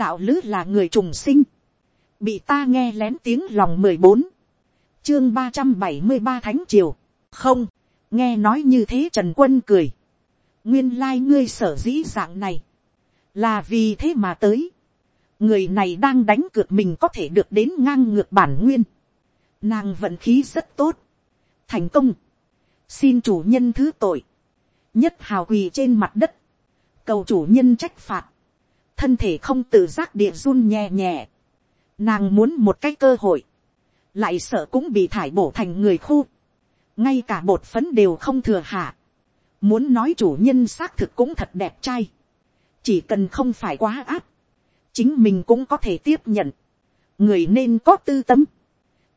đạo lữ là người trùng sinh, bị ta nghe lén tiếng lòng mười bốn, chương ba trăm bảy mươi ba thánh triều, không, nghe nói như thế trần quân cười, nguyên lai ngươi sở dĩ dạng này, là vì thế mà tới, người này đang đánh cược mình có thể được đến ngang ngược bản nguyên, nàng vận khí rất tốt, thành công, xin chủ nhân thứ tội, nhất hào quỳ trên mặt đất, cầu chủ nhân trách phạt, thân thể không tự giác địa run nhẹ nhẹ, nàng muốn một cái cơ hội, lại sợ cũng bị thải bổ thành người khu, ngay cả bột phấn đều không thừa hạ, muốn nói chủ nhân xác thực cũng thật đẹp trai, chỉ cần không phải quá áp, chính mình cũng có thể tiếp nhận, người nên có tư tâm.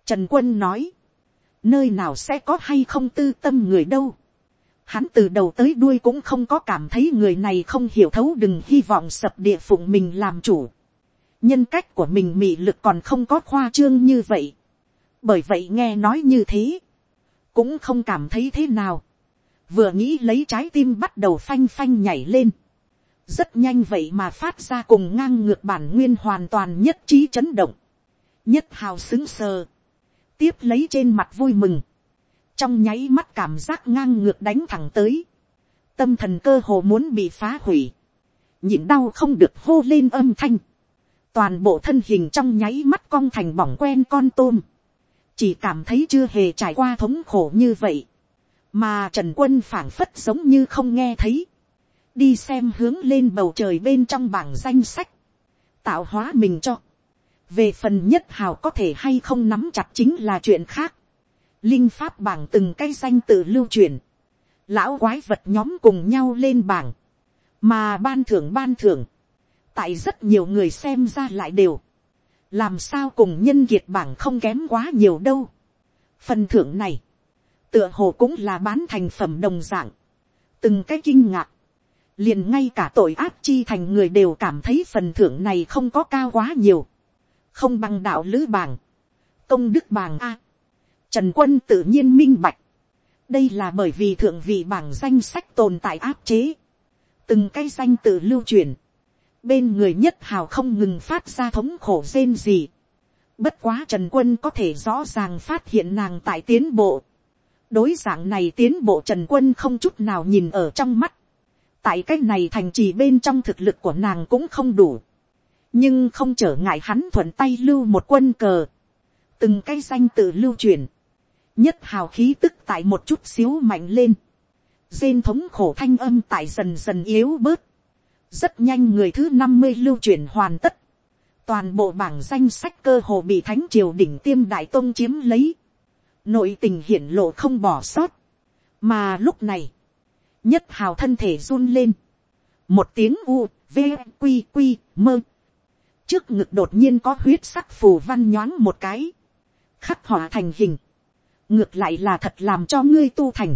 Trần quân nói, nơi nào sẽ có hay không tư tâm người đâu. Hắn từ đầu tới đuôi cũng không có cảm thấy người này không hiểu thấu đừng hy vọng sập địa phụng mình làm chủ. Nhân cách của mình mị lực còn không có khoa trương như vậy. Bởi vậy nghe nói như thế. Cũng không cảm thấy thế nào. Vừa nghĩ lấy trái tim bắt đầu phanh phanh nhảy lên. Rất nhanh vậy mà phát ra cùng ngang ngược bản nguyên hoàn toàn nhất trí chấn động. Nhất hào xứng sờ. Tiếp lấy trên mặt vui mừng trong nháy mắt cảm giác ngang ngược đánh thẳng tới, tâm thần cơ hồ muốn bị phá hủy, nhịn đau không được hô lên âm thanh, toàn bộ thân hình trong nháy mắt cong thành bỏng quen con tôm, chỉ cảm thấy chưa hề trải qua thống khổ như vậy, mà trần quân phảng phất giống như không nghe thấy, đi xem hướng lên bầu trời bên trong bảng danh sách, tạo hóa mình cho, về phần nhất hào có thể hay không nắm chặt chính là chuyện khác, linh pháp bảng từng cái danh tự lưu truyền, lão quái vật nhóm cùng nhau lên bảng, mà ban thưởng ban thưởng, tại rất nhiều người xem ra lại đều, làm sao cùng nhân kiệt bảng không kém quá nhiều đâu. phần thưởng này, tựa hồ cũng là bán thành phẩm đồng dạng, từng cái kinh ngạc, liền ngay cả tội ác chi thành người đều cảm thấy phần thưởng này không có cao quá nhiều, không bằng đạo lữ bảng, công đức bảng a, Trần quân tự nhiên minh bạch. Đây là bởi vì thượng vị bảng danh sách tồn tại áp chế. Từng cái danh tự lưu truyền. Bên người nhất hào không ngừng phát ra thống khổ rên gì. Bất quá Trần Quân có thể rõ ràng phát hiện nàng tại tiến bộ. Đối dạng này tiến bộ Trần Quân không chút nào nhìn ở trong mắt. Tại cái này thành trì bên trong thực lực của nàng cũng không đủ. Nhưng không trở ngại hắn thuận tay lưu một quân cờ. Từng cái danh tự lưu truyền nhất hào khí tức tại một chút xíu mạnh lên, dên thống khổ thanh âm tại dần dần yếu bớt, rất nhanh người thứ năm mươi lưu chuyển hoàn tất, toàn bộ bảng danh sách cơ hồ bị thánh triều đỉnh tiêm đại tôn chiếm lấy, nội tình hiển lộ không bỏ sót, mà lúc này, nhất hào thân thể run lên, một tiếng u, v, q q mơ, trước ngực đột nhiên có huyết sắc phù văn nhoáng một cái, khắc họa thành hình, ngược lại là thật làm cho ngươi tu thành.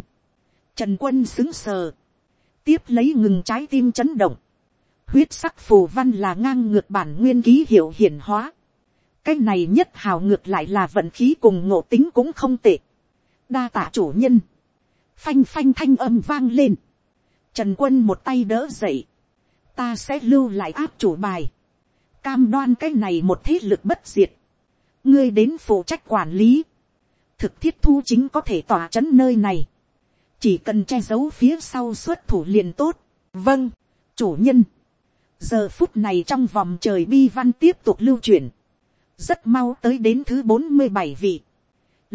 Trần quân xứng sờ, tiếp lấy ngừng trái tim chấn động, huyết sắc phù văn là ngang ngược bản nguyên ký hiệu hiển hóa. cái này nhất hào ngược lại là vận khí cùng ngộ tính cũng không tệ. đa tạ chủ nhân, phanh phanh thanh âm vang lên, trần quân một tay đỡ dậy, ta sẽ lưu lại áp chủ bài, cam đoan cái này một thế lực bất diệt, ngươi đến phụ trách quản lý, thực thiết thu chính có thể tỏa c h ấ n nơi này, chỉ cần che giấu phía sau xuất thủ liền tốt. vâng, chủ nhân, giờ phút này trong vòng trời bi văn tiếp tục lưu chuyển, rất mau tới đến thứ bốn mươi bảy vị,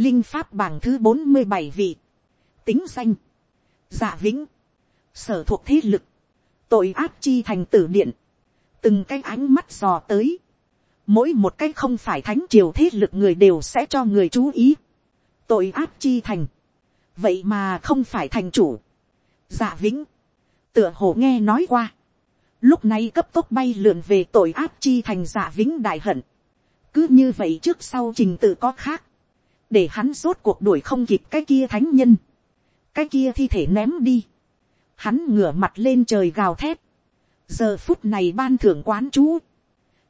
linh pháp bảng thứ bốn mươi bảy vị, tính danh, giả vĩnh, sở thuộc thế lực, tội ác chi thành tử điện, từng cái ánh mắt dò tới, mỗi một cái không phải thánh triều thế lực người đều sẽ cho người chú ý tội ác chi thành, vậy mà không phải thành chủ, dạ vĩnh, tựa hồ nghe nói qua, lúc này cấp tốc bay lượn về tội ác chi thành dạ vĩnh đại hận, cứ như vậy trước sau trình tự có khác, để hắn rốt cuộc đuổi không kịp cái kia thánh nhân, cái kia thi thể ném đi, hắn ngửa mặt lên trời gào thét, giờ phút này ban thưởng quán chú,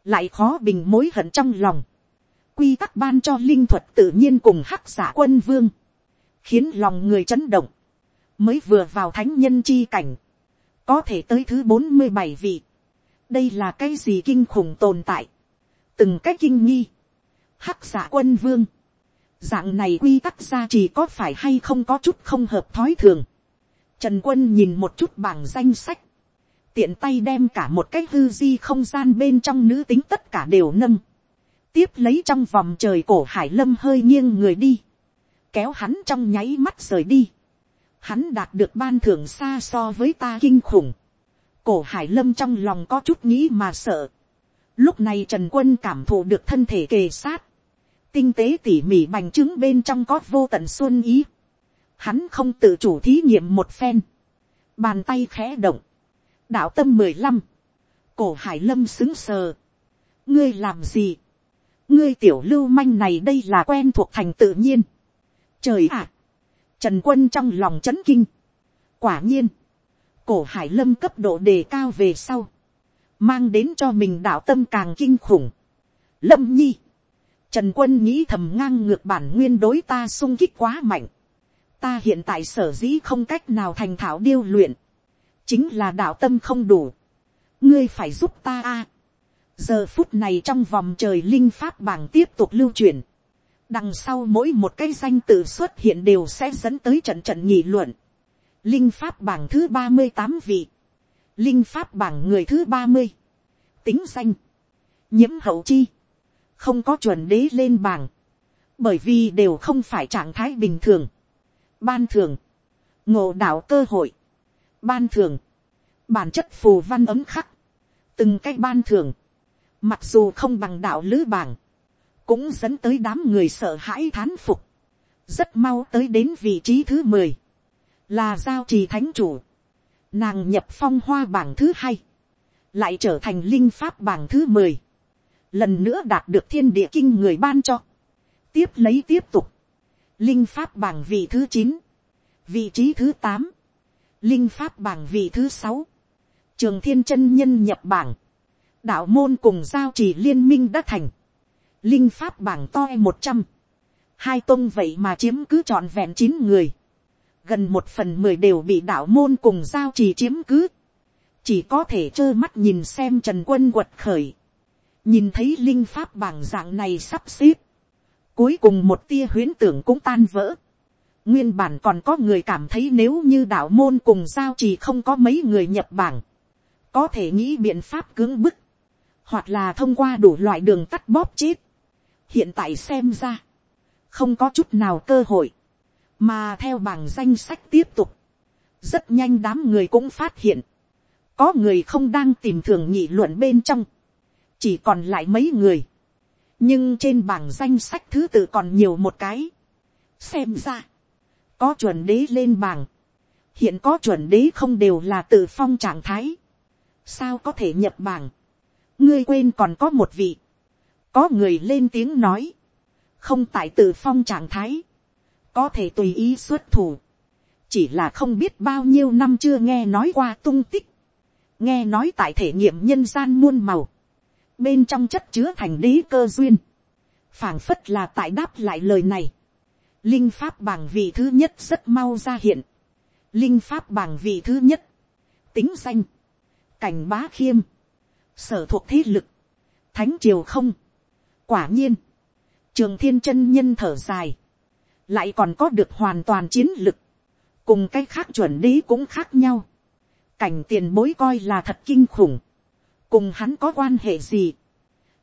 lại khó bình mối hận trong lòng, quy tắc ban cho linh thuật tự nhiên cùng hắc giả quân vương, khiến lòng người chấn động, mới vừa vào thánh nhân chi cảnh, có thể tới thứ bốn mươi bảy vị, đây là cái gì kinh khủng tồn tại, từng cái kinh nghi, hắc giả quân vương, dạng này quy tắc ra chỉ có phải hay không có chút không hợp thói thường. Trần quân nhìn một chút bảng danh sách, tiện tay đem cả một cái hư di không gian bên trong nữ tính tất cả đều nâng, tiếp lấy trong vòng trời cổ hải lâm hơi nghiêng người đi, kéo hắn trong nháy mắt rời đi, hắn đạt được ban thưởng xa so với ta kinh khủng, cổ hải lâm trong lòng có chút nghĩ mà sợ, lúc này trần quân cảm thụ được thân thể kề sát, tinh tế tỉ mỉ bành trướng bên trong có vô tận xuân ý, hắn không tự chủ thí nghiệm một phen, bàn tay khẽ động, đạo tâm mười lăm, cổ hải lâm xứng sờ, ngươi làm gì, ngươi tiểu lưu manh này đây là quen thuộc thành tự nhiên, trời ạ, trần quân trong lòng chấn kinh, quả nhiên, cổ hải lâm cấp độ đề cao về sau, mang đến cho mình đạo tâm càng kinh khủng. Lâm nhi, trần quân nghĩ thầm ngang ngược bản nguyên đối ta sung kích quá mạnh, ta hiện tại sở dĩ không cách nào thành thảo điêu luyện, chính là đạo tâm không đủ, ngươi phải giúp ta a giờ phút này trong vòng trời linh pháp bảng tiếp tục lưu truyền, đằng sau mỗi một cái danh tự xuất hiện đều sẽ dẫn tới trận trận nhị luận. Linh pháp bảng thứ ba mươi tám vị. Linh pháp bảng người thứ ba mươi. Tính danh. Nhiễm hậu chi. Không có chuẩn đế lên bảng. Bởi vì đều không phải trạng thái bình thường. Ban thường. Ngộ đạo cơ hội. Ban thường. Bản chất phù văn ấm khắc. Từng cái ban thường. Mặc dù không bằng đạo lữ bảng cũng dẫn tới đám người sợ hãi thán phục, rất mau tới đến vị trí thứ mười, là giao trì thánh chủ, nàng nhập phong hoa bảng thứ hai, lại trở thành linh pháp bảng thứ mười, lần nữa đạt được thiên địa kinh người ban cho, tiếp lấy tiếp tục, linh pháp bảng vị thứ chín, vị trí thứ tám, linh pháp bảng vị thứ sáu, trường thiên chân nhân nhập bảng, đạo môn cùng giao trì liên minh đã thành, linh pháp bảng to e một trăm, hai tôn vậy mà chiếm cứ trọn vẹn chín người, gần một phần mười đều bị đạo môn cùng giao trì chiếm cứ, chỉ có thể trơ mắt nhìn xem trần quân quật khởi, nhìn thấy linh pháp bảng dạng này sắp xếp, cuối cùng một tia huyễn tưởng cũng tan vỡ, nguyên bản còn có người cảm thấy nếu như đạo môn cùng giao trì không có mấy người nhập bảng, có thể nghĩ biện pháp cưỡng bức, hoặc là thông qua đủ loại đường tắt bóp chết, hiện tại xem ra, không có chút nào cơ hội, mà theo bảng danh sách tiếp tục, rất nhanh đám người cũng phát hiện, có người không đang tìm thường nhị luận bên trong, chỉ còn lại mấy người, nhưng trên bảng danh sách thứ tự còn nhiều một cái, xem ra, có chuẩn đế lên bảng, hiện có chuẩn đế không đều là tự phong trạng thái, sao có thể nhập bảng, ngươi quên còn có một vị, có người lên tiếng nói, không tại tự phong trạng thái, có thể tùy ý xuất thủ, chỉ là không biết bao nhiêu năm chưa nghe nói qua tung tích, nghe nói tại thể nghiệm nhân gian muôn màu, bên trong chất chứa thành đế cơ duyên, phảng phất là tại đáp lại lời này, linh pháp bảng vị thứ nhất rất mau ra hiện, linh pháp bảng vị thứ nhất, tính danh, cảnh bá khiêm, sở thuộc thế lực, thánh triều không, quả nhiên, trường thiên chân nhân thở dài, lại còn có được hoàn toàn chiến lực, cùng cái khác chuẩn đế cũng khác nhau, cảnh tiền bối coi là thật kinh khủng, cùng hắn có quan hệ gì,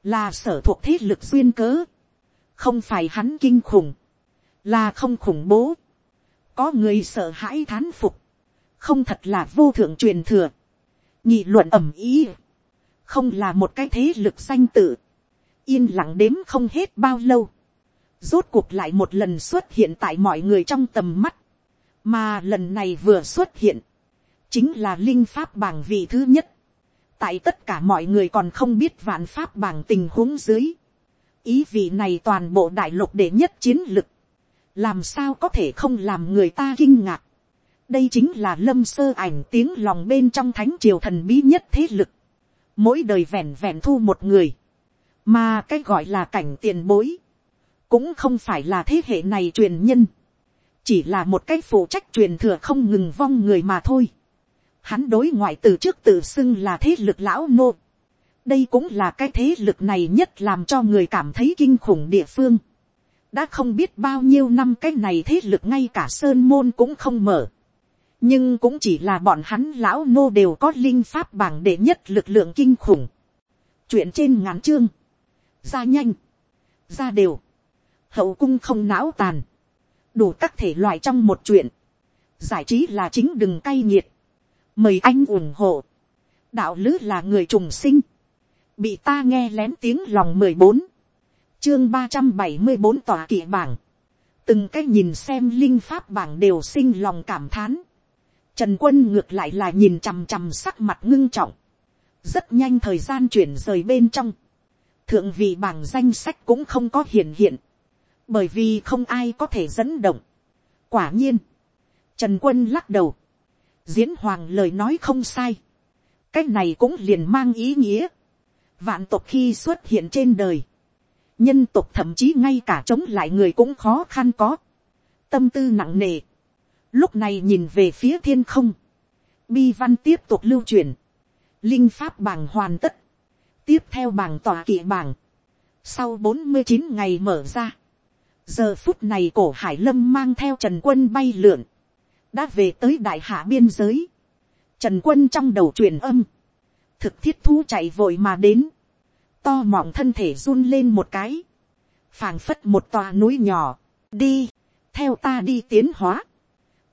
là sở thuộc thế lực duyên cớ, không phải hắn kinh khủng, là không khủng bố, có người sợ hãi thán phục, không thật là vô thượng truyền thừa, nhị luận ẩm ý, không là một cái thế lực danh tự, yên lặng đếm không hết bao lâu, rốt cuộc lại một lần xuất hiện tại mọi người trong tầm mắt, mà lần này vừa xuất hiện, chính là linh pháp bảng vị thứ nhất, tại tất cả mọi người còn không biết vạn pháp bảng tình huống dưới, ý vị này toàn bộ đại lục đệ nhất chiến lực, làm sao có thể không làm người ta kinh ngạc, đây chính là lâm sơ ảnh tiếng lòng bên trong thánh triều thần bí nhất thế lực, mỗi đời vẹn vẹn thu một người, mà cái gọi là cảnh tiền bối, cũng không phải là thế hệ này truyền nhân, chỉ là một cái phụ trách truyền thừa không ngừng vong người mà thôi. Hắn đối ngoại từ trước tự xưng là thế lực lão nô, đây cũng là cái thế lực này nhất làm cho người cảm thấy kinh khủng địa phương. đã không biết bao nhiêu năm cái này thế lực ngay cả sơn môn cũng không mở nhưng cũng chỉ là bọn hắn lão nô đều có linh pháp bảng đệ nhất lực lượng kinh khủng. chuyện trên ngắn chương, ra nhanh, ra đều, hậu cung không não tàn, đủ các thể loại trong một chuyện, giải trí là chính đừng cay nghiệt, mời anh ủng hộ, đạo lứ là người trùng sinh, bị ta nghe lén tiếng lòng mười bốn, chương ba trăm bảy mươi bốn tòa kỵ bảng, từng cái nhìn xem linh pháp bảng đều sinh lòng cảm thán, trần quân ngược lại là nhìn chằm chằm sắc mặt ngưng trọng, rất nhanh thời gian chuyển rời bên trong, thượng vị bảng danh sách cũng không có hiện hiện, bởi vì không ai có thể dẫn động. quả nhiên, trần quân lắc đầu, diễn hoàng lời nói không sai, cái này cũng liền mang ý nghĩa, vạn tộc khi xuất hiện trên đời, nhân tộc thậm chí ngay cả chống lại người cũng khó khăn có, tâm tư nặng nề, lúc này nhìn về phía thiên không, bi văn tiếp tục lưu truyền, linh pháp bảng hoàn tất, tiếp theo bảng tòa kỵ bảng, sau bốn mươi chín ngày mở ra, giờ phút này cổ hải lâm mang theo trần quân bay lượn, đã về tới đại hạ biên giới, trần quân trong đầu truyền âm, thực thiết thu chạy vội mà đến, to mọng thân thể run lên một cái, phảng phất một tòa núi nhỏ, đi, theo ta đi tiến hóa,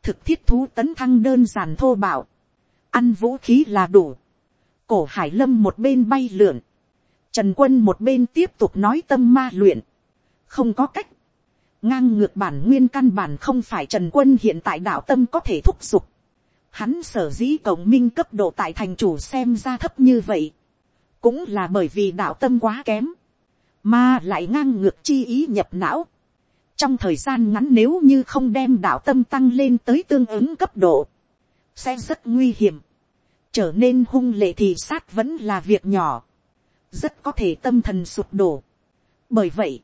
thực thiết thú tấn thăng đơn giản thô bạo, ăn vũ khí là đủ, cổ hải lâm một bên bay lượn, trần quân một bên tiếp tục nói tâm ma luyện, không có cách, ngang ngược bản nguyên căn bản không phải trần quân hiện tại đạo tâm có thể thúc giục, hắn sở dĩ cộng minh cấp độ tại thành chủ xem ra thấp như vậy, cũng là bởi vì đạo tâm quá kém, mà lại ngang ngược chi ý nhập não trong thời gian ngắn nếu như không đem đạo tâm tăng lên tới tương ứng cấp độ, sẽ rất nguy hiểm, trở nên hung lệ thì sát vẫn là việc nhỏ, rất có thể tâm thần sụp đổ. bởi vậy,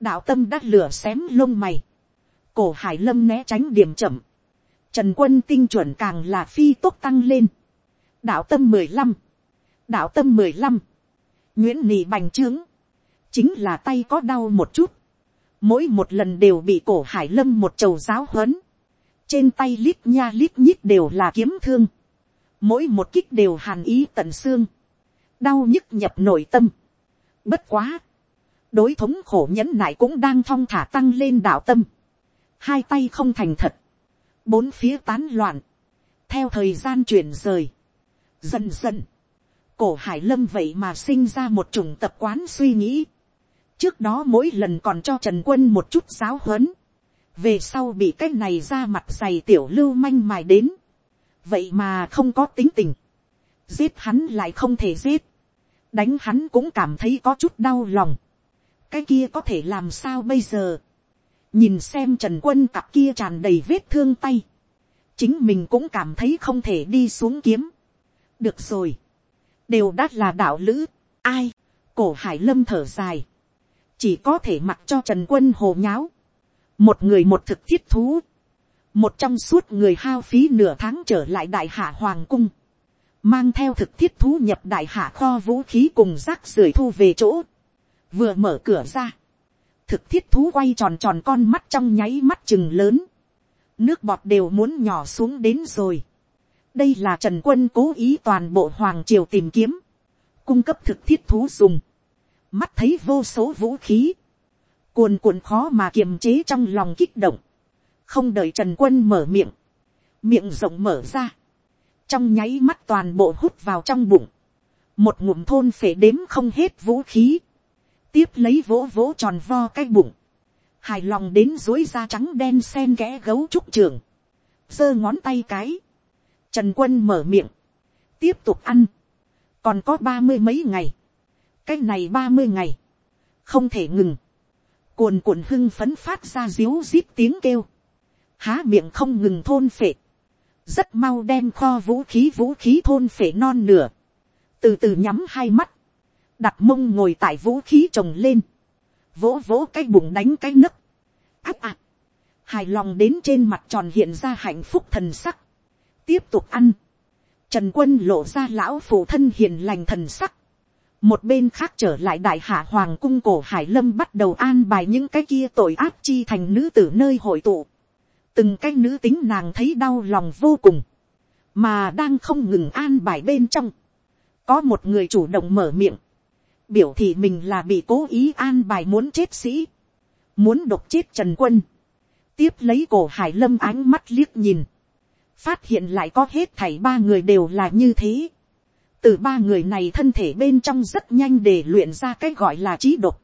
đạo tâm đã lửa xém lông mày, cổ hải lâm né tránh điểm chậm, trần quân tinh chuẩn càng là phi tốt tăng lên, đạo tâm mười lăm, đạo tâm mười lăm, nguyễn nì bành trướng, chính là tay có đau một chút, mỗi một lần đều bị cổ hải lâm một trầu giáo huấn, trên tay lít nha lít nhít đều là kiếm thương, mỗi một kích đều hàn ý tận xương, đau nhức nhập nội tâm. Bất quá, đối thống khổ nhẫn nại cũng đang thong thả tăng lên đạo tâm, hai tay không thành thật, bốn phía tán loạn, theo thời gian chuyển rời, dần dần, cổ hải lâm vậy mà sinh ra một chủng tập quán suy nghĩ, trước đó mỗi lần còn cho trần quân một chút giáo huấn, về sau bị cái này ra mặt dày tiểu lưu manh mài đến, vậy mà không có tính tình, giết hắn lại không thể giết, đánh hắn cũng cảm thấy có chút đau lòng, cái kia có thể làm sao bây giờ, nhìn xem trần quân cặp kia tràn đầy vết thương tay, chính mình cũng cảm thấy không thể đi xuống kiếm. được rồi, đều đắt là đạo lữ, ai, cổ hải lâm thở dài, chỉ có thể mặc cho trần quân hồ nháo, một người một thực thiết thú, một trong suốt người hao phí nửa tháng trở lại đại hạ hoàng cung, mang theo thực thiết thú nhập đại hạ kho vũ khí cùng rác rưởi thu về chỗ, vừa mở cửa ra, thực thiết thú quay tròn tròn con mắt trong nháy mắt chừng lớn, nước bọt đều muốn nhỏ xuống đến rồi. đây là trần quân cố ý toàn bộ hoàng triều tìm kiếm, cung cấp thực thiết thú dùng, mắt thấy vô số vũ khí, cuồn cuộn khó mà kiềm chế trong lòng kích động, không đợi trần quân mở miệng, miệng rộng mở ra, trong nháy mắt toàn bộ hút vào trong bụng, một ngụm thôn phể đếm không hết vũ khí, tiếp lấy vỗ vỗ tròn vo cái bụng, hài lòng đến dối da trắng đen sen kẽ gấu trúc trường, giơ ngón tay cái, trần quân mở miệng, tiếp tục ăn, còn có ba mươi mấy ngày, cái này ba mươi ngày, không thể ngừng, cuồn cuộn hưng phấn phát ra díu rít tiếng kêu, há miệng không ngừng thôn phệ, rất mau đem kho vũ khí vũ khí thôn phệ non nửa, từ từ nhắm hai mắt, đặt mông ngồi tại vũ khí trồng lên, vỗ vỗ cái bụng đánh cái nấc, áp ạc, hài lòng đến trên mặt tròn hiện ra hạnh phúc thần sắc, tiếp tục ăn, trần quân lộ ra lão phụ thân hiền lành thần sắc, một bên khác trở lại đại hạ hoàng cung cổ hải lâm bắt đầu an bài những cái kia tội ác chi thành nữ tử nơi hội tụ. từng cái nữ tính nàng thấy đau lòng vô cùng, mà đang không ngừng an bài bên trong. có một người chủ động mở miệng, biểu thị mình là bị cố ý an bài muốn chết sĩ, muốn độc chết trần quân, tiếp lấy cổ hải lâm ánh mắt liếc nhìn, phát hiện lại có hết thảy ba người đều là như thế từ ba người này thân thể bên trong rất nhanh để luyện ra cái gọi là trí độc.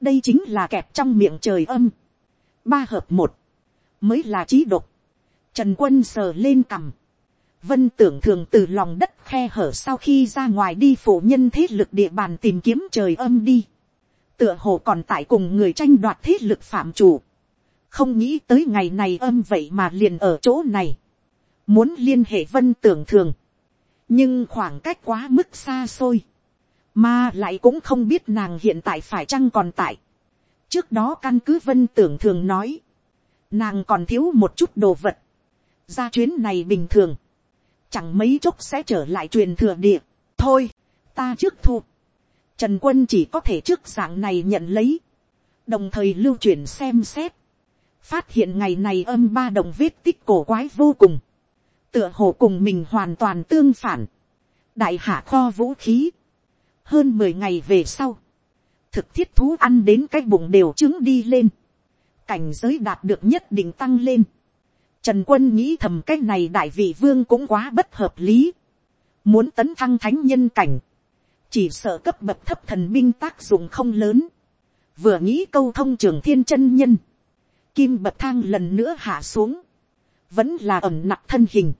đây chính là kẹp trong miệng trời âm. ba hợp một, mới là trí độc. trần quân sờ lên cằm. vân tưởng thường từ lòng đất khe hở sau khi ra ngoài đi phổ nhân thế lực địa bàn tìm kiếm trời âm đi. tựa hồ còn tại cùng người tranh đoạt thế lực phạm chủ. không nghĩ tới ngày này âm vậy mà liền ở chỗ này muốn liên hệ vân tưởng thường, nhưng khoảng cách quá mức xa xôi, mà lại cũng không biết nàng hiện tại phải chăng còn tại. trước đó căn cứ vân tưởng thường nói, nàng còn thiếu một chút đồ vật, ra chuyến này bình thường, chẳng mấy chốc sẽ trở lại truyền thừa địa, thôi, ta trước thu, trần quân chỉ có thể trước dạng này nhận lấy, đồng thời lưu chuyển xem xét, phát hiện ngày này âm ba đồng vết tích cổ quái vô cùng, tựa hồ cùng mình hoàn toàn tương phản, đại hạ kho vũ khí, hơn mười ngày về sau, thực thiết thú ăn đến cái bụng đều trứng đi lên, cảnh giới đạt được nhất định tăng lên, trần quân nghĩ thầm cái này đại vị vương cũng quá bất hợp lý, muốn tấn thăng thánh nhân cảnh, chỉ sợ cấp bậc thấp thần binh tác dụng không lớn, vừa nghĩ câu thông trường thiên chân nhân, kim bậc thang lần nữa hạ xuống, vẫn là ẩm nặng thân hình,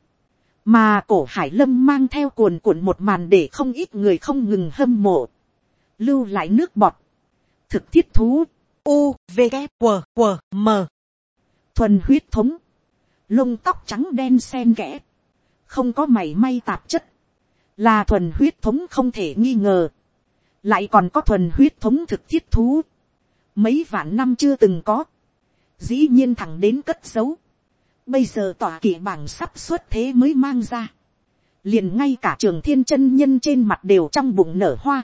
mà cổ hải lâm mang theo cuồn cuộn một màn để không ít người không ngừng hâm mộ, lưu lại nước bọt, thực thiết thú, u, v, g, q, q, m, thuần huyết thống, lông tóc trắng đen sen kẽ, không có mảy may tạp chất, là thuần huyết thống không thể nghi ngờ, lại còn có thuần huyết thống thực thiết thú, mấy vạn năm chưa từng có, dĩ nhiên thẳng đến cất dấu, Bây giờ tỏa kỵ bảng sắp xuất thế mới mang ra. Liền ngay cả trường thiên chân nhân trên mặt đều trong bụng nở hoa.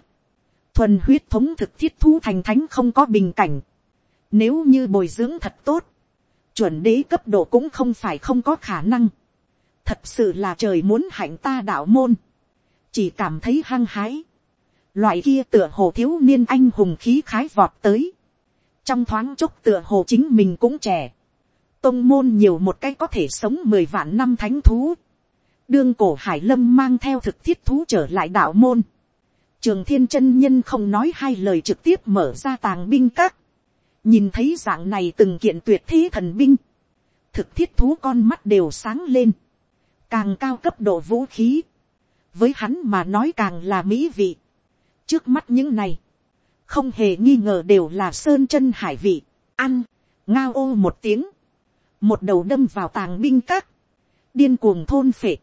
Thuần huyết thống thực thiết thu thành thánh không có bình cảnh. Nếu như bồi dưỡng thật tốt. Chuẩn đế cấp độ cũng không phải không có khả năng. Thật sự là trời muốn hạnh ta đạo môn. Chỉ cảm thấy hăng hái. Loại kia tựa hồ thiếu niên anh hùng khí khái vọt tới. Trong thoáng chốc tựa hồ chính mình cũng trẻ tông môn nhiều một cái có thể sống mười vạn năm thánh thú. đương cổ hải lâm mang theo thực thiết thú trở lại đạo môn. trường thiên chân nhân không nói hai lời trực tiếp mở ra tàng binh các. nhìn thấy dạng này từng kiện tuyệt thế thần binh. thực thiết thú con mắt đều sáng lên. càng cao cấp độ vũ khí. với hắn mà nói càng là mỹ vị. trước mắt những này, không hề nghi ngờ đều là sơn chân hải vị. ăn, ngao ô một tiếng một đầu đâm vào tàng binh các, điên cuồng thôn phệ,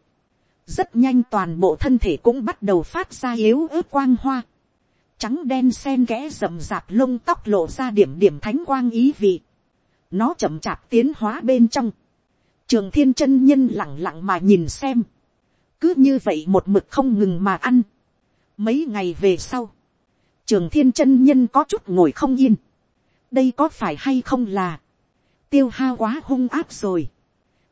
rất nhanh toàn bộ thân thể cũng bắt đầu phát ra yếu ớt quang hoa, trắng đen sen kẽ rậm rạp lông tóc lộ ra điểm điểm thánh quang ý vị, nó chậm chạp tiến hóa bên trong, trường thiên chân nhân lẳng lặng mà nhìn xem, cứ như vậy một mực không ngừng mà ăn, mấy ngày về sau, trường thiên chân nhân có chút ngồi không yên, đây có phải hay không là, tiêu hao quá hung áp rồi.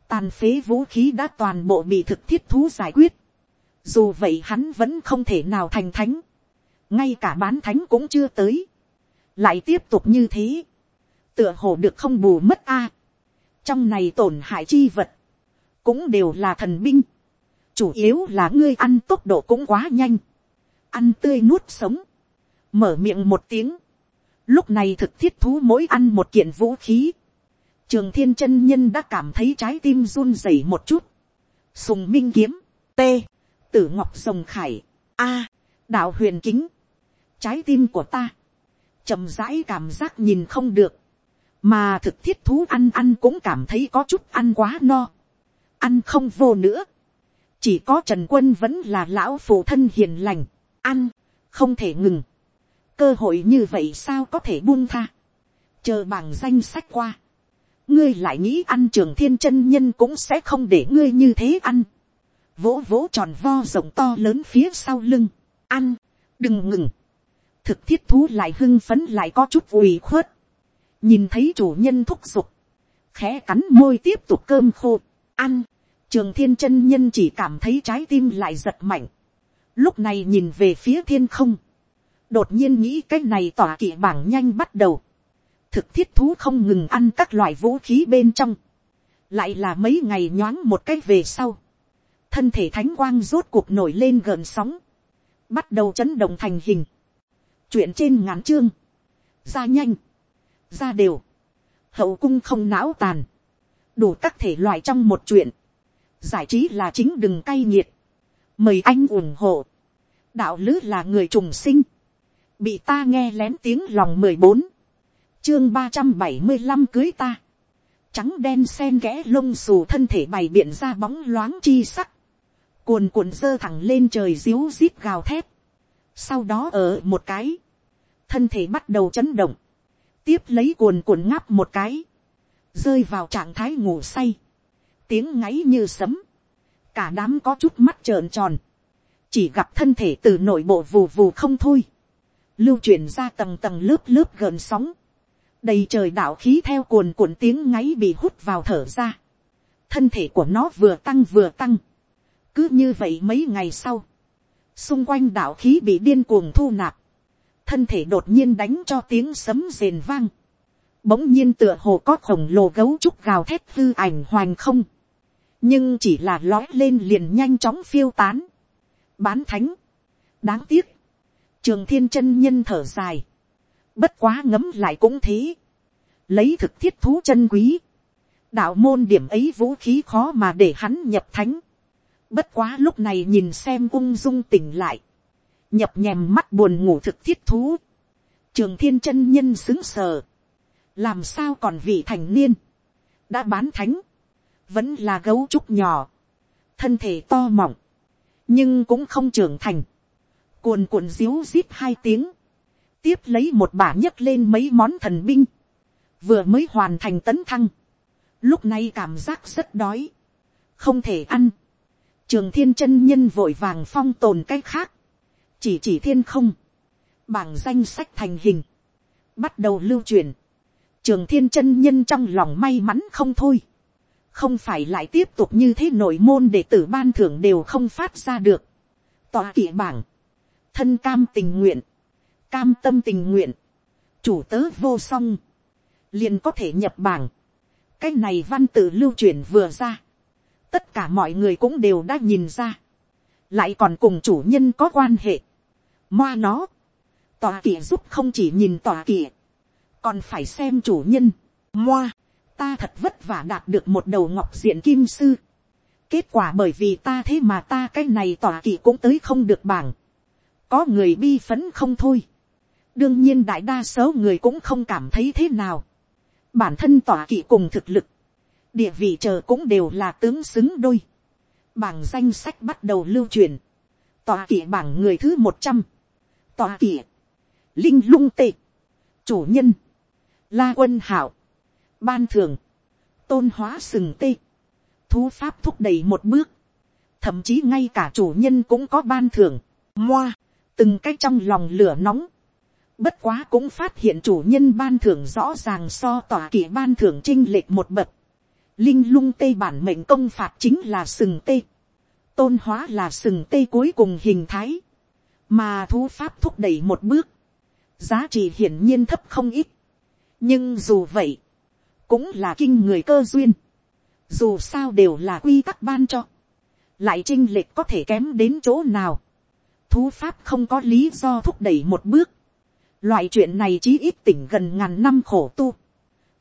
Tàn phế vũ khí đã toàn bộ bị thực thiết thú giải quyết. Dù vậy hắn vẫn không thể nào thành thánh. Ngay cả bán thánh cũng chưa tới. Lại tiếp tục như thế. Tựa hồ được không bù mất a. Trong này tổn hại chi vật. Cũng đều là thần binh. Chủ yếu là ngươi ăn tốc độ cũng quá nhanh. Ăn tươi nuốt sống. Mở miệng một tiếng. Lúc này thực thiết thú mỗi ăn một kiện vũ khí trường thiên chân nhân đã cảm thấy trái tim run rẩy một chút. sùng minh kiếm, t, tử ngọc rồng khải, a, đạo huyền kính, trái tim của ta, chậm rãi cảm giác nhìn không được, mà thực thiết thú ăn ăn cũng cảm thấy có chút ăn quá no, ăn không vô nữa, chỉ có trần quân vẫn là lão phụ thân hiền lành, ăn, không thể ngừng, cơ hội như vậy sao có thể buông tha, chờ bảng danh sách qua, ngươi lại nghĩ ăn trường thiên chân nhân cũng sẽ không để ngươi như thế ăn. vỗ vỗ tròn vo rộng to lớn phía sau lưng. ăn, đừng ngừng. thực thiết thú lại hưng phấn lại có chút ủy khuất, nhìn thấy chủ nhân thúc giục, khẽ cắn môi tiếp tục cơm khô, ăn, trường thiên chân nhân chỉ cảm thấy trái tim lại giật mạnh, lúc này nhìn về phía thiên không, đột nhiên nghĩ cái này tỏa kỵ bảng nhanh bắt đầu, thực thiết thú không ngừng ăn các loại vũ khí bên trong, lại là mấy ngày nhoáng một cái về sau, thân thể thánh quang rốt cuộc nổi lên gợn sóng, bắt đầu chấn động thành hình, chuyện trên ngắn chương, ra nhanh, ra đều, hậu cung không não tàn, đủ các thể loại trong một chuyện, giải trí là chính đừng cay nghiệt, mời anh ủng hộ, đạo lứ là người trùng sinh, bị ta nghe lén tiếng lòng mười bốn, chương ba trăm bảy mươi năm cưới ta, trắng đen sen kẽ lông xù thân thể bày biện ra bóng loáng chi sắc, cuồn cuộn dơ thẳng lên trời ríu rít gào thét, sau đó ở một cái, thân thể bắt đầu chấn động, tiếp lấy cuồn cuộn ngáp một cái, rơi vào trạng thái ngủ say, tiếng ngáy như sấm, cả đám có chút mắt trợn tròn, chỉ gặp thân thể từ nội bộ vù vù không thôi, lưu chuyển ra tầng tầng lớp lớp gợn sóng, đầy trời đạo khí theo cuồn cuộn tiếng ngáy bị hút vào thở ra, thân thể của nó vừa tăng vừa tăng, cứ như vậy mấy ngày sau, xung quanh đạo khí bị điên cuồng thu nạp, thân thể đột nhiên đánh cho tiếng sấm rền vang, bỗng nhiên tựa hồ có khổng lồ gấu trúc gào thét tư ảnh hoành không, nhưng chỉ là lói lên liền nhanh chóng phiêu tán, bán thánh, đáng tiếc, trường thiên chân nhân thở dài, bất quá ngấm lại cũng thế, lấy thực thiết thú chân quý, đạo môn điểm ấy vũ khí khó mà để hắn nhập thánh, bất quá lúc này nhìn xem ung dung tỉnh lại, nhập nhèm mắt buồn ngủ thực thiết thú, trường thiên chân nhân xứng sờ, làm sao còn vị thành niên, đã bán thánh, vẫn là gấu trúc nhỏ, thân thể to mỏng nhưng cũng không trưởng thành, cuồn cuộn díu rít hai tiếng, tiếp lấy một bả nhấc lên mấy món thần binh, vừa mới hoàn thành tấn thăng, lúc này cảm giác rất đói, không thể ăn, trường thiên chân nhân vội vàng phong tồn cái khác, chỉ chỉ thiên không, bảng danh sách thành hình, bắt đầu lưu truyền, trường thiên chân nhân trong lòng may mắn không thôi, không phải lại tiếp tục như thế nội môn để tử ban thưởng đều không phát ra được, tòa kỵ bảng, thân cam tình nguyện, cam tâm tình nguyện, chủ tớ vô song, liền có thể nhập bảng, cái này văn tự lưu truyền vừa ra, tất cả mọi người cũng đều đã nhìn ra, lại còn cùng chủ nhân có quan hệ, moa nó, tòa kỵ giúp không chỉ nhìn tòa kỵ, còn phải xem chủ nhân, moa, ta thật vất vả đạt được một đầu ngọc diện kim sư, kết quả bởi vì ta thế mà ta cái này tòa kỵ cũng tới không được bảng, có người bi phấn không thôi, đương nhiên đại đa số người cũng không cảm thấy thế nào, bản thân tỏa kỵ cùng thực lực, địa vị chờ cũng đều là tướng xứng đôi. Bảng danh sách bắt đầu lưu truyền. tỏa kỵ bảng người thứ một trăm Tòa kỵ. Linh lung tệ. Chủ nhân. La quân hảo. Ban thường. Tôn hóa sừng tê. Thú pháp thúc đẩy một bước. Thậm chí ngay cả chủ nhân cũng có ban thưởng. Moa. Từng cái trong lòng lửa nóng. Bất quá cũng phát hiện chủ nhân ban thưởng rõ ràng so tòa kỷ ban thưởng trinh lệch một bậc. Linh lung tê bản mệnh công phạt chính là sừng tê, tôn hóa là sừng tê cuối cùng hình thái, mà thú pháp thúc đẩy một bước, giá trị hiển nhiên thấp không ít, nhưng dù vậy, cũng là kinh người cơ duyên, dù sao đều là quy tắc ban cho, lại trinh lệch có thể kém đến chỗ nào, thú pháp không có lý do thúc đẩy một bước, loại chuyện này chí ít tỉnh gần ngàn năm khổ tu,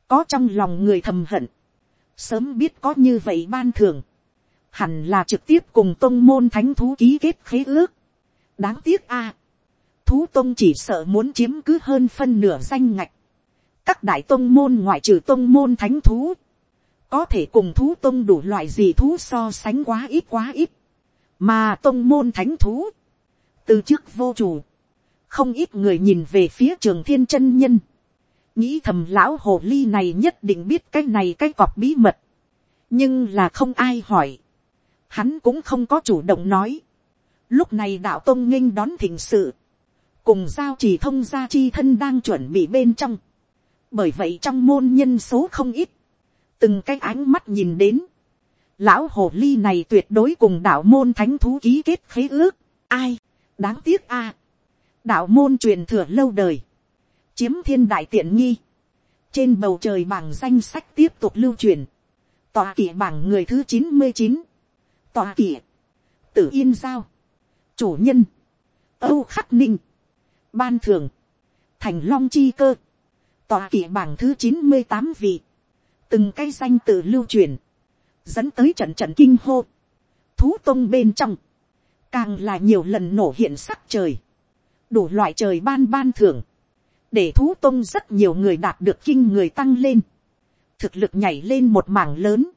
có trong lòng người thầm hận, sớm biết có như vậy ban thường, hẳn là trực tiếp cùng tông môn thánh thú ký kết khế ước. đáng tiếc a, thú tôn chỉ sợ muốn chiếm cứ hơn phân nửa danh ngạch. các đại tông môn ngoại trừ tông môn thánh thú, có thể cùng thú tôn đủ loại gì thú so sánh quá ít quá ít, mà tông môn thánh thú, từ trước vô chủ, không ít người nhìn về phía trường thiên chân nhân, nghĩ thầm lão hồ ly này nhất định biết cái này cái cọp bí mật. nhưng là không ai hỏi. hắn cũng không có chủ động nói. lúc này đạo tôn nghinh đón thỉnh sự. cùng giao chỉ thông gia chi thân đang chuẩn bị bên trong. bởi vậy trong môn nhân số không ít, từng cái ánh mắt nhìn đến, lão hồ ly này tuyệt đối cùng đạo môn thánh thú ký kết khế ước, ai, đáng tiếc a, đạo môn truyền thừa lâu đời, chiếm thiên đại tiện nghi, trên bầu trời bảng danh sách tiếp tục lưu truyền, tòa kỷ bảng người thứ chín mươi chín, tòa kỷ tử yên giao, chủ nhân, âu khắc ninh, ban thường, thành long chi cơ, tòa kỷ bảng thứ chín mươi tám vị, từng cái danh tự lưu truyền, dẫn tới trận trận kinh hô, thú tông bên trong, càng là nhiều lần nổ hiện sắc trời, đủ loại trời ban ban thưởng, để thú tông rất nhiều người đạt được kinh người tăng lên, thực lực nhảy lên một mảng lớn,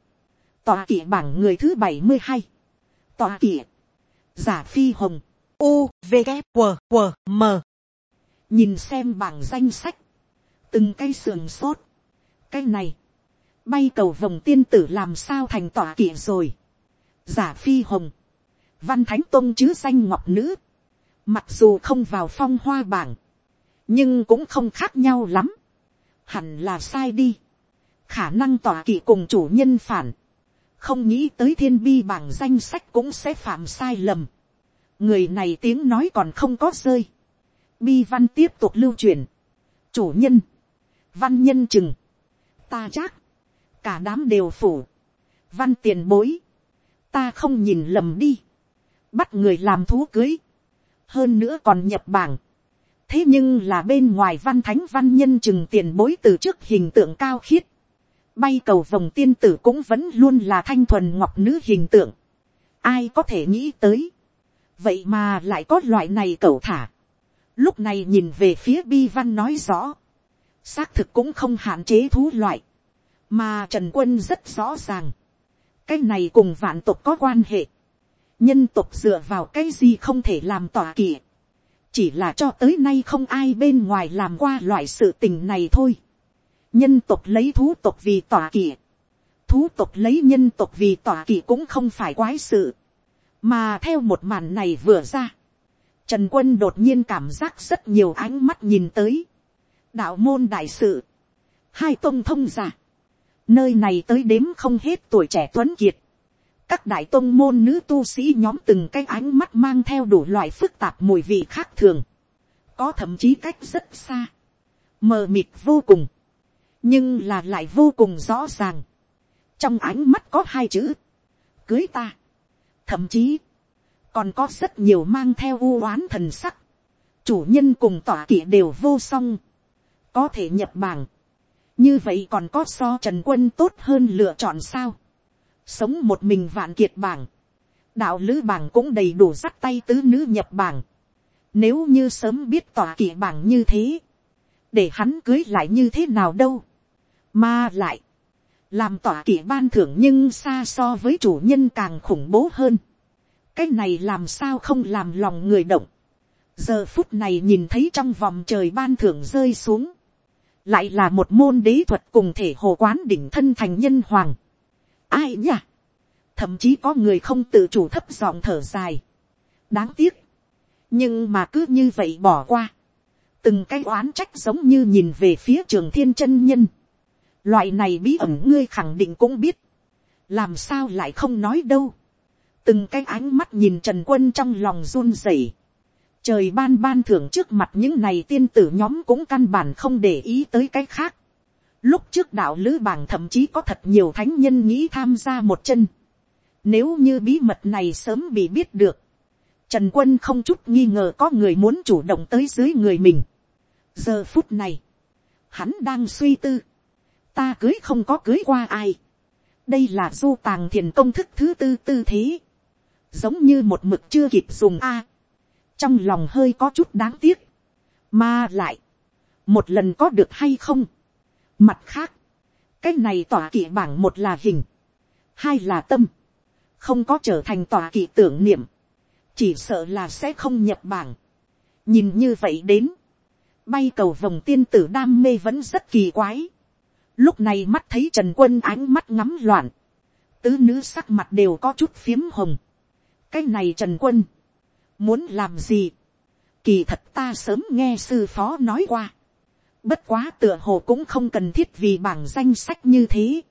tòa kỵ bảng người thứ bảy mươi hai, tòa kỵ, giả phi hồng, u v g q q m. Nhìn xem bảng danh sách, từng cây sườn sốt, cái này, bay cầu vòng tiên tử làm sao thành tỏa kỵ rồi, giả phi hồng, văn thánh tôn chứ danh ngọc nữ, mặc dù không vào phong hoa bảng, nhưng cũng không khác nhau lắm, hẳn là sai đi, khả năng tỏa kỵ cùng chủ nhân phản, không nghĩ tới thiên bi bảng danh sách cũng sẽ phạm sai lầm, người này tiếng nói còn không có rơi, bi văn tiếp tục lưu truyền, chủ nhân, văn nhân chừng, ta chắc, cả đám đều phủ, văn tiền bối, ta không nhìn lầm đi, bắt người làm thú cưới, hơn nữa còn nhập bảng, thế nhưng là bên ngoài văn thánh văn nhân chừng tiền bối từ trước hình tượng cao khiết, bay cầu vòng tiên tử cũng vẫn luôn là thanh thuần ngọc nữ hình tượng, ai có thể nghĩ tới, vậy mà lại có loại này cầu thả, lúc này nhìn về phía bi văn nói rõ, xác thực cũng không hạn chế thú loại, mà trần quân rất rõ ràng, cái này cùng vạn tộc có quan hệ, nhân tộc dựa vào cái gì không thể làm tỏa kỵ, chỉ là cho tới nay không ai bên ngoài làm qua loại sự tình này thôi. nhân tộc lấy thú tộc vì tỏa kỵ, thú tộc lấy nhân tộc vì tỏa kỵ cũng không phải quái sự, mà theo một màn này vừa ra, trần quân đột nhiên cảm giác rất nhiều ánh mắt nhìn tới, đạo môn đại sự, hai tông thông giả, nơi này tới đếm không hết tuổi trẻ tuấn kiệt, các đại tôn môn nữ tu sĩ nhóm từng cái ánh mắt mang theo đủ loại phức tạp mùi vị khác thường, có thậm chí cách rất xa, mờ mịt vô cùng, nhưng là lại vô cùng rõ ràng, trong ánh mắt có hai chữ, cưới ta, thậm chí, còn có rất nhiều mang theo u oán thần sắc, chủ nhân cùng tỏa kỵ đều vô song, có thể nhập bảng, như vậy còn có so trần quân tốt hơn lựa chọn sao, sống một mình vạn kiệt bảng, đạo lữ bảng cũng đầy đủ dắt tay tứ nữ nhập bảng, nếu như sớm biết tỏa kỵ bảng như thế, để hắn cưới lại như thế nào đâu, mà lại, làm tỏa kỵ ban thưởng nhưng xa so với chủ nhân càng khủng bố hơn, cái này làm sao không làm lòng người động, giờ phút này nhìn thấy trong vòng trời ban thưởng rơi xuống, lại là một môn đế thuật cùng thể hồ quán đỉnh thân thành nhân hoàng ai nhỉ? thậm chí có người không tự chủ thấp giọng thở dài. đáng tiếc, nhưng mà cứ như vậy bỏ qua, từng cái oán trách giống như nhìn về phía trường thiên chân nhân. loại này bí ẩn ngươi khẳng định cũng biết, làm sao lại không nói đâu. từng cái ánh mắt nhìn trần quân trong lòng run rẩy trời ban ban thưởng trước mặt những này tiên tử nhóm cũng căn bản không để ý tới cái khác. Lúc trước đạo lữ bảng thậm chí có thật nhiều thánh nhân nghĩ tham gia một chân. Nếu như bí mật này sớm bị biết được. Trần quân không chút nghi ngờ có người muốn chủ động tới dưới người mình. Giờ phút này. Hắn đang suy tư. Ta cưới không có cưới qua ai. Đây là du tàng thiền công thức thứ tư tư thế. Giống như một mực chưa kịp dùng A trong lòng hơi có chút đáng tiếc, mà lại, một lần có được hay không. Mặt khác, cái này tỏa kỵ bảng một là hình, hai là tâm, không có trở thành tỏa kỵ tưởng niệm, chỉ sợ là sẽ không nhập bảng. nhìn như vậy đến, bay cầu vòng tiên tử đam mê vẫn rất kỳ quái. lúc này mắt thấy trần quân ánh mắt ngắm loạn, tứ nữ sắc mặt đều có chút phiếm hồng. cái này trần quân, muốn làm gì, Kỳ thật ta sớm nghe sư phó nói qua. Bất quá tựa hồ cũng không cần thiết vì bảng danh sách như thế.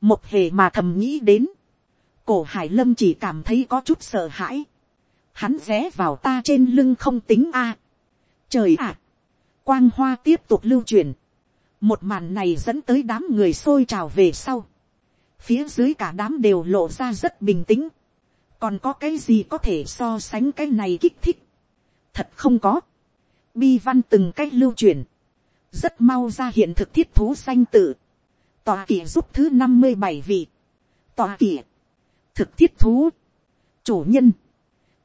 Một hề mà thầm nghĩ đến. Cổ hải lâm chỉ cảm thấy có chút sợ hãi. Hắn vé vào ta trên lưng không tính a. Trời ạ! Quang hoa tiếp tục lưu truyền. Một màn này dẫn tới đám người xôi trào về sau. Phía dưới cả đám đều lộ ra rất bình tĩnh. Còn có cái gì có thể so sánh cái này kích thích? Thật không có. Bi văn từng cách lưu truyền. Rất mau ra hiện thực thiết thú sanh tự. Tòa kỷ giúp thứ năm mươi bảy vị. Tòa kỷ. Thực thiết thú. Chủ nhân.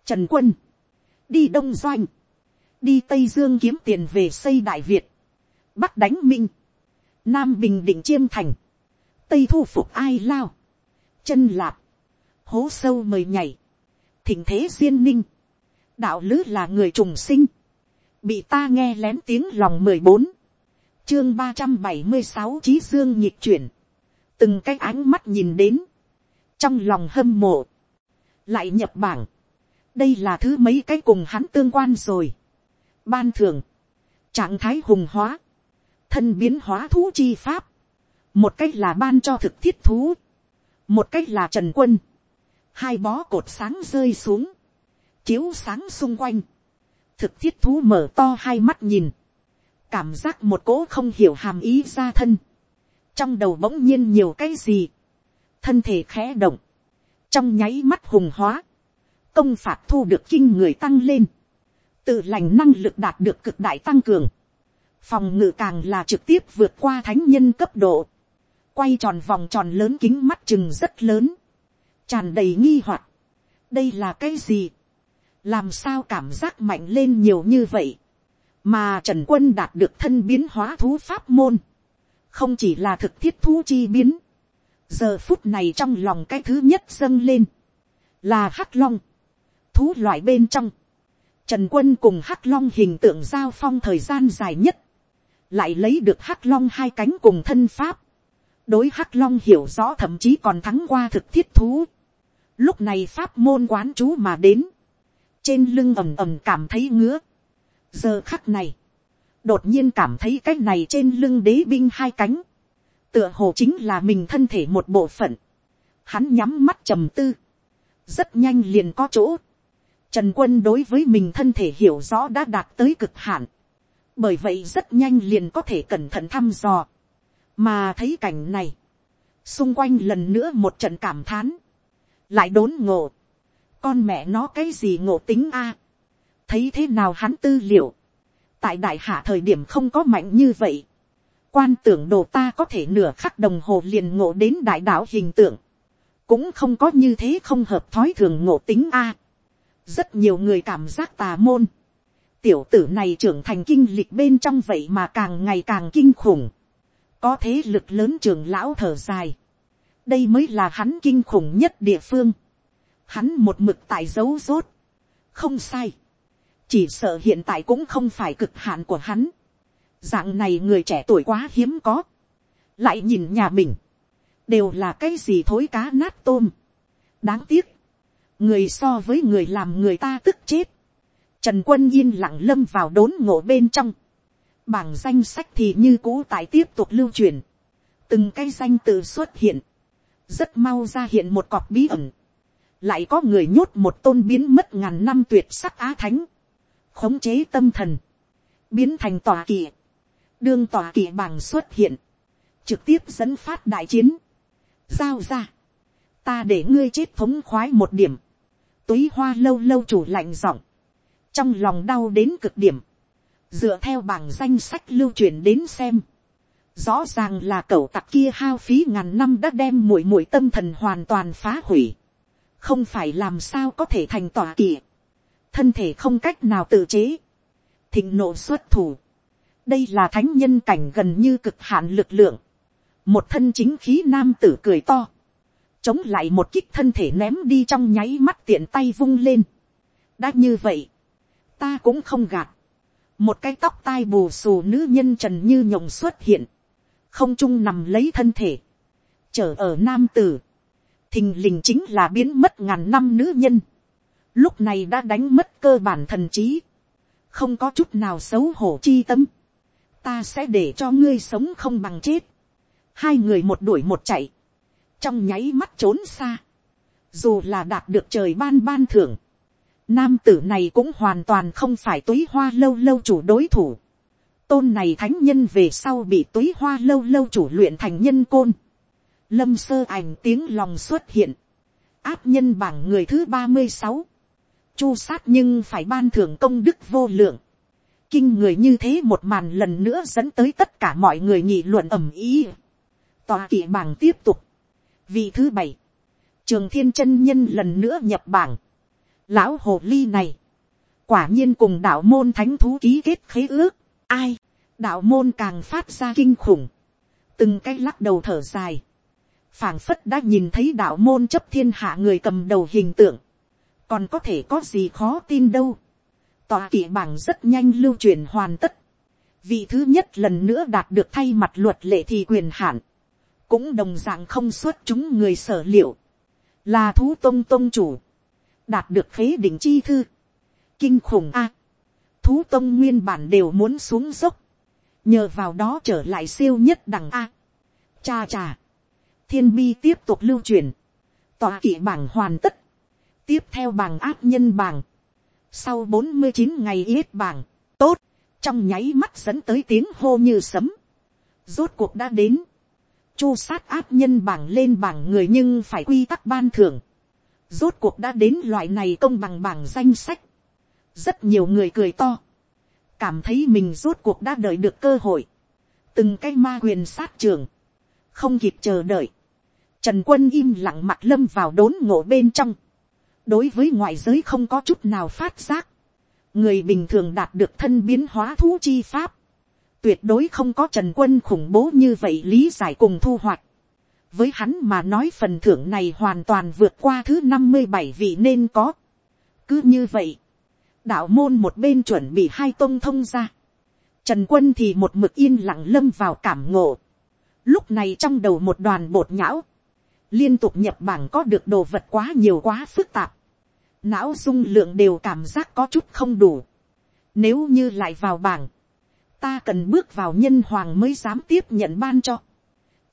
Trần quân. Đi Đông Doanh. Đi Tây Dương kiếm tiền về xây Đại Việt. Bắc đánh Minh. Nam Bình Định Chiêm Thành. Tây thu phục ai lao. Chân lạp. Hố sâu mời nhảy. Thỉnh thế duyên ninh. Đạo lứ là người trùng sinh. Bị ta nghe lén tiếng lòng mười bốn chương ba trăm bảy mươi sáu trí dương nhịp chuyển. Từng cái ánh mắt nhìn đến. Trong lòng hâm mộ. Lại nhập bảng. Đây là thứ mấy cái cùng hắn tương quan rồi. Ban thường. Trạng thái hùng hóa. Thân biến hóa thú chi pháp. Một cách là ban cho thực thiết thú. Một cách là trần quân. Hai bó cột sáng rơi xuống. Chiếu sáng xung quanh. Thực thiết thú mở to hai mắt nhìn cảm giác một cỗ không hiểu hàm ý ra thân, trong đầu bỗng nhiên nhiều cái gì, thân thể khẽ động, trong nháy mắt hùng hóa, công phạt thu được kinh người tăng lên, tự lành năng lực đạt được cực đại tăng cường, phòng ngự càng là trực tiếp vượt qua thánh nhân cấp độ, quay tròn vòng tròn lớn kính mắt chừng rất lớn, tràn đầy nghi hoặc, đây là cái gì, làm sao cảm giác mạnh lên nhiều như vậy, mà trần quân đạt được thân biến hóa thú pháp môn, không chỉ là thực thiết thú chi biến, giờ phút này trong lòng cái thứ nhất dâng lên, là hắc long, thú loại bên trong, trần quân cùng hắc long hình tượng giao phong thời gian dài nhất, lại lấy được hắc long hai cánh cùng thân pháp, đối hắc long hiểu rõ thậm chí còn thắng qua thực thiết thú, lúc này pháp môn quán chú mà đến, trên lưng ầm ầm cảm thấy ngứa, giờ khắc này, đột nhiên cảm thấy cái này trên lưng đế binh hai cánh, tựa hồ chính là mình thân thể một bộ phận, hắn nhắm mắt trầm tư, rất nhanh liền có chỗ, trần quân đối với mình thân thể hiểu rõ đã đạt tới cực hạn, bởi vậy rất nhanh liền có thể cẩn thận thăm dò, mà thấy cảnh này, xung quanh lần nữa một trận cảm thán, lại đốn ngộ, con mẹ nó cái gì ngộ tính a, thấy thế nào hắn tư liệu, tại đại hạ thời điểm không có mạnh như vậy, quan tưởng đồ ta có thể nửa khắc đồng hồ liền ngộ đến đại đạo hình tượng, cũng không có như thế không hợp thói thường ngộ tính a. rất nhiều người cảm giác tà môn, tiểu tử này trưởng thành kinh lịch bên trong vậy mà càng ngày càng kinh khủng, có thế lực lớn trưởng lão thở dài, đây mới là hắn kinh khủng nhất địa phương, hắn một mực tại dấu rốt, không sai, chỉ sợ hiện tại cũng không phải cực hạn của hắn. dạng này người trẻ tuổi quá hiếm có. lại nhìn nhà mình, đều là cái gì thối cá nát tôm. đáng tiếc, người so với người làm người ta tức chết. trần quân yên lặng lâm vào đốn ngộ bên trong. bảng danh sách thì như cũ tại tiếp tục lưu truyền. từng cái danh từ xuất hiện. rất mau ra hiện một cọp bí ẩn lại có người nhốt một tôn biến mất ngàn năm tuyệt sắc á thánh, khống chế tâm thần, biến thành tòa kỵ, đương tòa kỵ bằng xuất hiện, trực tiếp dẫn phát đại chiến, giao ra, ta để ngươi chết thống khoái một điểm, túy hoa lâu lâu chủ lạnh giọng, trong lòng đau đến cực điểm, dựa theo bảng danh sách lưu truyền đến xem, rõ ràng là cậu tặc kia hao phí ngàn năm đã đem mũi mũi tâm thần hoàn toàn phá hủy, không phải làm sao có thể thành tòa kỵ, thân thể không cách nào tự chế, thịnh nộ xuất thủ, đây là thánh nhân cảnh gần như cực hạn lực lượng, một thân chính khí nam tử cười to, chống lại một kích thân thể ném đi trong nháy mắt tiện tay vung lên. đã như vậy, ta cũng không gạt, một cái tóc tai bù xù nữ nhân trần như nhộng xuất hiện, không trung nằm lấy thân thể, trở ở nam tử, thình lình chính là biến mất ngàn năm nữ nhân, lúc này đã đánh mất cơ bản thần trí, không có chút nào xấu hổ chi tâm, ta sẽ để cho ngươi sống không bằng chết, hai người một đuổi một chạy, trong nháy mắt trốn xa, dù là đạt được trời ban ban thưởng, nam tử này cũng hoàn toàn không phải túy hoa lâu lâu chủ đối thủ, tôn này thánh nhân về sau bị túy hoa lâu lâu chủ luyện thành nhân côn, lâm sơ ảnh tiếng lòng xuất hiện, áp nhân bảng người thứ ba mươi sáu, chu sát nhưng phải ban thưởng công đức vô lượng, kinh người như thế một màn lần nữa dẫn tới tất cả mọi người nghị luận ầm ý. Tòa kỵ bảng tiếp tục. Vị thứ bảy. Trường thiên chân nhân lần nữa nhập bảng. Lão hồ ly này. Quả nhiên cùng đạo môn thánh thú ký kết khế ước. Ai? Đạo môn càng phát ra kinh khủng. Từng cái lắc đầu thở dài. phảng phất đã nhìn thấy đạo môn chấp thiên hạ người cầm đầu hình tượng. Còn có thể có gì khó tin đâu tòa kỵ bảng rất nhanh lưu truyền hoàn tất. Vị thứ nhất lần nữa đạt được thay mặt luật lệ thì quyền hạn. Cũng đồng dạng không xuất chúng người sở liệu. Là thú tông tông chủ. Đạt được khế định chi thư. Kinh khủng a Thú tông nguyên bản đều muốn xuống dốc. Nhờ vào đó trở lại siêu nhất đẳng A. Cha cha. Thiên bi tiếp tục lưu truyền. Tòa kỵ bảng hoàn tất. Tiếp theo bảng áp nhân bảng sau bốn mươi chín ngày yết bảng, tốt, trong nháy mắt dẫn tới tiếng hô như sấm. Rốt cuộc đã đến. Chu sát áp nhân bảng lên bảng người nhưng phải quy tắc ban thưởng. Rốt cuộc đã đến loại này công bằng bảng danh sách. Rất nhiều người cười to. Cảm thấy mình rốt cuộc đã đợi được cơ hội. Từng cái ma quyền sát trường. Không kịp chờ đợi. Trần quân im lặng mặt lâm vào đốn ngộ bên trong đối với ngoại giới không có chút nào phát giác, người bình thường đạt được thân biến hóa thú chi pháp, tuyệt đối không có trần quân khủng bố như vậy lý giải cùng thu hoạch. với hắn mà nói phần thưởng này hoàn toàn vượt qua thứ năm mươi bảy vị nên có. cứ như vậy, đạo môn một bên chuẩn bị hai tông thông ra, trần quân thì một mực yên lặng lâm vào cảm ngộ. lúc này trong đầu một đoàn bột nhão, liên tục nhập bảng có được đồ vật quá nhiều quá phức tạp, não dung lượng đều cảm giác có chút không đủ. Nếu như lại vào bảng, ta cần bước vào nhân hoàng mới dám tiếp nhận ban cho.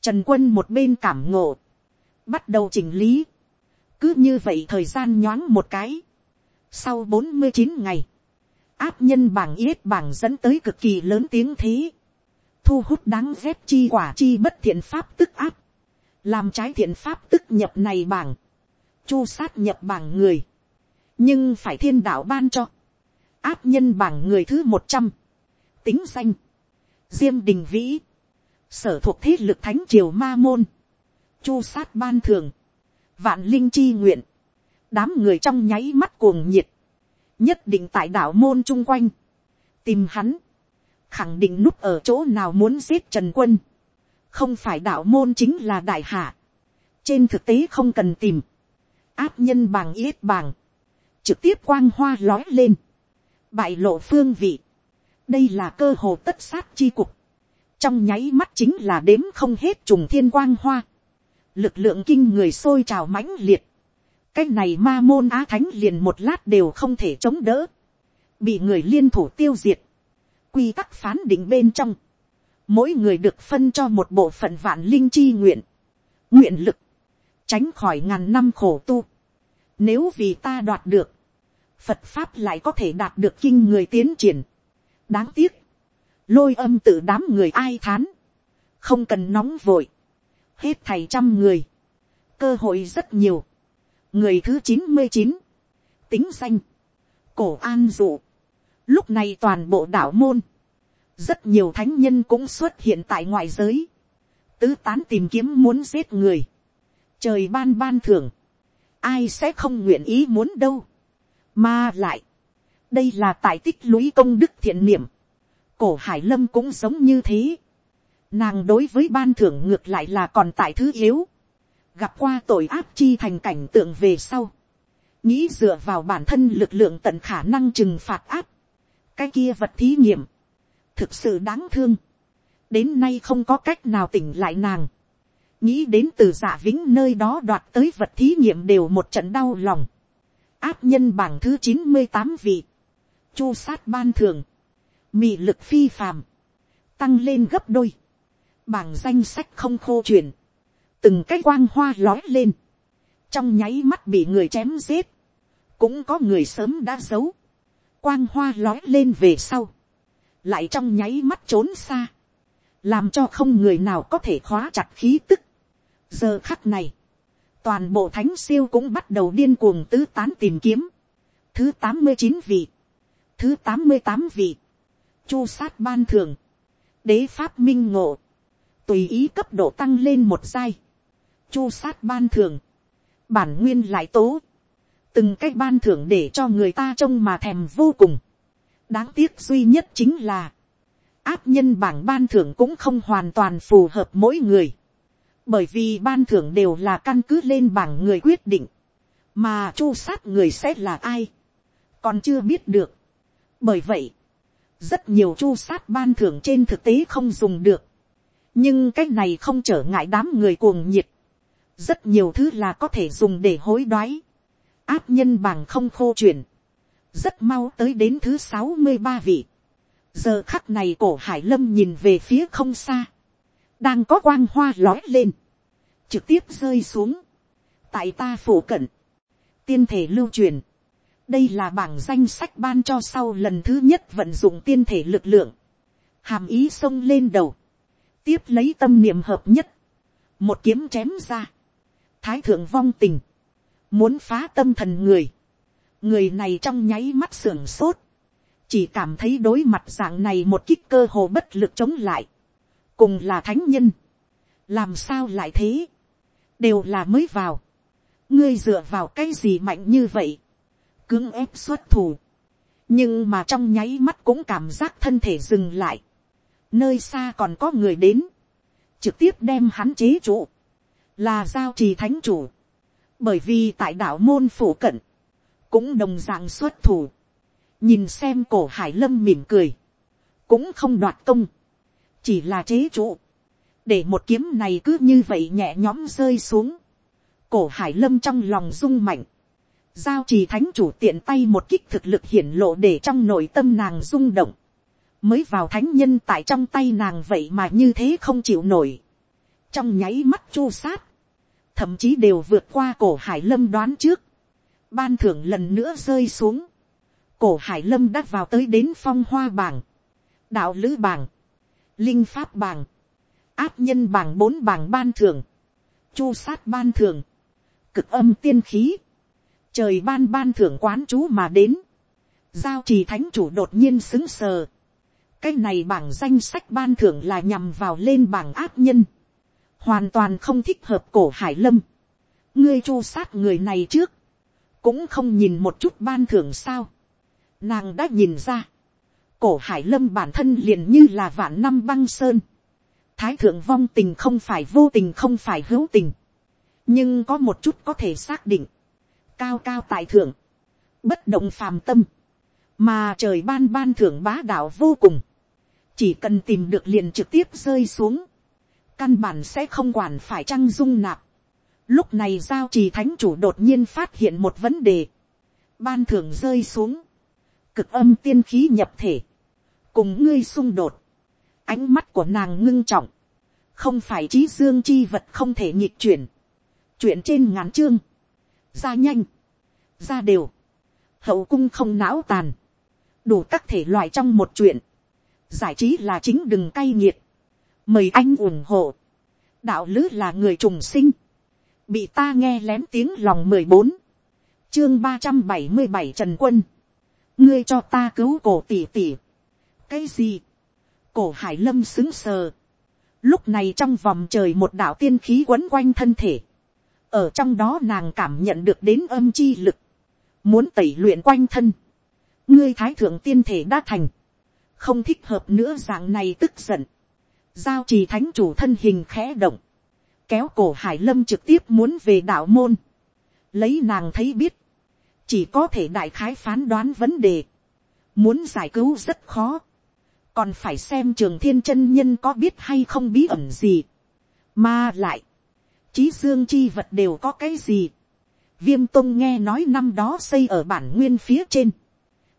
Trần quân một bên cảm ngộ, bắt đầu chỉnh lý. cứ như vậy thời gian nhoáng một cái. Sau bốn mươi chín ngày, áp nhân bảng yết bảng dẫn tới cực kỳ lớn tiếng thế. Thu hút đáng ghét chi quả chi bất thiện pháp tức áp làm trái thiện pháp tức nhập này bảng, chu sát nhập bảng người, nhưng phải thiên đạo ban cho, áp nhân bảng người thứ một trăm, tính danh, diêm đình vĩ, sở thuộc thế lực thánh triều ma môn, chu sát ban thường, vạn linh chi nguyện, đám người trong nháy mắt cuồng nhiệt, nhất định tại đạo môn chung quanh, tìm hắn, khẳng định núp ở chỗ nào muốn giết trần quân, không phải đạo môn chính là đại hạ. trên thực tế không cần tìm, áp nhân bằng yết bằng, trực tiếp quang hoa lói lên, bại lộ phương vị, đây là cơ hồ tất sát chi cục, trong nháy mắt chính là đếm không hết trùng thiên quang hoa, lực lượng kinh người sôi trào mãnh liệt, cái này ma môn á thánh liền một lát đều không thể chống đỡ, bị người liên thủ tiêu diệt, quy tắc phán định bên trong, mỗi người được phân cho một bộ phận vạn linh chi nguyện, nguyện lực, tránh khỏi ngàn năm khổ tu. Nếu vì ta đoạt được, Phật Pháp lại có thể đạt được kinh người tiến triển. Đáng tiếc, lôi âm tự đám người ai thán, không cần nóng vội, hết thầy trăm người, cơ hội rất nhiều. Người thứ chín mươi chín, tính danh, cổ an dụ, lúc này toàn bộ đảo môn, rất nhiều thánh nhân cũng xuất hiện tại ngoại giới, tứ tán tìm kiếm muốn giết người, trời ban ban thưởng, ai sẽ không nguyện ý muốn đâu, mà lại, đây là tại tích lũy công đức thiện niệm, cổ hải lâm cũng giống như thế, nàng đối với ban thưởng ngược lại là còn tại thứ yếu, gặp qua tội áp chi thành cảnh tượng về sau, nghĩ dựa vào bản thân lực lượng tận khả năng trừng phạt áp, cái kia vật thí nghiệm, thực sự đáng thương. đến nay không có cách nào tỉnh lại nàng. nghĩ đến từ giả vĩnh nơi đó đoạt tới vật thí nghiệm đều một trận đau lòng. áp nhân bảng thứ chín mươi tám vị. chu sát ban thường, mị lực phi phàm, tăng lên gấp đôi, bảng danh sách không khô chuyển, từng cái quang hoa lói lên, trong nháy mắt bị người chém giết, cũng có người sớm đã giấu, quang hoa lói lên về sau, lại trong nháy mắt trốn xa, làm cho không người nào có thể khóa chặt khí tức. giờ khắc này, toàn bộ thánh siêu cũng bắt đầu điên cuồng tứ tán tìm kiếm, thứ tám mươi chín vị, thứ tám mươi tám vị, chu sát ban thường, đế pháp minh ngộ, tùy ý cấp độ tăng lên một giai, chu sát ban thường, bản nguyên lại tố, từng cái ban thưởng để cho người ta trông mà thèm vô cùng đáng tiếc duy nhất chính là, áp nhân bảng ban thưởng cũng không hoàn toàn phù hợp mỗi người, bởi vì ban thưởng đều là căn cứ lên bảng người quyết định, mà chu sát người sẽ là ai, còn chưa biết được. bởi vậy, rất nhiều chu sát ban thưởng trên thực tế không dùng được, nhưng cái này không trở ngại đám người cuồng nhiệt, rất nhiều thứ là có thể dùng để hối đoái, áp nhân bảng không khô chuyển, rất mau tới đến thứ sáu mươi ba vị, giờ khắc này cổ hải lâm nhìn về phía không xa, đang có quang hoa lói lên, trực tiếp rơi xuống, tại ta phổ cận, tiên thể lưu truyền, đây là bảng danh sách ban cho sau lần thứ nhất vận dụng tiên thể lực lượng, hàm ý xông lên đầu, tiếp lấy tâm niệm hợp nhất, một kiếm chém ra, thái thượng vong tình, muốn phá tâm thần người, người này trong nháy mắt sưởng sốt, chỉ cảm thấy đối mặt dạng này một kích cơ hồ bất lực chống lại, cùng là thánh nhân, làm sao lại thế, đều là mới vào, ngươi dựa vào cái gì mạnh như vậy, cưỡng ép xuất thủ, nhưng mà trong nháy mắt cũng cảm giác thân thể dừng lại, nơi xa còn có người đến, trực tiếp đem hắn chế trụ, là giao trì thánh chủ, bởi vì tại đảo môn phủ cận, cũng đồng dạng xuất thủ, nhìn xem cổ hải lâm mỉm cười, cũng không đoạt công, chỉ là chế trụ, để một kiếm này cứ như vậy nhẹ nhõm rơi xuống, cổ hải lâm trong lòng rung mạnh, giao trì thánh chủ tiện tay một kích thực lực hiển lộ để trong nội tâm nàng rung động, mới vào thánh nhân tại trong tay nàng vậy mà như thế không chịu nổi, trong nháy mắt chu sát, thậm chí đều vượt qua cổ hải lâm đoán trước, ban thưởng lần nữa rơi xuống, cổ hải lâm đã vào tới đến phong hoa bảng, đạo lữ bảng, linh pháp bảng, áp nhân bảng bốn bảng ban thưởng, chu sát ban thưởng, cực âm tiên khí, trời ban ban thưởng quán chú mà đến, giao trì thánh chủ đột nhiên xứng sờ, cái này bảng danh sách ban thưởng là nhằm vào lên bảng áp nhân, hoàn toàn không thích hợp cổ hải lâm. ngươi chu sát người này trước, cũng không nhìn một chút ban thưởng sao. nàng đã nhìn ra, cổ hải lâm bản thân liền như là vạn năm băng sơn. thái thượng vong tình không phải vô tình không phải hữu tình, nhưng có một chút có thể xác định, cao cao tại thượng, bất động phàm tâm, mà trời ban ban thưởng bá đạo vô cùng, chỉ cần tìm được liền trực tiếp rơi xuống, căn bản sẽ không quản phải trăng dung nạp. Lúc này giao trì thánh chủ đột nhiên phát hiện một vấn đề. Ban thưởng rơi xuống. Cực âm tiên khí nhập thể. Cùng ngươi xung đột. Ánh mắt của nàng ngưng trọng. Không phải trí dương chi vật không thể nhịp chuyển. Chuyện trên ngắn chương. Ra nhanh. Ra đều. Hậu cung không não tàn. Đủ các thể loại trong một chuyện. Giải trí là chính đừng cay nghiệt mời anh ủng hộ. đạo lứ là người trùng sinh, bị ta nghe lén tiếng lòng mười bốn, chương ba trăm bảy mươi bảy trần quân, ngươi cho ta cứu cổ tỉ tỉ. cái gì, cổ hải lâm xứng sờ, lúc này trong vòng trời một đạo tiên khí quấn quanh thân thể, ở trong đó nàng cảm nhận được đến âm chi lực, muốn tẩy luyện quanh thân, ngươi thái thượng tiên thể đã thành, không thích hợp nữa dạng này tức giận, giao trì thánh chủ thân hình khẽ động, kéo cổ hải lâm trực tiếp muốn về đạo môn, lấy nàng thấy biết, chỉ có thể đại khái phán đoán vấn đề, muốn giải cứu rất khó, còn phải xem trường thiên chân nhân có biết hay không bí ẩn gì, mà lại, trí dương chi vật đều có cái gì, viêm tông nghe nói năm đó xây ở bản nguyên phía trên,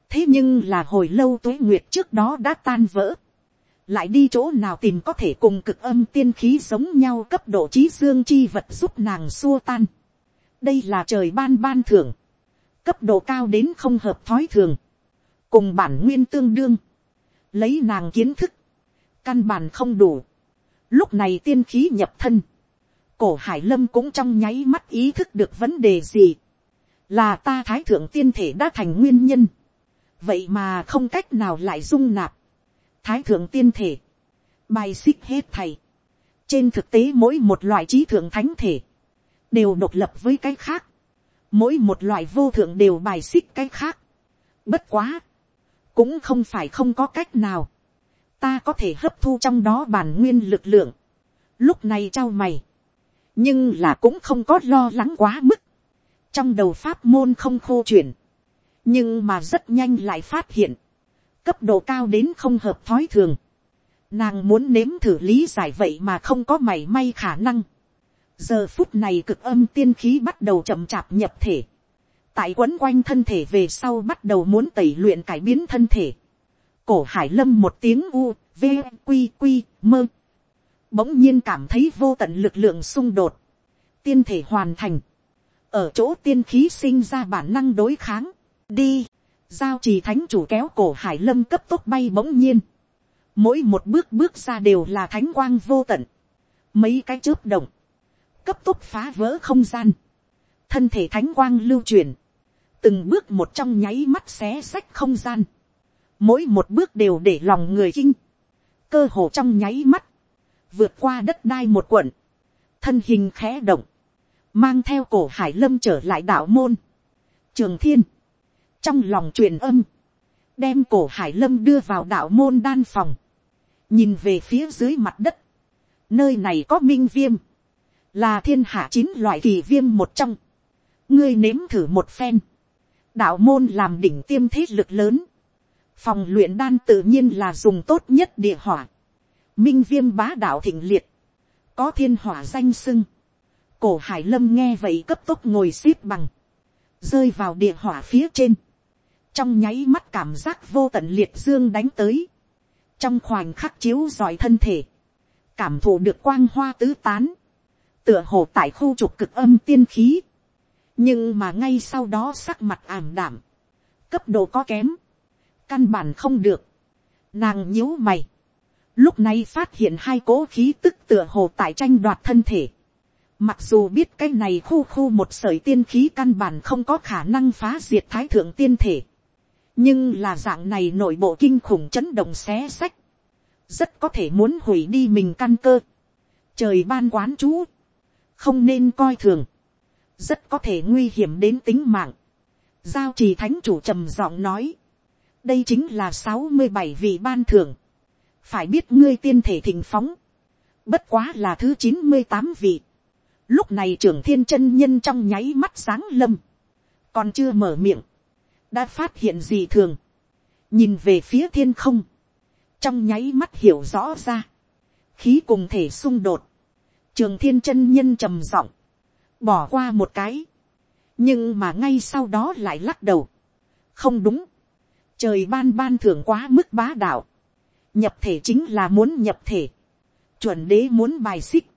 thế nhưng là hồi lâu tuế nguyệt trước đó đã tan vỡ, lại đi chỗ nào tìm có thể cùng cực âm tiên khí giống nhau cấp độ trí dương chi vật giúp nàng xua tan. đây là trời ban ban thưởng, cấp độ cao đến không hợp thói thường, cùng bản nguyên tương đương, lấy nàng kiến thức, căn bản không đủ. Lúc này tiên khí nhập thân, cổ hải lâm cũng trong nháy mắt ý thức được vấn đề gì, là ta thái thượng tiên thể đã thành nguyên nhân, vậy mà không cách nào lại dung nạp, thái thượng tiên thể, bài xích hết thầy. trên thực tế mỗi một loại trí thượng thánh thể, đều độc lập với cái khác, mỗi một loại vô thượng đều bài xích cái khác. bất quá, cũng không phải không có cách nào, ta có thể hấp thu trong đó bản nguyên lực lượng, lúc này trao mày, nhưng là cũng không có lo lắng quá mức, trong đầu pháp môn không khô chuyển, nhưng mà rất nhanh lại phát hiện, cấp độ cao đến không hợp thói thường, nàng muốn nếm thử lý giải vậy mà không có mảy may khả năng, giờ phút này cực âm tiên khí bắt đầu chậm chạp nhập thể, tại quấn quanh thân thể về sau bắt đầu muốn tẩy luyện cải biến thân thể, cổ hải lâm một tiếng u, v, q q mơ, bỗng nhiên cảm thấy vô tận lực lượng xung đột, tiên thể hoàn thành, ở chỗ tiên khí sinh ra bản năng đối kháng, đi, giao trì thánh chủ kéo cổ hải lâm cấp tốc bay bỗng nhiên, mỗi một bước bước ra đều là thánh quang vô tận, mấy cái chớp động, cấp tốc phá vỡ không gian, thân thể thánh quang lưu truyền, từng bước một trong nháy mắt xé sách không gian, mỗi một bước đều để lòng người kinh, cơ hồ trong nháy mắt, vượt qua đất đai một quận, thân hình khẽ động, mang theo cổ hải lâm trở lại đạo môn, trường thiên, trong lòng truyền âm, đem cổ hải lâm đưa vào đạo môn đan phòng, nhìn về phía dưới mặt đất, nơi này có minh viêm, là thiên hạ chín loại kỳ viêm một trong, ngươi nếm thử một phen, đạo môn làm đỉnh tiêm thế lực lớn, phòng luyện đan tự nhiên là dùng tốt nhất địa hỏa, minh viêm bá đạo thịnh liệt, có thiên hỏa danh sưng, cổ hải lâm nghe vậy cấp tốc ngồi x ế p bằng, rơi vào địa hỏa phía trên, trong nháy mắt cảm giác vô tận liệt dương đánh tới, trong khoảnh khắc chiếu dọi thân thể, cảm thụ được quang hoa tứ tán, tựa hồ tại khu trục cực âm tiên khí, nhưng mà ngay sau đó sắc mặt ảm đảm, cấp độ có kém, căn bản không được, nàng nhíu mày, lúc này phát hiện hai cố khí tức tựa hồ tại tranh đoạt thân thể, mặc dù biết cái này khu khu một sởi tiên khí căn bản không có khả năng phá diệt thái thượng tiên thể, nhưng là dạng này nội bộ kinh khủng chấn động xé sách, rất có thể muốn hủy đi mình căn cơ, trời ban quán chú, không nên coi thường, rất có thể nguy hiểm đến tính mạng. giao trì thánh chủ trầm giọng nói, đây chính là sáu mươi bảy vị ban thưởng, phải biết ngươi tiên thể thịnh phóng, bất quá là thứ chín mươi tám vị. lúc này trưởng thiên chân nhân trong nháy mắt sáng lâm, còn chưa mở miệng, đã phát hiện gì thường, nhìn về phía thiên không, trong nháy mắt hiểu rõ ra, khí cùng thể xung đột, trường thiên chân nhân trầm giọng, bỏ qua một cái, nhưng mà ngay sau đó lại lắc đầu, không đúng, trời ban ban thưởng quá mức bá đạo, nhập thể chính là muốn nhập thể, chuẩn đế muốn bài xích,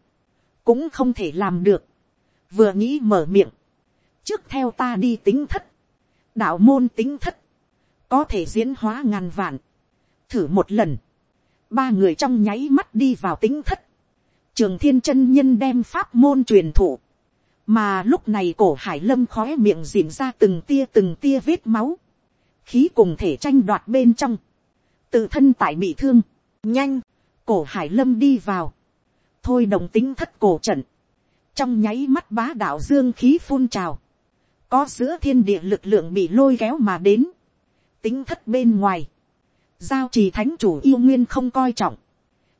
cũng không thể làm được, vừa nghĩ mở miệng, trước theo ta đi tính thất, đạo môn tính thất, có thể diễn hóa ngàn vạn, thử một lần, ba người trong nháy mắt đi vào tính thất, trường thiên chân nhân đem pháp môn truyền thụ, mà lúc này cổ hải lâm khói miệng dìm ra từng tia từng tia vết máu, khí cùng thể tranh đoạt bên trong, tự thân tại bị thương, nhanh, cổ hải lâm đi vào, thôi đồng tính thất cổ trận, trong nháy mắt bá đạo dương khí phun trào, có giữa thiên địa lực lượng bị lôi kéo mà đến, tính thất bên ngoài, giao trì thánh chủ yêu nguyên không coi trọng,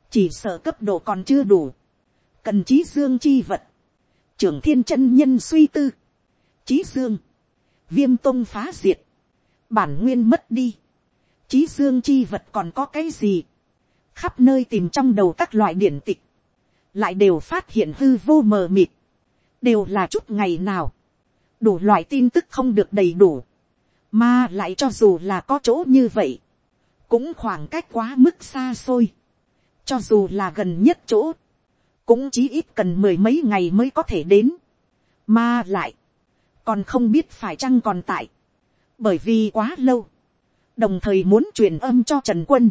chỉ sợ cấp độ còn chưa đủ, cần trí dương chi vật, trưởng thiên chân nhân suy tư, trí dương, viêm tông phá diệt, bản nguyên mất đi, trí dương chi vật còn có cái gì, khắp nơi tìm trong đầu các loại điển tịch, lại đều phát hiện hư vô mờ mịt, đều là chút ngày nào, đủ loại tin tức không được đầy đủ, mà lại cho dù là có chỗ như vậy, cũng khoảng cách quá mức xa xôi, cho dù là gần nhất chỗ, cũng chỉ ít cần mười mấy ngày mới có thể đến, mà lại, còn không biết phải chăng còn tại, bởi vì quá lâu, đồng thời muốn truyền âm cho trần quân,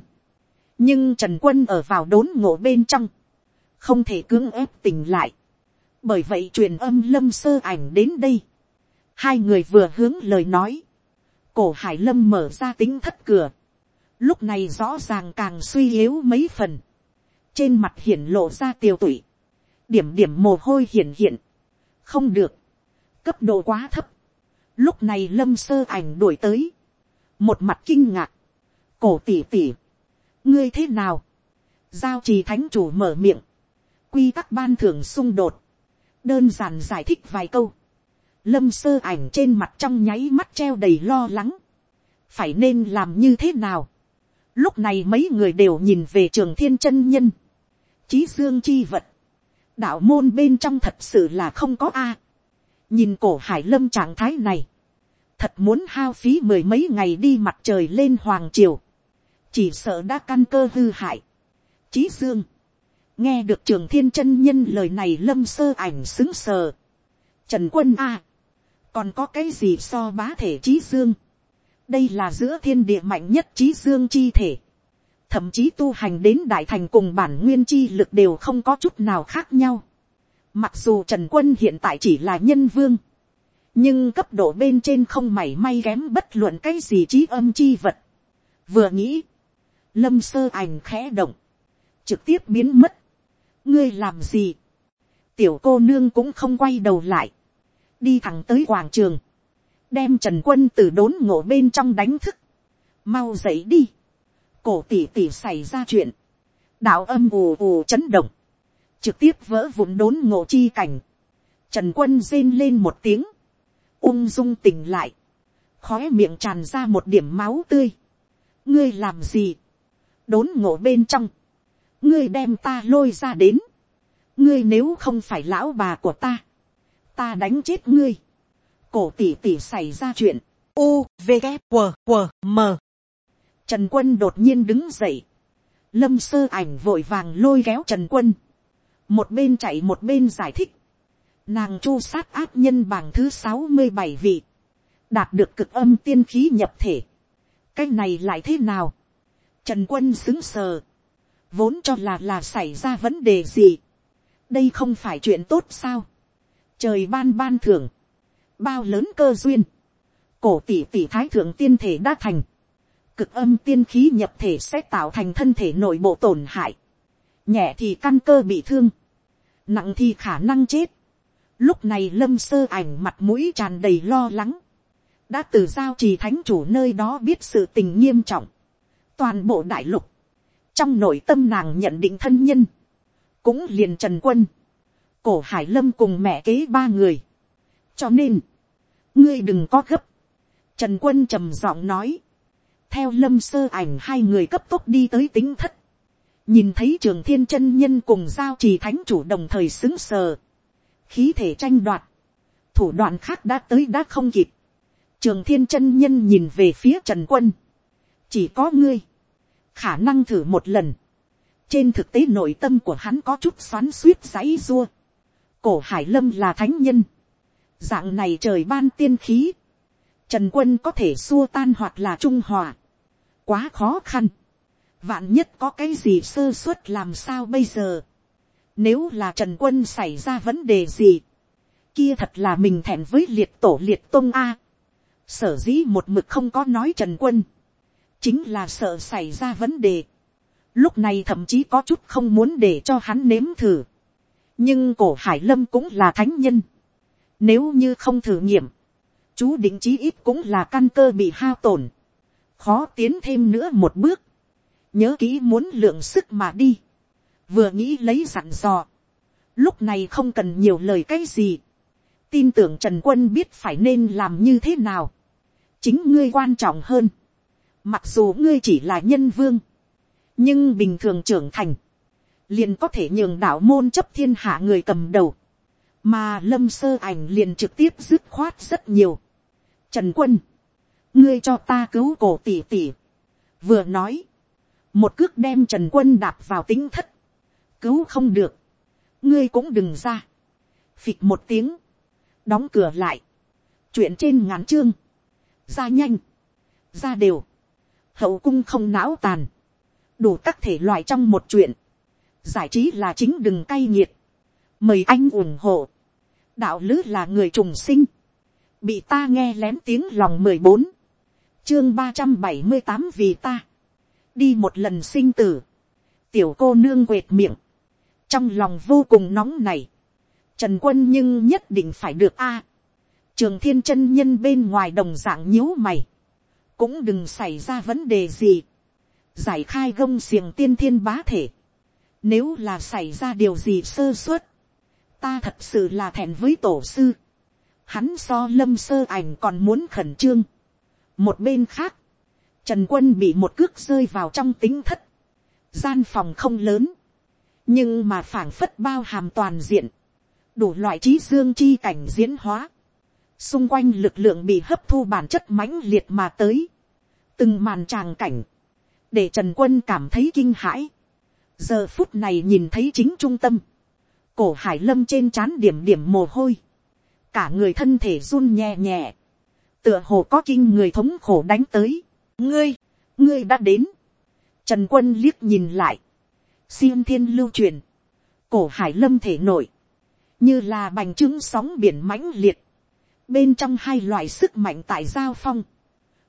nhưng trần quân ở vào đốn ngộ bên trong, không thể cưỡng ép tỉnh lại, bởi vậy truyền âm lâm sơ ảnh đến đây, hai người vừa hướng lời nói, cổ hải lâm mở ra tính thất cửa, lúc này rõ ràng càng suy yếu mấy phần, trên mặt hiển lộ ra tiêu tụy, điểm điểm mồ hôi hiển hiện, không được, cấp độ quá thấp, lúc này lâm sơ ảnh đuổi tới, một mặt kinh ngạc, cổ tỷ tỷ, ngươi thế nào, giao trì thánh chủ mở miệng, quy tắc ban thưởng xung đột, đơn giản giải thích vài câu, lâm sơ ảnh trên mặt trong nháy mắt treo đầy lo lắng, phải nên làm như thế nào. Lúc này mấy người đều nhìn về trường thiên chân nhân, chí dương chi vật, đạo môn bên trong thật sự là không có a. nhìn cổ hải lâm trạng thái này, thật muốn hao phí mười mấy ngày đi mặt trời lên hoàng triều, chỉ sợ đã căn cơ hư hại. Chí dương, nghe được trường thiên chân nhân lời này lâm sơ ảnh xứng sờ. Trần quân a, còn có cái gì so bá thể trí dương. đây là giữa thiên địa mạnh nhất trí dương chi thể. thậm chí tu hành đến đại thành cùng bản nguyên chi lực đều không có chút nào khác nhau. mặc dù trần quân hiện tại chỉ là nhân vương, nhưng cấp độ bên trên không mảy may kém bất luận cái gì trí âm chi vật. vừa nghĩ, lâm sơ ảnh khẽ động, trực tiếp biến mất. ngươi làm gì, tiểu cô nương cũng không quay đầu lại, đi thẳng tới quảng trường, đem trần quân từ đốn ngộ bên trong đánh thức, mau dậy đi, cổ tỉ tỉ xảy ra chuyện, đạo âm ù ù chấn động, trực tiếp vỡ vụn đốn ngộ chi cảnh, trần quân rên lên một tiếng, ung dung tỉnh lại, khói miệng tràn ra một điểm máu tươi, ngươi làm gì, đốn ngộ bên trong, ngươi đem ta lôi ra đến, ngươi nếu không phải lão bà của ta, ta đánh chết ngươi, cổ tỉ tỉ xảy ra chuyện, u v g q q m. Trần quân đột nhiên đứng dậy, lâm sơ ảnh vội vàng lôi kéo trần quân, một bên chạy một bên giải thích, nàng chu sát ác nhân bảng thứ sáu mươi bảy vị, đạt được cực âm tiên khí nhập thể, cái này lại thế nào, trần quân xứng sờ, vốn cho là là xảy ra vấn đề gì, đây không phải chuyện tốt sao, trời ban ban thưởng, bao lớn cơ duyên, cổ tỷ tỷ thái thượng tiên thể đã thành, cực âm tiên khí nhập thể sẽ tạo thành thân thể nội bộ tổn hại, nhẹ thì căn cơ bị thương, nặng thì khả năng chết. Lúc này lâm sơ ảnh mặt mũi tràn đầy lo lắng, đã từ giao trì thánh chủ nơi đó biết sự tình nghiêm trọng, toàn bộ đại lục, trong nội tâm nàng nhận định thân nhân, cũng liền trần quân, cổ hải lâm cùng mẹ kế ba người. cho nên, ngươi đừng có gấp. trần quân trầm giọng nói, theo lâm sơ ảnh hai người cấp tốc đi tới tính thất, nhìn thấy trường thiên chân nhân cùng giao trì thánh chủ đồng thời xứng sờ, khí thể tranh đoạt, thủ đoạn khác đã tới đã không kịp, trường thiên chân nhân nhìn về phía trần quân, chỉ có ngươi, khả năng thử một lần, trên thực tế nội tâm của hắn có chút xoắn suýt giấy dua, cổ hải lâm là thánh nhân, dạng này trời ban tiên khí, trần quân có thể xua tan hoặc là trung hòa, quá khó khăn, vạn nhất có cái gì sơ suất làm sao bây giờ, nếu là trần quân xảy ra vấn đề gì, kia thật là mình thẹn với liệt tổ liệt tôn a, sở dĩ một mực không có nói trần quân, chính là sợ xảy ra vấn đề, lúc này thậm chí có chút không muốn để cho hắn nếm thử, nhưng cổ hải lâm cũng là thánh nhân. Nếu như không thử nghiệm, chú định chí ít cũng là căn cơ bị hao tổn. Khó tiến thêm nữa một bước. Nhớ kỹ muốn lượng sức mà đi. Vừa nghĩ lấy dặn dò. Lúc này không cần nhiều lời cái gì. Tin tưởng Trần Quân biết phải nên làm như thế nào. Chính ngươi quan trọng hơn. Mặc dù ngươi chỉ là nhân vương. Nhưng bình thường trưởng thành liền có thể nhường đạo môn chấp thiên hạ người cầm đầu, mà lâm sơ ảnh liền trực tiếp dứt khoát rất nhiều. Trần quân, ngươi cho ta cứu cổ tỷ tỷ. vừa nói, một cước đem trần quân đạp vào tính thất, cứu không được, ngươi cũng đừng ra, phịch một tiếng, đóng cửa lại, chuyện trên ngắn chương, ra nhanh, ra đều, hậu cung không não tàn, đủ các thể loại trong một chuyện, giải trí là chính đừng cay nghiệt, mời anh ủng hộ, đạo lứ là người trùng sinh, bị ta nghe lén tiếng lòng mười bốn, chương ba trăm bảy mươi tám vì ta, đi một lần sinh tử, tiểu cô nương quệt miệng, trong lòng vô cùng nóng này, trần quân nhưng nhất định phải được a, trường thiên chân nhân bên ngoài đồng dạng nhíu mày, cũng đừng xảy ra vấn đề gì, giải khai gông xiềng tiên thiên bá thể, nếu là xảy ra điều gì sơ suất, ta thật sự là thẹn với tổ sư, hắn so lâm sơ ảnh còn muốn khẩn trương. một bên khác, trần quân bị một cước rơi vào trong tính thất, gian phòng không lớn, nhưng mà phảng phất bao hàm toàn diện, đủ loại trí dương chi cảnh diễn hóa, xung quanh lực lượng bị hấp thu bản chất mãnh liệt mà tới, từng màn tràng cảnh, để trần quân cảm thấy kinh hãi, giờ phút này nhìn thấy chính trung tâm, cổ hải lâm trên trán điểm điểm mồ hôi, cả người thân thể run nhẹ nhẹ, tựa hồ có kinh người thống khổ đánh tới, ngươi, ngươi đã đến, trần quân liếc nhìn lại, xiêm thiên lưu truyền, cổ hải lâm thể nổi, như là bành trướng sóng biển mãnh liệt, bên trong hai loại sức mạnh tại giao phong,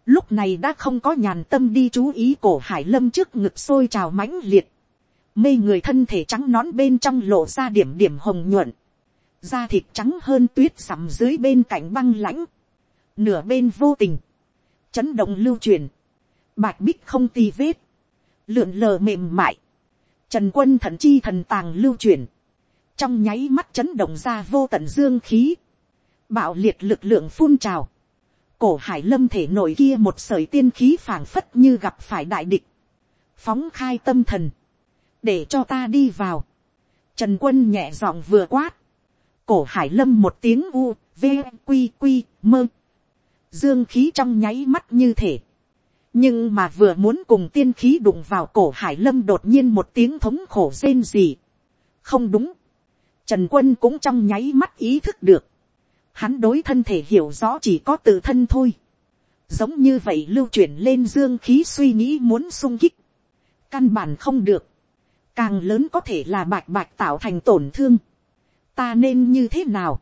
lúc này đã không có nhàn tâm đi chú ý cổ hải lâm trước ngực sôi trào mãnh liệt, mê người thân thể trắng nón bên trong lộ ra điểm điểm hồng nhuận, da thịt trắng hơn tuyết sầm dưới bên cạnh băng lãnh, nửa bên vô tình, chấn động lưu truyền, bạch bích không tì vết, lượn lờ mềm mại, trần quân thần chi thần tàng lưu truyền, trong nháy mắt chấn động ra vô tận dương khí, bạo liệt lực lượng phun trào, cổ hải lâm thể nổi kia một sởi tiên khí phảng phất như gặp phải đại địch, phóng khai tâm thần, để cho ta đi vào, trần quân nhẹ giọng vừa quát, cổ hải lâm một tiếng u, v, quy quy mơ, dương khí trong nháy mắt như thể, nhưng mà vừa muốn cùng tiên khí đụng vào cổ hải lâm đột nhiên một tiếng thống khổ rên gì. không đúng, trần quân cũng trong nháy mắt ý thức được, hắn đối thân thể hiểu rõ chỉ có tự thân thôi, giống như vậy lưu chuyển lên dương khí suy nghĩ muốn sung kích, căn bản không được, càng lớn có thể là bạch bạch tạo thành tổn thương, ta nên như thế nào,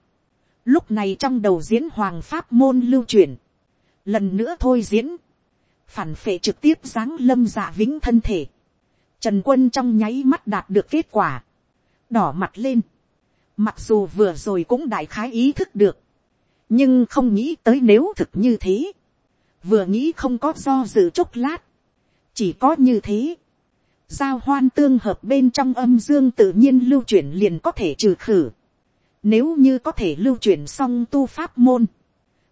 lúc này trong đầu diễn hoàng pháp môn lưu truyền, lần nữa thôi diễn, phản phệ trực tiếp giáng lâm dạ vĩnh thân thể, trần quân trong nháy mắt đạt được kết quả, đỏ mặt lên, mặc dù vừa rồi cũng đại khái ý thức được, nhưng không nghĩ tới nếu thực như thế, vừa nghĩ không có do dự chốc lát, chỉ có như thế, giao hoan tương hợp bên trong âm dương tự nhiên lưu chuyển liền có thể trừ khử, nếu như có thể lưu chuyển xong tu pháp môn,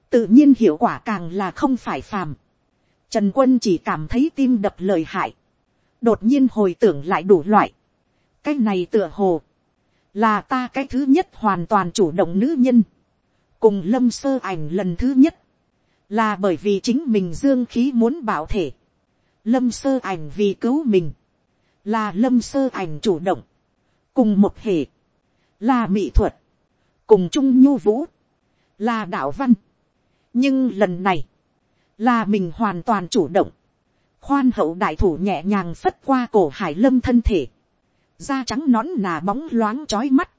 tự nhiên hiệu quả càng là không phải phàm. Trần quân chỉ cảm thấy tim đập lời hại. Đột nhiên hồi tưởng lại đủ loại. Cái này tựa hồ. Là ta cái thứ nhất hoàn toàn chủ động nữ nhân. Cùng lâm sơ ảnh lần thứ nhất. Là bởi vì chính mình dương khí muốn bảo thể. Lâm sơ ảnh vì cứu mình. Là lâm sơ ảnh chủ động. Cùng một hệ. Là mỹ thuật. Cùng chung nhu vũ, là đạo văn. nhưng lần này, là mình hoàn toàn chủ động, khoan hậu đại thủ nhẹ nhàng phất qua cổ hải lâm thân thể, da trắng nón nà bóng loáng trói mắt,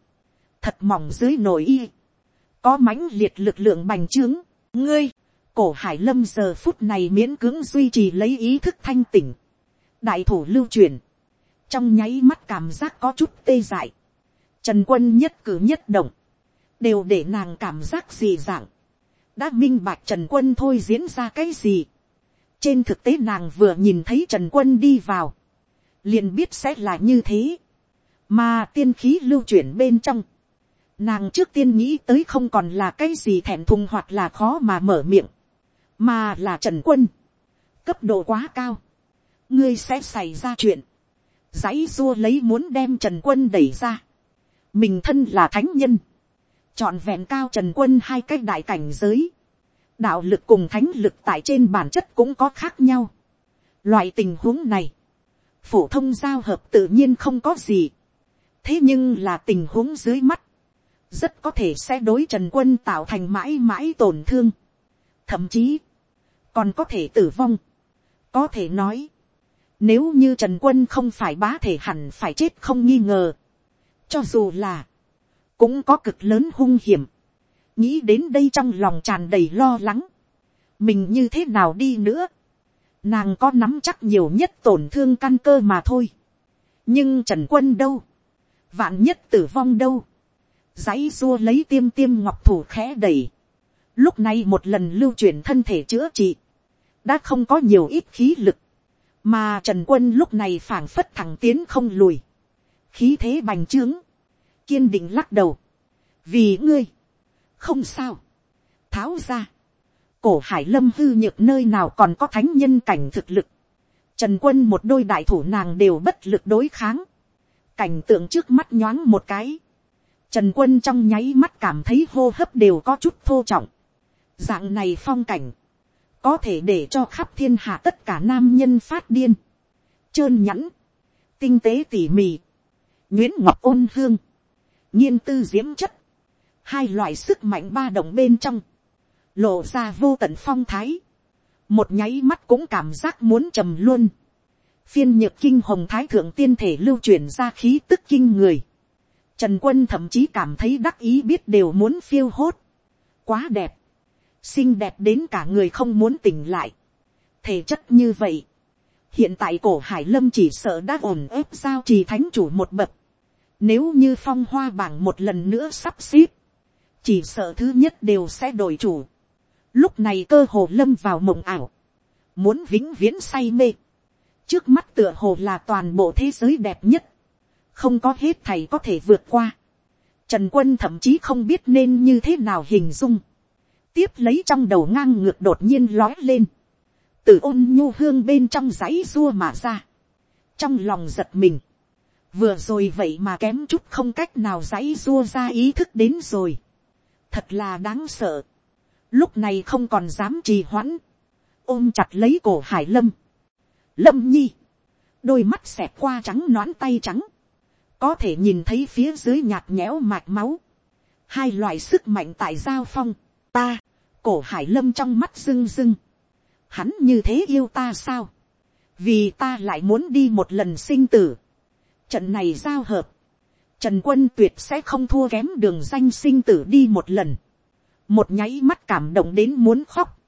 thật mỏng dưới nồi y, có mãnh liệt lực lượng bành trướng, ngươi, cổ hải lâm giờ phút này miễn cưỡng duy trì lấy ý thức thanh tỉnh, đại thủ lưu truyền, trong nháy mắt cảm giác có chút tê dại, trần quân nhất cử nhất động, đều để nàng cảm giác gì dạng, đã minh bạch trần quân thôi diễn ra cái gì. trên thực tế nàng vừa nhìn thấy trần quân đi vào, liền biết sẽ là như thế, mà tiên khí lưu chuyển bên trong, nàng trước tiên nghĩ tới không còn là cái gì thẹn thùng hoặc là khó mà mở miệng, mà là trần quân, cấp độ quá cao, ngươi sẽ xảy ra chuyện, dãy dua lấy muốn đem trần quân đẩy ra, mình thân là thánh nhân, trọn vẹn cao trần quân hai cái đại cảnh giới, đạo lực cùng thánh lực tại trên bản chất cũng có khác nhau. Loại tình huống này, phổ thông giao hợp tự nhiên không có gì. thế nhưng là tình huống dưới mắt, rất có thể sẽ đối trần quân tạo thành mãi mãi tổn thương. thậm chí, còn có thể tử vong. có thể nói, nếu như trần quân không phải bá thể hẳn phải chết không nghi ngờ. cho dù là, cũng có cực lớn hung hiểm. nghĩ đến đây trong lòng tràn đầy lo lắng. mình như thế nào đi nữa. nàng có nắm chắc nhiều nhất tổn thương căn cơ mà thôi. nhưng trần quân đâu. vạn nhất tử vong đâu. dãy xua lấy tiêm tiêm ngọc thủ khẽ đẩy. lúc này một lần lưu chuyển thân thể chữa trị. đã không có nhiều ít khí lực mà trần quân lúc này phảng phất thẳng tiến không lùi. khí thế bành trướng. Kiên định lắc đầu, vì ngươi, không sao, tháo ra, cổ hải lâm hư nhược nơi nào còn có thánh nhân cảnh thực lực, trần quân một đôi đại thủ nàng đều bất lực đối kháng, cảnh tượng trước mắt nhoáng một cái, trần quân trong nháy mắt cảm thấy hô hấp đều có chút thô trọng, dạng này phong cảnh, có thể để cho khắp thiên hạ tất cả nam nhân phát điên, trơn nhẵn, tinh tế tỉ mỉ, nguyễn ngọc ôn hương, nhiên tư diễm chất, hai loại sức mạnh ba động bên trong, lộ ra vô tận phong thái, một nháy mắt cũng cảm giác muốn trầm luôn, phiên nhược kinh hồng thái thượng tiên thể lưu truyền ra khí tức kinh người, trần quân thậm chí cảm thấy đắc ý biết đều muốn phiêu hốt, quá đẹp, xinh đẹp đến cả người không muốn tỉnh lại, thể chất như vậy, hiện tại cổ hải lâm chỉ sợ đã ổn ép giao trì thánh chủ một bậc, nếu như phong hoa bảng một lần nữa sắp xếp. Chỉ sợ thứ nhất đều sẽ đổi chủ. Lúc này cơ hồ lâm vào mộng ảo. Muốn vĩnh viễn say mê. Trước mắt tựa hồ là toàn bộ thế giới đẹp nhất. Không có hết thầy có thể vượt qua. Trần quân thậm chí không biết nên như thế nào hình dung. Tiếp lấy trong đầu ngang ngược đột nhiên lói lên. Từ ôn nhu hương bên trong giấy rua mà ra. Trong lòng giật mình vừa rồi vậy mà kém chút không cách nào dãy dua ra ý thức đến rồi. thật là đáng sợ. lúc này không còn dám trì hoãn. ôm chặt lấy cổ hải lâm. lâm nhi. đôi mắt xẹt qua trắng nõn tay trắng. có thể nhìn thấy phía dưới nhạt nhẽo mạch máu. hai loại sức mạnh tại giao phong ta, cổ hải lâm trong mắt rưng rưng. hắn như thế yêu ta sao. vì ta lại muốn đi một lần sinh tử Trận này giao hợp. Trần quân tuyệt sẽ không thua kém đường danh sinh tử đi một lần. Một nháy mắt cảm động đến muốn khóc.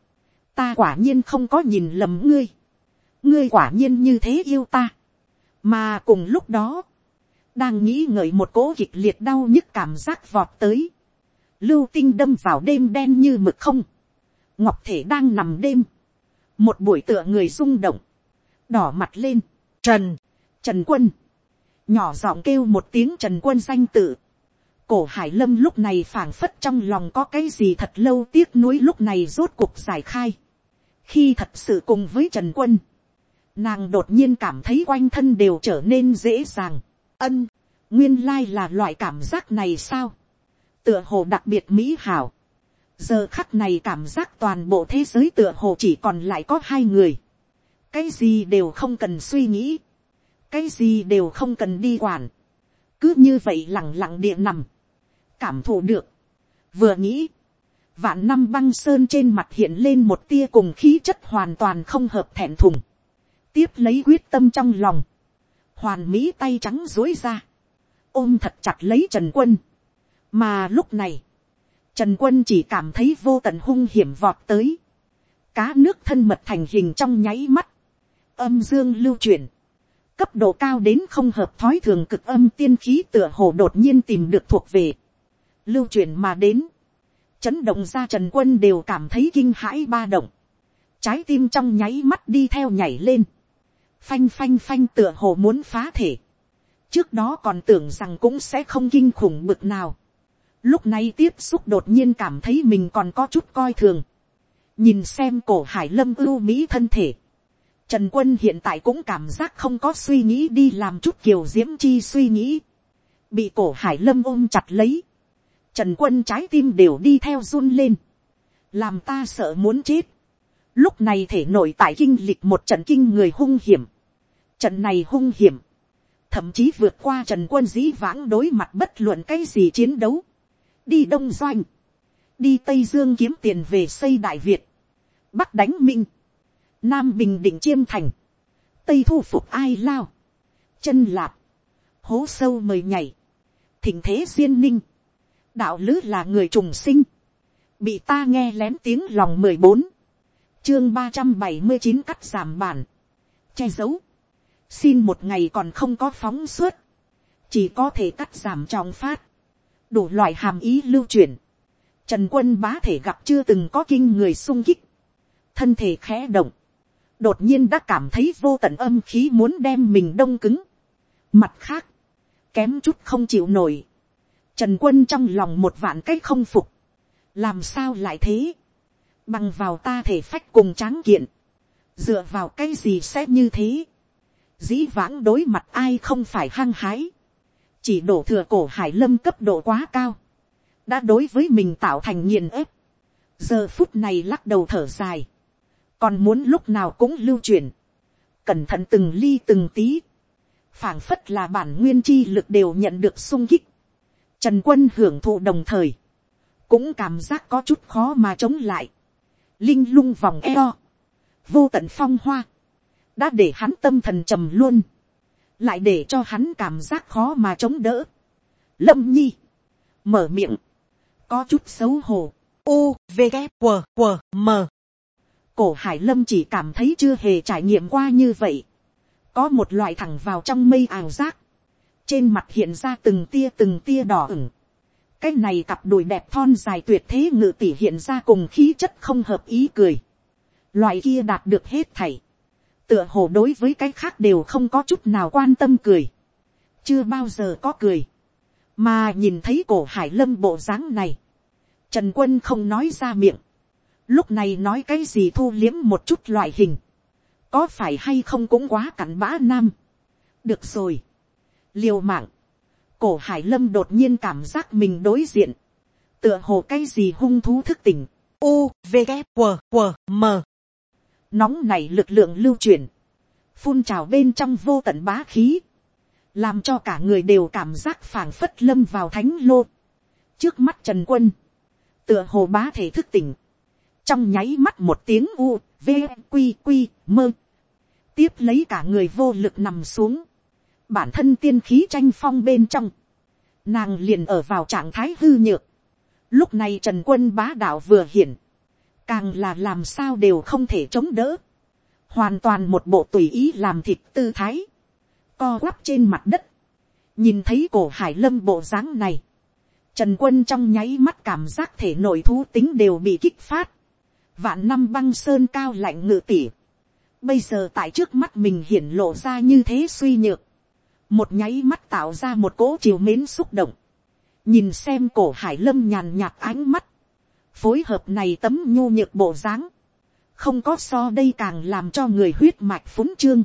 Ta quả nhiên không có nhìn lầm ngươi. Ngươi quả nhiên như thế yêu ta. Mà cùng lúc đó. Đang nghĩ ngợi một cố kịch liệt đau nhức cảm giác vọt tới. Lưu tinh đâm vào đêm đen như mực không. Ngọc thể đang nằm đêm. Một buổi tựa người rung động. Đỏ mặt lên. Trần. Trần quân nhỏ giọng kêu một tiếng trần quân danh tự. cổ hải lâm lúc này phảng phất trong lòng có cái gì thật lâu tiếc nuối lúc này rốt cuộc giải khai. khi thật sự cùng với trần quân, nàng đột nhiên cảm thấy quanh thân đều trở nên dễ dàng. ân, nguyên lai là loại cảm giác này sao tựa hồ đặc biệt mỹ hảo. giờ khắc này cảm giác toàn bộ thế giới tựa hồ chỉ còn lại có hai người. cái gì đều không cần suy nghĩ. Cái gì đều không cần đi quản, cứ như vậy lẳng lặng địa nằm, cảm thụ được, vừa nghĩ, vạn năm băng sơn trên mặt hiện lên một tia cùng khí chất hoàn toàn không hợp thẹn thùng, tiếp lấy quyết tâm trong lòng, hoàn mỹ tay trắng dối ra, ôm thật chặt lấy trần quân, mà lúc này, trần quân chỉ cảm thấy vô tận hung hiểm vọt tới, cá nước thân mật thành hình trong nháy mắt, âm dương lưu chuyển, cấp độ cao đến không hợp thói thường cực âm tiên khí tựa hồ đột nhiên tìm được thuộc về, lưu truyền mà đến, chấn động ra trần quân đều cảm thấy kinh hãi ba động, trái tim trong nháy mắt đi theo nhảy lên, phanh phanh phanh tựa hồ muốn phá thể, trước đó còn tưởng rằng cũng sẽ không kinh khủng bực nào, lúc này tiếp xúc đột nhiên cảm thấy mình còn có chút coi thường, nhìn xem cổ hải lâm ưu mỹ thân thể, Trần quân hiện tại cũng cảm giác không có suy nghĩ đi làm chút kiều diễm chi suy nghĩ. Bị cổ hải lâm ôm chặt lấy. Trần quân trái tim đều đi theo run lên. làm ta sợ muốn chết, lúc này thể nội tại kinh lịch một trận kinh người hung hiểm, trận này hung hiểm, thậm chí vượt qua trần quân dĩ vãng đối mặt bất luận cái gì chiến đấu, đi đông doanh, đi tây dương kiếm tiền về xây đại việt, bắc đánh minh, nam bình định chiêm thành, tây thu phục ai lao, chân lạp, hố sâu mời nhảy, thỉnh thế duyên ninh, đạo lứ là người trùng sinh, bị ta nghe lén tiếng lòng mười bốn, chương ba trăm bảy mươi chín cắt giảm bản, che giấu, xin một ngày còn không có phóng suốt, chỉ có thể cắt giảm trọng phát, đủ loại hàm ý lưu truyền, trần quân bá thể gặp chưa từng có kinh người sung kích, thân thể khẽ động, đột nhiên đã cảm thấy vô tận âm khí muốn đem mình đông cứng. Mặt khác, kém chút không chịu nổi. Trần quân trong lòng một vạn cách không phục. Làm sao lại thế? Bằng vào ta thể phách cùng tráng kiện. Dựa vào cái gì sẽ như thế? Dĩ vãng đối mặt ai không phải hăng hái. Chỉ đổ thừa cổ hải lâm cấp độ quá cao. Đã đối với mình tạo thành nghiền ép. Giờ phút này lắc đầu thở dài. Còn muốn lúc nào cũng lưu truyền, cẩn thận từng ly từng tí, phảng phất là bản nguyên chi lực đều nhận được sung kích, trần quân hưởng thụ đồng thời, cũng cảm giác có chút khó mà chống lại, linh lung vòng eo, vô tận phong hoa, đã để hắn tâm thần trầm luôn, lại để cho hắn cảm giác khó mà chống đỡ. Lâm nhi, mở miệng, có chút xấu hổ, u, v, g, q, q, m, cổ hải lâm chỉ cảm thấy chưa hề trải nghiệm qua như vậy. có một loại thẳng vào trong mây ảo giác. trên mặt hiện ra từng tia từng tia đỏ ửng. cái này cặp đùi đẹp thon dài tuyệt thế ngự tỷ hiện ra cùng khí chất không hợp ý cười. loại kia đạt được hết thảy tựa hồ đối với cái khác đều không có chút nào quan tâm cười. chưa bao giờ có cười. mà nhìn thấy cổ hải lâm bộ dáng này. trần quân không nói ra miệng lúc này nói cái gì thu liếm một chút loại hình, có phải hay không cũng quá cặn bã nam. được rồi, liều mạng, cổ hải lâm đột nhiên cảm giác mình đối diện, tựa hồ cái gì hung thú thức tỉnh, u v g q q m nóng này lực lượng lưu chuyển, phun trào bên trong vô tận bá khí, làm cho cả người đều cảm giác phảng phất lâm vào thánh lô. trước mắt trần quân, tựa hồ bá thể thức tỉnh, trong nháy mắt một tiếng u, v, q q mơ, tiếp lấy cả người vô lực nằm xuống, bản thân tiên khí tranh phong bên trong, nàng liền ở vào trạng thái hư nhược, lúc này trần quân bá đạo vừa hiển, càng là làm sao đều không thể chống đỡ, hoàn toàn một bộ tùy ý làm thịt tư thái, co quắp trên mặt đất, nhìn thấy cổ hải lâm bộ dáng này, trần quân trong nháy mắt cảm giác thể nội thú tính đều bị kích phát, vạn năm băng sơn cao lạnh ngự tỉ, bây giờ tại trước mắt mình hiển lộ ra như thế suy nhược, một nháy mắt tạo ra một cỗ chiều mến xúc động, nhìn xem cổ hải lâm nhàn nhạt ánh mắt, phối hợp này tấm nhu nhược bộ dáng, không có so đây càng làm cho người huyết mạch phúng trương,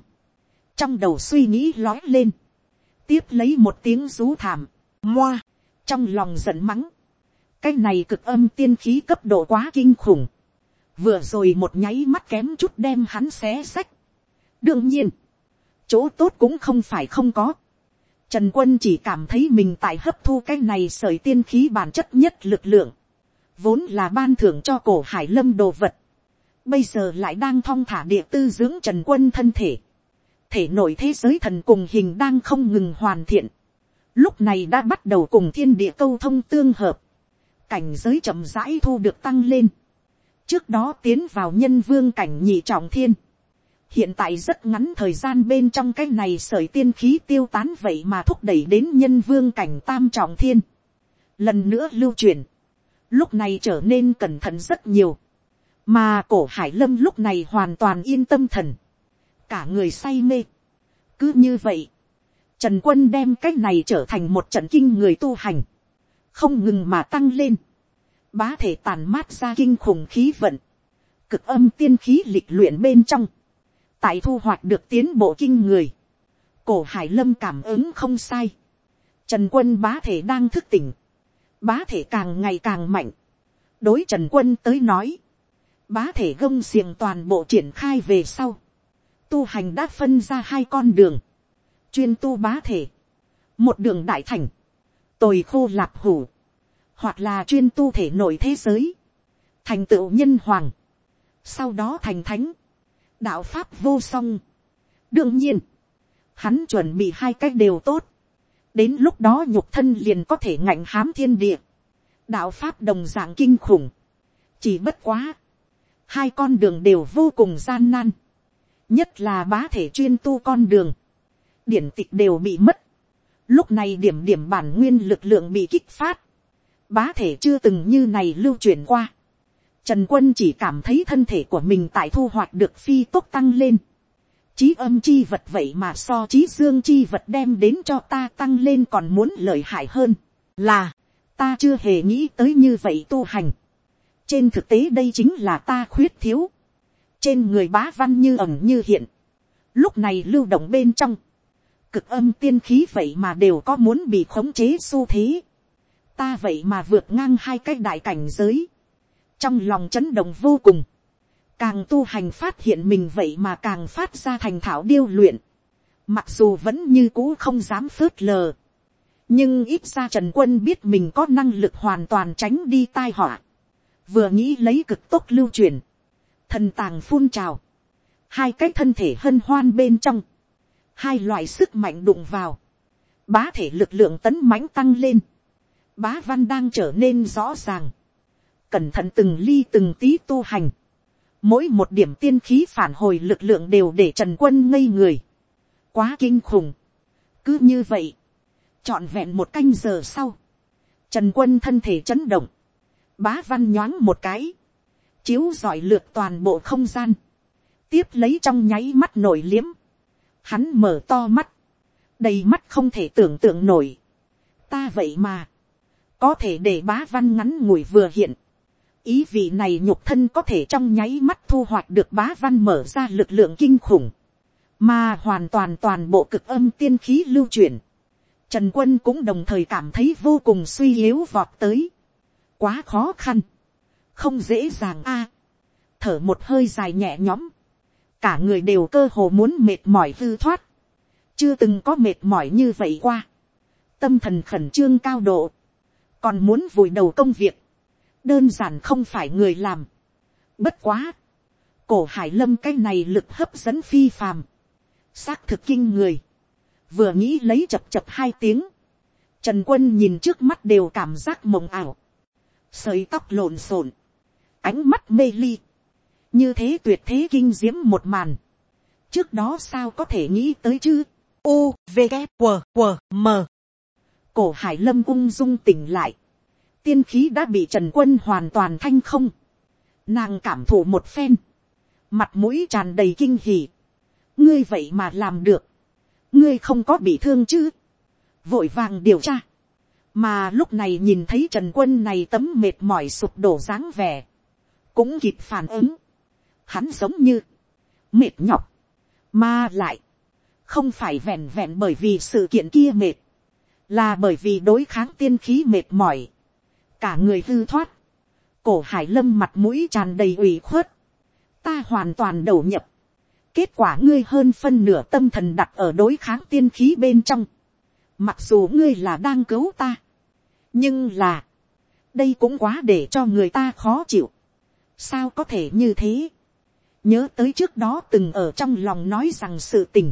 trong đầu suy nghĩ lói lên, tiếp lấy một tiếng rú thảm, moa, trong lòng giận mắng, cái này cực âm tiên khí cấp độ quá kinh khủng, vừa rồi một nháy mắt kém chút đem hắn xé sách, đương nhiên, chỗ tốt cũng không phải không có. Trần quân chỉ cảm thấy mình tại hấp thu cái này sởi tiên khí bản chất nhất lực lượng, vốn là ban thưởng cho cổ hải lâm đồ vật. Bây giờ lại đang thong thả địa tư dưỡng trần quân thân thể. Thể nội thế giới thần cùng hình đang không ngừng hoàn thiện. Lúc này đã bắt đầu cùng thiên địa câu thông tương hợp. Cảnh giới chậm rãi thu được tăng lên trước đó tiến vào nhân vương cảnh nhị trọng thiên. hiện tại rất ngắn thời gian bên trong cái này sởi tiên khí tiêu tán vậy mà thúc đẩy đến nhân vương cảnh tam trọng thiên. lần nữa lưu truyền, lúc này trở nên cẩn thận rất nhiều, mà cổ hải lâm lúc này hoàn toàn yên tâm thần, cả người say mê. cứ như vậy, trần quân đem cái này trở thành một trận kinh người tu hành, không ngừng mà tăng lên. Bá thể tàn mát ra kinh khủng khí vận, cực âm tiên khí lịch luyện bên trong, tại thu hoạch được tiến bộ kinh người, cổ hải lâm cảm ứng không sai, trần quân bá thể đang thức tỉnh, bá thể càng ngày càng mạnh, đối trần quân tới nói, bá thể gông xiềng toàn bộ triển khai về sau, tu hành đã phân ra hai con đường, chuyên tu bá thể, một đường đại thành, tồi khô lạp hủ, hoặc là chuyên tu thể nội thế giới, thành tựu nhân hoàng, sau đó thành thánh, đạo pháp vô song. đương nhiên, hắn chuẩn bị hai cách đều tốt, đến lúc đó nhục thân liền có thể ngạnh hám thiên địa, đạo pháp đồng dạng kinh khủng, chỉ bất quá, hai con đường đều vô cùng gian nan, nhất là bá thể chuyên tu con đường, điển tịch đều bị mất, lúc này điểm điểm bản nguyên lực lượng bị kích phát, bá thể chưa từng như này lưu truyền qua, Trần quân chỉ cảm thấy thân thể của mình tại thu hoạch được phi tốc tăng lên. Chí âm chi vật vậy mà so chí dương chi vật đem đến cho ta tăng lên còn muốn lợi hại hơn. Là, ta chưa hề nghĩ tới như vậy tu hành. Trên thực tế đây chính là ta khuyết thiếu. Trên người bá văn như ẩm như hiện. Lúc này lưu động bên trong. Cực âm tiên khí vậy mà đều có muốn bị khống chế xu thế. Ta vậy mà vượt ngang hai cái đại cảnh giới trong lòng chấn động vô cùng, càng tu hành phát hiện mình vậy mà càng phát ra thành thảo điêu luyện, mặc dù vẫn như cũ không dám phớt lờ, nhưng ít ra trần quân biết mình có năng lực hoàn toàn tránh đi tai họa, vừa nghĩ lấy cực tốc lưu truyền, thần tàng phun trào, hai cái thân thể hân hoan bên trong, hai loại sức mạnh đụng vào, bá thể lực lượng tấn mãnh tăng lên, bá văn đang trở nên rõ ràng, cẩn thận từng ly từng tí tu hành, mỗi một điểm tiên khí phản hồi lực lượng đều để trần quân ngây người, quá kinh khủng, cứ như vậy, trọn vẹn một canh giờ sau, trần quân thân thể chấn động, bá văn nhoáng một cái, chiếu giỏi lượt toàn bộ không gian, tiếp lấy trong nháy mắt nổi liếm, hắn mở to mắt, đầy mắt không thể tưởng tượng nổi, ta vậy mà, có thể để bá văn ngắn ngủi vừa hiện, ý vị này nhục thân có thể trong nháy mắt thu hoạch được bá văn mở ra lực lượng kinh khủng, mà hoàn toàn toàn bộ cực âm tiên khí lưu chuyển. Trần quân cũng đồng thời cảm thấy vô cùng suy yếu vọt tới. Quá khó khăn. Không dễ dàng a. thở một hơi dài nhẹ nhõm. Cả người đều cơ hồ muốn mệt mỏi hư thoát. Chưa từng có mệt mỏi như vậy qua. Tâm thần khẩn trương cao độ. Còn muốn vùi đầu công việc đơn giản không phải người làm. Bất quá, cổ hải lâm cái này lực hấp dẫn phi phàm, xác thực kinh người, vừa nghĩ lấy chập chập hai tiếng, trần quân nhìn trước mắt đều cảm giác mộng ảo, sợi tóc lộn xộn, ánh mắt mê ly, như thế tuyệt thế kinh diễm một màn, trước đó sao có thể nghĩ tới chứ, u v g q q m. Cổ hải lâm ung dung tỉnh lại, tiên khí đã bị trần quân hoàn toàn thanh không. Nàng cảm thụ một phen. Mặt mũi tràn đầy kinh hỉ. Ngươi vậy mà làm được. Ngươi không có bị thương chứ. Vội vàng điều tra. Mà lúc này nhìn thấy trần quân này tấm mệt mỏi sụp đổ dáng vẻ. Cũng kịp phản ứng. Hắn giống như. Mệt nhọc. Mà lại. Không phải vẹn vẹn bởi vì sự kiện kia mệt. Là bởi vì đối kháng tiên khí mệt mỏi cả người hư thoát, cổ hải lâm mặt mũi tràn đầy ủy khuất, ta hoàn toàn đầu nhập, kết quả ngươi hơn phân nửa tâm thần đặt ở đối kháng tiên khí bên trong, mặc dù ngươi là đang cứu ta, nhưng là, đây cũng quá để cho người ta khó chịu, sao có thể như thế, nhớ tới trước đó từng ở trong lòng nói rằng sự tình,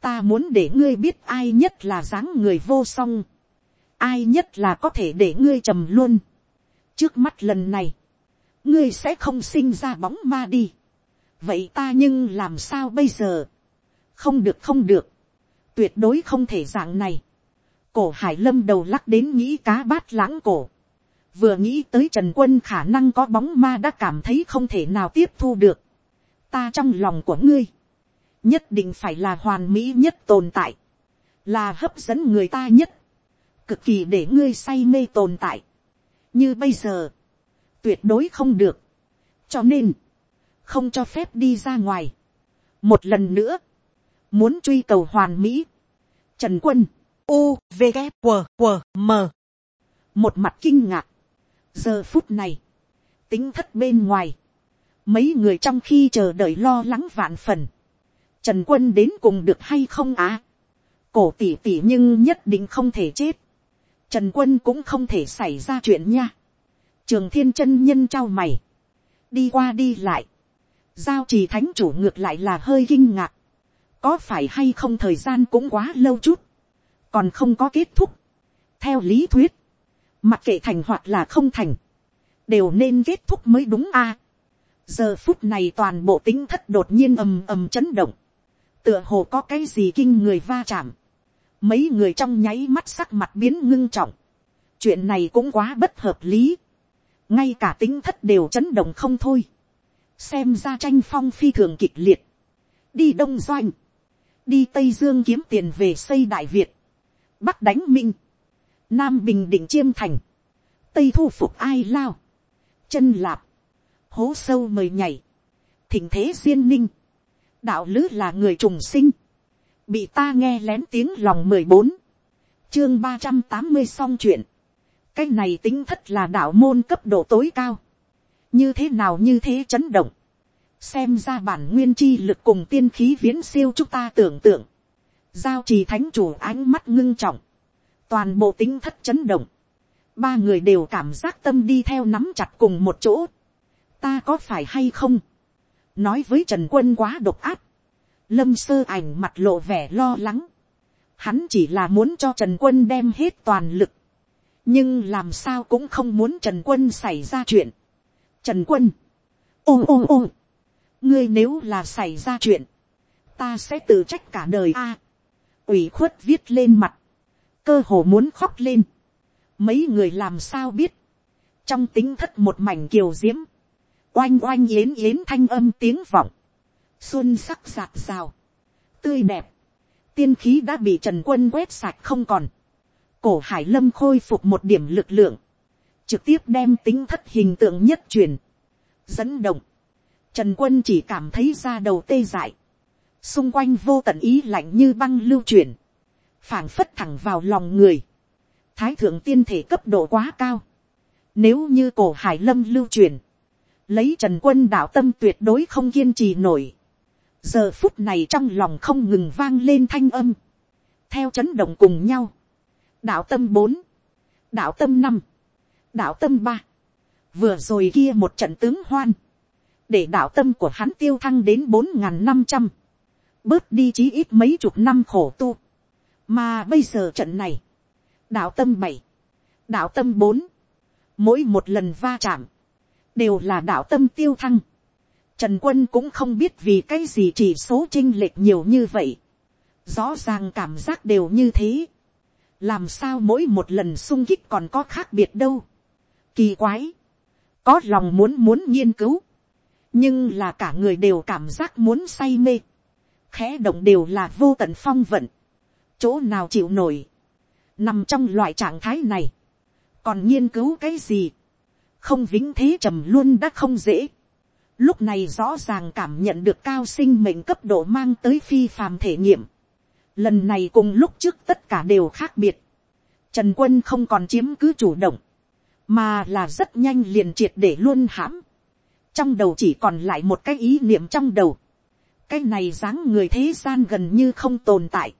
ta muốn để ngươi biết ai nhất là dáng người vô song, ai nhất là có thể để ngươi trầm luôn. trước mắt lần này, ngươi sẽ không sinh ra bóng ma đi. vậy ta nhưng làm sao bây giờ. không được không được. tuyệt đối không thể dạng này. cổ hải lâm đầu lắc đến nghĩ cá bát lãng cổ. vừa nghĩ tới trần quân khả năng có bóng ma đã cảm thấy không thể nào tiếp thu được. ta trong lòng của ngươi, nhất định phải là hoàn mỹ nhất tồn tại, là hấp dẫn người ta nhất cực kỳ để ngươi say mê tồn tại. như bây giờ, tuyệt đối không được. cho nên, không cho phép đi ra ngoài. một lần nữa, muốn truy cầu hoàn mỹ. trần quân, u, v, g, q, q, m. một mặt kinh ngạc. giờ phút này, tính thất bên ngoài, mấy người trong khi chờ đợi lo lắng vạn phần, trần quân đến cùng được hay không á, cổ tỉ tỉ nhưng nhất định không thể chết, trần quân cũng không thể xảy ra chuyện nha, trường thiên chân nhân trao mày, đi qua đi lại, giao trì thánh chủ ngược lại là hơi kinh ngạc, có phải hay không thời gian cũng quá lâu chút, còn không có kết thúc. theo lý thuyết, mặc kệ thành hoặc là không thành, đều nên kết thúc mới đúng a. giờ phút này toàn bộ tính thất đột nhiên ầm ầm chấn động, tựa hồ có cái gì kinh người va chạm, mấy người trong nháy mắt sắc mặt biến ngưng trọng, chuyện này cũng quá bất hợp lý, ngay cả tính thất đều chấn động không thôi, xem ra tranh phong phi thường kịch liệt, đi đông doanh, đi tây dương kiếm tiền về xây đại việt, bắc đánh minh, nam bình định chiêm thành, tây thu phục ai lao, chân lạp, hố sâu mời nhảy, thỉnh thế duyên ninh, đạo lứ là người trùng sinh, bị ta nghe lén tiếng lòng mười bốn, chương ba trăm tám mươi xong chuyện, cái này tính thất là đạo môn cấp độ tối cao, như thế nào như thế chấn động, xem ra bản nguyên chi lực cùng tiên khí viễn siêu chúng ta tưởng tượng, giao trì thánh chủ ánh mắt ngưng trọng, toàn bộ tính thất chấn động, ba người đều cảm giác tâm đi theo nắm chặt cùng một chỗ, ta có phải hay không, nói với trần quân quá độc áp, lâm sơ ảnh mặt lộ vẻ lo lắng, hắn chỉ là muốn cho trần quân đem hết toàn lực, nhưng làm sao cũng không muốn trần quân xảy ra chuyện. trần quân, ôm ôm ôm, ngươi nếu là xảy ra chuyện, ta sẽ tự trách cả đời a. ủy khuất viết lên mặt, cơ hồ muốn khóc lên. mấy người làm sao biết, trong tính thất một mảnh kiều diễm, oanh oanh yến yến thanh âm tiếng vọng, xuân sắc sạc rào, tươi đẹp, tiên khí đã bị trần quân quét sạch không còn, cổ hải lâm khôi phục một điểm lực lượng, trực tiếp đem tính thất hình tượng nhất truyền, dẫn động, trần quân chỉ cảm thấy da đầu tê dại, xung quanh vô tận ý lạnh như băng lưu truyền, phảng phất thẳng vào lòng người, thái thượng tiên thể cấp độ quá cao, nếu như cổ hải lâm lưu truyền, lấy trần quân đạo tâm tuyệt đối không kiên trì nổi, giờ phút này trong lòng không ngừng vang lên thanh âm, theo chấn động cùng nhau, đạo tâm bốn, đạo tâm năm, đạo tâm ba, vừa rồi kia một trận tướng hoan, để đạo tâm của hắn tiêu thăng đến bốn n g h n năm trăm, bớt đi chí ít mấy chục năm khổ tu, mà bây giờ trận này, đạo tâm bảy, đạo tâm bốn, mỗi một lần va chạm, đều là đạo tâm tiêu thăng, trần quân cũng không biết vì cái gì chỉ số chinh lệch nhiều như vậy, rõ ràng cảm giác đều như thế, làm sao mỗi một lần sung kích còn có khác biệt đâu. Kỳ quái, có lòng muốn muốn nghiên cứu, nhưng là cả người đều cảm giác muốn say mê, khẽ động đều là vô tận phong vận, chỗ nào chịu nổi, nằm trong loại trạng thái này, còn nghiên cứu cái gì, không vĩnh thế trầm luôn đã không dễ. Lúc này rõ ràng cảm nhận được cao sinh mệnh cấp độ mang tới phi phàm thể nghiệm. Lần này cùng lúc trước tất cả đều khác biệt. Trần quân không còn chiếm cứ chủ động. Mà là rất nhanh liền triệt để luôn hãm. Trong đầu chỉ còn lại một cái ý niệm trong đầu. Cái này dáng người thế gian gần như không tồn tại.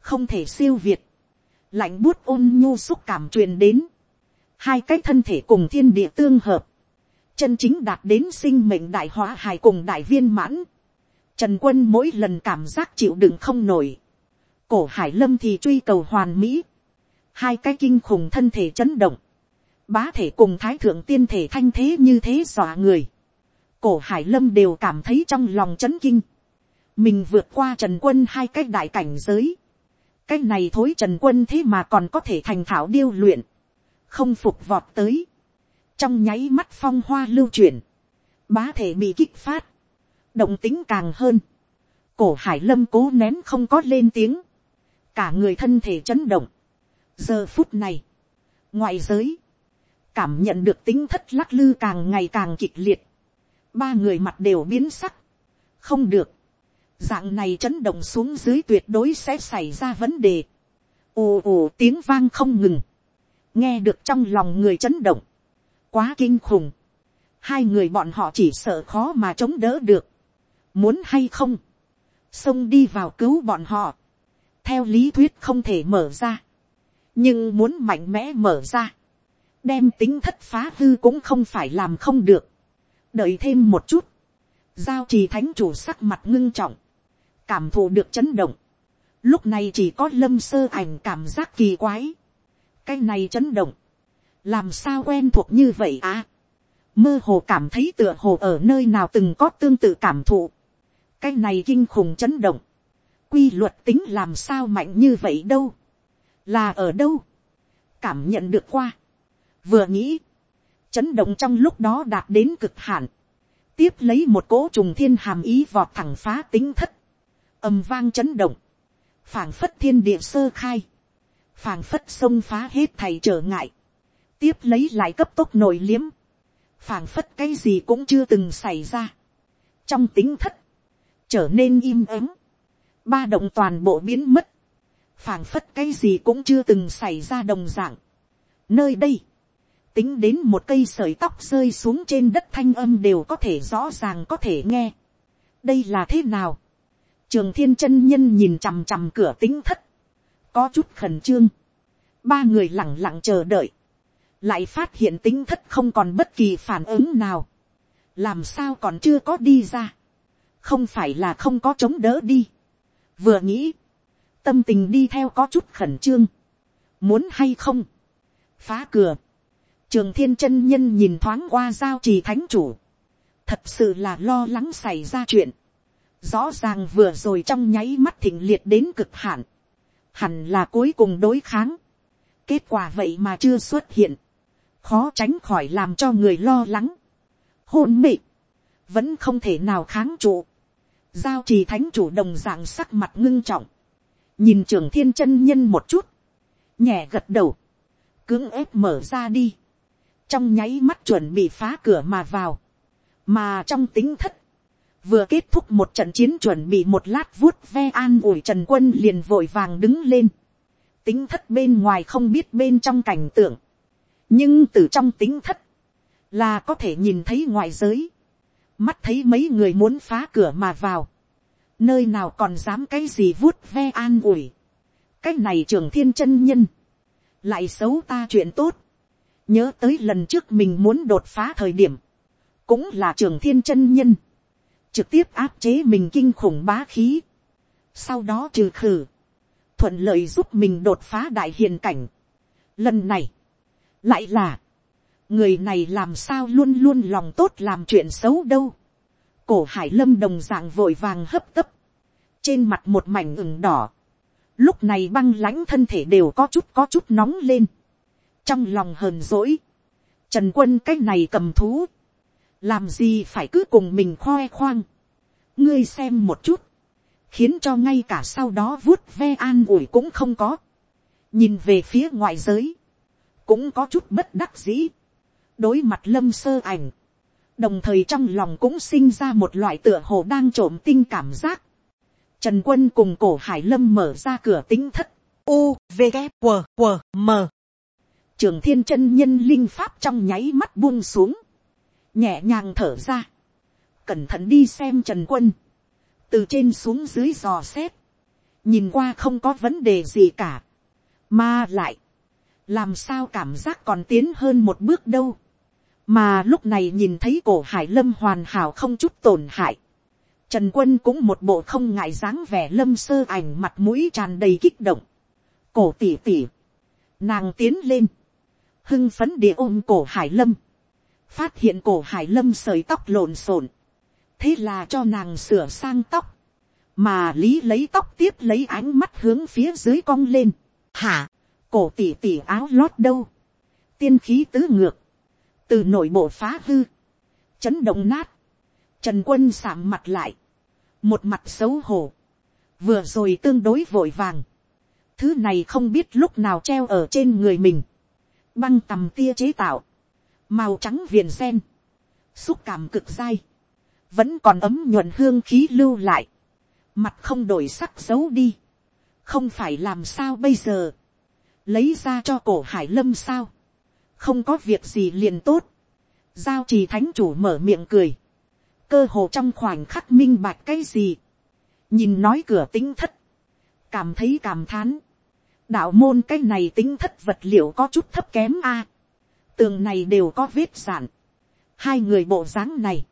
Không thể siêu việt. Lạnh buốt ôn nhu xúc cảm truyền đến. Hai cái thân thể cùng thiên địa tương hợp. Chân chính đạt đến sinh mệnh đại hóa hài cùng đại viên mãn. Trần quân mỗi lần cảm giác chịu đựng không nổi. Cổ hải lâm thì truy cầu hoàn mỹ, hai cái kinh khủng thân thể chấn động, bá thể cùng thái thượng tiên thể thanh thế như thế dọa người, cổ hải lâm đều cảm thấy trong lòng chấn kinh, mình vượt qua trần quân hai cái đại cảnh giới, cái này thối trần quân thế mà còn có thể thành thảo điêu luyện, không phục vọt tới, trong nháy mắt phong hoa lưu chuyển, bá thể bị kích phát, động tính càng hơn, cổ hải lâm cố nén không có lên tiếng, cả người thân thể chấn động. giờ phút này, ngoại giới, cảm nhận được tính thất lắc lư càng ngày càng kịch liệt, ba người mặt đều biến sắc, không được, dạng này chấn động xuống dưới tuyệt đối sẽ xảy ra vấn đề, ồ ồ tiếng vang không ngừng, nghe được trong lòng người chấn động, quá kinh khủng, hai người bọn họ chỉ sợ khó mà chống đỡ được, muốn hay không, xông đi vào cứu bọn họ, theo lý thuyết không thể mở ra, nhưng muốn mạnh mẽ mở ra, đem tính thất phá hư cũng không phải làm không được, đợi thêm một chút, giao trì thánh chủ sắc mặt ngưng trọng, cảm thụ được chấn động, lúc này chỉ có lâm sơ ảnh cảm giác kỳ quái, cái này chấn động, làm sao quen thuộc như vậy à, mơ hồ cảm thấy tựa hồ ở nơi nào từng có tương tự cảm thụ, cái này kinh khủng chấn động, quy luật tính làm sao mạnh như vậy đâu, là ở đâu, cảm nhận được qua, vừa nghĩ, chấn động trong lúc đó đạt đến cực hạn, tiếp lấy một cỗ trùng thiên hàm ý vọt thẳng phá tính thất, âm vang chấn động, phảng phất thiên địa sơ khai, phảng phất sông phá hết thầy trở ngại, tiếp lấy lại cấp tốc nội liếm, phảng phất cái gì cũng chưa từng xảy ra, trong tính thất, trở nên im ắng, ba động toàn bộ biến mất, phảng phất cái gì cũng chưa từng xảy ra đồng dạng. Nơi đây, tính đến một cây sợi tóc rơi xuống trên đất thanh âm đều có thể rõ ràng có thể nghe. đây là thế nào. trường thiên chân nhân nhìn chằm chằm cửa tính thất, có chút khẩn trương. ba người lẳng lặng chờ đợi, lại phát hiện tính thất không còn bất kỳ phản ứng nào. làm sao còn chưa có đi ra. không phải là không có chống đỡ đi. vừa nghĩ, tâm tình đi theo có chút khẩn trương. muốn hay không, phá cửa Trường thiên chân nhân nhìn thoáng qua giao trì thánh chủ. Thật sự là lo lắng xảy ra chuyện. Rõ ràng vừa rồi trong nháy mắt thịnh liệt đến cực hạn. Hẳn là cuối cùng đối kháng. Kết quả vậy mà chưa xuất hiện. Khó tránh khỏi làm cho người lo lắng. Hôn mị. Vẫn không thể nào kháng trụ. Giao trì thánh chủ đồng dạng sắc mặt ngưng trọng. Nhìn trường thiên chân nhân một chút. Nhẹ gật đầu. Cưỡng ép mở ra đi trong nháy mắt chuẩn bị phá cửa mà vào, mà trong tính thất, vừa kết thúc một trận chiến chuẩn bị một lát vuốt ve an ủi trần quân liền vội vàng đứng lên, tính thất bên ngoài không biết bên trong cảnh tượng, nhưng từ trong tính thất, là có thể nhìn thấy ngoại giới, mắt thấy mấy người muốn phá cửa mà vào, nơi nào còn dám cái gì vuốt ve an ủi, cái này trường thiên chân nhân, lại xấu ta chuyện tốt, nhớ tới lần trước mình muốn đột phá thời điểm, cũng là trường thiên chân nhân, trực tiếp áp chế mình kinh khủng bá khí, sau đó trừ khử, thuận lợi giúp mình đột phá đại hiền cảnh. Lần này, lại là, người này làm sao luôn luôn lòng tốt làm chuyện xấu đâu. cổ hải lâm đồng d ạ n g vội vàng hấp tấp, trên mặt một mảnh ửng đỏ, lúc này băng lãnh thân thể đều có chút có chút nóng lên, trong lòng hờn dỗi, trần quân cái này cầm thú, làm gì phải cứ cùng mình khoe khoang, ngươi xem một chút, khiến cho ngay cả sau đó vuốt ve an ủi cũng không có, nhìn về phía ngoại giới, cũng có chút bất đắc dĩ, đối mặt lâm sơ ảnh, đồng thời trong lòng cũng sinh ra một loại tựa hồ đang trộm tinh cảm giác. Trần quân cùng cổ hải lâm mở ra cửa tính thất, u, v, g, q, q, m. Trường thiên chân nhân linh pháp trong nháy mắt buông xuống, nhẹ nhàng thở ra, cẩn thận đi xem trần quân, từ trên xuống dưới dò xét, nhìn qua không có vấn đề gì cả, mà lại, làm sao cảm giác còn tiến hơn một bước đâu, mà lúc này nhìn thấy cổ hải lâm hoàn hảo không chút tổn hại, trần quân cũng một bộ không ngại dáng vẻ lâm sơ ảnh mặt mũi tràn đầy kích động, cổ tỉ tỉ, nàng tiến lên, hưng phấn địa ôm cổ hải lâm, phát hiện cổ hải lâm sợi tóc lộn xộn, thế là cho nàng sửa sang tóc, mà lý lấy tóc tiếp lấy ánh mắt hướng phía dưới cong lên, hả, cổ tỉ tỉ áo lót đâu, tiên khí tứ ngược, từ nội bộ phá hư, chấn động nát, trần quân sạm mặt lại, một mặt xấu hổ, vừa rồi tương đối vội vàng, thứ này không biết lúc nào treo ở trên người mình, băng tầm tia chế tạo, màu trắng viền sen, xúc cảm cực dai, vẫn còn ấm nhuận hương khí lưu lại, mặt không đổi sắc giấu đi, không phải làm sao bây giờ, lấy ra cho cổ hải lâm sao, không có việc gì liền tốt, giao trì thánh chủ mở miệng cười, cơ hồ trong khoảnh khắc minh bạch cái gì, nhìn nói cửa tính thất, cảm thấy cảm thán, đạo môn cái này tính thất vật liệu có chút thấp kém a, tường này đều có vết giản hai người bộ dáng này,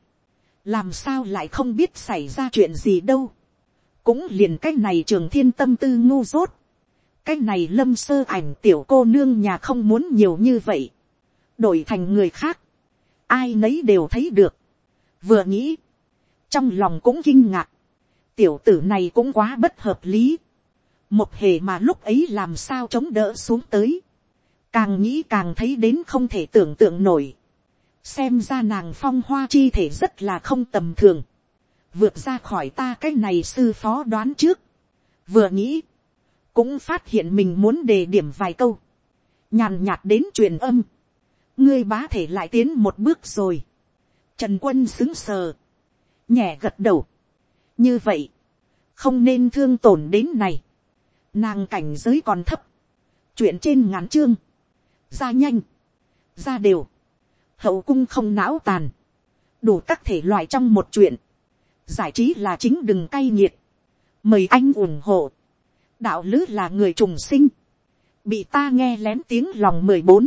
làm sao lại không biết xảy ra chuyện gì đâu, cũng liền cái này trường thiên tâm tư ngu dốt, cái này lâm sơ ảnh tiểu cô nương nhà không muốn nhiều như vậy, đổi thành người khác, ai nấy đều thấy được, vừa nghĩ, trong lòng cũng kinh ngạc, tiểu tử này cũng quá bất hợp lý, một hề mà lúc ấy làm sao chống đỡ xuống tới, càng nghĩ càng thấy đến không thể tưởng tượng nổi, xem ra nàng phong hoa chi thể rất là không tầm thường, vượt ra khỏi ta cái này sư phó đoán trước, vừa nghĩ, cũng phát hiện mình muốn đề điểm vài câu, nhàn nhạt đến truyền âm, ngươi bá thể lại tiến một bước rồi, trần quân xứng sờ, nhẹ gật đầu, như vậy, không nên thương tổn đến này, nàng cảnh giới còn thấp, chuyện trên ngắn chương, ra nhanh, ra đều, hậu cung không não tàn, đủ các thể loại trong một chuyện, giải trí là chính đừng cay nghiệt, mời anh ủng hộ, đạo lữ là người trùng sinh, bị ta nghe lén tiếng lòng mười bốn,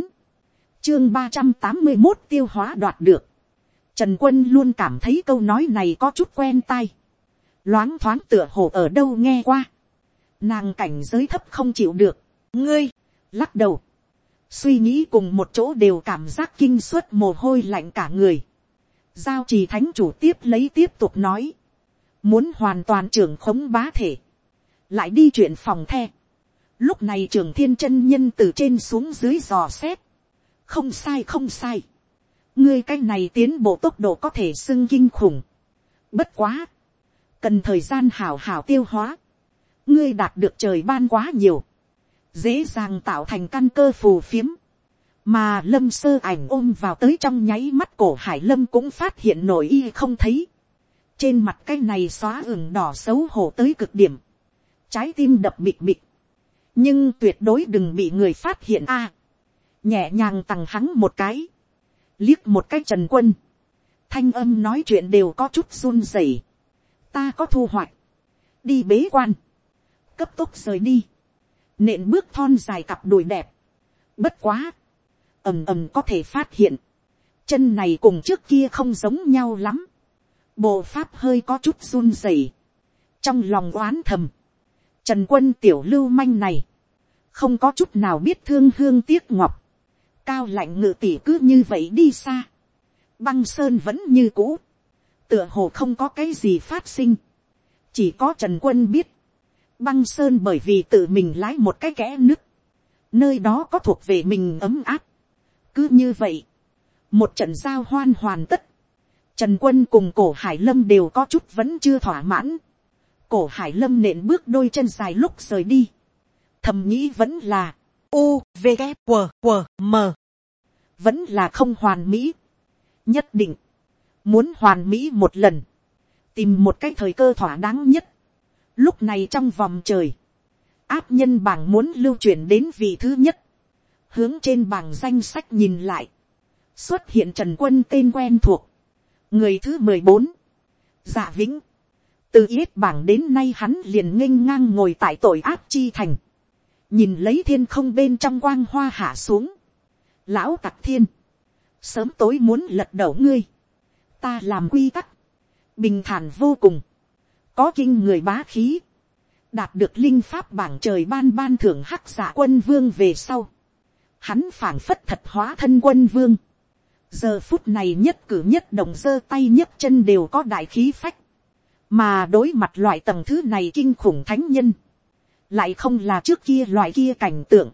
chương ba trăm tám mươi một tiêu hóa đoạt được, trần quân luôn cảm thấy câu nói này có chút quen tai, loáng thoáng tựa hồ ở đâu nghe qua, nàng cảnh giới thấp không chịu được, ngươi, lắc đầu, suy nghĩ cùng một chỗ đều cảm giác kinh suất mồ hôi lạnh cả người, giao trì thánh chủ tiếp lấy tiếp tục nói, muốn hoàn toàn trưởng khống bá thể, lại đi chuyện phòng the. Lúc này trường thiên chân nhân từ trên xuống dưới dò xét. Không sai không sai. Ngươi cái này tiến bộ tốc độ có thể xưng kinh khủng. Bất quá. Cần thời gian hảo hảo tiêu hóa. Ngươi đạt được trời ban quá nhiều. Dễ dàng tạo thành căn cơ phù phiếm. Mà lâm sơ ảnh ôm vào tới trong nháy mắt cổ hải lâm cũng phát hiện nổi y không thấy. Trên mặt cái này xóa ửng đỏ xấu hổ tới cực điểm trái tim đập bịt bịt, nhưng tuyệt đối đừng bị người phát hiện a, à, nhẹ nhàng tằng hắn một cái, liếc một cái trần quân, thanh âm nói chuyện đều có chút run rẩy, ta có thu hoạch, đi bế quan, cấp tốc rời đi, nện bước thon dài cặp đùi đẹp, bất quá, ầm ầm có thể phát hiện, chân này cùng trước kia không giống nhau lắm, bộ pháp hơi có chút run rẩy, trong lòng oán thầm, Trần quân tiểu lưu manh này. Không có chút nào biết thương hương tiếc ngọc. Cao lạnh ngự tỷ cứ như vậy đi xa. Băng sơn vẫn như cũ. Tựa hồ không có cái gì phát sinh. Chỉ có Trần quân biết. Băng sơn bởi vì tự mình lái một cái kẽ nứt. Nơi đó có thuộc về mình ấm áp. Cứ như vậy. Một trận giao hoan hoàn tất. Trần quân cùng cổ hải lâm đều có chút vẫn chưa thỏa mãn cổ hải lâm nện bước đôi chân dài lúc rời đi. thầm nghĩ vẫn là, u, v, g, w, w, m. vẫn là không hoàn mỹ. nhất định, muốn hoàn mỹ một lần, tìm một cái thời cơ thỏa đáng nhất. lúc này trong vòng trời, áp nhân bảng muốn lưu truyền đến vị thứ nhất, hướng trên bảng danh sách nhìn lại, xuất hiện trần quân tên quen thuộc, người thứ mười bốn, dạ vĩnh, từ yết bảng đến nay hắn liền nghênh ngang ngồi tại tội ác chi thành, nhìn lấy thiên không bên trong quang hoa hạ xuống, lão tặc thiên, sớm tối muốn lật đổ ngươi, ta làm quy tắc, bình thản vô cùng, có kinh người bá khí, đạt được linh pháp bảng trời ban ban thưởng hắc giả quân vương về sau, hắn phảng phất thật hóa thân quân vương, giờ phút này nhất cử nhất động giơ tay nhất chân đều có đại khí phách, mà đối mặt loại tầng thứ này kinh khủng thánh nhân, lại không là trước kia loại kia cảnh tượng,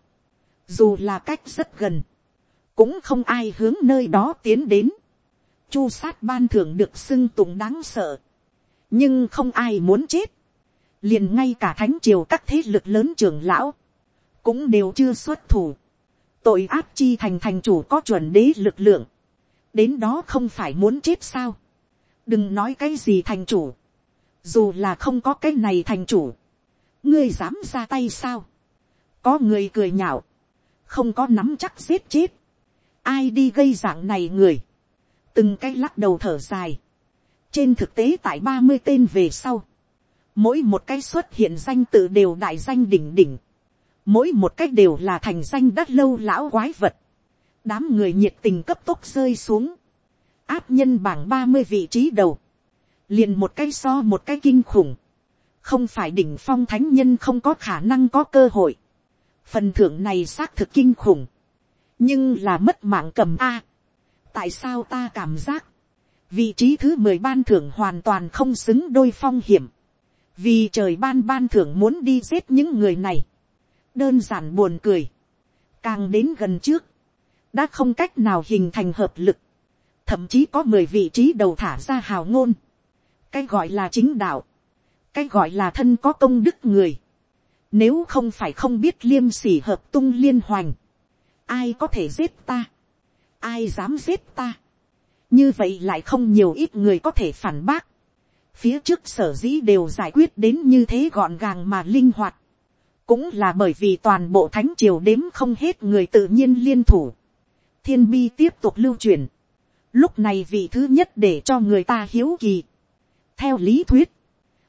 dù là cách rất gần, cũng không ai hướng nơi đó tiến đến. Chu sát ban thưởng được xưng tụng đáng sợ, nhưng không ai muốn chết, liền ngay cả thánh triều các thế lực lớn trưởng lão, cũng đều chưa xuất thủ. tội áp chi thành thành chủ có chuẩn đế lực lượng, đến đó không phải muốn chết sao, đừng nói cái gì thành chủ, dù là không có cái này thành chủ, ngươi dám ra tay sao, có người cười nhạo, không có nắm chắc giết chết, ai đi gây dạng này người, từng cái lắc đầu thở dài, trên thực tế tại ba mươi tên về sau, mỗi một cái xuất hiện danh tự đều đại danh đỉnh đỉnh, mỗi một cái đều là thành danh đắt lâu lão quái vật, đám người nhiệt tình cấp tốc rơi xuống, áp nhân bảng ba mươi vị trí đầu, liền một cái so một cái kinh khủng, không phải đỉnh phong thánh nhân không có khả năng có cơ hội, phần thưởng này xác thực kinh khủng, nhưng là mất mạng cầm a. tại sao ta cảm giác, vị trí thứ mười ban thưởng hoàn toàn không xứng đôi phong hiểm, vì trời ban ban thưởng muốn đi giết những người này, đơn giản buồn cười, càng đến gần trước, đã không cách nào hình thành hợp lực, thậm chí có mười vị trí đầu thả ra hào ngôn, cái gọi là chính đạo, cái gọi là thân có công đức người, nếu không phải không biết liêm sỉ hợp tung liên hoành, ai có thể giết ta, ai dám giết ta, như vậy lại không nhiều ít người có thể phản bác, phía trước sở dĩ đều giải quyết đến như thế gọn gàng mà linh hoạt, cũng là bởi vì toàn bộ thánh triều đếm không hết người tự nhiên liên thủ, thiên bi tiếp tục lưu truyền, lúc này vị thứ nhất để cho người ta hiếu kỳ, theo lý thuyết,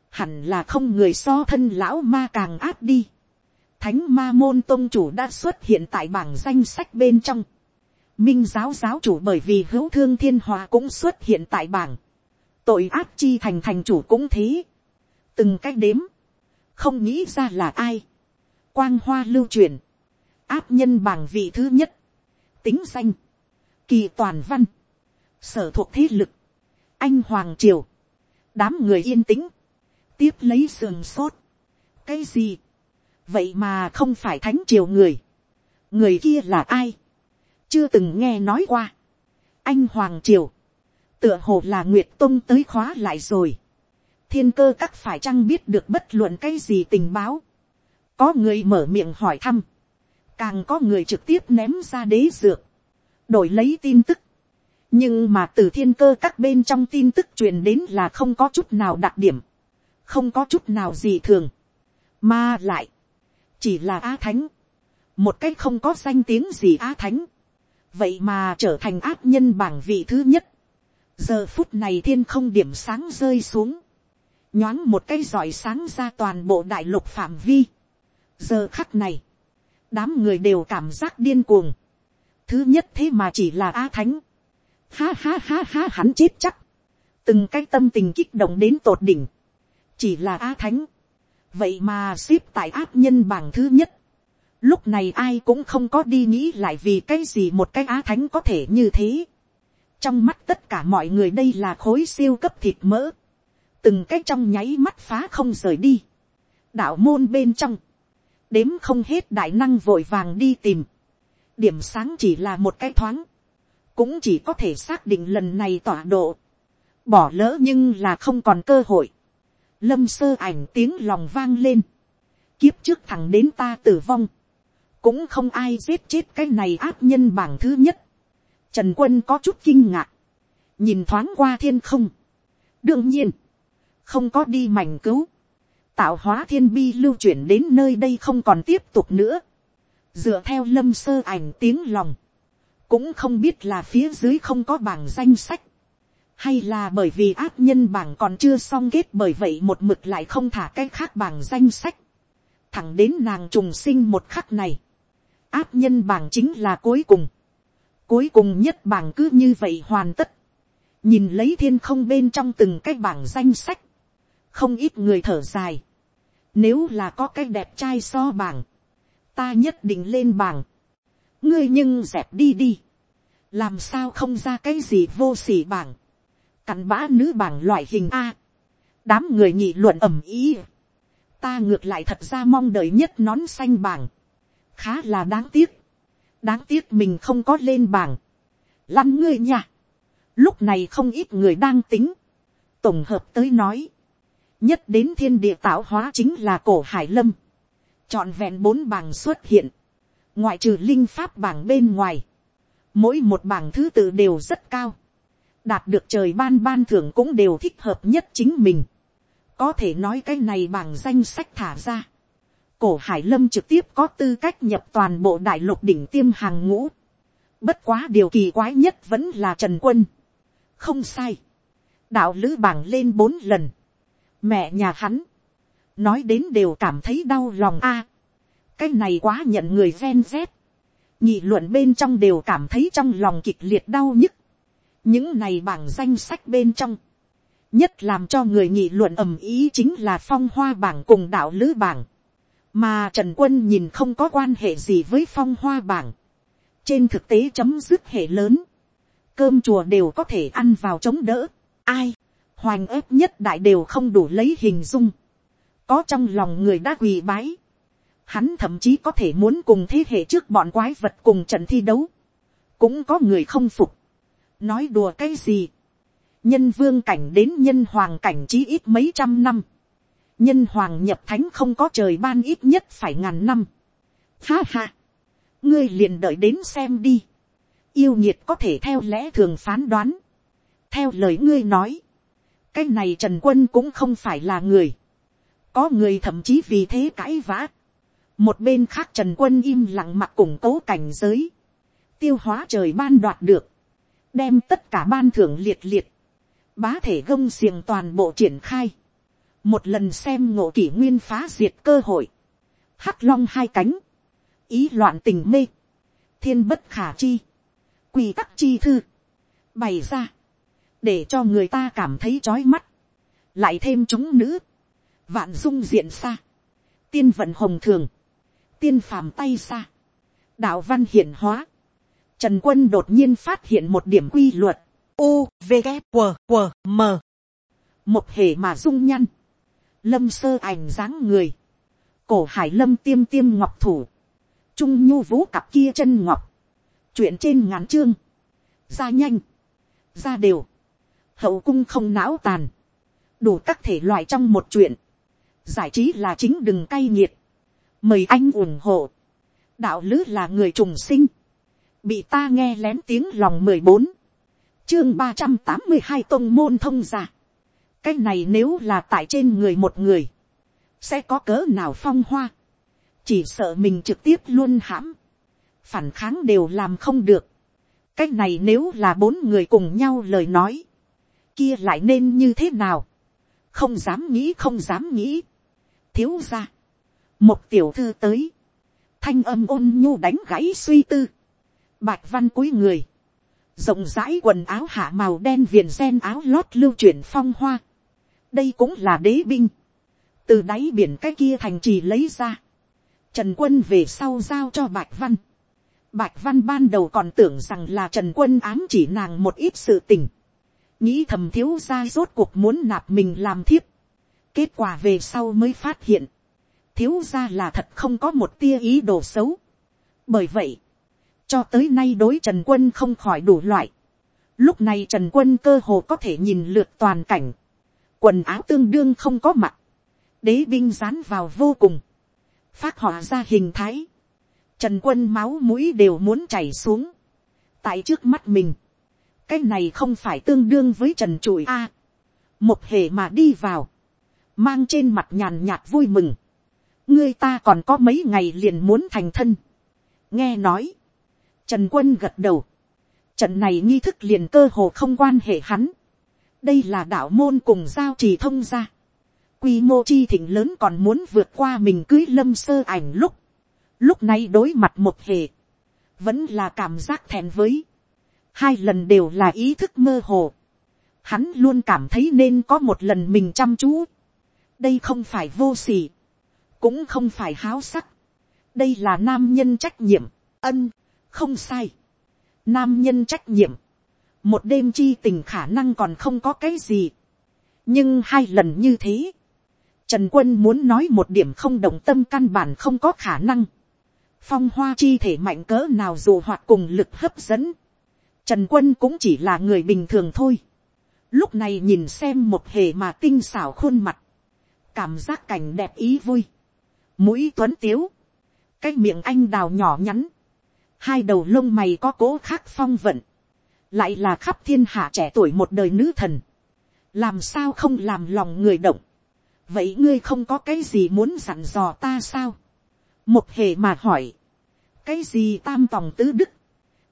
hẳn là không người so thân lão ma càng áp đi. Thánh ma môn tôn chủ đã xuất hiện tại bảng danh sách bên trong. Minh giáo giáo chủ bởi vì hữu thương thiên hòa cũng xuất hiện tại bảng. Tội ác chi thành thành chủ cũng thế. Từng cách đếm. Không nghĩ ra là ai. Quang hoa lưu truyền. Áp nhân bảng vị thứ nhất. Tính danh. Kỳ toàn văn. Sở thuộc thế lực. Anh Hoàng Triều. Đám người yên tĩnh tiếp lấy sườn sốt. cái gì, vậy mà không phải thánh triều người, người kia là ai, chưa từng nghe nói qua, anh hoàng triều, tựa hồ là nguyệt tông tới khóa lại rồi, thiên cơ các phải chăng biết được bất luận cái gì tình báo, có người mở miệng hỏi thăm, càng có người trực tiếp ném ra đế dược, đổi lấy tin tức, nhưng mà từ thiên cơ các bên trong tin tức truyền đến là không có chút nào đặc điểm, không có chút nào gì thường, mà lại, chỉ là á thánh, một cách không có danh tiếng gì á thánh, vậy mà trở thành ác nhân bảng vị thứ nhất, giờ phút này thiên không điểm sáng rơi xuống, nhoáng một cái giỏi sáng ra toàn bộ đại lục phạm vi, giờ khắc này, đám người đều cảm giác điên cuồng, thứ nhất thế mà chỉ là á thánh, ha ha ha ha hắn chết chắc, từng cái tâm tình kích động đến tột đỉnh, chỉ là á thánh, vậy mà xếp tại áp nhân bảng thứ nhất, lúc này ai cũng không có đi nghĩ lại vì cái gì một cái á thánh có thể như thế. trong mắt tất cả mọi người đây là khối siêu cấp thịt mỡ, từng cái trong nháy mắt phá không rời đi, đạo môn bên trong, đếm không hết đại năng vội vàng đi tìm, điểm sáng chỉ là một cái thoáng, cũng chỉ có thể xác định lần này tọa độ, bỏ lỡ nhưng là không còn cơ hội, lâm sơ ảnh tiếng lòng vang lên, kiếp trước thẳng đến ta tử vong, cũng không ai giết chết cái này áp nhân bảng thứ nhất, trần quân có chút kinh ngạc, nhìn thoáng qua thiên không, đương nhiên, không có đi mảnh cứu, tạo hóa thiên bi lưu chuyển đến nơi đây không còn tiếp tục nữa, dựa theo lâm sơ ảnh tiếng lòng, cũng không biết là phía dưới không có bảng danh sách, hay là bởi vì áp nhân bảng còn chưa xong kết bởi vậy một mực lại không thả cái khác bảng danh sách, thẳng đến nàng trùng sinh một khắc này, áp nhân bảng chính là cuối cùng, cuối cùng nhất bảng cứ như vậy hoàn tất, nhìn lấy thiên không bên trong từng cái bảng danh sách, không ít người thở dài, nếu là có cái đẹp trai so bảng, ta nhất định lên bảng, ngươi nhưng dẹp đi đi, làm sao không ra cái gì vô s ỉ bảng, cặn bã nữ bảng loại hình a. đám người nhị luận ầm ý. ta ngược lại thật ra mong đợi nhất nón xanh bảng. khá là đáng tiếc. đáng tiếc mình không có lên bảng. lăn ngươi nha. lúc này không ít người đang tính. tổng hợp tới nói. nhất đến thiên địa tạo hóa chính là cổ hải lâm. chọn vẹn bốn bảng xuất hiện ngoại trừ linh pháp bảng bên ngoài. mỗi một bảng thứ tự đều rất cao đạt được trời ban ban thưởng cũng đều thích hợp nhất chính mình. có thể nói cái này bằng danh sách thả ra. cổ hải lâm trực tiếp có tư cách nhập toàn bộ đại lục đỉnh tiêm hàng ngũ. bất quá điều kỳ quái nhất vẫn là trần quân. không sai, đạo lữ bảng lên bốn lần, mẹ nhà hắn, nói đến đều cảm thấy đau lòng a, cái này quá nhận người ven rét, nhị luận bên trong đều cảm thấy trong lòng kịch liệt đau nhức, những này bảng danh sách bên trong, nhất làm cho người nghị luận ầm ý chính là phong hoa bảng cùng đạo lữ bảng, mà trần quân nhìn không có quan hệ gì với phong hoa bảng, trên thực tế chấm dứt hệ lớn, cơm chùa đều có thể ăn vào chống đỡ, ai, hoành ép nhất đại đều không đủ lấy hình dung, có trong lòng người đã quỳ bái, hắn thậm chí có thể muốn cùng thế hệ trước bọn quái vật cùng trận thi đấu, cũng có người không phục, nói đùa cái gì, nhân vương cảnh đến nhân hoàng cảnh chí ít mấy trăm năm, nhân hoàng nhập thánh không có trời ban ít nhất phải ngàn năm. Ha ha, ngươi liền đợi đến xem đi, yêu nhiệt có thể theo lẽ thường phán đoán, theo lời ngươi nói, cái này trần quân cũng không phải là người, có người thậm chí vì thế cãi vã, một bên khác trần quân im lặng mặc củng cố cảnh giới, tiêu hóa trời ban đoạt được, đem tất cả ban thưởng liệt liệt, bá thể gông xiềng toàn bộ triển khai, một lần xem ngộ kỷ nguyên phá diệt cơ hội, hắc long hai cánh, ý loạn tình mê, thiên bất khả chi, quỳ tắc chi thư, bày ra, để cho người ta cảm thấy chói mắt, lại thêm chúng nữ, vạn dung diện xa, tiên vận hồng thường, tiên phàm tay xa, đạo văn hiển hóa, trần quân đột nhiên phát hiện một điểm quy luật, u v g q q m. Một hệ mà dung nhăn, lâm sơ ảnh dáng người, cổ hải lâm tiêm tiêm ngọc thủ, trung nhu vũ cặp kia chân ngọc, chuyện trên ngắn chương, ra nhanh, ra đều, hậu cung không não tàn, đủ các thể loại trong một chuyện, giải trí là chính đừng cay nghiệt, mời anh ủng hộ, đạo lứ là người trùng sinh, bị ta nghe lén tiếng lòng mười bốn, chương ba trăm tám mươi hai tôn môn thông giả, cái này nếu là tại trên người một người, sẽ có cỡ nào phong hoa, chỉ sợ mình trực tiếp luôn hãm, phản kháng đều làm không được, cái này nếu là bốn người cùng nhau lời nói, kia lại nên như thế nào, không dám nghĩ không dám nghĩ, thiếu ra, một tiểu thư tới, thanh âm ôn nhu đánh gãy suy tư, bạch văn cúi người, rộng rãi quần áo hạ màu đen viền gen áo lót lưu chuyển phong hoa, đây cũng là đế binh, từ đáy biển cái kia thành trì lấy ra, trần quân về sau giao cho bạch văn, bạch văn ban đầu còn tưởng rằng là trần quân ám chỉ nàng một ít sự tình, nghĩ thầm thiếu ra rốt cuộc muốn nạp mình làm thiếp, kết quả về sau mới phát hiện, thiếu ra là thật không có một tia ý đồ xấu. bởi vậy, cho tới nay đối trần quân không khỏi đủ loại. lúc này trần quân cơ hồ có thể nhìn lượt toàn cảnh, quần áo tương đương không có mặt, đế binh dán vào vô cùng, phát họa ra hình thái, trần quân máu mũi đều muốn chảy xuống, tại trước mắt mình, cái này không phải tương đương với trần trụi a, một hề mà đi vào, mang trên mặt nhàn nhạt vui mừng, ngươi ta còn có mấy ngày liền muốn thành thân, nghe nói, trần quân gật đầu, trận này nghi thức liền cơ hồ không quan hệ hắn, đây là đạo môn cùng giao trì thông ra. Quy mô chi thịnh lớn còn muốn vượt qua mình cưới lâm sơ ảnh lúc. Lúc này đối mặt một hề. Vẫn là cảm giác thèm với. Hai lần đều là ý thức mơ hồ. Hắn luôn cảm thấy nên có một lần mình chăm chú. Đây không phải vô sỉ. Cũng không phải háo sắc. Đây là nam nhân trách nhiệm. Ân, không sai. Nam nhân trách nhiệm một đêm chi tình khả năng còn không có cái gì. nhưng hai lần như thế, trần quân muốn nói một điểm không động tâm căn bản không có khả năng. phong hoa chi thể mạnh cỡ nào dù hoạt cùng lực hấp dẫn. trần quân cũng chỉ là người bình thường thôi. lúc này nhìn xem một hề mà tinh xảo khuôn mặt, cảm giác cảnh đẹp ý vui, mũi tuấn tiếu, cái miệng anh đào nhỏ nhắn, hai đầu lông mày có cố khác phong vận, lại là khắp thiên hạ trẻ tuổi một đời nữ thần, làm sao không làm lòng người động, vậy ngươi không có cái gì muốn dặn dò ta sao, một hề mà hỏi, cái gì tam tòng tứ đức,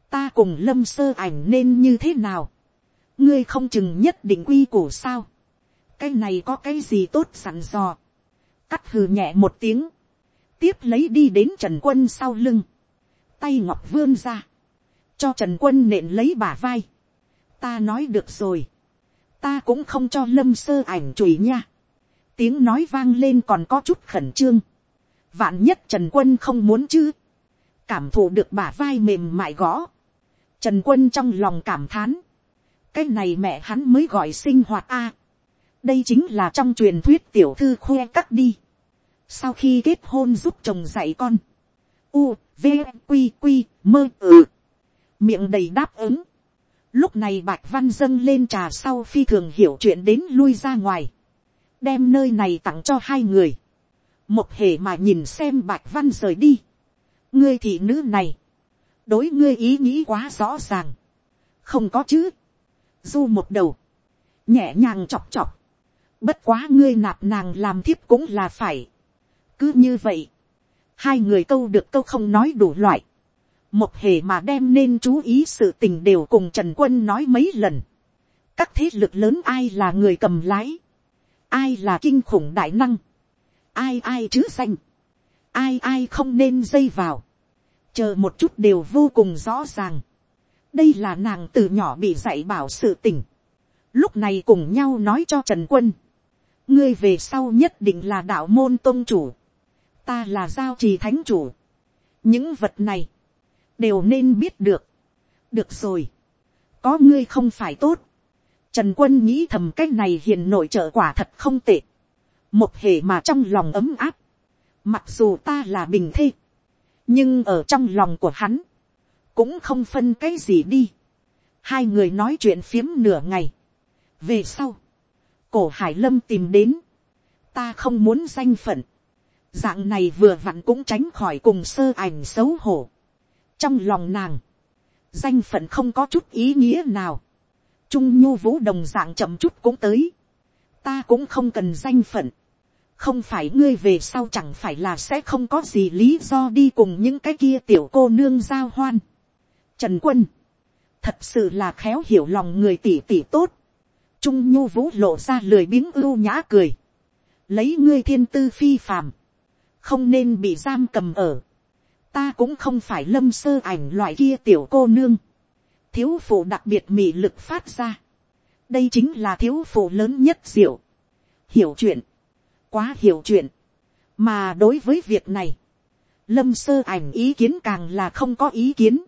ta cùng lâm sơ ảnh nên như thế nào, ngươi không chừng nhất định quy củ sao, cái này có cái gì tốt sẵn dò, cắt hừ nhẹ một tiếng, tiếp lấy đi đến trần quân sau lưng, tay ngọc vươn ra, cho trần quân nện lấy bả vai, ta nói được rồi, ta cũng không cho lâm sơ ảnh chùi nha, tiếng nói vang lên còn có chút khẩn trương, vạn nhất trần quân không muốn chứ, cảm thụ được bả vai mềm mại gõ, trần quân trong lòng cảm thán, cái này mẹ hắn mới gọi sinh hoạt a, đây chính là trong truyền thuyết tiểu thư khoe cắt đi, sau khi kết hôn giúp chồng dạy con, u, v, q q mơ ừ, miệng đầy đáp ứng, lúc này bạch văn dâng lên trà sau phi thường hiểu chuyện đến lui ra ngoài, đem nơi này tặng cho hai người, một hề mà nhìn xem bạch văn rời đi, ngươi thị nữ này, đối ngươi ý nghĩ quá rõ ràng, không có chứ, du một đầu, nhẹ nhàng chọc chọc, bất quá ngươi nạp nàng làm thiếp cũng là phải, cứ như vậy, hai người câu được câu không nói đủ loại, một hề mà đem nên chú ý sự tình đều cùng trần quân nói mấy lần, các thế lực lớn ai là người cầm lái, ai là kinh khủng đại năng, ai ai chứ xanh, ai ai không nên dây vào, chờ một chút đều vô cùng rõ ràng, đây là nàng từ nhỏ bị dạy bảo sự tình, lúc này cùng nhau nói cho trần quân, ngươi về sau nhất định là đạo môn tôn chủ, ta là giao trì thánh chủ, những vật này, đều nên biết được, được rồi, có ngươi không phải tốt, trần quân nghĩ thầm cái này hiền nội trợ quả thật không tệ, một hệ mà trong lòng ấm áp, mặc dù ta là bình thê, nhưng ở trong lòng của hắn, cũng không phân cái gì đi. hai người nói chuyện phiếm nửa ngày. về sau, cổ hải lâm tìm đến, ta không muốn danh phận, dạng này vừa vặn cũng tránh khỏi cùng sơ ảnh xấu hổ. trong lòng nàng, danh phận không có chút ý nghĩa nào. trung nhu vũ đồng dạng chậm chút cũng tới. ta cũng không cần danh phận không phải ngươi về sau chẳng phải là sẽ không có gì lý do đi cùng những cái kia tiểu cô nương giao hoan. Trần quân, thật sự là khéo hiểu lòng người tỷ tỷ tốt. Trung nhu vũ lộ ra lười biếng ưu nhã cười. Lấy ngươi thiên tư phi phàm, không nên bị giam cầm ở. Ta cũng không phải lâm sơ ảnh loại kia tiểu cô nương. Thiếu phụ đặc biệt mị lực phát ra. Đây chính là thiếu phụ lớn nhất diệu. Hiểu chuyện quá hiểu chuyện. Mà đối với việc này, lâm sơ ảnh ý kiến càng là không có ý kiến.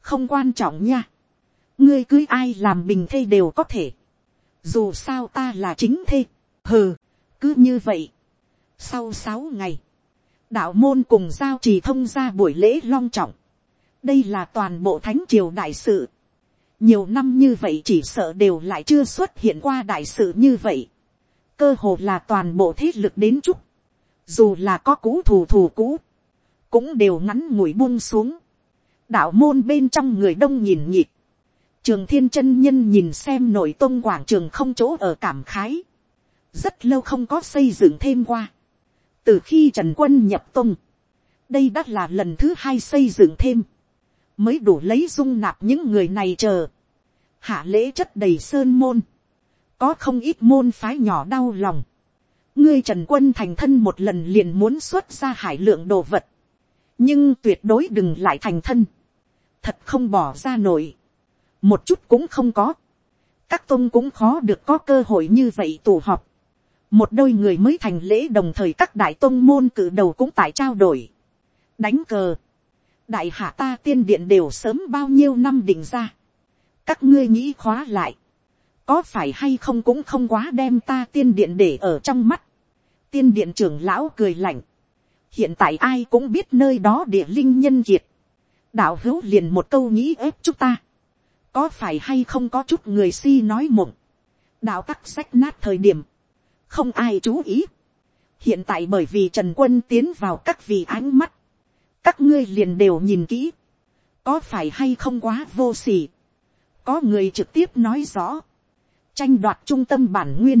Không quan trọng nha. Ngươi cưới ai làm bình thê đều có thể. Dù sao ta là chính thê. Hừ, cứ như vậy. Sau sáu ngày, đạo môn cùng giao trì thông ra buổi lễ long trọng. Đây là toàn bộ thánh triều đại sự. Nhiều năm như vậy chỉ sợ đều lại chưa xuất hiện qua đại sự như vậy. Cơ hồ là toàn bộ thế lực đến chúc, dù là có cũ thù thù cũ, cũng đều ngắn ngủi buông xuống, đạo môn bên trong người đông nhìn nhịp, trường thiên chân nhân nhìn xem nội tôn quảng trường không chỗ ở cảm khái, rất lâu không có xây dựng thêm qua, từ khi trần quân nhập tôn, đây đã là lần thứ hai xây dựng thêm, mới đủ lấy dung nạp những người này chờ, hạ lễ chất đầy sơn môn, có không ít môn phái nhỏ đau lòng. ngươi trần quân thành thân một lần liền muốn xuất ra hải lượng đồ vật. nhưng tuyệt đối đừng lại thành thân. thật không bỏ ra nổi. một chút cũng không có. các tôn cũng khó được có cơ hội như vậy tù họp một đôi người mới thành lễ đồng thời các đại tôn môn cử đầu cũng tại trao đổi. đánh cờ. đại hạ ta tiên điện đều sớm bao nhiêu năm định ra. các ngươi nghĩ khóa lại có phải hay không cũng không quá đem ta tiên điện để ở trong mắt. tiên điện trưởng lão cười lạnh. hiện tại ai cũng biết nơi đó địa linh nhân kiệt. đạo hữu liền một câu nghĩ ép chúng ta. có phải hay không có chút người si nói mộng. đạo tắc sách nát thời điểm không ai chú ý. hiện tại bởi vì trần quân tiến vào các vị ánh mắt. các ngươi liền đều nhìn kỹ. có phải hay không quá vô s ỉ có người trực tiếp nói rõ tranh đoạt trung tâm bản nguyên,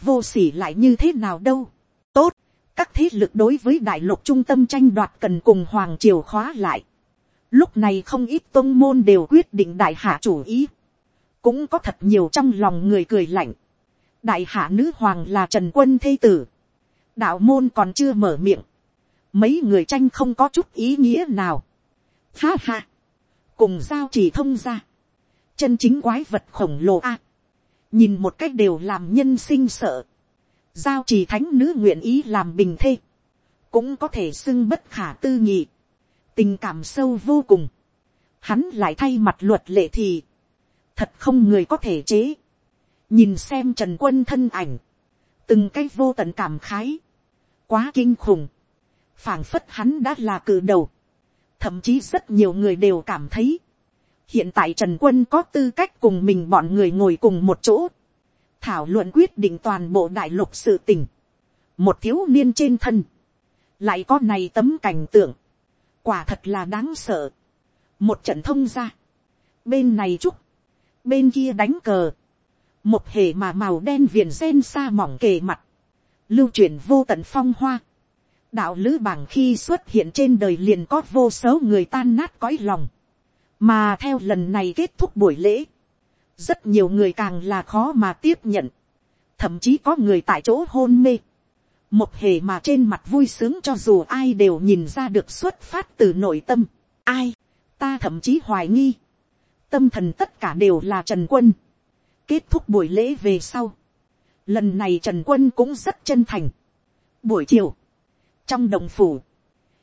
vô s ỉ lại như thế nào đâu, tốt, các thế lực đối với đại lục trung tâm tranh đoạt cần cùng hoàng triều khóa lại, lúc này không ít tôn môn đều quyết định đại hạ chủ ý, cũng có thật nhiều trong lòng người cười lạnh đại hạ nữ hoàng là trần quân thê tử, đạo môn còn chưa mở miệng, mấy người tranh không có chút ý nghĩa nào. Ha ha, cùng giao chỉ thông ra, chân chính quái vật khổng lồ a, nhìn một cách đều làm nhân sinh sợ, giao chỉ thánh nữ nguyện ý làm bình thê, cũng có thể xưng bất khả tư nghị, tình cảm sâu vô cùng, hắn lại thay mặt luật lệ thì, thật không người có thể chế, nhìn xem trần quân thân ảnh, từng cái vô tận cảm khái, quá kinh khủng, phảng phất hắn đã là cử đầu, thậm chí rất nhiều người đều cảm thấy, hiện tại trần quân có tư cách cùng mình bọn người ngồi cùng một chỗ, thảo luận quyết định toàn bộ đại lục sự tình, một thiếu niên trên thân, lại có này tấm cảnh tượng, quả thật là đáng sợ, một trận thông ra, bên này chúc, bên kia đánh cờ, một hề mà màu đen viền gen xa mỏng kề mặt, lưu truyền vô tận phong hoa, đạo lữ bảng khi xuất hiện trên đời liền có vô số người tan nát cõi lòng, mà theo lần này kết thúc buổi lễ, rất nhiều người càng là khó mà tiếp nhận, thậm chí có người tại chỗ hôn mê, một hề mà trên mặt vui sướng cho dù ai đều nhìn ra được xuất phát từ nội tâm, ai, ta thậm chí hoài nghi, tâm thần tất cả đều là trần quân, kết thúc buổi lễ về sau, lần này trần quân cũng rất chân thành, buổi chiều, trong đồng phủ,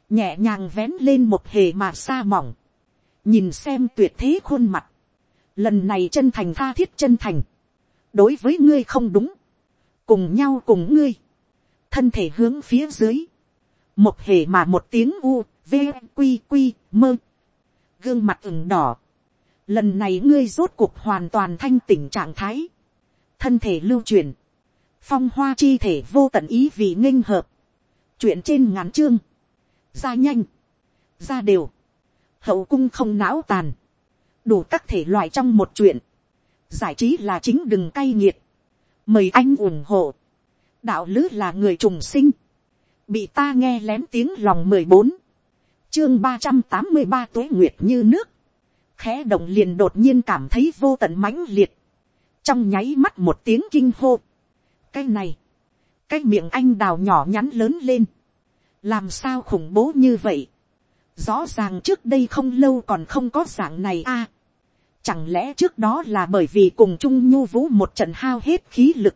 nhẹ nhàng vén lên một hề mà xa mỏng, nhìn xem tuyệt thế khuôn mặt, lần này chân thành tha thiết chân thành, đối với ngươi không đúng, cùng nhau cùng ngươi, thân thể hướng phía dưới, một hề mà một tiếng u, v, quy, quy, mơ, gương mặt ửng đỏ, lần này ngươi rốt cuộc hoàn toàn thanh tỉnh trạng thái, thân thể lưu truyền, phong hoa chi thể vô tận ý vì nghinh hợp, chuyện trên ngắn chương, ra nhanh, ra đều, hậu cung không não tàn, đủ các thể loại trong một chuyện, giải trí là chính đừng cay nghiệt, mời anh ủng hộ, đạo lứ là người trùng sinh, bị ta nghe lén tiếng lòng mười bốn, chương ba trăm tám mươi ba tuế nguyệt như nước, khẽ động liền đột nhiên cảm thấy vô tận mãnh liệt, trong nháy mắt một tiếng kinh hô, cái này, cái miệng anh đào nhỏ nhắn lớn lên, làm sao khủng bố như vậy, rõ ràng trước đây không lâu còn không có dạng này a, chẳng lẽ trước đó là bởi vì cùng chung nhu vũ một trận hao hết khí lực,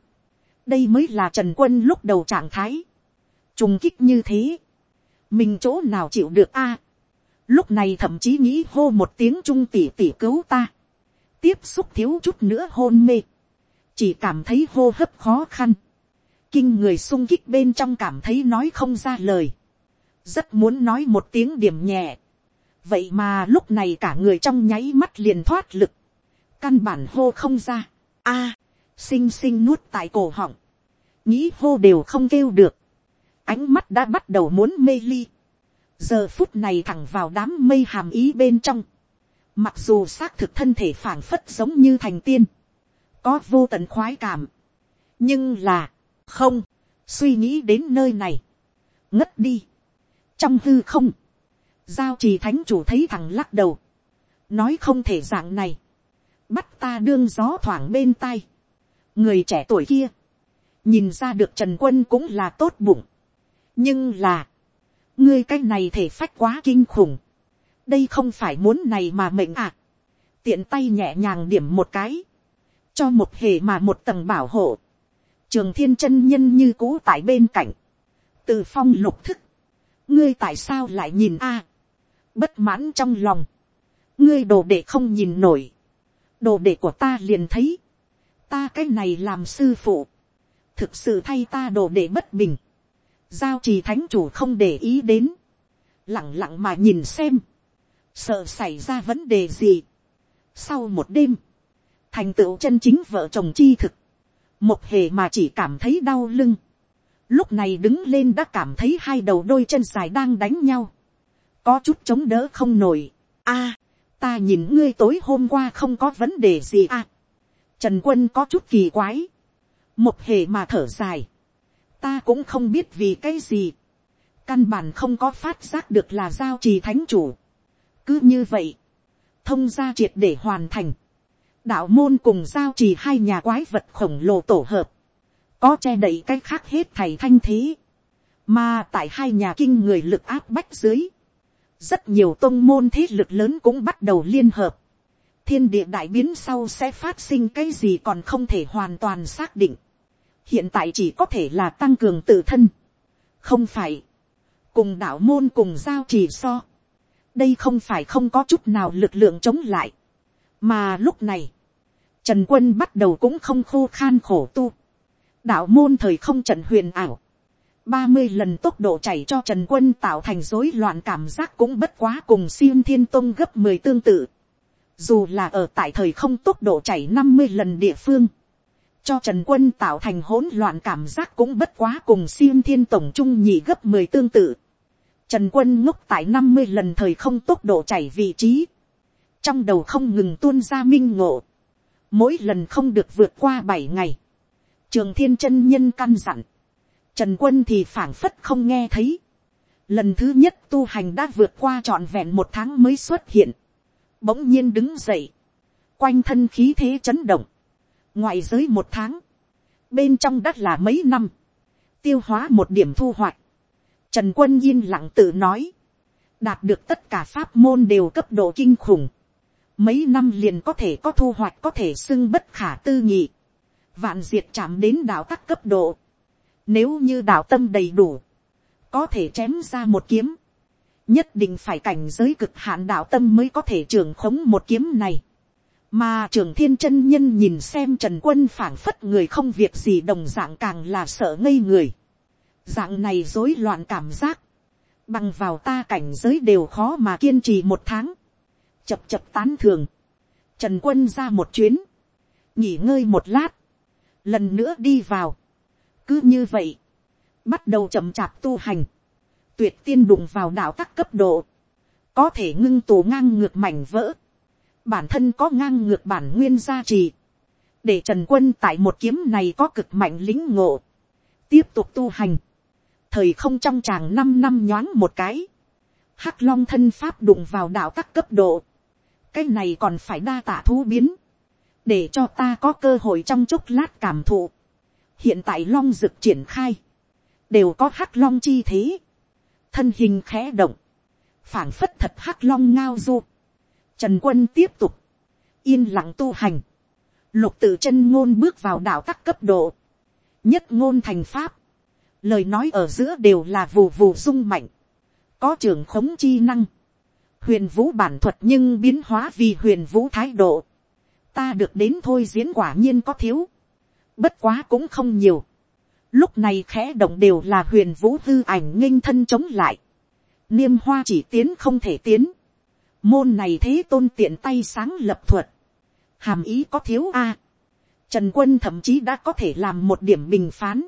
đây mới là trần quân lúc đầu trạng thái, trùng kích như thế, mình chỗ nào chịu được a, lúc này thậm chí nghĩ hô một tiếng trung tỉ tỉ cứu ta, tiếp xúc thiếu chút nữa hôn mê, chỉ cảm thấy hô hấp khó khăn, kinh người sung kích bên trong cảm thấy nói không ra lời, rất muốn nói một tiếng điểm nhẹ, vậy mà lúc này cả người trong nháy mắt liền thoát lực, căn bản hô không ra, a, à, xinh xinh nuốt tại cổ họng, nghĩ hô đều không kêu được, ánh mắt đã bắt đầu muốn mê ly, giờ phút này thẳng vào đám mây hàm ý bên trong, mặc dù xác thực thân thể phảng phất giống như thành tiên, có vô tận khoái cảm, nhưng là, không, suy nghĩ đến nơi này, ngất đi, trong hư không, giao trì thánh chủ thấy thằng lắc đầu, nói không thể dạng này, bắt ta đương gió thoảng bên tai, người trẻ tuổi kia, nhìn ra được trần quân cũng là tốt bụng, nhưng là, ngươi cái này thể phách quá kinh khủng, đây không phải muốn này mà mệnh à, tiện tay nhẹ nhàng điểm một cái, cho một hề mà một tầng bảo hộ, trường thiên chân nhân như cũ tại bên cạnh, từ phong lục thức, ngươi tại sao lại nhìn a, bất mãn trong lòng, ngươi đồ để không nhìn nổi, đồ để của ta liền thấy, ta cái này làm sư phụ, thực sự thay ta đồ để bất bình, giao trì thánh chủ không để ý đến, lẳng lặng mà nhìn xem, sợ xảy ra vấn đề gì. Sau một đêm, thành tựu chân chính vợ chồng chi thực, một hề mà chỉ cảm thấy đau lưng, lúc này đứng lên đã cảm thấy hai đầu đôi chân dài đang đánh nhau, có chút chống đỡ không nổi. a, ta nhìn ngươi tối hôm qua không có vấn đề gì a. trần quân có chút kỳ quái, một hề mà thở dài, ta cũng không biết vì cái gì, căn bản không có phát giác được là giao trì thánh chủ. cứ như vậy, thông gia triệt để hoàn thành, đạo môn cùng giao trì hai nhà quái vật khổng lồ tổ hợp, có che đậy cái khác hết thầy thanh thế, mà tại hai nhà kinh người lực áp bách dưới, rất nhiều tôn môn thế lực lớn cũng bắt đầu liên hợp, thiên địa đại biến sau sẽ phát sinh cái gì còn không thể hoàn toàn xác định, hiện tại chỉ có thể là tăng cường tự thân, không phải, cùng đạo môn cùng giao trì so, đây không phải không có chút nào lực lượng chống lại, mà lúc này, trần quân bắt đầu cũng không khô khan khổ tu, đạo môn thời không trần huyền ảo, ba mươi lần tốc độ chảy cho trần quân tạo thành rối loạn cảm giác cũng bất quá cùng xiêm thiên tông gấp mười tương tự, dù là ở tại thời không tốc độ chảy năm mươi lần địa phương, cho trần quân tạo thành hỗn loạn cảm giác cũng bất quá cùng xiêm thiên tổng trung nhị gấp mười tương tự. Trần quân ngốc tại năm mươi lần thời không tốc độ chảy vị trí. Trong đầu không ngừng tuôn ra minh ngộ. Mỗi lần không được vượt qua bảy ngày. Trường thiên chân nhân căn dặn. Trần quân thì phảng phất không nghe thấy. Lần thứ nhất tu hành đã vượt qua trọn vẹn một tháng mới xuất hiện. Bỗng nhiên đứng dậy. Quanh thân khí thế chấn động. Ngoại giới một tháng. Bên trong đất là mấy năm. Tiêu hóa một điểm thu hoạch Trần quân yên lặng tự nói. Đạt được tất cả pháp môn đều cấp độ kinh khủng. Mấy năm liền có thể có thu hoạch, có thể xưng bất khả tư nghị. Vạn diệt chạm đến đạo tắc cấp độ. Nếu như đạo tâm đầy đủ. Có thể chém ra một kiếm. Nhất định phải cảnh giới cực hạn đạo tâm mới có thể trường khống một kiếm này. Mà trường thiên chân nhân nhìn xem trần quân phảng phất người không việc gì đồng dạng càng là sợ ngây người. Dạng này rối loạn cảm giác, bằng vào ta cảnh giới đều khó mà kiên trì một tháng, chập chập tán thường, trần quân ra một chuyến, nghỉ ngơi một lát, lần nữa đi vào, cứ như vậy, bắt đầu chậm chạp tu hành, tuyệt tiên đụng vào đạo các cấp độ, có thể ngưng tù ngang ngược mảnh vỡ, bản thân có ngang ngược bản nguyên gia trì, để trần quân tại một kiếm này có cực mạnh lính ngộ, tiếp tục tu hành, thời không trong tràng năm năm nhoáng một cái, hắc long thân pháp đụng vào đạo các cấp độ, cái này còn phải đa tả thú biến, để cho ta có cơ hội trong chốc lát cảm thụ. hiện tại long rực triển khai, đều có hắc long chi thế, thân hình khẽ động, phảng phất thật hắc long ngao du, trần quân tiếp tục, yên lặng tu hành, lục tự chân ngôn bước vào đạo tắc cấp độ, nhất ngôn thành pháp, lời nói ở giữa đều là vù vù rung mạnh, có trường khống chi năng, huyền vũ bản thuật nhưng biến hóa vì huyền vũ thái độ, ta được đến thôi diễn quả nhiên có thiếu, bất quá cũng không nhiều, lúc này khẽ động đều là huyền vũ hư ảnh nghênh thân chống lại, niêm hoa chỉ tiến không thể tiến, môn này thế tôn tiện tay sáng lập thuật, hàm ý có thiếu a, trần quân thậm chí đã có thể làm một điểm bình phán,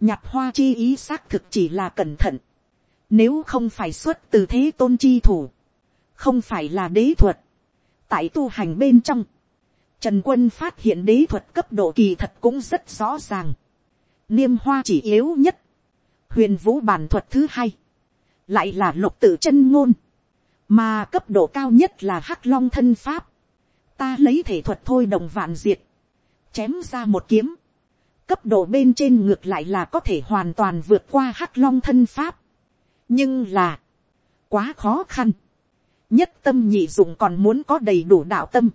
nhặt hoa chi ý xác thực chỉ là cẩn thận, nếu không phải xuất từ thế tôn chi thủ, không phải là đế thuật, tại tu hành bên trong, trần quân phát hiện đế thuật cấp độ kỳ thật cũng rất rõ ràng, niêm hoa chỉ yếu nhất, huyền vũ bản thuật thứ hai, lại là lục tự chân ngôn, mà cấp độ cao nhất là hắc long thân pháp, ta lấy thể thuật thôi đồng vạn diệt, chém ra một kiếm, cấp độ bên trên ngược lại là có thể hoàn toàn vượt qua hắc long thân pháp. nhưng là, quá khó khăn. nhất tâm nhị dụng còn muốn có đầy đủ đạo tâm.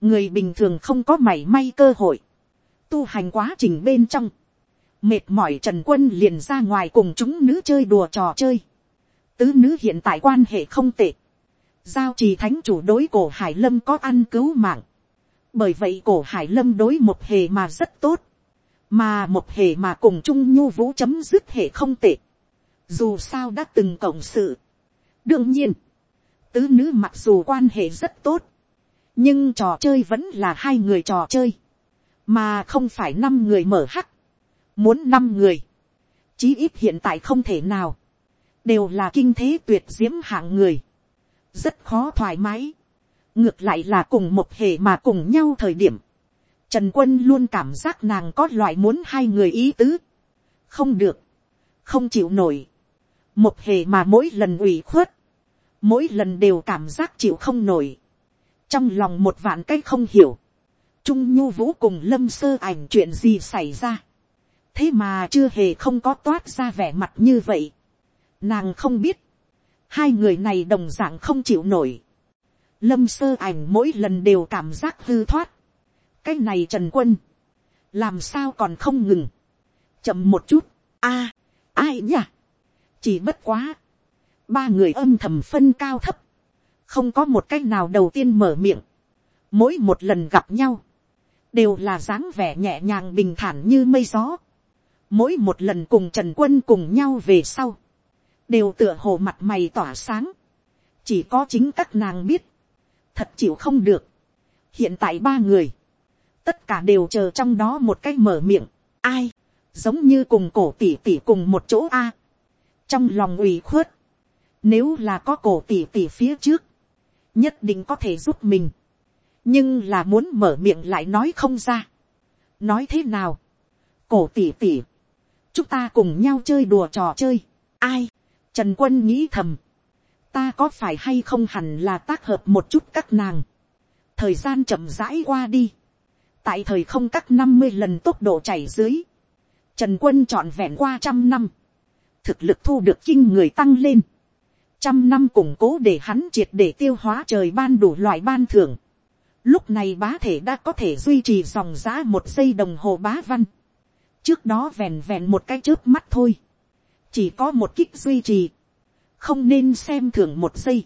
người bình thường không có mảy may cơ hội. tu hành quá trình bên trong. mệt mỏi trần quân liền ra ngoài cùng chúng nữ chơi đùa trò chơi tứ nữ hiện tại quan hệ không tệ. giao trì thánh chủ đối cổ hải lâm có ăn cứu mạng. bởi vậy cổ hải lâm đối một hề mà rất tốt mà một hệ mà cùng chung nhu vũ chấm dứt hệ không tệ, dù sao đã từng cộng sự. đương nhiên, tứ nữ mặc dù quan hệ rất tốt, nhưng trò chơi vẫn là hai người trò chơi, mà không phải năm người mở hắc, muốn năm người, chí ít hiện tại không thể nào, đều là kinh thế tuyệt diễm hạng người, rất khó thoải mái, ngược lại là cùng một hệ mà cùng nhau thời điểm, Trần quân luôn cảm giác nàng có loại muốn hai người ý tứ. Không được. Không chịu nổi. Một hệ mà mỗi lần ủy khuất. Mỗi lần đều cảm giác chịu không nổi. Trong lòng một vạn cái không hiểu. trung nhu vũ cùng lâm sơ ảnh chuyện gì xảy ra, thế mà chưa hề không có toát ra vẻ mặt như vậy, nàng không biết, hai người này đồng d ạ n g không chịu nổi, lâm sơ ảnh mỗi lần đều cảm giác hư thoát, cái này trần quân, làm sao còn không ngừng, chậm một chút, a, ai nhỉ, chỉ bất quá, ba người âm thầm phân cao thấp, không có một cách nào đầu tiên mở miệng, mỗi một lần gặp nhau, đều là dáng vẻ nhẹ nhàng bình thản như mây gió, mỗi một lần cùng trần quân cùng nhau về sau, đều tựa hồ mặt mày tỏa sáng, chỉ có chính các nàng biết, thật chịu không được. hiện tại ba người, tất cả đều chờ trong đó một cách mở miệng, ai, giống như cùng cổ tỉ tỉ cùng một chỗ a, trong lòng ủy khuất, nếu là có cổ tỉ tỉ phía trước, nhất định có thể giúp mình, nhưng là muốn mở miệng lại nói không ra, nói thế nào, cổ tỉ tỉ, chúng ta cùng nhau chơi đùa trò chơi, ai, Trần quân nghĩ thầm. Ta có phải hay không hẳn là tác hợp một chút các nàng. Thời gian chậm rãi qua đi. Tại thời không các năm mươi lần tốc độ chảy dưới. Trần quân trọn vẹn qua trăm năm. Thực lực thu được kinh người tăng lên. Trăm năm củng cố để hắn triệt để tiêu hóa trời ban đủ loại ban thưởng. Lúc này bá thể đã có thể duy trì dòng giá một giây đồng hồ bá văn. Trước đó vẹn vẹn một cái trước mắt thôi chỉ có một kích duy trì, không nên xem thường một giây.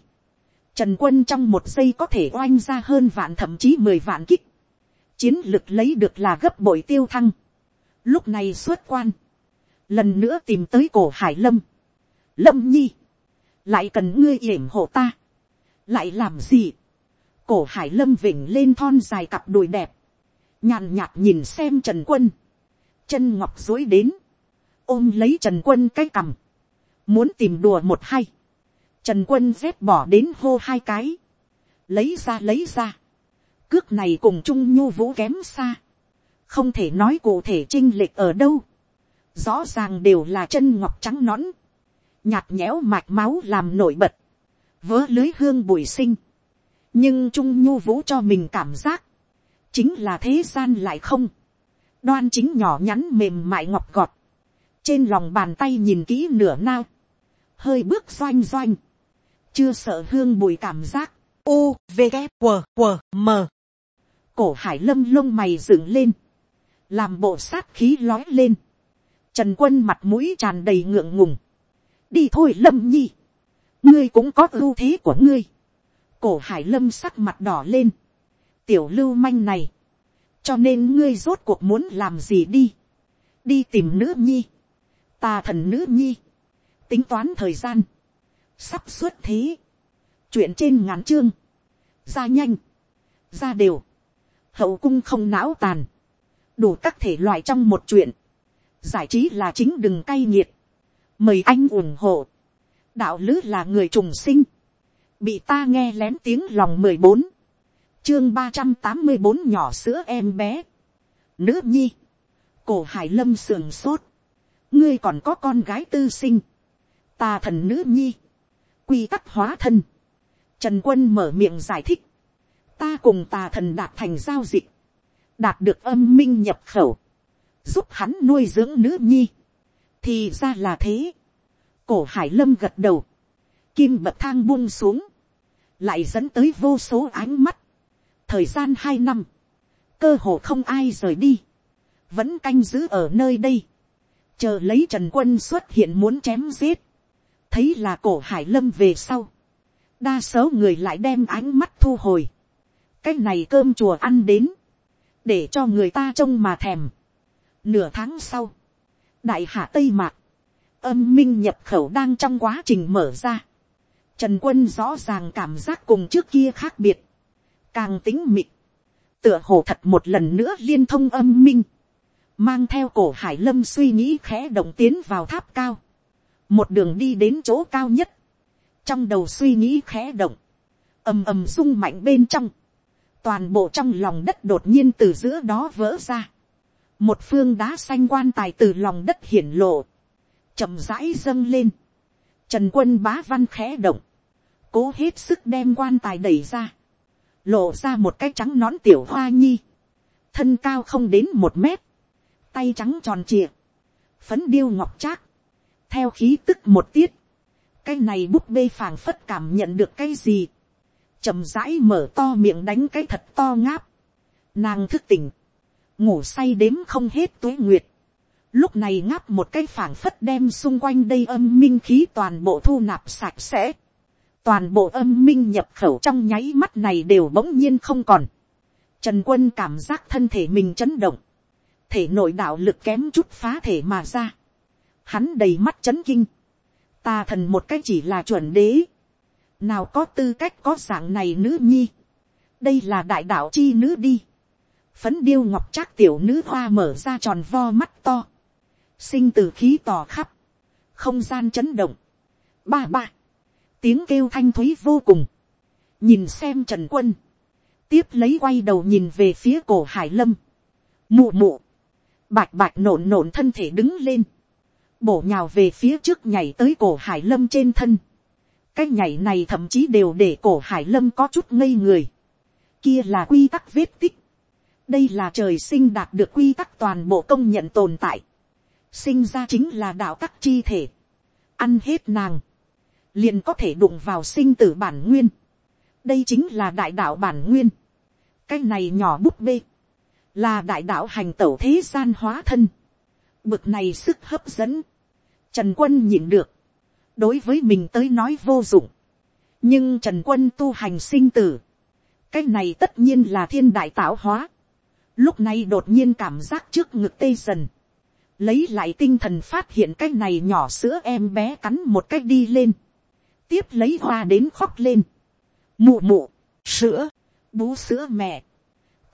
Trần quân trong một giây có thể oanh ra hơn vạn thậm chí mười vạn kích. Chiến lực lấy được là gấp bội tiêu thăng. Lúc này xuất quan. Lần nữa tìm tới cổ hải lâm. Lâm nhi. Lại cần ngươi yểm hộ ta. Lại làm gì? Cổ hải lâm vỉnh lên thon dài cặp đùi đẹp. Nhàn nhạt nhìn xem trần quân. Chân ngọc dối đến ôm lấy trần quân cái cằm, muốn tìm đùa một hay, trần quân dép bỏ đến hô hai cái, lấy ra lấy ra, cước này cùng trung nhu vũ kém xa, không thể nói cụ thể chinh lệch ở đâu, rõ ràng đều là chân ngọc trắng nõn, nhạt nhẽo mạch máu làm nổi bật, vớ lưới hương bùi sinh, nhưng trung nhu vũ cho mình cảm giác, chính là thế gian lại không, đoan chính nhỏ nhắn mềm mại ngọc gọt, trên lòng bàn tay nhìn kỹ nửa nao, hơi bước doanh doanh, chưa sợ hương bùi cảm giác, u v g q q m. Cổ hải lâm lông mày dựng lên, làm bộ sát khí lói lên, trần quân mặt mũi tràn đầy ngượng ngùng, đi thôi lâm nhi, ngươi cũng có ưu thế của ngươi, cổ hải lâm sắc mặt đỏ lên, tiểu lưu manh này, cho nên ngươi rốt cuộc muốn làm gì đi, đi tìm nữ nhi, ta thần nữ nhi, tính toán thời gian, sắp xuất thế, chuyện trên ngắn chương, ra nhanh, ra đều, hậu cung không não tàn, đủ các thể loại trong một chuyện, giải trí là chính đừng cay nghiệt, mời anh ủng hộ, đạo lứ là người trùng sinh, bị ta nghe lén tiếng lòng mười bốn, chương ba trăm tám mươi bốn nhỏ sữa em bé, nữ nhi, cổ hải lâm sườn sốt, ngươi còn có con gái tư sinh, tà thần nữ nhi, quy tắc hóa thân, trần quân mở miệng giải thích, ta cùng tà thần đạt thành giao dịch, đạt được âm minh nhập khẩu, giúp hắn nuôi dưỡng nữ nhi, thì ra là thế, cổ hải lâm gật đầu, kim bậc thang buông xuống, lại dẫn tới vô số ánh mắt, thời gian hai năm, cơ hồ không ai rời đi, vẫn canh giữ ở nơi đây, chờ lấy trần quân xuất hiện muốn chém giết, thấy là cổ hải lâm về sau, đa số người lại đem ánh mắt thu hồi, cái này cơm chùa ăn đến, để cho người ta trông mà thèm. Nửa tháng sau, đại hạ tây mạc, âm minh nhập khẩu đang trong quá trình mở ra. Trần quân rõ ràng cảm giác cùng trước kia khác biệt, càng tính mịt, tựa hồ thật một lần nữa liên thông âm minh mang theo cổ hải lâm suy nghĩ khẽ động tiến vào tháp cao, một đường đi đến chỗ cao nhất, trong đầu suy nghĩ khẽ động, ầm ầm rung mạnh bên trong, toàn bộ trong lòng đất đột nhiên từ giữa đó vỡ ra, một phương đá xanh quan tài từ lòng đất hiển lộ, chậm rãi dâng lên, trần quân bá văn khẽ động, cố hết sức đem quan tài đẩy ra, lộ ra một cái trắng nón tiểu hoa nhi, thân cao không đến một mét, tay trắng tròn trịa, phấn điêu ngọc trác, theo khí tức một tiết, cái này búp bê phảng phất cảm nhận được cái gì, chậm rãi mở to miệng đánh cái thật to ngáp, nàng thức tỉnh, ngủ say đếm không hết tuế nguyệt, lúc này ngáp một cái phảng phất đem xung quanh đây âm minh khí toàn bộ thu nạp sạch sẽ, toàn bộ âm minh nhập khẩu trong nháy mắt này đều bỗng nhiên không còn, trần quân cảm giác thân thể mình chấn động, thể nội đạo lực kém chút phá thể mà ra, hắn đầy mắt chấn kinh, ta thần một cách chỉ là chuẩn đế, nào có tư cách có dạng này nữ nhi, đây là đại đạo chi nữ đi, phấn điêu ngọc trác tiểu nữ hoa mở ra tròn vo mắt to, sinh từ khí tỏ khắp, không gian chấn động, ba ba, tiếng kêu thanh thúy vô cùng, nhìn xem trần quân, tiếp lấy quay đầu nhìn về phía cổ hải lâm, mụ mụ, bạch bạch nộn nộn thân thể đứng lên, bổ nhào về phía trước nhảy tới cổ hải lâm trên thân, cái nhảy này thậm chí đều để cổ hải lâm có chút ngây người, kia là quy tắc vết tích, đây là trời sinh đạt được quy tắc toàn bộ công nhận tồn tại, sinh ra chính là đạo tắc chi thể, ăn hết nàng, liền có thể đụng vào sinh tử bản nguyên, đây chính là đại đạo bản nguyên, cái này nhỏ bút bê, là đại đạo hành tẩu thế gian hóa thân, bực này sức hấp dẫn, trần quân nhìn được, đối với mình tới nói vô dụng, nhưng trần quân tu hành sinh tử, cái này tất nhiên là thiên đại tạo hóa, lúc này đột nhiên cảm giác trước ngực tê dần, lấy lại tinh thần phát hiện cái này nhỏ sữa em bé cắn một cách đi lên, tiếp lấy hoa đến khóc lên, mụ mụ, sữa, bú sữa mẹ,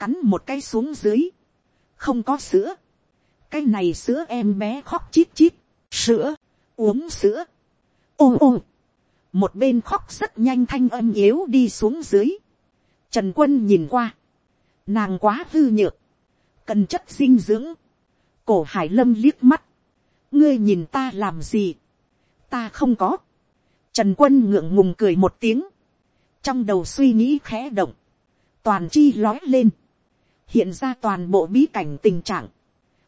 cắn một cái xuống dưới, không có sữa, cái này sữa em bé khóc chít chít, sữa, uống sữa, ô ô, một bên khóc rất nhanh thanh âm yếu đi xuống dưới, trần quân nhìn qua, nàng quá hư nhược, cần chất dinh dưỡng, cổ hải lâm liếc mắt, ngươi nhìn ta làm gì, ta không có, trần quân ngượng ngùng cười một tiếng, trong đầu suy nghĩ khẽ động, toàn chi lói lên, hiện ra toàn bộ bí cảnh tình trạng,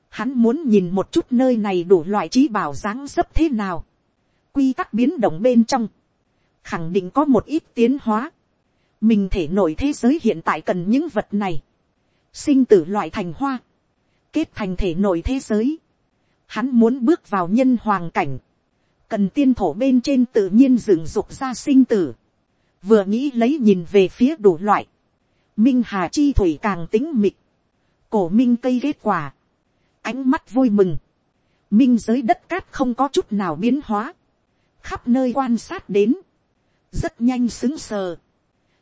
hắn muốn nhìn một chút nơi này đủ loại trí bảo dáng dấp thế nào, quy tắc biến động bên trong, khẳng định có một ít tiến hóa, mình thể nổi thế giới hiện tại cần những vật này, sinh tử loại thành hoa, kết thành thể nổi thế giới. Hắn muốn bước vào nhân hoàng cảnh, cần tiên thổ bên trên tự nhiên dựng dục ra sinh tử. Vừa nghĩ lấy nhìn về phía đủ loại, minh hà chi thủy càng tính mịt, cổ minh cây kết quả, ánh mắt vui mừng, minh giới đất cát không có chút nào biến hóa, khắp nơi quan sát đến, rất nhanh xứng sờ,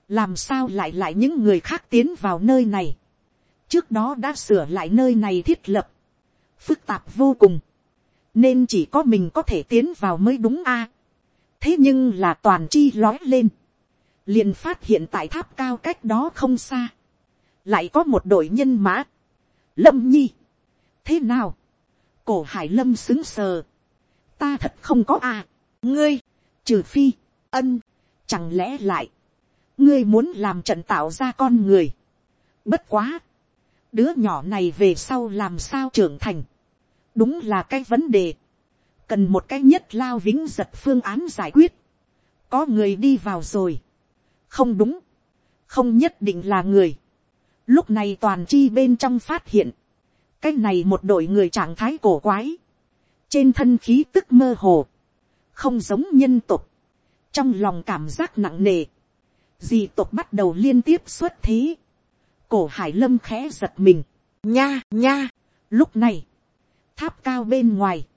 làm sao lại lại những người khác tiến vào nơi này, trước đó đã sửa lại nơi này thiết lập, phức tạp vô cùng, nên chỉ có mình có thể tiến vào mới đúng a. thế nhưng là toàn chi lói lên, liền phát hiện tại tháp cao cách đó không xa, lại có một đội nhân mã, lâm nhi, thế nào, cổ hải lâm xứng sờ, ta thật không có à? ngươi, trừ phi, ân, chẳng lẽ lại, ngươi muốn làm trận tạo ra con người, bất quá, đứa nhỏ này về sau làm sao trưởng thành, đúng là cái vấn đề, cần một cái nhất lao vĩnh giật phương án giải quyết, có người đi vào rồi, không đúng, không nhất định là người, lúc này toàn chi bên trong phát hiện, cái này một đội người trạng thái cổ quái, trên thân khí tức mơ hồ, không giống nhân tục, trong lòng cảm giác nặng nề, di tục bắt đầu liên tiếp xuất thế, cổ hải lâm khẽ giật mình. nha nha. lúc này, tháp cao bên ngoài,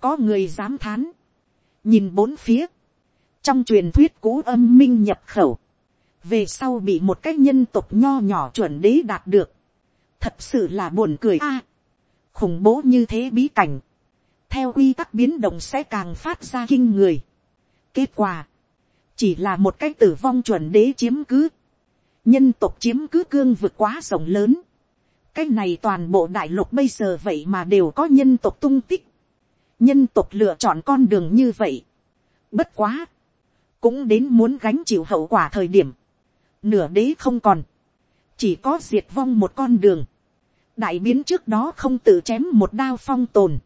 có người dám thán, nhìn bốn phía, trong truyền thuyết cũ âm minh nhập khẩu, về sau bị một cái nhân tộc nho nhỏ chuẩn đế đạt được, thật sự là buồn cười a, khủng bố như thế bí cảnh, theo quy tắc biến động sẽ càng phát ra kinh người. kết quả, chỉ là một cái tử vong chuẩn đế chiếm cứ, nhân tộc chiếm cứ cương vượt quá rộng lớn. cái này toàn bộ đại lục bây giờ vậy mà đều có nhân tộc tung tích. nhân tộc lựa chọn con đường như vậy. bất quá cũng đến muốn gánh chịu hậu quả thời điểm. nửa đế không còn. chỉ có diệt vong một con đường. đại biến trước đó không tự chém một đao phong tồn,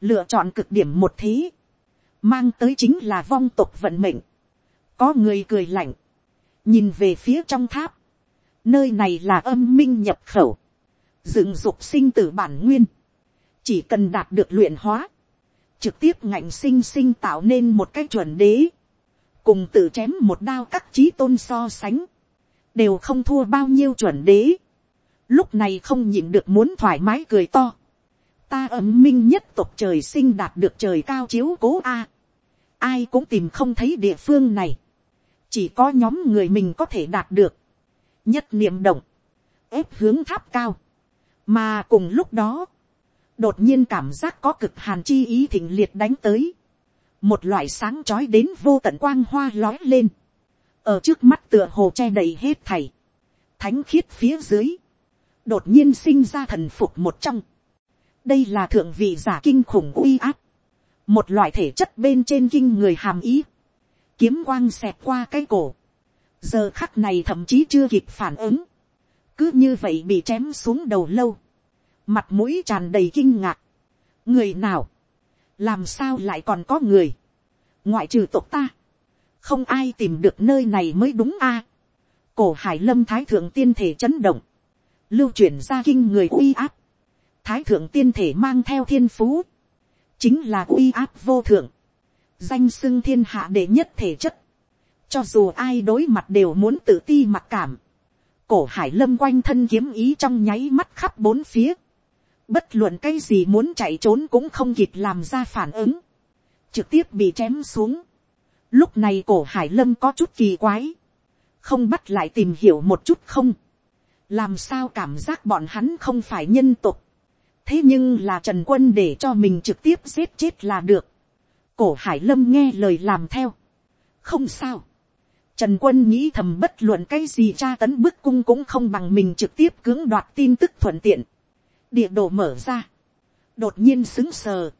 lựa chọn cực điểm một thế, mang tới chính là vong tục vận mệnh, có người cười lạnh, nhìn về phía trong tháp, nơi này là âm minh nhập khẩu, dựng dục sinh tử bản nguyên, chỉ cần đạt được luyện hóa, trực tiếp ngạnh sinh sinh tạo nên một cái chuẩn đế, cùng tự chém một đao các trí tôn so sánh, đều không thua bao nhiêu chuẩn đế, lúc này không nhịn được muốn thoải mái cười to, ta ấm minh nhất tộc trời sinh đạt được trời cao chiếu cố a, ai cũng tìm không thấy địa phương này, chỉ có nhóm người mình có thể đạt được, nhất niệm động, ép hướng tháp cao, mà cùng lúc đó, đột nhiên cảm giác có cực hàn chi ý thịnh liệt đánh tới, một loại sáng trói đến vô tận quang hoa lói lên, ở trước mắt tựa hồ che đầy hết thảy, thánh khiết phía dưới, đột nhiên sinh ra thần phục một trong, đây là thượng vị giả kinh khủng uy áp, một loại thể chất bên trên kinh người hàm ý, kiếm quang xẹt qua cái cổ, giờ khắc này thậm chí chưa kịp phản ứng, cứ như vậy bị chém xuống đầu lâu, mặt mũi tràn đầy kinh ngạc, người nào, làm sao lại còn có người, ngoại trừ tộc ta, không ai tìm được nơi này mới đúng a. cổ hải lâm thái thượng tiên thể chấn động, lưu chuyển ra kinh người uy áp, thái thượng tiên thể mang theo thiên phú, chính là uy áp vô thượng, danh xưng thiên hạ đệ nhất thể chất, cho dù ai đối mặt đều muốn tự ti mặc cảm, cổ hải lâm quanh thân kiếm ý trong nháy mắt khắp bốn phía, bất luận cái gì muốn chạy trốn cũng không kịp làm ra phản ứng, trực tiếp bị chém xuống. Lúc này cổ hải lâm có chút kỳ quái, không bắt lại tìm hiểu một chút không, làm sao cảm giác bọn hắn không phải nhân tục, thế nhưng là trần quân để cho mình trực tiếp giết chết là được, cổ hải lâm nghe lời làm theo, không sao, Trần quân nghĩ thầm bất luận cái gì tra tấn bức cung cũng không bằng mình trực tiếp cưỡng đoạt tin tức thuận tiện địa đồ mở ra, đột nhiên xứng sờ,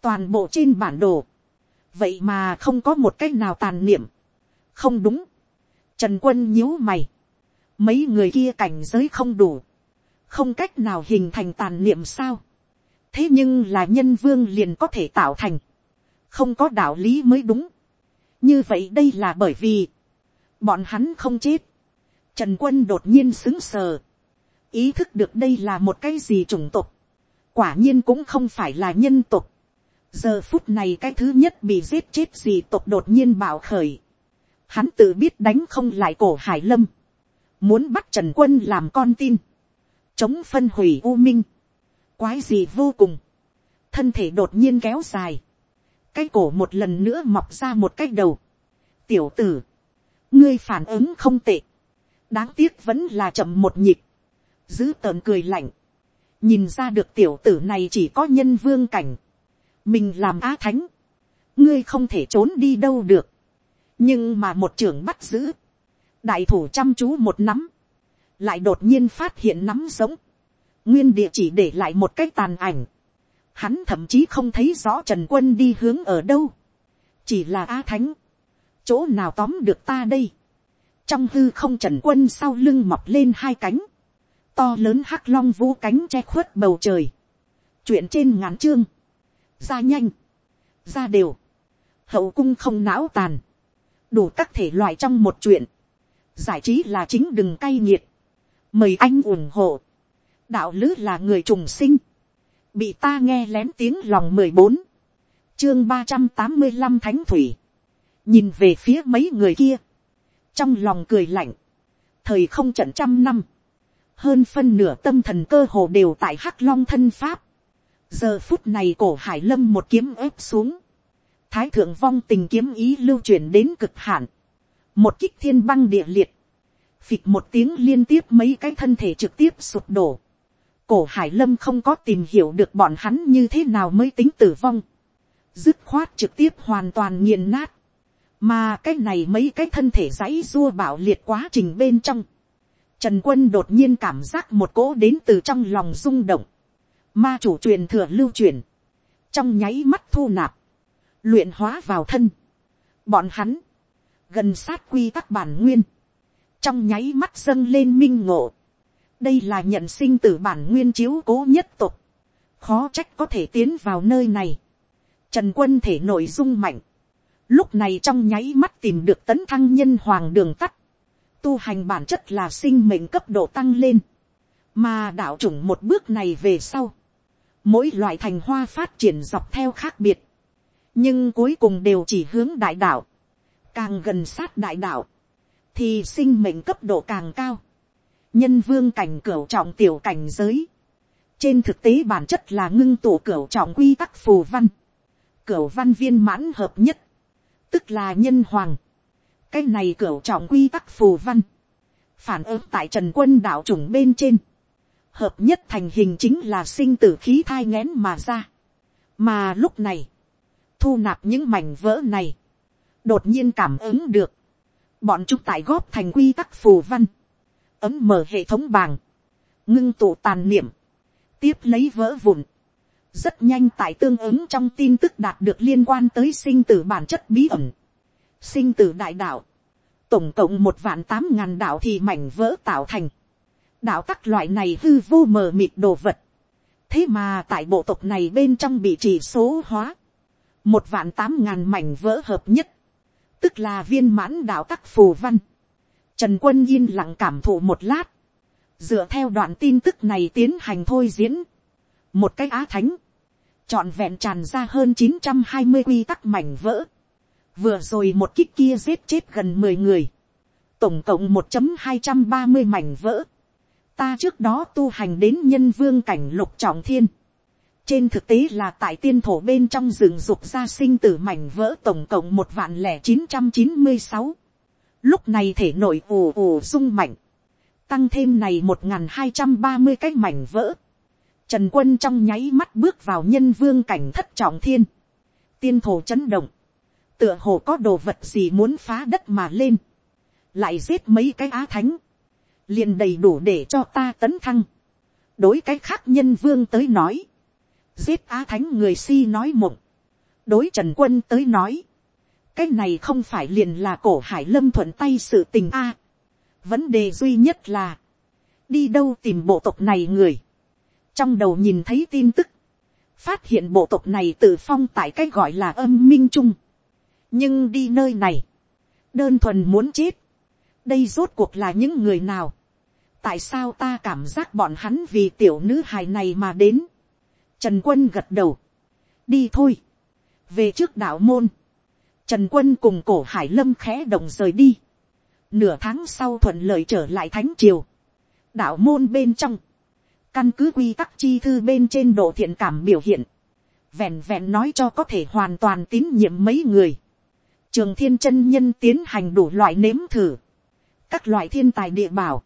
toàn bộ trên bản đồ, vậy mà không có một cách nào tàn niệm, không đúng, trần quân nhíu mày, mấy người kia cảnh giới không đủ, không cách nào hình thành tàn niệm sao, thế nhưng là nhân vương liền có thể tạo thành, không có đạo lý mới đúng, như vậy đây là bởi vì, bọn hắn không chết, trần quân đột nhiên xứng sờ, ý thức được đây là một cái gì chủng tộc, quả nhiên cũng không phải là nhân tộc. giờ phút này cái thứ nhất bị giết chết gì tộc đột nhiên bảo khởi. hắn tự biết đánh không lại cổ hải lâm, muốn bắt trần quân làm con tin, chống phân hủy u minh, quái gì vô cùng, thân thể đột nhiên kéo dài, cái cổ một lần nữa mọc ra một cái đầu, tiểu tử, ngươi phản ứng không tệ, đáng tiếc vẫn là chậm một nhịp, giữ tợn cười lạnh, nhìn ra được tiểu tử này chỉ có nhân vương cảnh, mình làm á thánh, ngươi không thể trốn đi đâu được, nhưng mà một trưởng bắt giữ, đại thủ chăm chú một nắm, lại đột nhiên phát hiện nắm giống, nguyên địa chỉ để lại một cái tàn ảnh, hắn thậm chí không thấy rõ trần quân đi hướng ở đâu, chỉ là á thánh, chỗ nào tóm được ta đây, trong hư không trần quân sau lưng mọc lên hai cánh, to lớn hắc long vũ cánh che khuất bầu trời, chuyện trên ngắn chương, ra nhanh, ra đều, hậu cung không não tàn, đủ các thể loại trong một chuyện, giải trí là chính đừng cay nghiệt, mời anh ủng hộ, đạo lứ là người trùng sinh, bị ta nghe lén tiếng lòng mười bốn, chương ba trăm tám mươi năm thánh thủy, nhìn về phía mấy người kia, trong lòng cười lạnh, thời không trận trăm năm, hơn phân nửa tâm thần cơ hồ đều tại hắc long thân pháp. giờ phút này cổ hải lâm một kiếm ép xuống, thái thượng vong tình kiếm ý lưu chuyển đến cực hạn, một kích thiên băng địa liệt, phịch một tiếng liên tiếp mấy cái thân thể trực tiếp sụp đổ. cổ hải lâm không có tìm hiểu được bọn hắn như thế nào mới tính tử vong, dứt khoát trực tiếp hoàn toàn nghiền nát, mà cái này mấy cái thân thể dãy dua bảo liệt quá trình bên trong, Trần quân đột nhiên cảm giác một cỗ đến từ trong lòng rung động. Ma chủ truyền thừa lưu truyền. Trong nháy mắt thu nạp. Luyện hóa vào thân. Bọn hắn. Gần sát quy tắc bản nguyên. Trong nháy mắt dâng lên minh ngộ. đây là nhận sinh từ bản nguyên chiếu cố nhất tục, khó trách có thể tiến vào nơi này, trần quân thể nội dung mạnh, lúc này trong nháy mắt tìm được tấn thăng nhân hoàng đường tắt, tu hành bản chất là sinh mệnh cấp độ tăng lên, mà đạo chủng một bước này về sau, mỗi loại thành hoa phát triển dọc theo khác biệt, nhưng cuối cùng đều chỉ hướng đại đạo, càng gần sát đại đạo, thì sinh mệnh cấp độ càng cao, nhân vương cảnh cửu trọng tiểu cảnh giới, trên thực tế bản chất là ngưng tụ cửu trọng quy tắc phù văn, cửu văn viên mãn hợp nhất, tức là nhân hoàng, cái này cửu trọng quy tắc phù văn, phản ứng tại trần quân đạo chủng bên trên, hợp nhất thành hình chính là sinh tử khí thai ngén mà ra. mà lúc này, thu nạp những mảnh vỡ này, đột nhiên cảm ứng được, bọn chúng tại góp thành quy tắc phù văn, ấm mở hệ thống bàng, ngưng tụ tàn niệm, tiếp lấy vỡ vụn, rất nhanh tại tương ứng trong tin tức đạt được liên quan tới sinh tử bản chất bí ẩn, sinh tử đại đạo, tổng cộng một vạn tám ngàn đạo thì mảnh vỡ tạo thành, đạo tắc loại này hư vô mờ mịt đồ vật, thế mà tại bộ tộc này bên trong bị chỉ số hóa, một vạn tám ngàn mảnh vỡ hợp nhất, tức là viên mãn đạo tắc phù văn, trần quân yên lặng cảm thụ một lát, dựa theo đoạn tin tức này tiến hành thôi diễn, một cái á thánh, trọn vẹn tràn ra hơn chín trăm hai mươi quy tắc mảnh vỡ, vừa rồi một kích kia giết chết gần mười người, tổng cộng một hai trăm ba mươi mảnh vỡ, ta trước đó tu hành đến nhân vương cảnh lục trọng thiên, trên thực tế là tại tiên thổ bên trong rừng dục ra sinh tử mảnh vỡ tổng cộng một vạn lẻ chín trăm chín mươi sáu. Lúc này thể nội ồ ồ rung mạnh, tăng thêm này một n g h n hai trăm ba mươi cái mảnh vỡ, trần quân trong nháy mắt bước vào nhân vương cảnh thất trọng thiên, tiên thổ chấn động, tựa hồ có đồ vật gì muốn phá đất mà lên, lại giết mấy cái á thánh, liền đầy đủ để cho ta tấn thăng, đối cái khác nhân vương tới nói, giết á thánh người si nói mộng, đối trần quân tới nói, cái này không phải liền là cổ hải lâm thuận tay sự tình a. vấn đề duy nhất là, đi đâu tìm bộ tộc này người. trong đầu nhìn thấy tin tức, phát hiện bộ tộc này tự phong tại cái gọi là âm minh trung nhưng đi nơi này, đơn thuần muốn chết. đây rốt cuộc là những người nào. tại sao ta cảm giác bọn hắn vì tiểu nữ hài này mà đến. trần quân gật đầu. đi thôi. về trước đạo môn Trần quân cùng cổ hải lâm khẽ động rời đi. Nửa tháng sau thuận lợi trở lại thánh triều. Đạo môn bên trong. Căn cứ quy tắc chi thư bên trên độ thiện cảm biểu hiện. Vẹn vẹn nói cho có thể hoàn toàn tín nhiệm mấy người. Trường thiên chân nhân tiến hành đủ loại nếm thử. Các loại thiên tài địa bảo.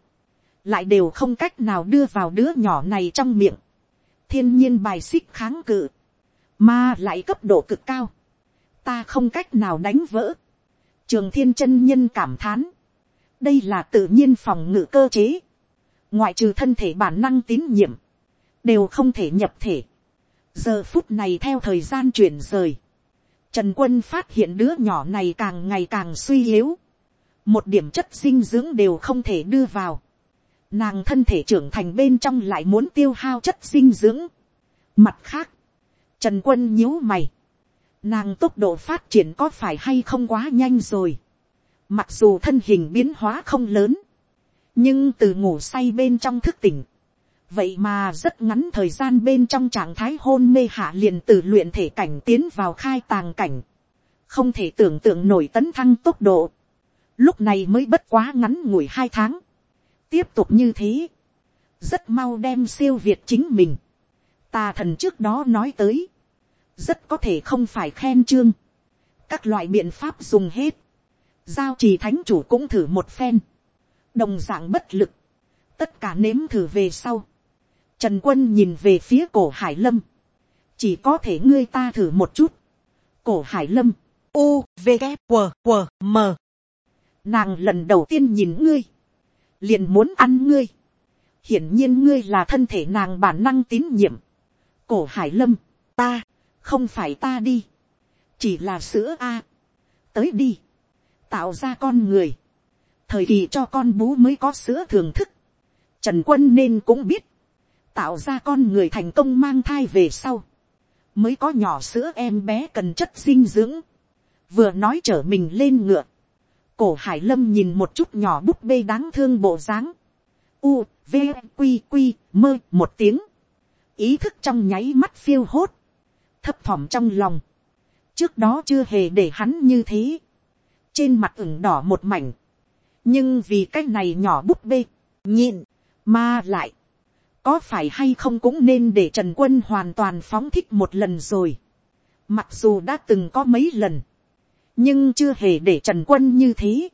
Lại đều không cách nào đưa vào đứa nhỏ này trong miệng. Thiên nhiên bài xích kháng cự. Mà lại cấp độ cực cao ta không cách nào đánh vỡ. Trường thiên chân nhân cảm thán. Đây là tự nhiên phòng ngự cơ chế. Ngoại trừ thân thể bản năng tín nhiệm. Đều không thể nhập thể. Giờ phút này theo thời gian chuyển rời. Trần quân phát hiện đứa nhỏ này càng ngày càng suy yếu. Một điểm chất dinh dưỡng đều không thể đưa vào. Nàng thân thể trưởng thành bên trong lại muốn tiêu hao chất dinh dưỡng. Mặt khác. Trần quân nhíu mày Nàng tốc độ phát triển có phải hay không quá nhanh rồi. Mặc dù thân hình biến hóa không lớn. Nhưng từ ngủ say bên trong thức tỉnh. Vậy mà rất ngắn thời gian bên trong trạng thái hôn mê hạ liền từ luyện thể cảnh tiến vào khai tàng cảnh. Không thể tưởng tượng nổi tấn thăng tốc độ. Lúc này mới bất quá ngắn ngủi hai tháng. Tiếp tục như thế. Rất mau đem siêu việt chính mình. Tà thần trước đó nói tới rất có thể không phải khen chương, các loại biện pháp dùng hết, giao trì thánh chủ cũng thử một phen, đồng d ạ n g bất lực, tất cả nếm thử về sau, trần quân nhìn về phía cổ hải lâm, chỉ có thể ngươi ta thử một chút, cổ hải lâm, u v K, W, W, m. Nàng lần đầu tiên nhìn ngươi, liền muốn ăn ngươi, hiển nhiên ngươi là thân thể nàng bản năng tín nhiệm, cổ hải lâm, ta, không phải ta đi, chỉ là sữa a, tới đi, tạo ra con người, thời kỳ cho con bú mới có sữa thưởng thức, Trần quân nên cũng biết, tạo ra con người thành công mang thai về sau, mới có nhỏ sữa em bé cần chất dinh dưỡng, vừa nói trở mình lên ngựa, cổ hải lâm nhìn một chút nhỏ búp bê đáng thương bộ dáng, u, v, q q mơ một tiếng, ý thức trong nháy mắt phiêu hốt, thấp thỏm trong lòng, trước đó chưa hề để hắn như thế, trên mặt ửng đỏ một mảnh, nhưng vì cái này nhỏ búp bê, nhịn, mà lại, có phải hay không cũng nên để trần quân hoàn toàn phóng thích một lần rồi. mặc dù đã từng có mấy lần, nhưng chưa hề để trần quân như thế.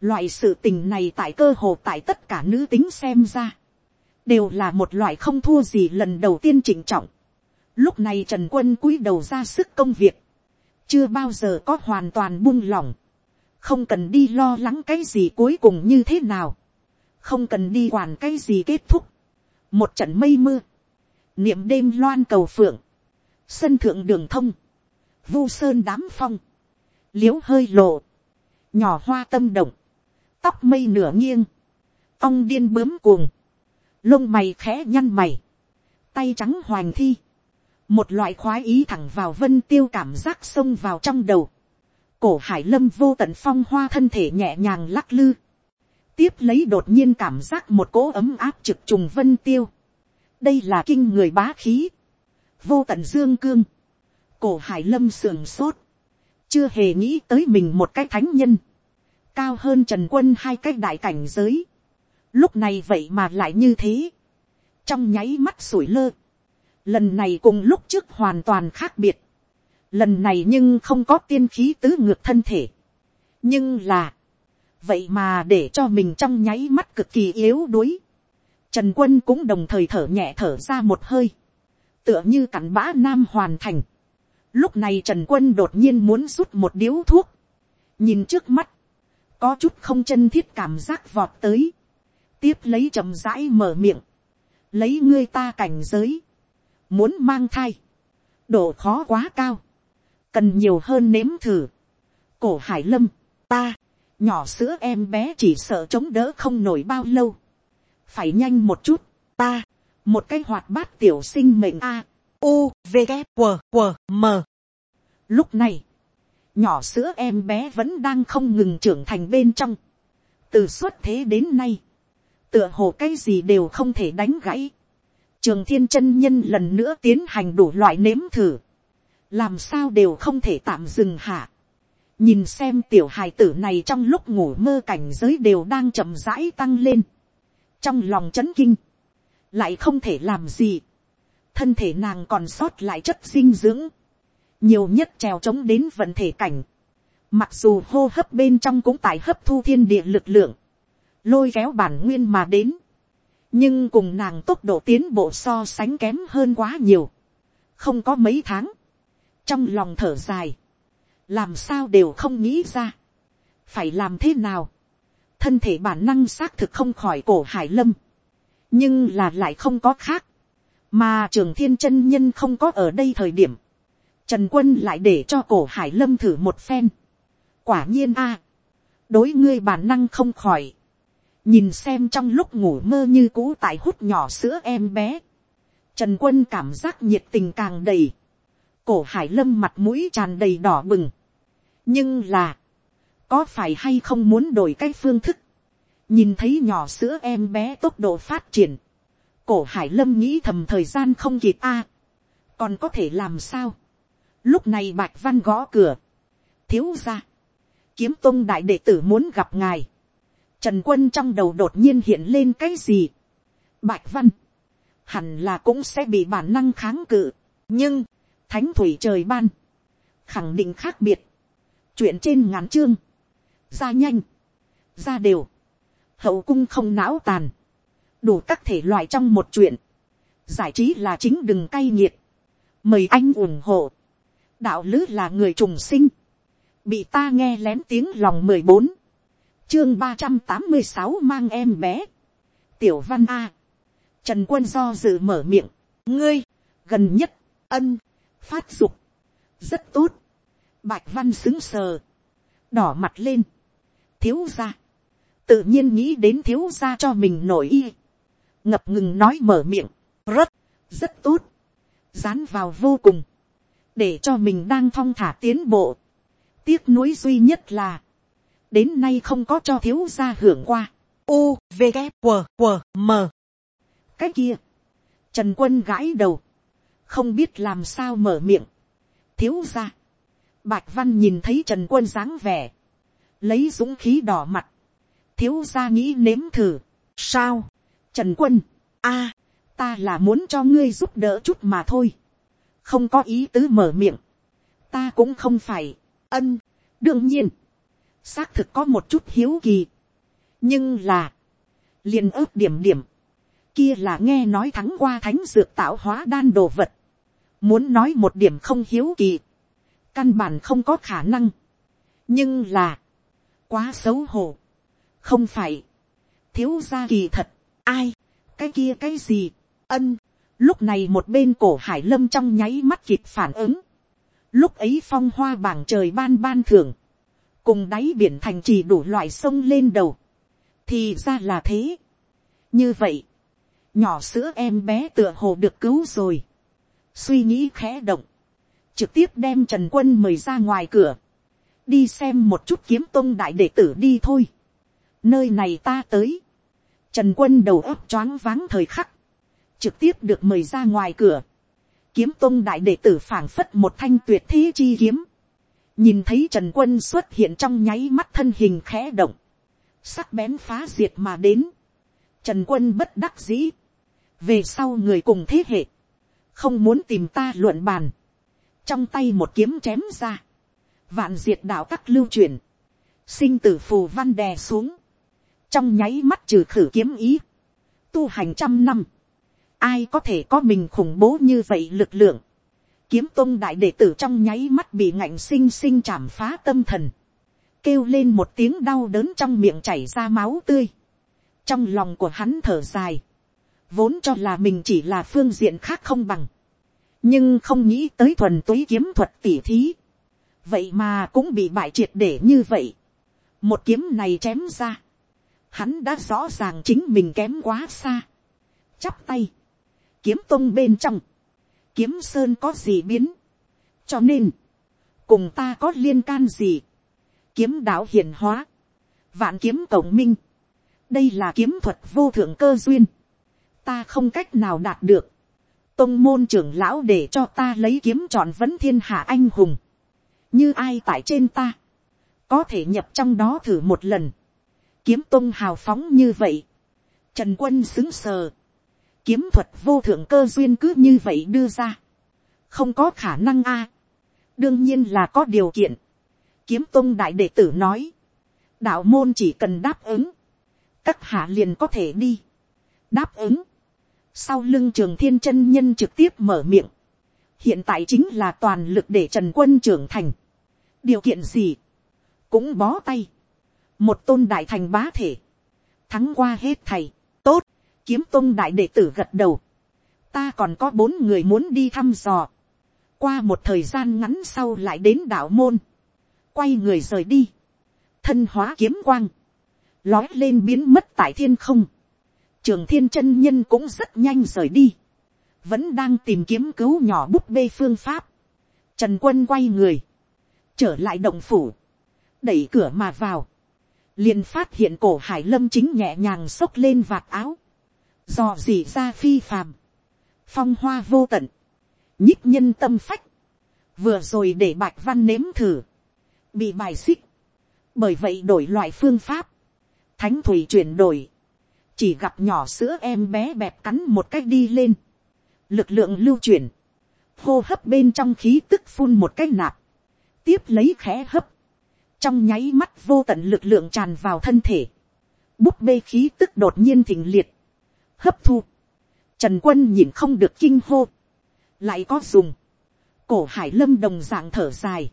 loại sự tình này tại cơ hồ tại tất cả nữ tính xem ra, đều là một loại không thua gì lần đầu tiên chỉnh trọng. lúc này trần quân cúi đầu ra sức công việc, chưa bao giờ có hoàn toàn buông lỏng, không cần đi lo lắng cái gì cuối cùng như thế nào, không cần đi quản cái gì kết thúc, một trận mây mưa, niệm đêm loan cầu phượng, sân thượng đường thông, vu sơn đám phong, l i ễ u hơi lộ, nhỏ hoa tâm động, tóc mây nửa nghiêng, ong điên bướm cuồng, lông mày khẽ nhăn mày, tay trắng hoành thi, một loại khoái ý thẳng vào vân tiêu cảm giác xông vào trong đầu, cổ hải lâm vô tận phong hoa thân thể nhẹ nhàng lắc lư, tiếp lấy đột nhiên cảm giác một cỗ ấm áp trực trùng vân tiêu. đây là kinh người bá khí, vô tận dương cương, cổ hải lâm sườn sốt, chưa hề nghĩ tới mình một cái thánh nhân, cao hơn trần quân hai cái đại cảnh giới, lúc này vậy mà lại như thế, trong nháy mắt sủi lơ, lần này cùng lúc trước hoàn toàn khác biệt, lần này nhưng không có tiên khí tứ ngược thân thể, nhưng là, vậy mà để cho mình trong nháy mắt cực kỳ yếu đuối. Trần quân cũng đồng thời thở nhẹ thở ra một hơi, tựa như cặn bã nam hoàn thành. Lúc này trần quân đột nhiên muốn rút một điếu thuốc, nhìn trước mắt, có chút không chân thiết cảm giác vọt tới, tiếp lấy chậm rãi mở miệng, lấy ngươi ta cảnh giới, muốn mang thai, độ khó quá cao, cần nhiều hơn nếm thử, cổ hải lâm, ta, nhỏ sữa em bé chỉ sợ chống đỡ không nổi bao lâu, phải nhanh một chút, ta, một cái hoạt bát tiểu sinh mệnh a, u, v, g, W, W, m. Lúc này, nhỏ sữa em bé vẫn đang không ngừng trưởng thành bên trong, từ xuất thế đến nay, tựa hồ cái gì đều không thể đánh gãy, trường thiên chân nhân lần nữa tiến hành đủ loại nếm thử, làm sao đều không thể tạm dừng hạ nhìn xem tiểu hài tử này trong lúc ngủ mơ cảnh giới đều đang chậm rãi tăng lên, trong lòng c h ấ n kinh, lại không thể làm gì, thân thể nàng còn sót lại chất dinh dưỡng, nhiều nhất trèo trống đến vận thể cảnh, mặc dù hô hấp bên trong cũng tại hấp thu thiên địa lực lượng, lôi kéo bản nguyên mà đến, nhưng cùng nàng tốc độ tiến bộ so sánh kém hơn quá nhiều, không có mấy tháng, trong lòng thở dài, làm sao đều không nghĩ ra, phải làm thế nào, thân thể bản năng xác thực không khỏi cổ hải lâm, nhưng là lại không có khác, mà trường thiên chân nhân không có ở đây thời điểm, trần quân lại để cho cổ hải lâm thử một phen, quả nhiên a, đối ngươi bản năng không khỏi, nhìn xem trong lúc ngủ mơ như cũ tại hút nhỏ sữa em bé, trần quân cảm giác nhiệt tình càng đầy, cổ hải lâm mặt mũi tràn đầy đỏ bừng, nhưng là, có phải hay không muốn đổi cái phương thức, nhìn thấy nhỏ sữa em bé tốc độ phát triển, cổ hải lâm nghĩ thầm thời gian không kịp a, còn có thể làm sao, lúc này bạch văn gõ cửa, thiếu ra, kiếm tôn đại đệ tử muốn gặp ngài, trần quân trong đầu đột nhiên hiện lên cái gì, bạch văn, hẳn là cũng sẽ bị bản năng kháng cự, nhưng, thánh thủy trời ban, khẳng định khác biệt, chuyện trên ngắn chương, ra nhanh, ra đều, hậu cung không não tàn, đủ các thể loại trong một chuyện, giải trí là chính đừng cay nghiệt, mời anh ủng hộ, đạo lứ là người trùng sinh, bị ta nghe lén tiếng lòng mười bốn, chương ba trăm tám mươi sáu mang em bé, tiểu văn a, trần quân do dự mở miệng, ngươi, gần nhất, ân, phát dục, rất tốt, Bạch văn xứng sờ. Đỏ mặt lên. Thiếu ra. Tự nhiên nghĩ đến thiếu ra cho mình nổi y. ngập ngừng nói mở miệng, rất, rất tốt, dán vào vô cùng, để cho mình đang thong thả tiến bộ. tiếc nuối duy nhất là, đến nay không có cho thiếu gia hưởng qua. U, V, K, W, W, M. cái kia, trần quân gãi đầu, không biết làm sao mở miệng, thiếu gia bạch văn nhìn thấy trần quân dáng vẻ, lấy dũng khí đỏ mặt, thiếu gia nghĩ nếm thử, sao, trần quân, a, ta là muốn cho ngươi giúp đỡ chút mà thôi, không có ý tứ mở miệng, ta cũng không phải, ân, đương nhiên, xác thực có một chút hiếu kỳ, nhưng là, liền ớt điểm điểm, kia là nghe nói thắng qua thánh dược tạo hóa đan đồ vật, muốn nói một điểm không hiếu kỳ, căn bản không có khả năng, nhưng là, quá xấu hổ, không phải, thiếu gia kỳ thật, ai, cái kia cái gì, ân, lúc này một bên cổ hải lâm trong nháy mắt kịp phản ứng, lúc ấy phong hoa bảng trời ban ban thường cùng đáy biển thành trì đủ loại sông lên đầu, thì ra là thế. như vậy, nhỏ sữa em bé tựa hồ được cứu rồi, suy nghĩ khẽ động, trực tiếp đem trần quân mời ra ngoài cửa, đi xem một chút kiếm tôn đại đệ tử đi thôi. nơi này ta tới, trần quân đầu óc choáng váng thời khắc, trực tiếp được mời ra ngoài cửa, kiếm tôn đại đệ tử phảng phất một thanh tuyệt thế chi kiếm, nhìn thấy trần quân xuất hiện trong nháy mắt thân hình khẽ động, sắc bén phá diệt mà đến, trần quân bất đắc dĩ, về sau người cùng thế hệ, không muốn tìm ta luận bàn, trong tay một kiếm chém ra, vạn diệt đạo các lưu truyền, sinh tử phù văn đè xuống, trong nháy mắt trừ khử kiếm ý, tu hành trăm năm, ai có thể có mình khủng bố như vậy lực lượng, kiếm tôn đại đệ tử trong nháy mắt bị ngạnh sinh sinh chảm phá tâm thần, kêu lên một tiếng đau đớn trong miệng chảy ra máu tươi, trong lòng của hắn thở dài, vốn cho là mình chỉ là phương diện khác không bằng, nhưng không nghĩ tới thuần túy kiếm thuật tỉ thí, vậy mà cũng bị bại triệt để như vậy, một kiếm này chém ra, hắn đã rõ ràng chính mình kém quá xa, chắp tay, kiếm tung bên trong, kiếm sơn có gì biến, cho nên, cùng ta có liên can gì, kiếm đạo hiền hóa, vạn kiếm cổng minh, đây là kiếm thuật vô thượng cơ duyên, ta không cách nào đạt được, tông môn trưởng lão để cho ta lấy kiếm chọn vấn thiên hạ anh hùng, như ai tại trên ta, có thể nhập trong đó thử một lần, kiếm tông hào phóng như vậy, trần quân xứng sờ, kiếm thuật vô thượng cơ duyên cứ như vậy đưa ra, không có khả năng a, đương nhiên là có điều kiện, kiếm tông đại đệ tử nói, đạo môn chỉ cần đáp ứng, các hạ liền có thể đi, đáp ứng, sau lưng trường thiên chân nhân trực tiếp mở miệng, hiện tại chính là toàn lực để trần quân trưởng thành, điều kiện gì, cũng bó tay, một tôn đại thành bá thể, thắng qua hết thầy, tốt, kiếm tôn đại đệ tử gật đầu, ta còn có bốn người muốn đi thăm dò, qua một thời gian ngắn sau lại đến đạo môn, quay người rời đi, thân hóa kiếm quang, lói lên biến mất tại thiên không, trường thiên chân nhân cũng rất nhanh rời đi, vẫn đang tìm kiếm cứu nhỏ búp bê phương pháp, trần quân quay người, trở lại động phủ, đẩy cửa mà vào, liền phát hiện cổ hải lâm chính nhẹ nhàng xốc lên vạt áo, dò dỉ ra phi phàm, phong hoa vô tận, nhích nhân tâm phách, vừa rồi để bạch văn nếm thử, bị bài xích, bởi vậy đổi loại phương pháp, thánh thủy chuyển đổi, chỉ gặp nhỏ sữa em bé bẹp cắn một cách đi lên, lực lượng lưu chuyển, hô hấp bên trong khí tức phun một cách nạp, tiếp lấy khẽ hấp, trong nháy mắt vô tận lực lượng tràn vào thân thể, búp bê khí tức đột nhiên thịnh liệt, hấp thu, trần quân nhìn không được kinh hô, lại có dùng, cổ hải lâm đồng dạng thở dài,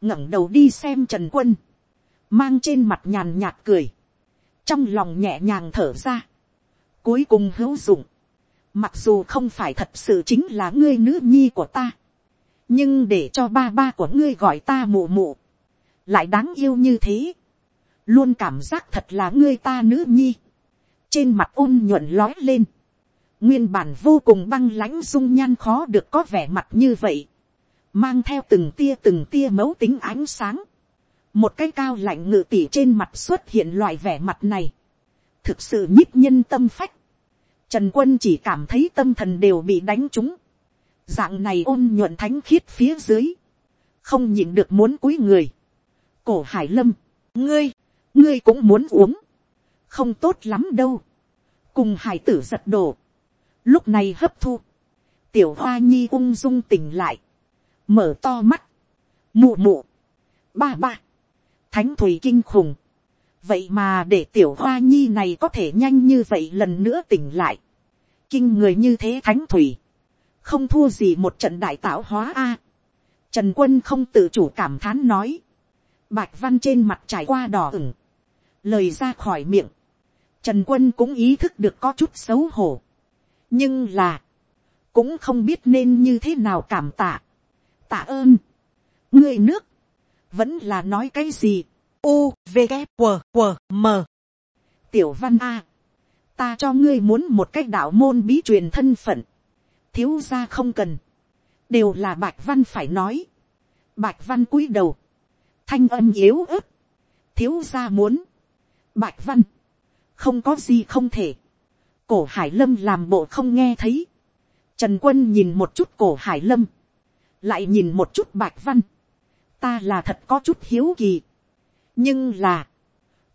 ngẩng đầu đi xem trần quân, mang trên mặt nhàn nhạt cười, trong lòng nhẹ nhàng thở ra, cuối cùng hữu dụng, mặc dù không phải thật sự chính là ngươi nữ nhi của ta, nhưng để cho ba ba của ngươi gọi ta mụ mụ, lại đáng yêu như thế, luôn cảm giác thật là ngươi ta nữ nhi, trên mặt ôn nhuận lói lên, nguyên bản vô cùng băng lãnh dung nhan khó được có vẻ mặt như vậy, mang theo từng tia từng tia mấu tính ánh sáng, một cái cao lạnh ngự tỷ trên mặt xuất hiện loại vẻ mặt này, thực sự nhích nhân tâm phách, trần quân chỉ cảm thấy tâm thần đều bị đánh trúng, dạng này ôn nhuận thánh khiết phía dưới, không nhịn được muốn cúi người, cổ hải lâm, ngươi, ngươi cũng muốn uống, không tốt lắm đâu, cùng hải tử giật đổ, lúc này hấp thu, tiểu hoa nhi ung dung tỉnh lại, mở to mắt, mụ mụ, ba ba, thánh thủy kinh khủng, vậy mà để tiểu hoa nhi này có thể nhanh như vậy lần nữa tỉnh lại, kinh người như thế thánh thủy, không thua gì một trận đại tạo hóa a. Trần quân không tự chủ cảm thán nói, bạch văn trên mặt trải qua đỏ ửng, lời ra khỏi miệng, trần quân cũng ý thức được có chút xấu hổ, nhưng là, cũng không biết nên như thế nào cảm tạ, tạ ơn, ngươi nước, vẫn là nói cái gì, u v g q q m. Tiểu văn a, ta cho ngươi muốn một cách đạo môn bí truyền thân phận, thiếu ra không cần, đều là bạch văn phải nói, bạch văn cúi đầu, thanh âm yếu ớt, thiếu ra muốn, bạch văn, không có gì không thể, cổ hải lâm làm bộ không nghe thấy, trần quân nhìn một chút cổ hải lâm, lại nhìn một chút bạch văn, ta là thật có chút hiếu kỳ, nhưng là,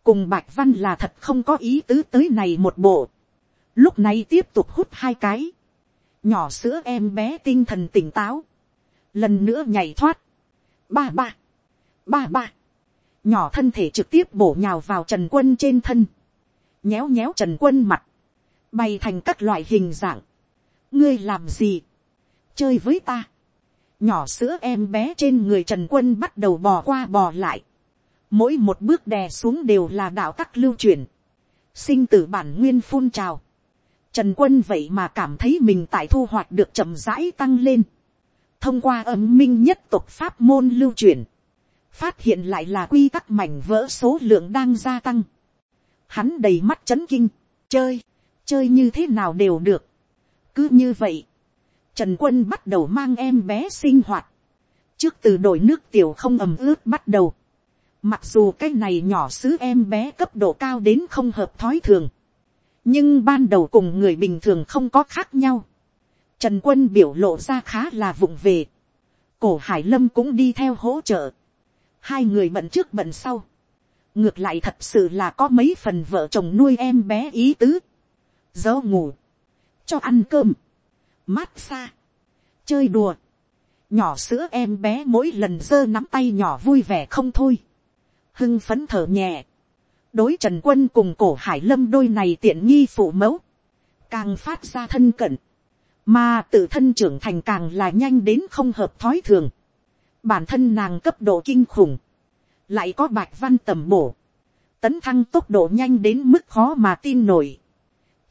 cùng bạch văn là thật không có ý tứ tới này một bộ, lúc này tiếp tục hút hai cái, nhỏ sữa em bé tinh thần tỉnh táo, lần nữa nhảy thoát, ba ba, ba ba, nhỏ thân thể trực tiếp bổ nhào vào trần quân trên thân, nhéo nhéo trần quân mặt, bày thành các loại hình dạng, ngươi làm gì, chơi với ta, nhỏ sữa em bé trên người trần quân bắt đầu bò qua bò lại, mỗi một bước đè xuống đều là đạo tắc lưu chuyển sinh tử bản nguyên phun trào, Trần quân vậy mà cảm thấy mình tại thu hoạch được chậm rãi tăng lên. Thông qua ấm minh nhất tục pháp môn lưu chuyển Phát hiện lại là quy tắc mảnh vỡ số lượng đang gia tăng. Hắn đầy mắt chấn kinh. Chơi. Chơi như thế nào đều được. Cứ như vậy. Trần quân bắt đầu mang em bé sinh hoạt. Trước từ đổi nước tiểu không ẩm ướt bắt đầu. Mặc dù cái này nhỏ xứ em bé cấp độ cao đến không hợp thói thường nhưng ban đầu cùng người bình thường không có khác nhau. Trần quân biểu lộ ra khá là vụng về. Cổ hải lâm cũng đi theo hỗ trợ. Hai người bận trước bận sau. ngược lại thật sự là có mấy phần vợ chồng nuôi em bé ý tứ. gió ngủ, cho ăn cơm, mát xa, chơi đùa. nhỏ sữa em bé mỗi lần giơ nắm tay nhỏ vui vẻ không thôi. hưng phấn thở nhẹ đối trần quân cùng cổ hải lâm đôi này tiện nghi phụ mẫu, càng phát ra thân cận, mà tự thân trưởng thành càng là nhanh đến không hợp thói thường. bản thân nàng cấp độ kinh khủng, lại có bạch văn tầm bổ, tấn thăng tốc độ nhanh đến mức khó mà tin nổi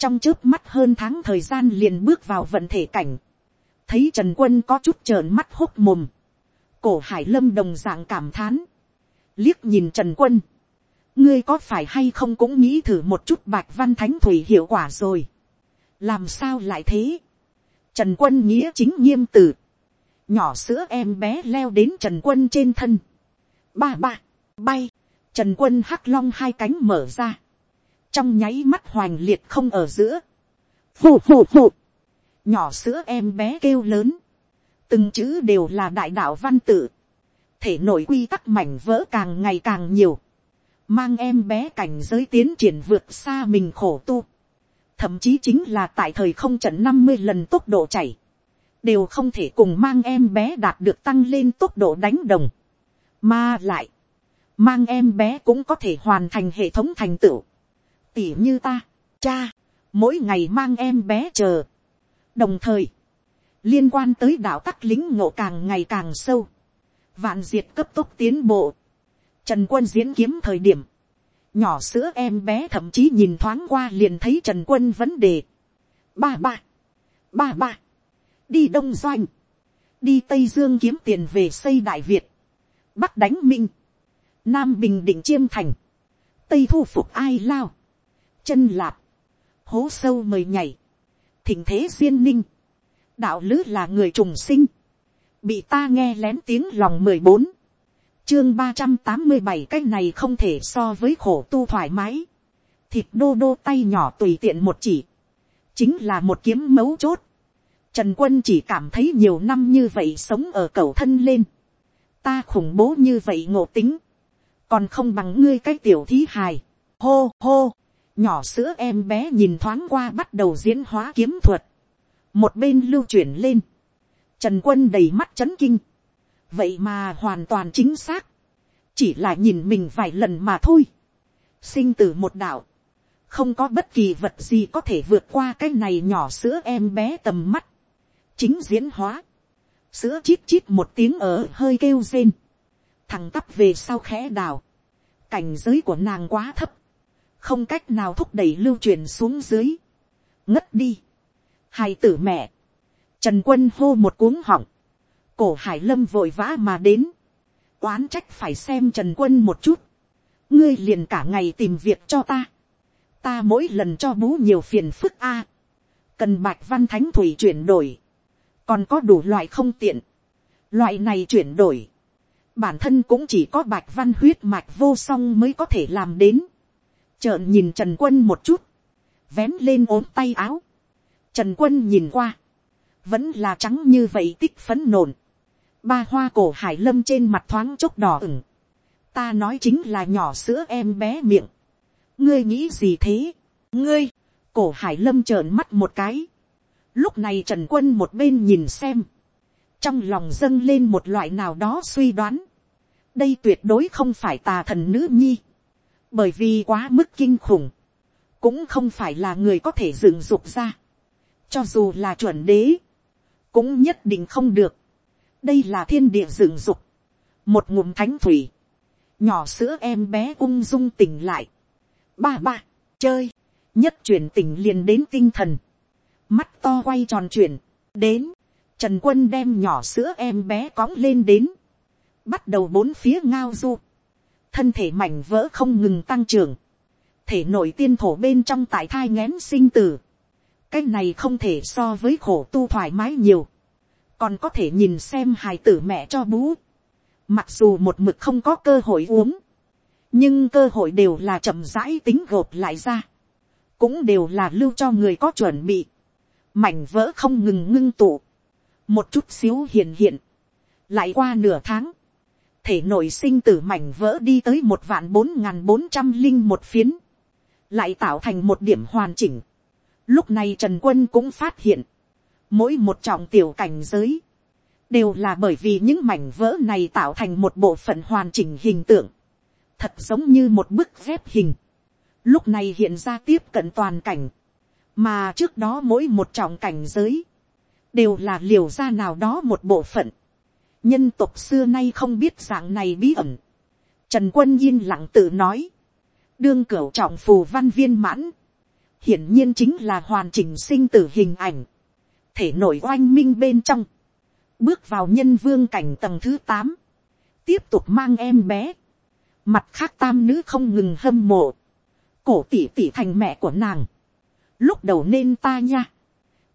trong trước mắt hơn tháng thời gian liền bước vào vận thể cảnh, thấy trần quân có chút trợn mắt hốc mồm, cổ hải lâm đồng dạng cảm thán, liếc nhìn trần quân, ngươi có phải hay không cũng nghĩ thử một chút bạch văn thánh thủy hiệu quả rồi. làm sao lại thế. trần quân nghĩa chính nghiêm từ. nhỏ sữa em bé leo đến trần quân trên thân. ba ba, bay, trần quân hắc long hai cánh mở ra trong nháy mắt hoành liệt không ở giữa. phù phù phù. nhỏ sữa em bé kêu lớn. từng chữ đều là đại đạo văn tự. thể nội quy tắc mảnh vỡ càng ngày càng nhiều mang em bé cảnh giới tiến triển vượt xa mình khổ tu, thậm chí chính là tại thời không trận năm mươi lần tốc độ chảy, đều không thể cùng mang em bé đạt được tăng lên tốc độ đánh đồng, mà lại, mang em bé cũng có thể hoàn thành hệ thống thành tựu, tỉ như ta, cha, mỗi ngày mang em bé chờ, đồng thời, liên quan tới đạo tắc lính ngộ càng ngày càng sâu, vạn diệt cấp tốc tiến bộ, Trần quân diễn kiếm thời điểm. Nhỏ sữa em bé thậm chí nhìn thoáng qua liền thấy Trần quân vấn đề. Ba ba. Ba ba. Đi Đông Doanh. Đi Tây Dương kiếm tiền về xây Đại Việt. Bắc đánh Minh. Nam Bình Định Chiêm Thành. Tây thu phục ai lao. Chân lạp. Hố sâu mời nhảy. thỉnh thế duyên ninh, đạo lữ là người trùng sinh, bị ta nghe lén tiếng lòng mười bốn, chương ba trăm tám mươi bảy cái này không thể so với khổ tu thoải mái, thịt đô đô tay nhỏ tùy tiện một chỉ, chính là một kiếm mấu chốt, Trần quân chỉ cảm thấy nhiều năm như vậy sống ở cầu thân lên. Ta khủng bố như vậy ngộ tính. Còn không bằng ngươi cái tiểu thí hài. Hô hô. Nhỏ sữa em bé nhìn thoáng qua bắt đầu diễn hóa kiếm thuật. Một bên lưu chuyển lên. Trần quân đầy mắt chấn kinh. Vậy mà hoàn toàn chính xác. Chỉ là nhìn mình vài lần mà thôi. Sinh từ một đạo. Không có bất kỳ vật gì có thể vượt qua cái này nhỏ sữa em bé tầm mắt chính diễn hóa, sữa chít chít một tiếng ở hơi kêu rên, thằng tắp về sau khẽ đào, cảnh giới của nàng quá thấp, không cách nào thúc đẩy lưu truyền xuống dưới, ngất đi, hai tử mẹ, trần quân hô một cuống họng, cổ hải lâm vội vã mà đến, oán trách phải xem trần quân một chút, ngươi liền cả ngày tìm việc cho ta, ta mỗi lần cho bú nhiều phiền phức a, cần bạch văn thánh thủy chuyển đổi, còn có đủ loại không tiện, loại này chuyển đổi, bản thân cũng chỉ có bạch văn huyết mạch vô song mới có thể làm đến, trợn nhìn trần quân một chút, vén lên ốm tay áo, trần quân nhìn qua, vẫn là trắng như vậy tích phấn nổn, ba hoa cổ hải lâm trên mặt thoáng chốc đỏ ửng, ta nói chính là nhỏ sữa em bé miệng, ngươi nghĩ gì thế, ngươi, cổ hải lâm trợn mắt một cái, Lúc này Trần Quân một bên nhìn xem. Trong lòng dâng lên một loại nào đó suy đoán. Đây tuyệt đối không phải tà thần nữ nhi. Bởi vì quá mức kinh khủng. Cũng không phải là người có thể dựng dục ra. Cho dù là chuẩn đế. Cũng nhất định không được. Đây là thiên địa dựng dục. Một ngụm thánh thủy. Nhỏ sữa em bé ung dung tỉnh lại. Ba ba, chơi. Nhất chuyển tỉnh liền đến tinh thần mắt to quay tròn chuyển, đến, trần quân đem nhỏ sữa em bé cóng lên đến, bắt đầu bốn phía ngao du, thân thể mảnh vỡ không ngừng tăng trưởng, thể nội tiên thổ bên trong tại thai ngén sinh tử, cái này không thể so với khổ tu thoải mái nhiều, còn có thể nhìn xem hài tử mẹ cho bú, mặc dù một mực không có cơ hội uống, nhưng cơ hội đều là chậm rãi tính gộp lại ra, cũng đều là lưu cho người có chuẩn bị, mảnh vỡ không ngừng ngưng tụ, một chút xíu hiện hiện, lại qua nửa tháng, thể nội sinh tử mảnh vỡ đi tới một vạn bốn n g h n bốn trăm linh một phiến, lại tạo thành một điểm hoàn chỉnh. Lúc này Trần Quân cũng phát hiện, mỗi một trọng tiểu cảnh giới, đều là bởi vì những mảnh vỡ này tạo thành một bộ phận hoàn chỉnh hình tượng, thật giống như một bức ghép hình. Lúc này hiện ra tiếp cận toàn cảnh, mà trước đó mỗi một trọng cảnh giới, đều là liều ra nào đó một bộ phận, nhân tộc xưa nay không biết dạng này bí ẩn, trần quân yên lặng tự nói, đương cửu trọng phù văn viên mãn, hiển nhiên chính là hoàn chỉnh sinh tử hình ảnh, thể nổi oanh minh bên trong, bước vào nhân vương cảnh tầng thứ tám, tiếp tục mang em bé, mặt khác tam nữ không ngừng hâm mộ, cổ tỷ tỷ thành mẹ của nàng, lúc đầu nên ta nha.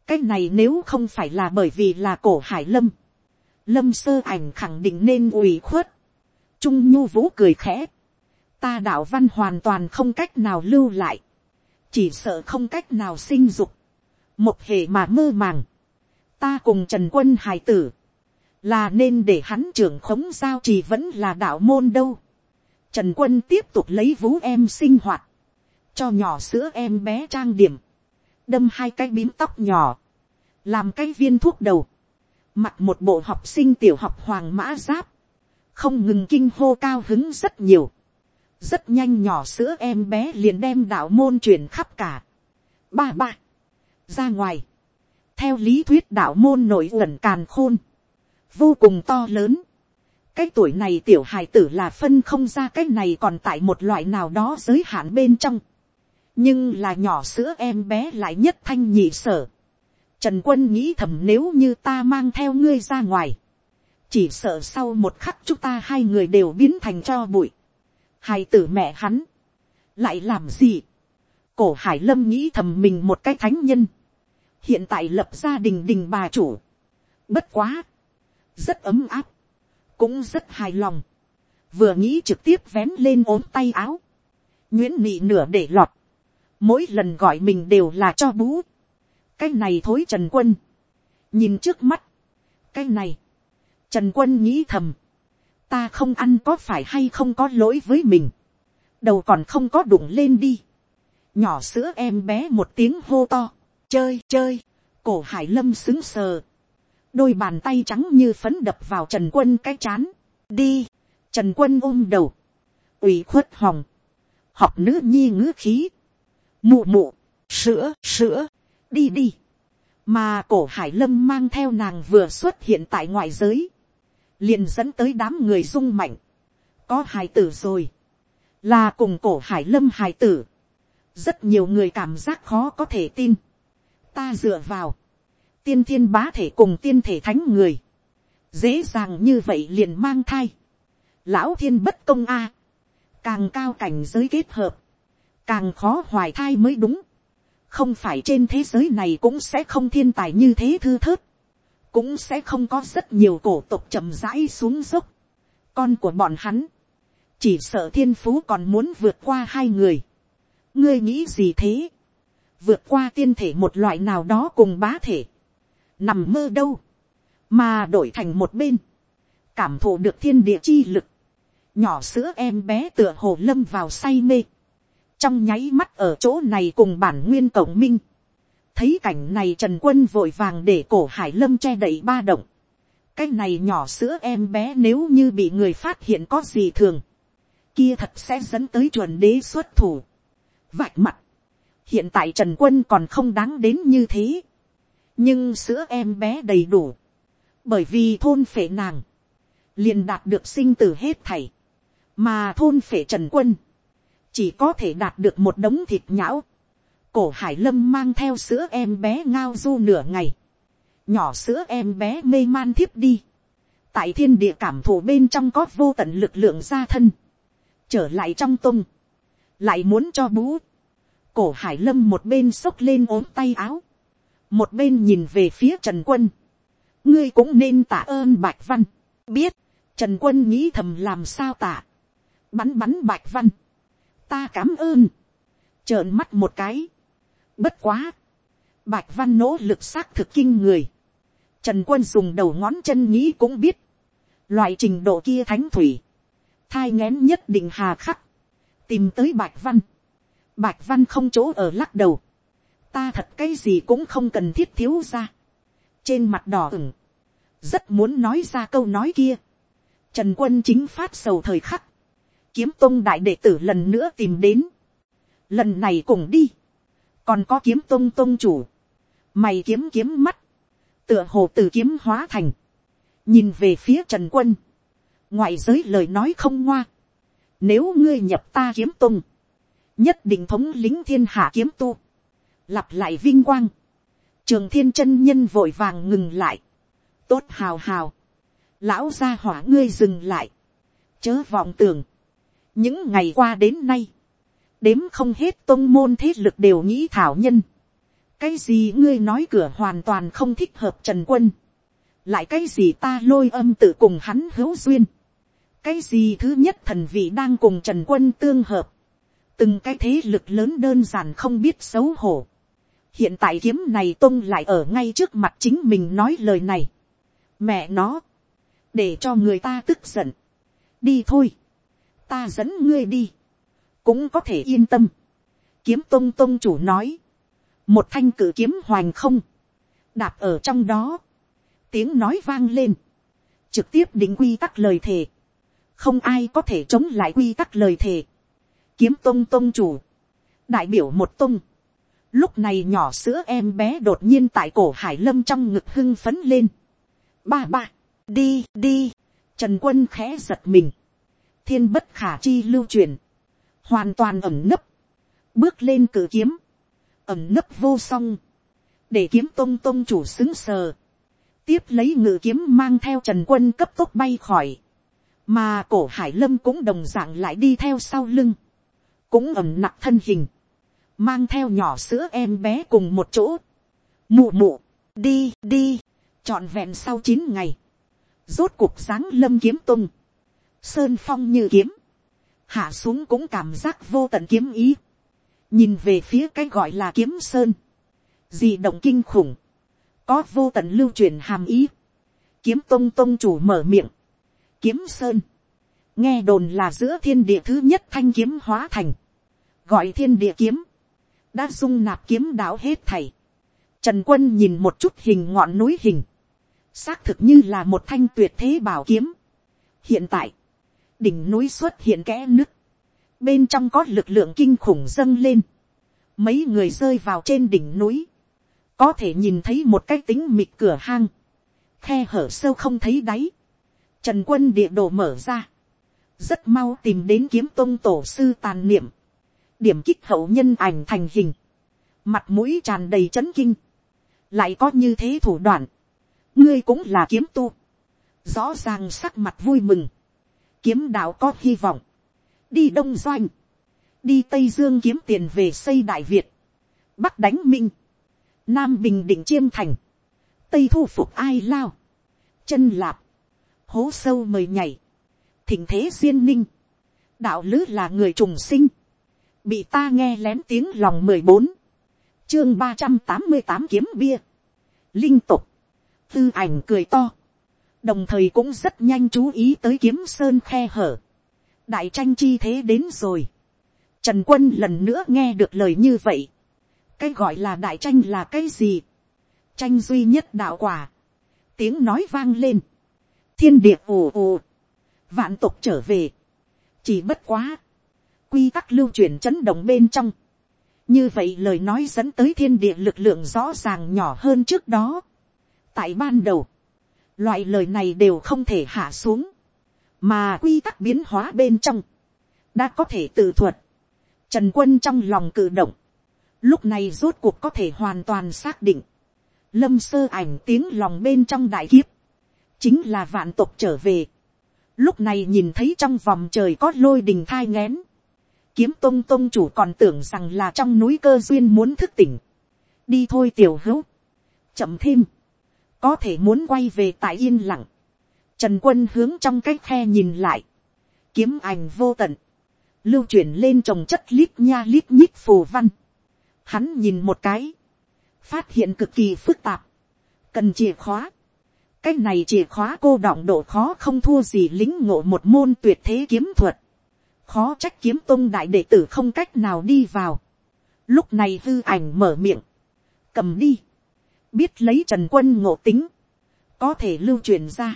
cái này nếu không phải là bởi vì là cổ hải lâm, lâm sơ ảnh khẳng định nên ủy khuất. trung nhu vũ cười khẽ. ta đạo văn hoàn toàn không cách nào lưu lại. chỉ sợ không cách nào sinh dục. một hệ mà mơ màng. ta cùng trần quân hài tử. là nên để hắn trưởng khống giao chỉ vẫn là đạo môn đâu. Trần quân tiếp tục lấy vũ em sinh hoạt. cho nhỏ sữa em bé trang điểm đâm hai cái bím tóc nhỏ, làm cái viên thuốc đầu, mặc một bộ học sinh tiểu học hoàng mã giáp, không ngừng kinh hô cao hứng rất nhiều, rất nhanh nhỏ sữa em bé liền đem đạo môn truyền khắp cả. ba ba, ra ngoài, theo lý thuyết đạo môn nổi uẩn càn khôn, vô cùng to lớn. cái tuổi này tiểu hài tử là phân không ra cái này còn tại một loại nào đó giới hạn bên trong nhưng là nhỏ sữa em bé lại nhất thanh nhị sở. Trần quân nghĩ thầm nếu như ta mang theo ngươi ra ngoài, chỉ sợ sau một khắc chúng ta hai người đều biến thành cho bụi. Hai tử mẹ hắn, lại làm gì? Cổ hải lâm nghĩ thầm mình một cái thánh nhân, hiện tại lập gia đình đình bà chủ, bất quá, rất ấm áp, cũng rất hài lòng, vừa nghĩ trực tiếp vén lên ốm tay áo, nguyễn nị nửa để lọt, mỗi lần gọi mình đều là cho bú, cái này thối trần quân, nhìn trước mắt, cái này, trần quân nghĩ thầm, ta không ăn có phải hay không có lỗi với mình, đầu còn không có đụng lên đi, nhỏ sữa em bé một tiếng hô to, chơi chơi, cổ hải lâm xứng sờ, đôi bàn tay trắng như phấn đập vào trần quân cái chán, đi, trần quân ôm đầu, ủy khuất hòng, học nữ nhi ngữ khí, mụ mụ, sữa sữa, đi đi, mà cổ hải lâm mang theo nàng vừa xuất hiện tại ngoại giới, liền dẫn tới đám người rung mạnh, có hài tử rồi, là cùng cổ hải lâm hài tử, rất nhiều người cảm giác khó có thể tin, ta dựa vào, tiên thiên bá thể cùng tiên thể thánh người, dễ dàng như vậy liền mang thai, lão thiên bất công a, càng cao cảnh giới kết hợp, càng khó hoài thai mới đúng, không phải trên thế giới này cũng sẽ không thiên tài như thế thư thớt, cũng sẽ không có rất nhiều cổ tục chậm rãi xuống dốc. Con của bọn hắn, chỉ sợ thiên phú còn muốn vượt qua hai người. ngươi nghĩ gì thế, vượt qua tiên thể một loại nào đó cùng bá thể, nằm mơ đâu, mà đổi thành một bên, cảm thụ được thiên địa chi lực, nhỏ sữa em bé tựa hồ lâm vào say mê, trong nháy mắt ở chỗ này cùng bản nguyên cổng minh, thấy cảnh này trần quân vội vàng để cổ hải lâm che đậy ba động, cái này nhỏ sữa em bé nếu như bị người phát hiện có gì thường, kia thật sẽ dẫn tới chuẩn đế xuất thủ, vạch mặt, hiện tại trần quân còn không đáng đến như thế, nhưng sữa em bé đầy đủ, bởi vì thôn phệ nàng, liền đạt được sinh tử hết thảy, mà thôn phệ trần quân, chỉ có thể đạt được một đống thịt nhão, cổ hải lâm mang theo sữa em bé ngao du nửa ngày, nhỏ sữa em bé mê man thiếp đi, tại thiên địa cảm thụ bên trong có vô tận lực lượng gia thân, trở lại trong tung, lại muốn cho bú, cổ hải lâm một bên xốc lên ốm tay áo, một bên nhìn về phía trần quân, ngươi cũng nên tạ ơn bạch văn, biết, trần quân nghĩ thầm làm sao tạ, bắn bắn bạch văn, ta cảm ơn, trợn mắt một cái, bất quá, bạch văn nỗ lực xác thực kinh người, trần quân dùng đầu ngón chân nghĩ cũng biết, loại trình độ kia thánh thủy, thai ngén nhất định hà khắc, tìm tới bạch văn, bạch văn không chỗ ở lắc đầu, ta thật cái gì cũng không cần thiết thiếu ra, trên mặt đỏ ửng, rất muốn nói ra câu nói kia, trần quân chính phát sầu thời khắc, kiếm tông đại đệ tử lần nữa tìm đến, lần này cùng đi, còn có kiếm tông tông chủ, mày kiếm kiếm mắt, tựa hồ từ kiếm hóa thành, nhìn về phía trần quân, ngoại giới lời nói không ngoa, nếu ngươi nhập ta kiếm tông nhất định thống lính thiên hạ kiếm tu, lặp lại vinh quang, trường thiên chân nhân vội vàng ngừng lại, tốt hào hào, lão gia hỏa ngươi dừng lại, chớ vọng tưởng, những ngày qua đến nay, đếm không hết tôn môn thế lực đều nghĩ thảo nhân, cái gì ngươi nói cửa hoàn toàn không thích hợp trần quân, lại cái gì ta lôi âm tự cùng hắn hữu duyên, cái gì thứ nhất thần vị đang cùng trần quân tương hợp, từng cái thế lực lớn đơn giản không biết xấu hổ, hiện tại kiếm này tôn lại ở ngay trước mặt chính mình nói lời này, mẹ nó, để cho người ta tức giận, đi thôi, ta dẫn ngươi đi, cũng có thể yên tâm. kiếm tôn tôn chủ nói, một thanh cử kiếm hoành không, đạp ở trong đó, tiếng nói vang lên, trực tiếp định quy tắc lời thề, không ai có thể chống lại quy tắc lời thề, kiếm tôn tôn chủ, đại biểu một tôn, lúc này nhỏ sữa em bé đột nhiên tại cổ hải lâm trong ngực hưng phấn lên, ba ba, đi đi, trần quân khẽ giật mình, thiên bất khả chi lưu truyền, hoàn toàn ẩm nấp, bước lên cử kiếm, ẩm nấp vô song, để kiếm tông tông chủ xứng sờ, tiếp lấy ngự kiếm mang theo trần quân cấp tốc bay khỏi, mà cổ hải lâm cũng đồng d ạ n g lại đi theo sau lưng, cũng ẩm nặng thân hình, mang theo nhỏ sữa em bé cùng một chỗ, Mụ mụ, đi đi, trọn vẹn sau chín ngày, rốt cuộc sáng lâm kiếm tung, sơn phong như kiếm, hạ xuống cũng cảm giác vô tận kiếm ý, nhìn về phía cái gọi là kiếm sơn, gì động kinh khủng, có vô tận lưu truyền hàm ý, kiếm tông tông chủ mở miệng, kiếm sơn, nghe đồn là giữa thiên địa thứ nhất thanh kiếm hóa thành, gọi thiên địa kiếm, đã dung nạp kiếm đạo hết thảy. Trần quân nhìn một chút hình ngọn núi hình, xác thực như là một thanh tuyệt thế bảo kiếm. hiện tại, đỉnh núi xuất hiện kẽ nứt, bên trong có lực lượng kinh khủng dâng lên, mấy người rơi vào trên đỉnh núi, có thể nhìn thấy một cái tính mịt cửa hang, khe hở sâu không thấy đáy, trần quân địa đồ mở ra, rất mau tìm đến kiếm tôn tổ sư tàn niệm, điểm kích hậu nhân ảnh thành hình, mặt mũi tràn đầy c h ấ n kinh, lại có như thế thủ đoạn, ngươi cũng là kiếm tu, rõ ràng sắc mặt vui mừng, kiếm đạo có hy vọng, đi đông doanh, đi tây dương kiếm tiền về xây đại việt, bắc đánh minh, nam bình định chiêm thành, tây thu phục ai lao, chân lạp, hố sâu mời nhảy, thỉnh thế duyên ninh, đạo lứ là người trùng sinh, bị ta nghe lén tiếng lòng mười bốn, chương ba trăm tám mươi tám kiếm bia, linh tục, tư ảnh cười to, đồng thời cũng rất nhanh chú ý tới kiếm sơn khe hở, đại tranh chi thế đến rồi, trần quân lần nữa nghe được lời như vậy, cái gọi là đại tranh là cái gì, tranh duy nhất đạo quả, tiếng nói vang lên, thiên địa ồ ồ, vạn tục trở về, chỉ bất quá, quy tắc lưu truyền chấn động bên trong. như vậy lời nói dẫn tới thiên địa lực lượng rõ ràng nhỏ hơn trước đó. tại ban đầu, loại lời này đều không thể hạ xuống, mà quy tắc biến hóa bên trong, đã có thể tự thuật. Trần quân trong lòng cử động, lúc này rốt cuộc có thể hoàn toàn xác định, lâm sơ ảnh tiếng lòng bên trong đại kiếp, chính là vạn tộc trở về. Lúc này nhìn thấy trong vòng trời có lôi đình thai ngén, kiếm tông tông chủ còn tưởng rằng là trong núi cơ duyên muốn thức tỉnh. đi thôi tiểu hữu. chậm thêm có thể muốn quay về tại yên lặng. trần quân hướng trong cái khe nhìn lại. kiếm ảnh vô tận. lưu chuyển lên trồng chất lít nha lít nhít phù văn. hắn nhìn một cái. phát hiện cực kỳ phức tạp. cần chìa khóa. cái này chìa khóa cô đọng độ khó không thua gì lính ngộ một môn tuyệt thế kiếm thuật khó trách kiếm tôn đại đệ tử không cách nào đi vào. lúc này hư ảnh mở miệng, cầm đi, biết lấy trần quân ngộ tính, có thể lưu truyền ra,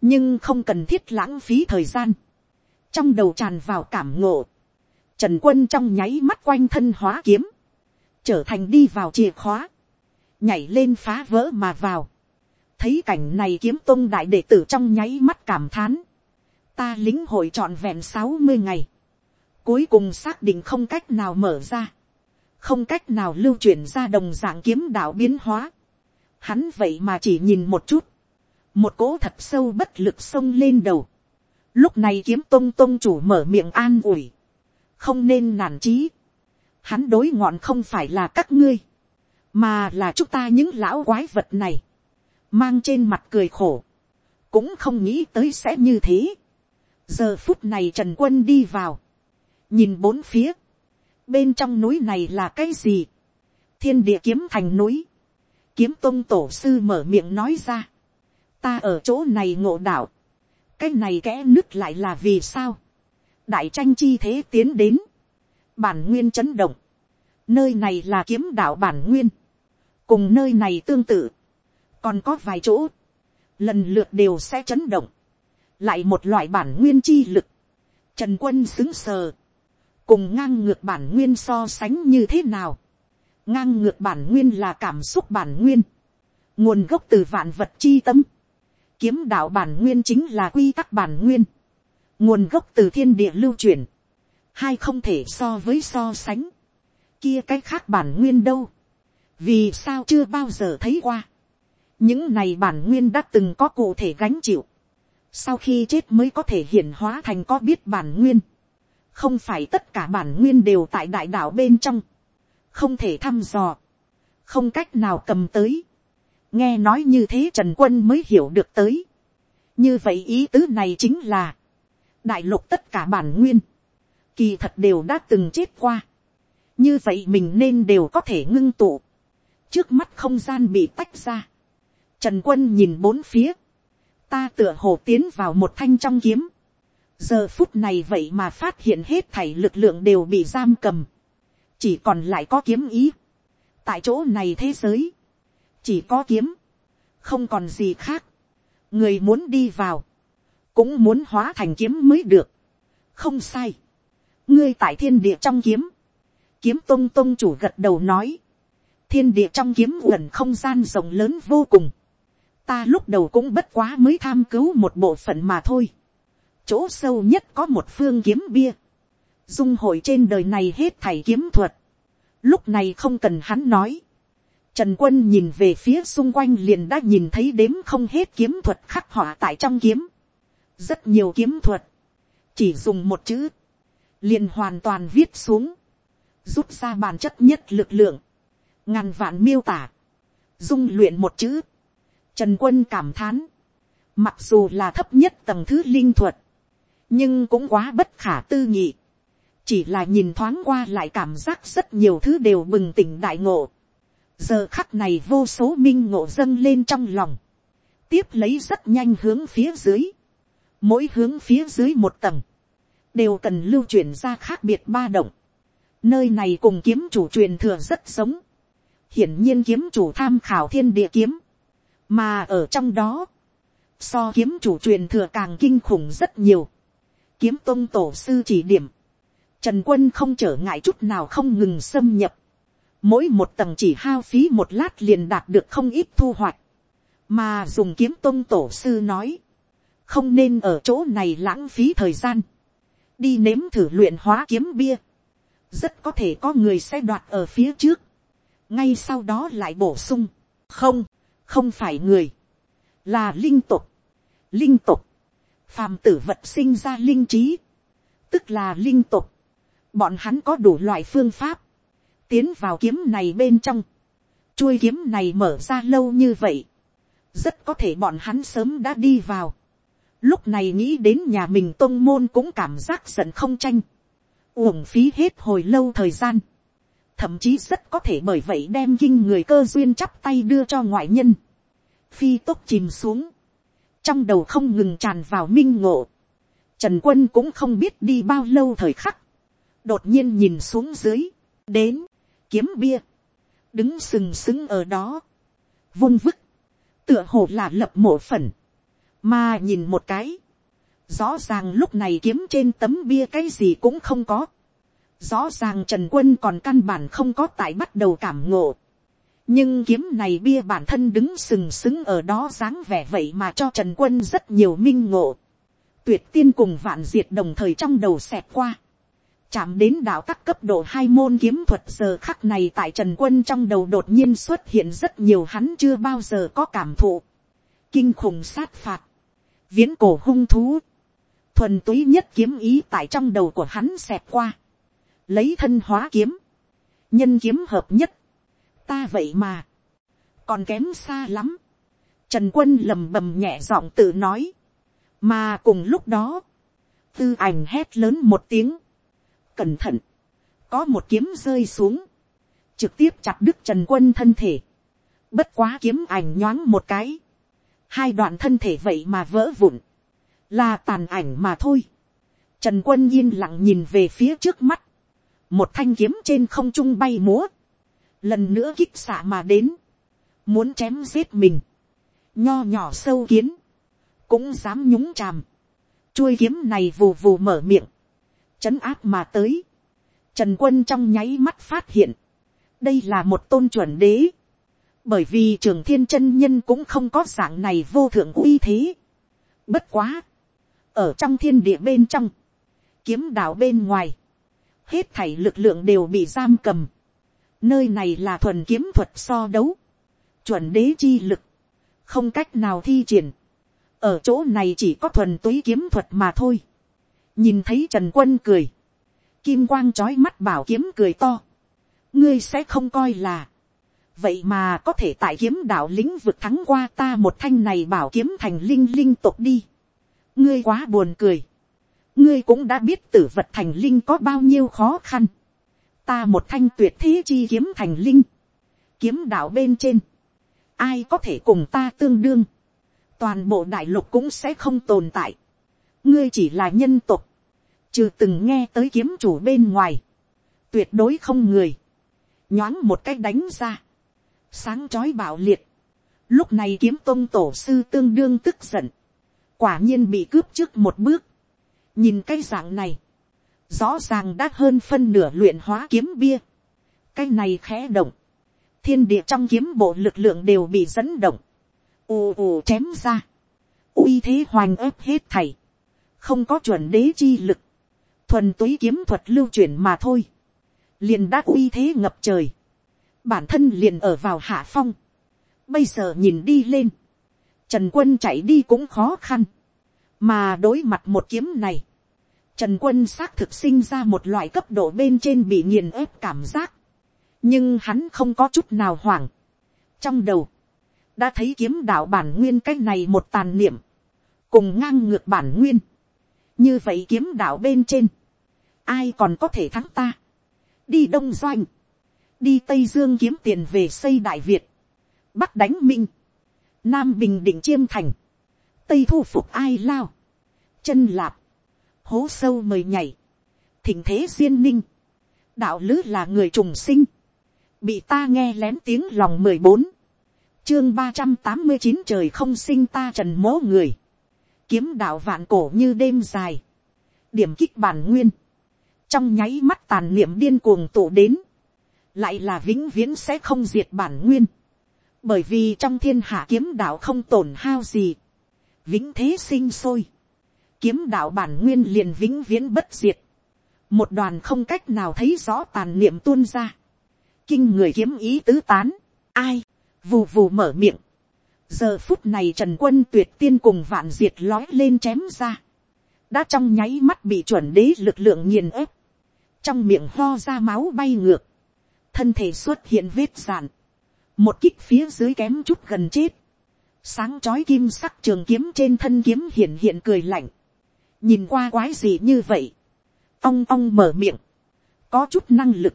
nhưng không cần thiết lãng phí thời gian, trong đầu tràn vào cảm ngộ, trần quân trong nháy mắt quanh thân hóa kiếm, trở thành đi vào chìa khóa, nhảy lên phá vỡ mà vào, thấy cảnh này kiếm tôn đại đệ tử trong nháy mắt cảm thán, ta lính hội trọn vẹn sáu mươi ngày, cuối cùng xác định không cách nào mở ra, không cách nào lưu chuyển ra đồng dạng kiếm đạo biến hóa. Hắn vậy mà chỉ nhìn một chút, một cỗ thật sâu bất lực xông lên đầu. Lúc này kiếm tông tông chủ mở miệng an ủi, không nên nản trí. Hắn đối ngọn không phải là các ngươi, mà là chúng ta những lão quái vật này, mang trên mặt cười khổ, cũng không nghĩ tới sẽ như thế. Giờ phút này trần quân đi vào, nhìn bốn phía, bên trong núi này là cái gì, thiên địa kiếm thành núi, kiếm tôn tổ sư mở miệng nói ra, ta ở chỗ này ngộ đạo, cái này kẽ nứt lại là vì sao, đại tranh chi thế tiến đến, bản nguyên chấn động, nơi này là kiếm đạo bản nguyên, cùng nơi này tương tự, còn có vài chỗ, lần lượt đều sẽ chấn động, lại một loại bản nguyên chi lực, trần quân xứng sờ, cùng ngang ngược bản nguyên so sánh như thế nào, ngang ngược bản nguyên là cảm xúc bản nguyên, nguồn gốc từ vạn vật chi tâm, kiếm đạo bản nguyên chính là quy tắc bản nguyên, nguồn gốc từ thiên địa lưu truyền, hai không thể so với so sánh, kia cái khác bản nguyên đâu, vì sao chưa bao giờ thấy qua, những này bản nguyên đã từng có cụ thể gánh chịu, sau khi chết mới có thể hiển hóa thành có biết bản nguyên, không phải tất cả bản nguyên đều tại đại đạo bên trong, không thể thăm dò, không cách nào cầm tới, nghe nói như thế trần quân mới hiểu được tới, như vậy ý tứ này chính là, đại lục tất cả bản nguyên, kỳ thật đều đã từng chết qua, như vậy mình nên đều có thể ngưng tụ, trước mắt không gian bị tách ra, trần quân nhìn bốn phía, ta tựa hồ tiến vào một thanh trong kiếm, giờ phút này vậy mà phát hiện hết thảy lực lượng đều bị giam cầm, chỉ còn lại có kiếm ý, tại chỗ này thế giới, chỉ có kiếm, không còn gì khác, người muốn đi vào, cũng muốn hóa thành kiếm mới được, không sai, ngươi tại thiên địa trong kiếm, kiếm tôn tôn chủ gật đầu nói, thiên địa trong kiếm gần không gian rộng lớn vô cùng, ta lúc đầu cũng bất quá mới tham cứu một bộ phận mà thôi, chỗ sâu nhất có một phương kiếm bia, dung hội trên đời này hết thảy kiếm thuật, lúc này không cần hắn nói, Trần quân nhìn về phía xung quanh liền đã nhìn thấy đếm không hết kiếm thuật khắc họa tại trong kiếm. Rất nhiều kiếm thuật. Chỉ dùng một chữ. Liền hoàn toàn viết xuống. Rút ra bản chất nhất lực lượng. Ngàn vạn miêu tả. Dung luyện một chữ. Trần quân cảm thán. Mặc dù là thấp nhất tầng thứ linh thuật. Nhưng cũng quá bất khả tư nghị. Chỉ là nhìn thoáng qua lại cảm giác rất nhiều thứ đều bừng tỉnh đại ngộ. Giờ khắc này vô số minh ngộ dâng lên trong lòng, tiếp lấy rất nhanh hướng phía dưới, mỗi hướng phía dưới một tầng, đều cần lưu truyền ra khác biệt ba động, nơi này cùng kiếm chủ truyền thừa rất giống, hiển nhiên kiếm chủ tham khảo thiên địa kiếm, mà ở trong đó, so kiếm chủ truyền thừa càng kinh khủng rất nhiều, kiếm tôn tổ sư chỉ điểm, trần quân không trở ngại chút nào không ngừng xâm nhập, mỗi một tầng chỉ hao phí một lát liền đạt được không ít thu hoạch, mà dùng kiếm tôn tổ sư nói, không nên ở chỗ này lãng phí thời gian, đi nếm thử luyện hóa kiếm bia, rất có thể có người sẽ đoạt ở phía trước, ngay sau đó lại bổ sung, không, không phải người, là linh tục, linh tục, phàm tử vật sinh ra linh trí, tức là linh tục, bọn hắn có đủ loại phương pháp, tiến vào kiếm này bên trong, chuôi kiếm này mở ra lâu như vậy, rất có thể bọn hắn sớm đã đi vào. Lúc này nghĩ đến nhà mình tôn môn cũng cảm giác giận không tranh, uổng phí hết hồi lâu thời gian, thậm chí rất có thể bởi vậy đem kinh người cơ duyên chắp tay đưa cho ngoại nhân, phi tốc chìm xuống, trong đầu không ngừng tràn vào minh ngộ, trần quân cũng không biết đi bao lâu thời khắc, đột nhiên nhìn xuống dưới, đến, kiếm bia, đứng sừng sững ở đó, vung vức, tựa hồ là lập mộ phần, mà nhìn một cái, rõ ràng lúc này kiếm trên tấm bia cái gì cũng không có, rõ ràng trần quân còn căn bản không có tại bắt đầu cảm ngộ, nhưng kiếm này bia bản thân đứng sừng sững ở đó dáng vẻ vậy mà cho trần quân rất nhiều minh ngộ, tuyệt tiên cùng vạn diệt đồng thời trong đầu xẹt qua, chạm đến đạo các cấp độ hai môn kiếm thuật giờ khắc này tại trần quân trong đầu đột nhiên xuất hiện rất nhiều hắn chưa bao giờ có cảm thụ. kinh khủng sát phạt, viễn cổ hung thú, thuần túy nhất kiếm ý tại trong đầu của hắn xẹp qua, lấy thân hóa kiếm, nhân kiếm hợp nhất, ta vậy mà, còn kém xa lắm, trần quân lầm bầm nhẹ giọng tự nói, mà cùng lúc đó, tư ảnh hét lớn một tiếng, cẩn thận, có một kiếm rơi xuống, trực tiếp chặt đứt trần quân thân thể, bất quá kiếm ảnh nhoáng một cái, hai đoạn thân thể vậy mà vỡ vụn, là tàn ảnh mà thôi. Trần quân yên lặng nhìn về phía trước mắt, một thanh kiếm trên không trung bay múa, lần nữa kích xạ mà đến, muốn chém giết mình, nho nhỏ sâu kiến, cũng dám nhúng chàm, chuôi kiếm này vù vù mở miệng, chấn áp mà tới. Trần quân trong nháy mắt phát hiện, đây là một tôn chuẩn đế. Bởi vì trường thiên chân nhân cũng không có dạng này vô thượng uy thế. Bất quá. Ở trong thiên địa bên trong. Kiếm đạo bên ngoài. Hết thảy lực lượng đều bị giam cầm. Nơi này là thuần kiếm thuật so đấu. Chuẩn đế chi lực. Không cách nào thi triển. Ở chỗ này chỉ có thuần túy kiếm thuật mà thôi nhìn thấy trần quân cười, kim quang trói mắt bảo kiếm cười to, ngươi sẽ không coi là, vậy mà có thể tại kiếm đạo lĩnh vực thắng qua ta một thanh này bảo kiếm thành linh linh tục đi. ngươi quá buồn cười. ngươi cũng đã biết tử vật thành linh có bao nhiêu khó khăn. ta một thanh tuyệt thế chi kiếm thành linh. kiếm đạo bên trên. ai có thể cùng ta tương đương. toàn bộ đại lục cũng sẽ không tồn tại ngươi chỉ là nhân tục. trừ từng nghe tới kiếm chủ bên ngoài. tuyệt đối không người. nhoáng một cách đánh ra sáng chói bạo liệt. Lúc này kiếm tôn tổ sư tương đương tức giận. Quả nhiên bị cướp trước một bước. Nhìn cái dạng này. Rõ ràng đã hơn phân nửa luyện hóa kiếm bia. Cái này khẽ động. Thiên địa trong kiếm bộ lực lượng đều bị dẫn động. ù ù chém ra. uy thế hoành ớp hết thầy. Không có chuẩn đế chi lực. Thuần túy kiếm thuật lưu chuyển mà thôi. Liền đã uy thế ngập trời bản thân liền ở vào hạ phong. Bây giờ nhìn đi lên, Trần quân chạy đi cũng khó khăn. Mà đối mặt một kiếm này, Trần quân xác thực sinh ra một loại cấp độ bên trên bị nghiền ép cảm giác. Nhưng hắn không có chút nào hoảng. Trong đầu, đã thấy kiếm đạo bản nguyên cái này một tàn niệm, cùng ngang ngược bản nguyên. Như vậy kiếm đạo bên trên, ai còn có thể thắng ta. Đi đông doanh, đi tây dương kiếm tiền về xây đại việt, bắc đánh minh, nam bình định chiêm thành, tây thu phục ai lao, chân lạp, hố sâu mời nhảy, thỉnh thế duyên ninh, đạo lứ là người trùng sinh, bị ta nghe lén tiếng lòng mười bốn, chương ba trăm tám mươi chín trời không sinh ta trần mố người, kiếm đạo vạn cổ như đêm dài, điểm kích bản nguyên, trong nháy mắt tàn niệm điên cuồng tụ đến, lại là vĩnh viễn sẽ không diệt bản nguyên, bởi vì trong thiên hạ kiếm đạo không tổn hao gì, vĩnh thế sinh sôi, kiếm đạo bản nguyên liền vĩnh viễn bất diệt, một đoàn không cách nào thấy rõ tàn niệm tuôn ra, kinh người kiếm ý tứ tán, ai, vù vù mở miệng, giờ phút này trần quân tuyệt tiên cùng vạn diệt lói lên chém ra, đã trong nháy mắt bị chuẩn đế lực lượng nghiền ép, trong miệng ho ra máu bay ngược, thân thể xuất hiện vết sạn, một kích phía dưới kém chút gần chết, sáng chói kim sắc trường kiếm trên thân kiếm hiện hiện cười lạnh, nhìn qua quái gì như vậy, ong ong mở miệng, có chút năng lực,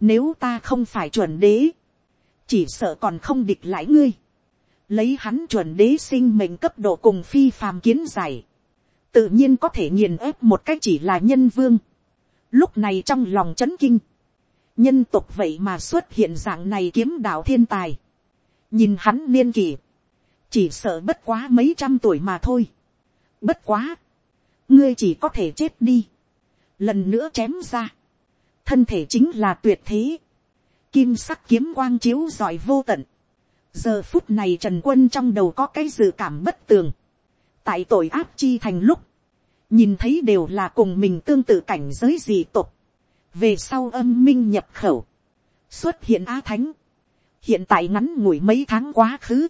nếu ta không phải chuẩn đế, chỉ sợ còn không địch lại ngươi, lấy hắn chuẩn đế sinh mệnh cấp độ cùng phi phàm kiến giải, tự nhiên có thể nghiền ép một cách chỉ là nhân vương, lúc này trong lòng c h ấ n kinh, nhân tục vậy mà xuất hiện dạng này kiếm đạo thiên tài. nhìn hắn niên kỷ, chỉ sợ bất quá mấy trăm tuổi mà thôi. bất quá, ngươi chỉ có thể chết đi. lần nữa chém ra, thân thể chính là tuyệt thế. kim sắc kiếm quang chiếu giỏi vô tận giờ phút này trần quân trong đầu có cái dự cảm bất tường. tại tội áp chi thành lúc, nhìn thấy đều là cùng mình tương tự cảnh giới dị tục về sau âm minh nhập khẩu, xuất hiện á thánh, hiện tại ngắn ngủi mấy tháng quá khứ,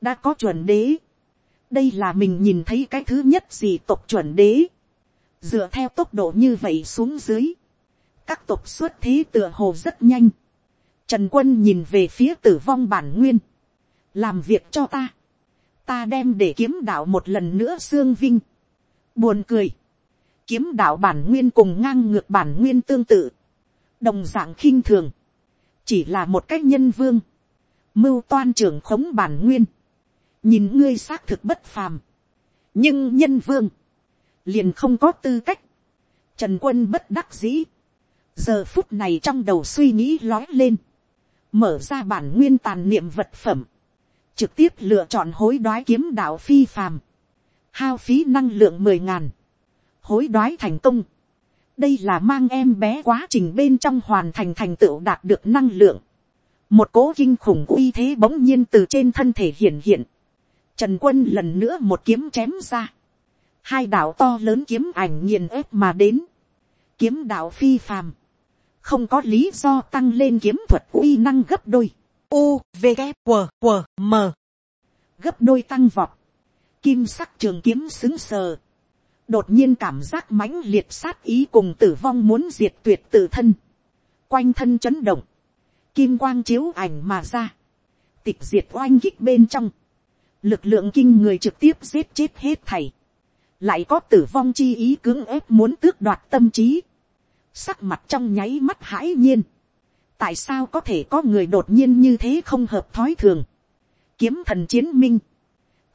đã có chuẩn đế, đây là mình nhìn thấy cái thứ nhất gì tộc chuẩn đế, dựa theo tốc độ như vậy xuống dưới, các tộc xuất thế tựa hồ rất nhanh, trần quân nhìn về phía tử vong bản nguyên, làm việc cho ta, ta đem để kiếm đạo một lần nữa xương vinh, buồn cười, kiếm đạo bản nguyên cùng ngang ngược bản nguyên tương tự, đồng dạng khinh thường, chỉ là một cách nhân vương, mưu toan trưởng khống bản nguyên, nhìn ngươi xác thực bất phàm, nhưng nhân vương, liền không có tư cách, trần quân bất đắc dĩ, giờ phút này trong đầu suy nghĩ lói lên, mở ra bản nguyên tàn niệm vật phẩm, trực tiếp lựa chọn hối đoái kiếm đạo phi phàm, hao phí năng lượng mười ngàn, hối đoái thành công. đây là mang em bé quá trình bên trong hoàn thành thành tựu đạt được năng lượng. một cố kinh khủng uy thế bỗng nhiên từ trên thân thể hiện hiện. trần quân lần nữa một kiếm chém ra. hai đạo to lớn kiếm ảnh nghiền ép mà đến. kiếm đạo phi phàm không có lý do tăng lên kiếm thuật uy năng gấp đôi. U, V, K, W, W, M. Gấp đôi tăng vọt. Kim sắc trường kiếm xứng sờ. Đột nhiên cảm giác mãnh liệt sát ý cùng tử vong muốn diệt tuyệt tự thân, quanh thân chấn động, kim quang chiếu ảnh mà ra, tịch diệt oanh kích bên trong, lực lượng kinh người trực tiếp giết chết hết thầy, lại có tử vong chi ý cưỡng ép muốn tước đoạt tâm trí, sắc mặt trong nháy mắt hãi nhiên, tại sao có thể có người đột nhiên như thế không hợp thói thường, kiếm thần chiến minh,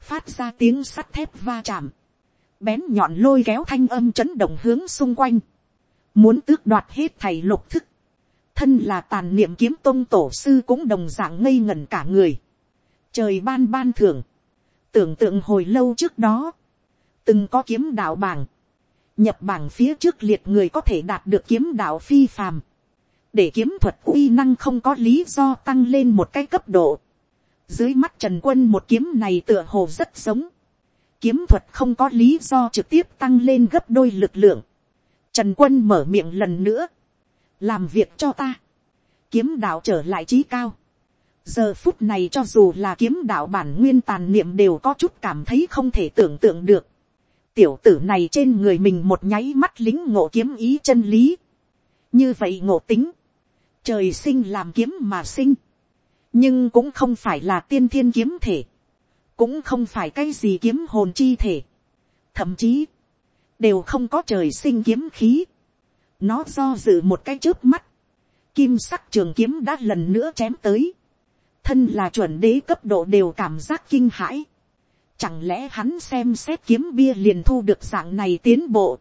phát ra tiếng sắt thép va chạm, bén nhọn lôi kéo thanh âm chấn động hướng xung quanh, muốn tước đoạt hết thầy lục thức, thân là tàn niệm kiếm tôn tổ sư cũng đồng dạng ngây ngẩn cả người, trời ban ban thường, tưởng tượng hồi lâu trước đó, từng có kiếm đạo bảng, nhập bảng phía trước liệt người có thể đạt được kiếm đạo phi phàm, để kiếm thuật uy năng không có lý do tăng lên một cái cấp độ. Dưới mắt trần quân một kiếm này tựa hồ rất giống. Kiếm thuật không có lý do trực tiếp tăng lên gấp đôi lực lượng. Trần quân mở miệng lần nữa. Làm việc cho ta. Kiếm đạo trở lại trí cao. Giờ phút này cho dù là kiếm đạo bản nguyên tàn niệm đều có chút cảm thấy không thể tưởng tượng được. Tiểu tử này trên người mình một nháy mắt lính ngộ kiếm ý chân lý. Như vậy ngộ tính. Trời sinh làm kiếm mà sinh. Nhưng cũng không phải là tiên thiên kiếm thể. Cũng không phải cái gì kiếm hồn chi thể. Thậm chí. Đều không có trời sinh kiếm khí. Nó do dự một cái trước mắt. Kim sắc trường kiếm đã lần nữa chém tới. Thân là chuẩn đế cấp độ đều cảm giác kinh hãi. Chẳng lẽ hắn xem xét kiếm bia liền thu được dạng này tiến bộ.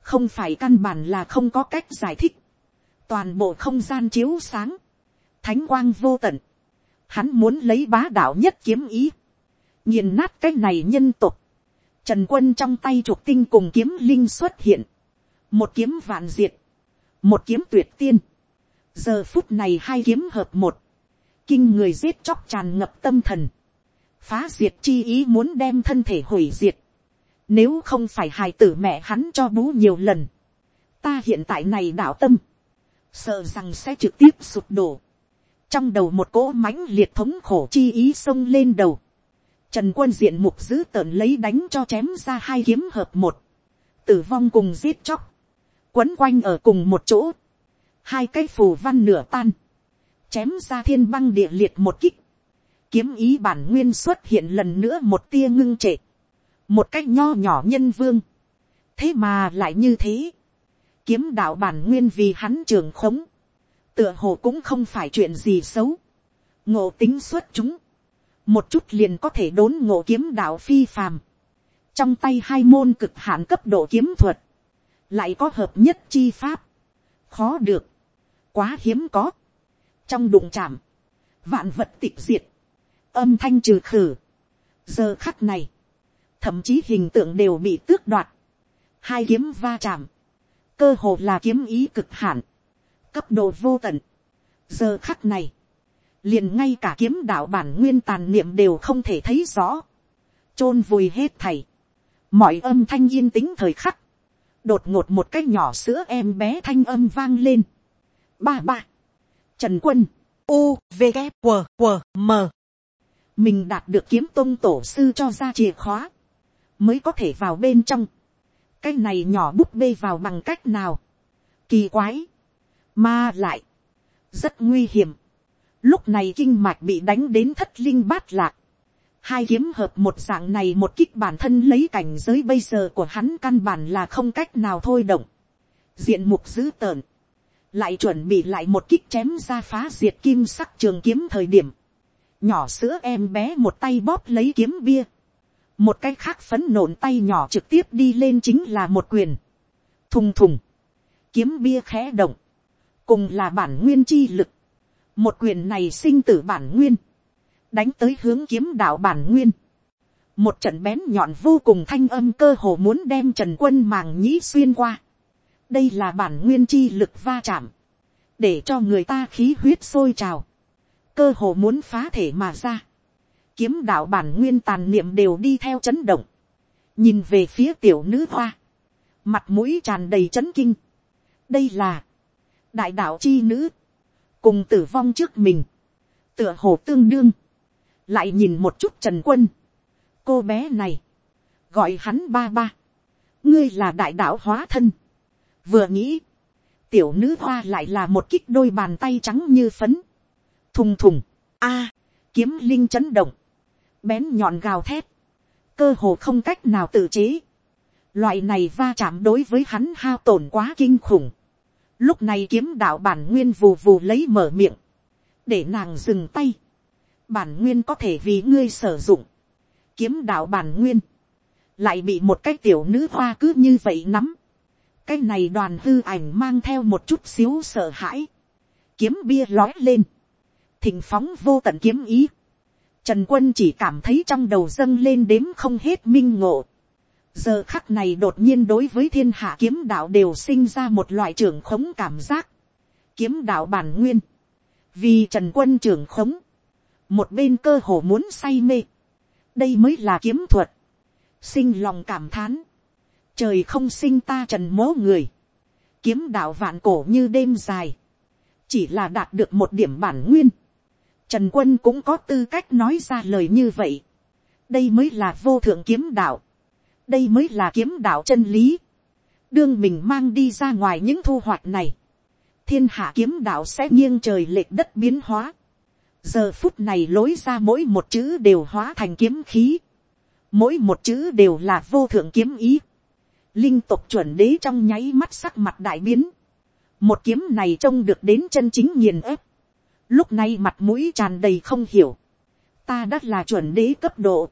Không phải căn bản là không có cách giải thích. Toàn bộ không gian chiếu sáng, thánh quang vô tận, hắn muốn lấy bá đạo nhất kiếm ý, nhìn nát cái này nhân tục, trần quân trong tay trục tinh cùng kiếm linh xuất hiện, một kiếm vạn diệt, một kiếm tuyệt tiên, giờ phút này hai kiếm hợp một, kinh người giết chóc tràn ngập tâm thần, phá diệt chi ý muốn đem thân thể hủy diệt, nếu không phải hài tử mẹ hắn cho bú nhiều lần, ta hiện tại này đạo tâm, sợ rằng sẽ trực tiếp sụp đổ. trong đầu một cỗ mãnh liệt thống khổ chi ý xông lên đầu. trần quân diện mục giữ tợn lấy đánh cho chém ra hai kiếm hợp một. tử vong cùng giết chóc. quấn quanh ở cùng một chỗ. hai cái phù văn nửa tan. chém ra thiên băng địa liệt một kích kiếm ý bản nguyên xuất hiện lần nữa một tia ngưng trệ. một cách nho nhỏ nhân vương. thế mà lại như thế. Kiếm đạo bản nguyên vì hắn trường khống, tựa hồ cũng không phải chuyện gì xấu, ngộ tính xuất chúng, một chút liền có thể đốn ngộ kiếm đạo phi phàm, trong tay hai môn cực hạn cấp độ kiếm thuật, lại có hợp nhất chi pháp, khó được, quá hiếm có, trong đụng chạm, vạn vật tịch diệt, âm thanh trừ khử, giờ khắc này, thậm chí hình tượng đều bị tước đoạt, hai kiếm va chạm, cơ hồ là kiếm ý cực hạn, cấp độ vô tận. giờ khắc này, liền ngay cả kiếm đạo bản nguyên tàn niệm đều không thể thấy rõ, chôn vùi hết thầy, mọi âm thanh yên tĩnh thời khắc, đột ngột một cái nhỏ sữa em bé thanh âm vang lên, ba ba, trần quân, u v g q w m mình đạt được kiếm tôn tổ sư cho ra chìa khóa, mới có thể vào bên trong cái này nhỏ búp bê vào bằng cách nào. Kỳ quái. Mà lại. Rất nguy hiểm. Lúc này kinh mạch bị đánh đến thất linh bát lạc. Hai kiếm hợp một dạng này một kích bản thân lấy cảnh giới bây giờ của hắn căn bản là không cách nào thôi động. Diện mục dữ tợn. Lại chuẩn bị lại một kích chém ra phá diệt kim sắc trường kiếm thời điểm. Nhỏ sữa em bé một tay bóp lấy kiếm bia. Một cái khác phấn nộn tay nhỏ trực tiếp đi lên chính là một quyền, thùng thùng, kiếm bia khẽ động, cùng là bản nguyên chi lực, một quyền này sinh tử bản nguyên, đánh tới hướng kiếm đạo bản nguyên, một trận bén nhọn vô cùng thanh âm cơ hồ muốn đem trần quân màng nhĩ xuyên qua, đây là bản nguyên chi lực va chạm, để cho người ta khí huyết sôi trào, cơ hồ muốn phá thể mà ra, kiếm đạo bản nguyên tàn niệm đều đi theo chấn động, nhìn về phía tiểu nữ hoa, mặt mũi tràn đầy chấn kinh. đây là, đại đạo chi nữ, cùng tử vong trước mình, tựa hồ tương đương, lại nhìn một chút trần quân, cô bé này, gọi hắn ba ba, ngươi là đại đạo hóa thân, vừa nghĩ, tiểu nữ hoa lại là một kích đôi bàn tay trắng như phấn, thùng thùng, a, kiếm linh chấn động, bén nhọn gào thét, cơ hồ không cách nào tự chế, loại này va chạm đối với hắn hao tổn quá kinh khủng, lúc này kiếm đạo bản nguyên vù vù lấy mở miệng, để nàng dừng tay, bản nguyên có thể vì ngươi sử dụng, kiếm đạo bản nguyên, lại bị một cái tiểu nữ hoa cứ như vậy nắm, cái này đoàn hư ảnh mang theo một chút xíu sợ hãi, kiếm bia lói lên, thình phóng vô tận kiếm ý, trần quân chỉ cảm thấy trong đầu dâng lên đếm không hết minh ngộ, giờ khắc này đột nhiên đối với thiên hạ kiếm đạo đều sinh ra một loại trưởng khống cảm giác, kiếm đạo bản nguyên, vì trần quân trưởng khống, một bên cơ hồ muốn say mê, đây mới là kiếm thuật, sinh lòng cảm thán, trời không sinh ta trần mố người, kiếm đạo vạn cổ như đêm dài, chỉ là đạt được một điểm bản nguyên, trần quân cũng có tư cách nói ra lời như vậy, đây mới là vô thượng kiếm đạo, đây mới là kiếm đạo chân lý, đương mình mang đi ra ngoài những thu hoạch này, thiên hạ kiếm đạo sẽ nghiêng trời lệch đất biến hóa, giờ phút này lối ra mỗi một chữ đều hóa thành kiếm khí, mỗi một chữ đều là vô thượng kiếm ý, linh tục chuẩn đế trong nháy mắt sắc mặt đại biến, một kiếm này trông được đến chân chính nghiền ép, lúc này mặt mũi tràn đầy không hiểu, ta đã là chuẩn đế cấp độ,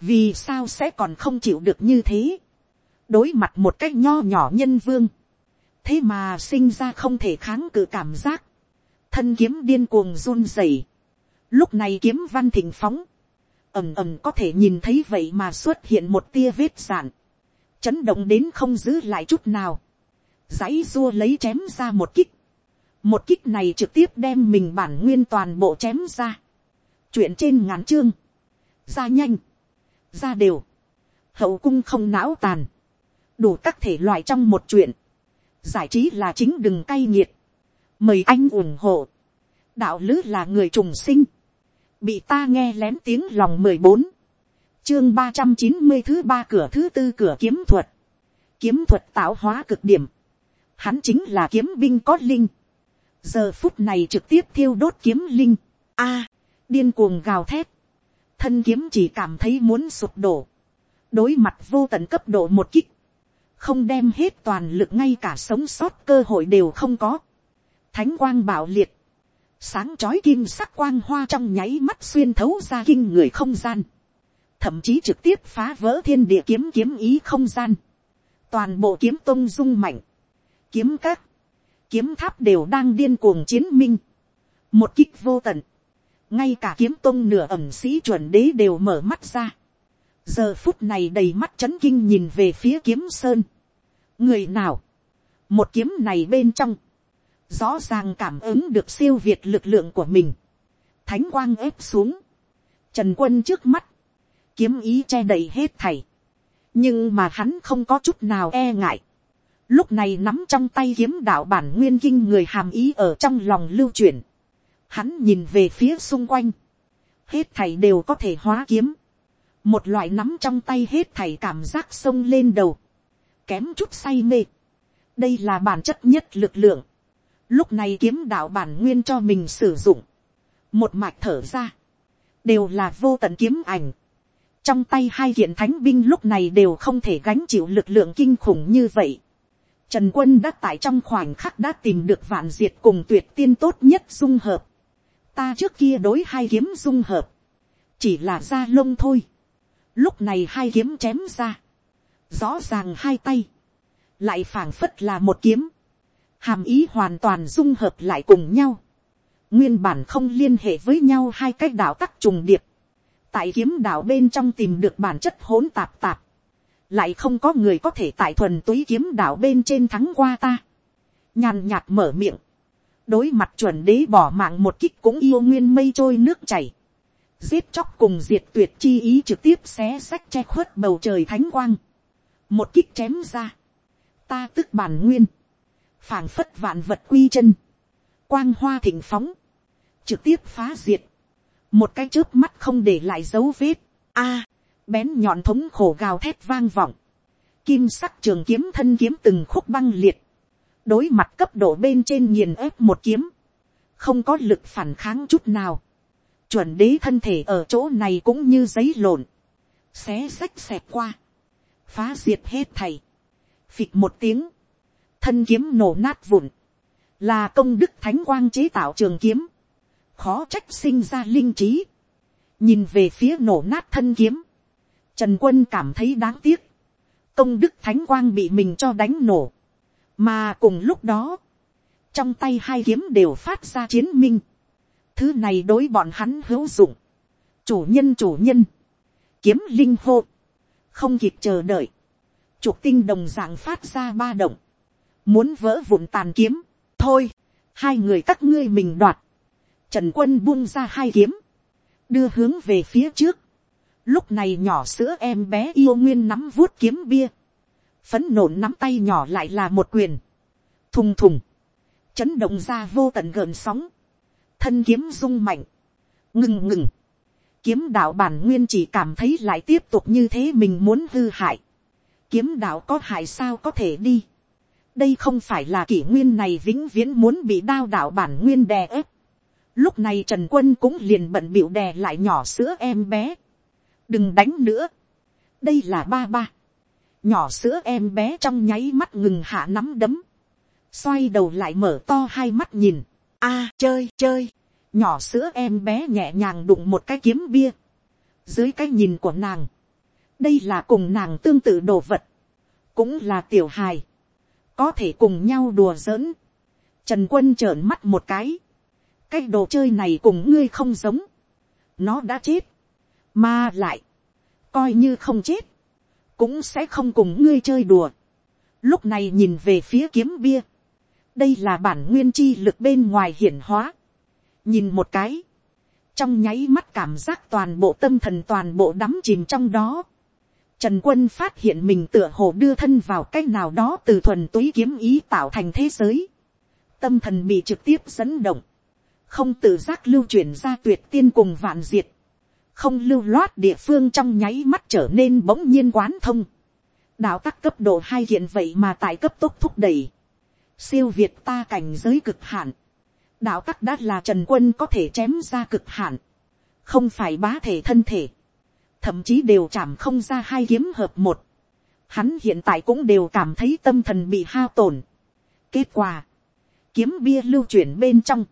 vì sao sẽ còn không chịu được như thế, đối mặt một cách nho nhỏ nhân vương, thế mà sinh ra không thể kháng cự cảm giác, thân kiếm điên cuồng run rẩy, lúc này kiếm văn thịnh phóng, ầm ầm có thể nhìn thấy vậy mà xuất hiện một tia vết sạn, chấn động đến không giữ lại chút nào, dãy dua lấy chém ra một kích, một kích này trực tiếp đem mình bản nguyên toàn bộ chém ra, chuyện trên ngắn chương, ra nhanh, ra đều, hậu cung không não tàn, đủ các thể loại trong một chuyện, giải trí là chính đừng cay nghiệt, mời anh ủng hộ, đạo lứ là người trùng sinh, bị ta nghe lén tiếng lòng mười bốn, chương ba trăm chín mươi thứ ba cửa thứ tư cửa kiếm thuật, kiếm thuật tạo hóa cực điểm, hắn chính là kiếm binh có linh, giờ phút này trực tiếp thiêu đốt kiếm linh, a, điên cuồng gào thét, thân kiếm chỉ cảm thấy muốn sụp đổ, đối mặt vô tận cấp độ một kích, không đem hết toàn lực ngay cả sống sót cơ hội đều không có, thánh quang bảo liệt, sáng chói kim sắc quang hoa trong nháy mắt xuyên thấu ra kinh người không gian, thậm chí trực tiếp phá vỡ thiên địa kiếm kiếm ý không gian, toàn bộ kiếm tông dung mạnh, kiếm các, kiếm tháp đều đang điên cuồng chiến minh, một kích vô tận, ngay cả kiếm tông nửa ẩm sĩ chuẩn đế đều mở mắt ra, giờ phút này đầy mắt chấn kinh nhìn về phía kiếm sơn, người nào, một kiếm này bên trong, rõ ràng cảm ứng được siêu việt lực lượng của mình, thánh quang ép xuống, trần quân trước mắt, kiếm ý che đầy hết thảy, nhưng mà hắn không có chút nào e ngại, lúc này nắm trong tay kiếm đạo bản nguyên kinh người hàm ý ở trong lòng lưu chuyển, hắn nhìn về phía xung quanh, hết thảy đều có thể hóa kiếm, một loại nắm trong tay hết thảy cảm giác sông lên đầu, kém chút say mê, đây là bản chất nhất lực lượng, lúc này kiếm đạo bản nguyên cho mình sử dụng, một mạch thở ra, đều là vô tận kiếm ảnh, trong tay hai kiện thánh binh lúc này đều không thể gánh chịu lực lượng kinh khủng như vậy. Trần quân đã tại trong khoảnh khắc đã tìm được vạn diệt cùng tuyệt tiên tốt nhất dung hợp. Ta trước kia đối hai kiếm dung hợp, chỉ là da lông thôi. lúc này hai kiếm chém ra, rõ ràng hai tay, lại phảng phất là một kiếm, hàm ý hoàn toàn dung hợp lại cùng nhau, nguyên bản không liên hệ với nhau hai cách đạo tắc trùng điệp, tại kiếm đạo bên trong tìm được bản chất hỗn tạp tạp, lại không có người có thể tại thuần túy kiếm đạo bên trên thắng qua ta, nhàn nhạt mở miệng, đối mặt chuẩn đế bỏ mạng một kích cũng yêu nguyên mây trôi nước chảy. Giết chóc cùng diệt tuyệt chi ý trực tiếp xé sách che khuất bầu trời thánh quang. Một kích chém ra. Ta tức bản nguyên. phảng phất vạn vật quy chân. Quang hoa thịnh phóng. Trực tiếp phá diệt. Một cái chớp mắt không để lại dấu vết. a bén nhọn thống khổ gào thét vang vọng. Kim sắc trường kiếm thân kiếm từng khúc băng liệt. Đối mặt cấp độ bên trên nghiền ép một kiếm, không có lực phản kháng chút nào, chuẩn đế thân thể ở chỗ này cũng như giấy lộn, xé xách xẹp qua, phá diệt hết thầy, phịch một tiếng, thân kiếm nổ nát vụn, là công đức thánh quang chế tạo trường kiếm, khó trách sinh ra linh trí, nhìn về phía nổ nát thân kiếm, trần quân cảm thấy đáng tiếc, công đức thánh quang bị mình cho đánh nổ, mà cùng lúc đó, trong tay hai kiếm đều phát ra chiến minh, thứ này đối bọn hắn hữu dụng, chủ nhân chủ nhân, kiếm linh hô, không kịp chờ đợi, trục tinh đồng dạng phát ra ba động, muốn vỡ vụn tàn kiếm, thôi, hai người các ngươi mình đoạt, trần quân buông ra hai kiếm, đưa hướng về phía trước, lúc này nhỏ sữa em bé yêu nguyên nắm vuốt kiếm bia, phấn nộn nắm tay nhỏ lại là một quyền, thùng thùng, chấn động ra vô tận gợn sóng, thân kiếm rung mạnh, ngừng ngừng, kiếm đạo bản nguyên chỉ cảm thấy lại tiếp tục như thế mình muốn hư hại, kiếm đạo có hại sao có thể đi, đây không phải là kỷ nguyên này vĩnh viễn muốn bị đao đạo bản nguyên đè ép, lúc này trần quân cũng liền bận bịu đè lại nhỏ sữa em bé, đừng đánh nữa, đây là ba ba, nhỏ sữa em bé trong nháy mắt ngừng hạ nắm đấm, xoay đầu lại mở to hai mắt nhìn, a chơi chơi, nhỏ sữa em bé nhẹ nhàng đụng một cái kiếm bia, dưới cái nhìn của nàng, đây là cùng nàng tương tự đồ vật, cũng là tiểu hài, có thể cùng nhau đùa giỡn, trần quân trợn mắt một cái, cái đồ chơi này cùng ngươi không giống, nó đã chết, mà lại, coi như không chết, cũng sẽ không cùng ngươi chơi đùa. Lúc này nhìn về phía kiếm bia, đây là bản nguyên chi lực bên ngoài hiển hóa. nhìn một cái, trong nháy mắt cảm giác toàn bộ tâm thần toàn bộ đắm chìm trong đó. Trần quân phát hiện mình tựa hồ đưa thân vào cách nào đó từ thuần túy kiếm ý tạo thành thế giới. Tâm thần bị trực tiếp dẫn động. Không tự giác lưu chuyển ra tuyệt tiên cùng vạn diệt không lưu loát địa phương trong nháy mắt trở nên bỗng nhiên quán thông. đạo tắc cấp độ hai hiện vậy mà tại cấp tốc thúc đẩy. siêu việt ta cảnh giới cực hạn. đạo tắc đã là trần quân có thể chém ra cực hạn. không phải bá thể thân thể. thậm chí đều chạm không ra hai kiếm hợp một. hắn hiện tại cũng đều cảm thấy tâm thần bị hao tổn. kết quả, kiếm bia lưu chuyển bên trong,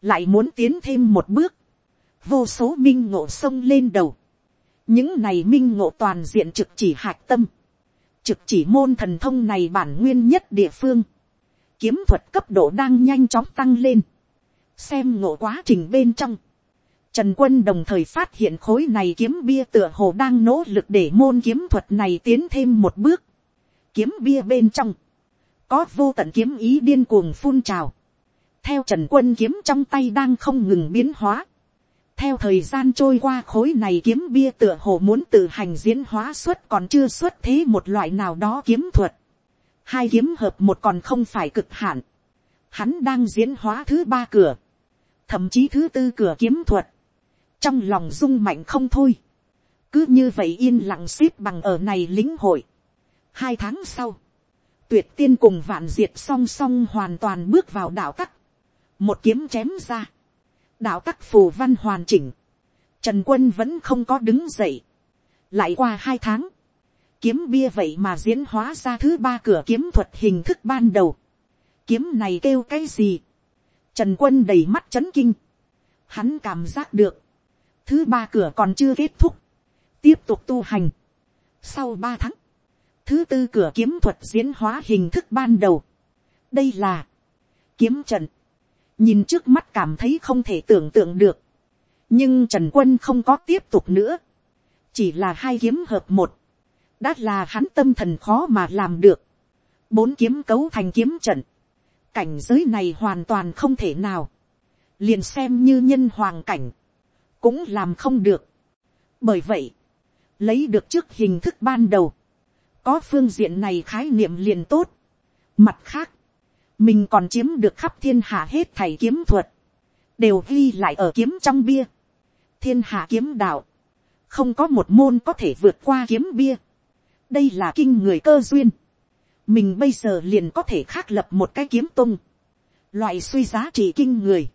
lại muốn tiến thêm một bước vô số minh ngộ sông lên đầu. những này minh ngộ toàn diện trực chỉ hạc tâm, trực chỉ môn thần thông này bản nguyên nhất địa phương, kiếm thuật cấp độ đang nhanh chóng tăng lên, xem ngộ quá trình bên trong, Trần quân đồng thời phát hiện khối này kiếm bia tựa hồ đang nỗ lực để môn kiếm thuật này tiến thêm một bước. Kiếm bia bên trong, có vô tận kiếm ý điên cuồng phun trào. Theo trần quân kiếm trong tay đang không ngừng biến hóa theo thời gian trôi qua khối này kiếm bia tựa hồ muốn tự hành diễn hóa xuất còn chưa xuất thế một loại nào đó kiếm thuật. Hai kiếm hợp một còn không phải cực hạn. Hắn đang diễn hóa thứ ba cửa. Thậm chí thứ tư cửa kiếm thuật. Trong lòng rung mạnh không thôi. Cứ như vậy yên lặng xếp bằng ở này lính hội. Hai tháng sau. Tuyệt tiên cùng vạn diệt song song hoàn toàn bước vào đảo tắc. Một kiếm chém ra đạo tắc phù văn hoàn chỉnh, trần quân vẫn không có đứng dậy. lại qua hai tháng, kiếm bia vậy mà diễn hóa ra thứ ba cửa kiếm thuật hình thức ban đầu. kiếm này kêu cái gì. trần quân đầy mắt c h ấ n kinh. hắn cảm giác được, thứ ba cửa còn chưa kết thúc, tiếp tục tu hành. sau ba tháng, thứ tư cửa kiếm thuật diễn hóa hình thức ban đầu. đây là kiếm trận nhìn trước mắt cảm thấy không thể tưởng tượng được, nhưng trần quân không có tiếp tục nữa, chỉ là hai kiếm hợp một, đã là hắn tâm thần khó mà làm được, bốn kiếm cấu thành kiếm trận, cảnh giới này hoàn toàn không thể nào, liền xem như nhân hoàng cảnh, cũng làm không được. bởi vậy, lấy được trước hình thức ban đầu, có phương diện này khái niệm liền tốt. mặt khác, mình còn chiếm được khắp thiên hạ hết thầy kiếm thuật, đều ghi lại ở kiếm trong bia, thiên hạ kiếm đạo, không có một môn có thể vượt qua kiếm bia, đây là kinh người cơ duyên, mình bây giờ liền có thể khắc lập một cái kiếm tung, loại suy giá trị kinh người,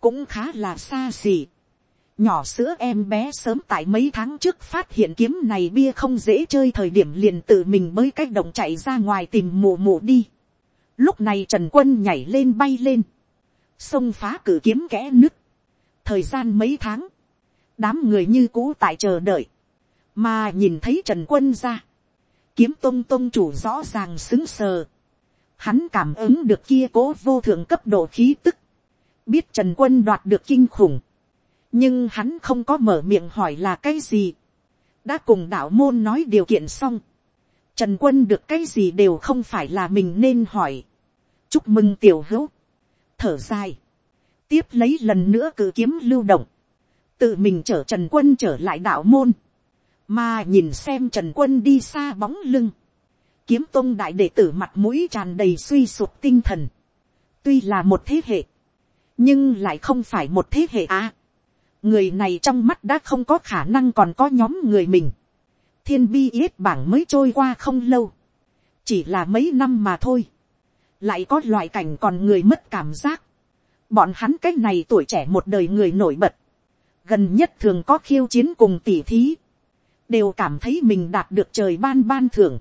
cũng khá là xa xỉ. nhỏ sữa em bé sớm tại mấy tháng trước phát hiện kiếm này bia không dễ chơi thời điểm liền tự mình mới cách động chạy ra ngoài tìm mù mù đi lúc này trần quân nhảy lên bay lên, sông phá cử kiếm kẽ nứt. thời gian mấy tháng, đám người như cũ tại chờ đợi, mà nhìn thấy trần quân ra, kiếm tông tông chủ rõ ràng xứng sờ, hắn cảm ứng được kia cố vô thượng cấp độ khí tức, biết trần quân đoạt được kinh khủng, nhưng hắn không có mở miệng hỏi là cái gì, đã cùng đạo môn nói điều kiện xong, trần quân được cái gì đều không phải là mình nên hỏi, chúc mừng tiểu hữu, thở dài, tiếp lấy lần nữa cử kiếm lưu động, tự mình chở trần quân trở lại đạo môn, mà nhìn xem trần quân đi xa bóng lưng, kiếm tôn đại đệ tử mặt mũi tràn đầy suy sụp tinh thần, tuy là một thế hệ, nhưng lại không phải một thế hệ à. người này trong mắt đã không có khả năng còn có nhóm người mình, thiên bi yết bảng mới trôi qua không lâu, chỉ là mấy năm mà thôi, lại có loại cảnh còn người mất cảm giác, bọn hắn cái này tuổi trẻ một đời người nổi bật, gần nhất thường có khiêu chiến cùng tỉ thí, đều cảm thấy mình đạt được trời ban ban thưởng,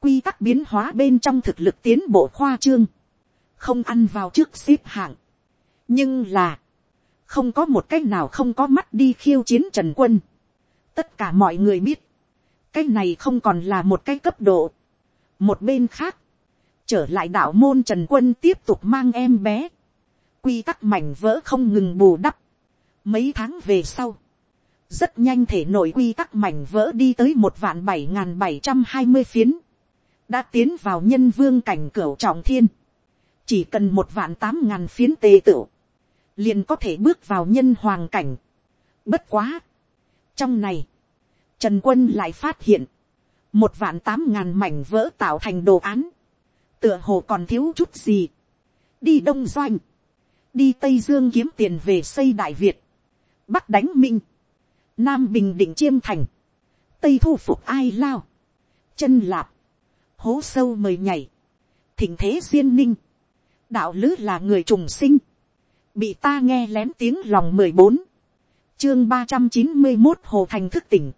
quy tắc biến hóa bên trong thực lực tiến bộ khoa trương, không ăn vào trước xếp hạng, nhưng là, không có một cách nào không có mắt đi khiêu chiến trần quân. tất cả mọi người biết, cái này không còn là một cái cấp độ. một bên khác, trở lại đạo môn trần quân tiếp tục mang em bé, quy tắc mảnh vỡ không ngừng bù đắp. mấy tháng về sau, rất nhanh thể nội quy tắc mảnh vỡ đi tới một vạn bảy n g h n bảy trăm hai mươi phiến, đã tiến vào nhân vương cảnh cửa trọng thiên, chỉ cần một vạn tám ngàn phiến tê tựu, liền có thể bước vào nhân hoàng cảnh. Bất quá. Trong này, Trần Quân lại phát hiện, một vạn tám ngàn mảnh vỡ tạo thành đồ án. Tựa hồ còn thiếu chút gì. Đi Đông Doanh. Đi Tây Dương kiếm tiền về xây Đại Việt. Bắc đánh Minh. Nam Bình Định Chiêm Thành. Tây thu phục ai lao. Chân lạp. Hố sâu mời nhảy. Thỉnh thế duyên ninh. Đạo lứ là người trùng sinh bị ta nghe lén tiếng lòng mười bốn, chương ba trăm chín mươi một hồ thành thức tỉnh,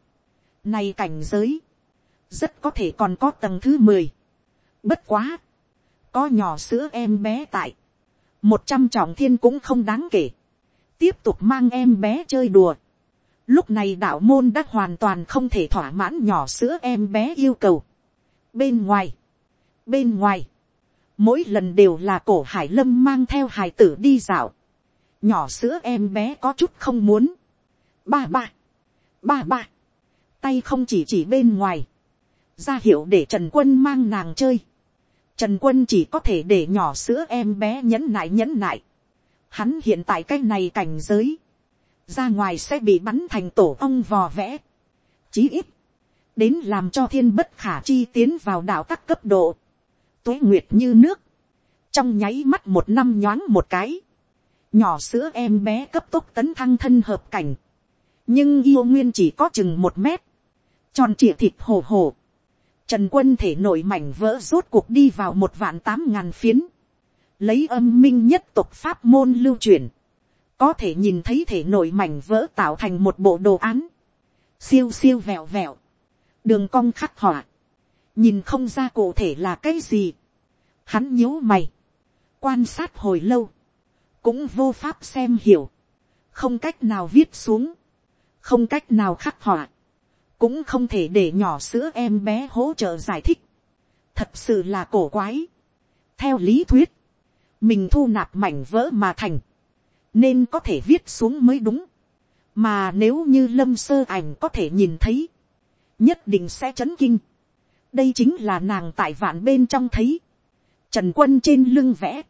nay cảnh giới, rất có thể còn có tầng thứ mười, bất quá, có nhỏ sữa em bé tại, một trăm trọng thiên cũng không đáng kể, tiếp tục mang em bé chơi đùa, lúc này đạo môn đã hoàn toàn không thể thỏa mãn nhỏ sữa em bé yêu cầu. bên ngoài, bên ngoài, mỗi lần đều là cổ hải lâm mang theo hải tử đi dạo, nhỏ sữa em bé có chút không muốn. ba ba, ba ba, tay không chỉ chỉ bên ngoài, ra hiệu để trần quân mang nàng chơi. Trần quân chỉ có thể để nhỏ sữa em bé nhẫn nại nhẫn nại. Hắn hiện tại cái này cảnh giới, ra ngoài sẽ bị bắn thành tổ ong vò vẽ. Chí ít, đến làm cho thiên bất khả chi tiến vào đạo tắc cấp độ. Tuế nguyệt như nước, trong nháy mắt một năm nhoáng một cái, nhỏ sữa em bé cấp tốc tấn thăng thân hợp cảnh, nhưng yêu nguyên chỉ có chừng một mét, tròn trịa thịt hồ hồ, trần quân thể nội mảnh vỡ rốt cuộc đi vào một vạn tám ngàn phiến, lấy âm minh nhất tục pháp môn lưu truyền, có thể nhìn thấy thể nội mảnh vỡ tạo thành một bộ đồ án, siêu siêu vẹo vẹo, đường cong khắc họa, nhìn không ra cụ thể là cái gì, hắn nhíu mày, quan sát hồi lâu, cũng vô pháp xem hiểu, không cách nào viết xuống, không cách nào khắc họa, cũng không thể để nhỏ sữa em bé hỗ trợ giải thích, thật sự là cổ quái. theo lý thuyết, mình thu nạp mảnh vỡ mà thành, nên có thể viết xuống mới đúng, mà nếu như lâm sơ ảnh có thể nhìn thấy, nhất định sẽ chấn kinh. đây chính là nàng tại vạn bên trong thấy, trần quân trên lưng vẽ,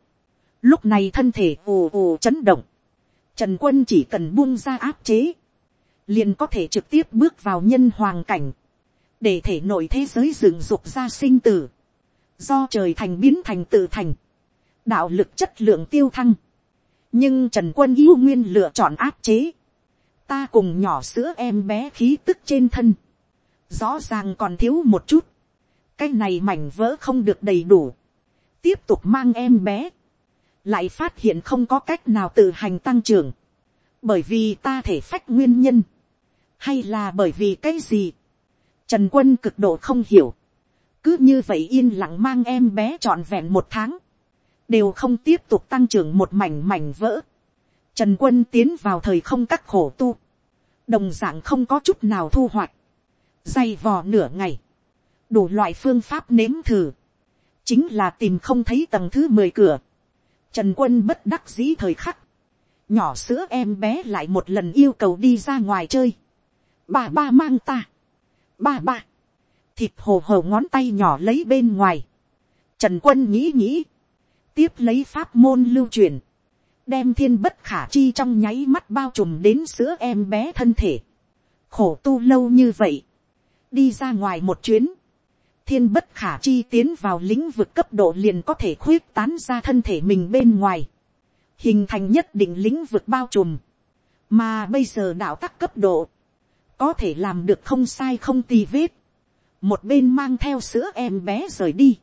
Lúc này thân thể ồ ồ chấn động. Trần quân chỉ cần buông ra áp chế. Liền có thể trực tiếp bước vào nhân hoàng cảnh. Để thể nội thế giới dựng dục ra sinh tử. Do trời thành biến thành tự thành. Đạo lực chất lượng tiêu thăng. Nhưng Trần quân yêu nguyên lựa chọn áp chế. Ta cùng nhỏ sữa em bé khí tức trên thân. Rõ ràng còn thiếu một chút. Cái này mảnh vỡ không được đầy đủ. Tiếp tục mang em bé lại phát hiện không có cách nào tự hành tăng trưởng, bởi vì ta thể phách nguyên nhân, hay là bởi vì cái gì, trần quân cực độ không hiểu, cứ như vậy yên lặng mang em bé trọn vẹn một tháng, đều không tiếp tục tăng trưởng một mảnh mảnh vỡ. Trần quân tiến vào thời không các khổ tu, đồng dạng không có chút nào thu hoạch, dày vò nửa ngày, đủ loại phương pháp nếm thử, chính là tìm không thấy tầng thứ mười cửa. Trần quân bất đắc dĩ thời khắc, nhỏ sữa em bé lại một lần yêu cầu đi ra ngoài chơi. Bà ba mang ta. Ba ba. Thịt hồ hồ ngón tay nhỏ lấy bên ngoài. Trần quân nghĩ nghĩ, tiếp lấy pháp môn lưu truyền, đem thiên bất khả chi trong nháy mắt bao trùm đến sữa em bé thân thể. khổ tu lâu như vậy, đi ra ngoài một chuyến, thiên bất khả chi tiến vào lĩnh vực cấp độ liền có thể khuyết tán ra thân thể mình bên ngoài, hình thành nhất định lĩnh vực bao trùm, mà bây giờ đạo tắc cấp độ, có thể làm được không sai không tì vết, một bên mang theo sữa em bé rời đi,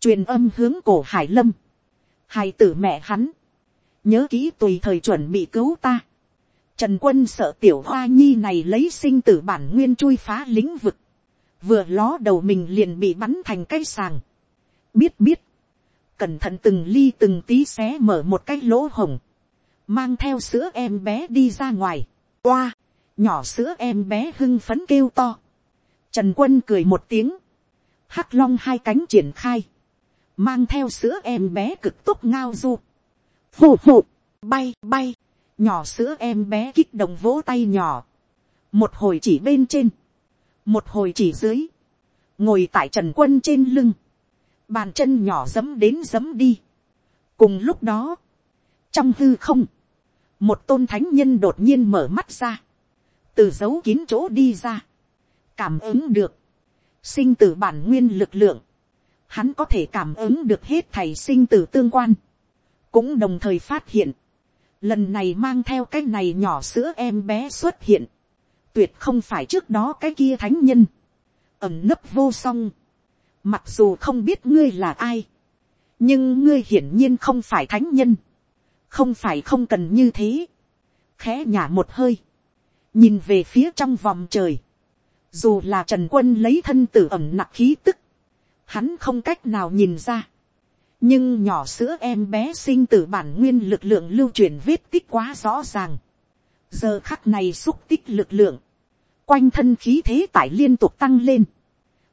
truyền âm hướng cổ hải lâm, hai tử mẹ hắn, nhớ kỹ tùy thời chuẩn bị cứu ta. Trần quân sợ tiểu hoa nhi này lấy sinh tử bản nguyên chui phá lĩnh vực, vừa ló đầu mình liền bị bắn thành cái sàng. biết biết, cẩn thận từng ly từng tí xé mở một cái lỗ hồng, mang theo sữa em bé đi ra ngoài, oa, nhỏ sữa em bé hưng phấn kêu to, Trần quân cười một tiếng. Hắc long hai cánh triển khai. Mang theo sữa em bé cực tốc ngao du. phụ phụ Bay bay. Nhỏ sữa em bé kích động vỗ tay nhỏ. Một hồi chỉ bên trên. Một hồi chỉ dưới. Ngồi tại trần quân trên lưng. Bàn chân nhỏ dấm đến dấm đi. Cùng lúc đó. Trong hư không. Một tôn thánh nhân đột nhiên mở mắt ra. Từ dấu kín chỗ đi ra. Cảm ứng được, sinh tử bản nguyên lực lượng, hắn có thể cảm ứng được hết thầy sinh tử tương quan, cũng đồng thời phát hiện, lần này mang theo cái này nhỏ sữa em bé xuất hiện, tuyệt không phải trước đó cái kia thánh nhân, ẩm nấp vô song, mặc dù không biết ngươi là ai, nhưng ngươi hiển nhiên không phải thánh nhân, không phải không cần như thế, khẽ nhả một hơi, nhìn về phía trong vòng trời, dù là trần quân lấy thân tử ẩm nặc khí tức, hắn không cách nào nhìn ra. nhưng nhỏ sữa em bé sinh tử bản nguyên lực lượng lưu truyền vết tích quá rõ ràng. giờ khắc này xúc tích lực lượng, quanh thân khí thế tải liên tục tăng lên.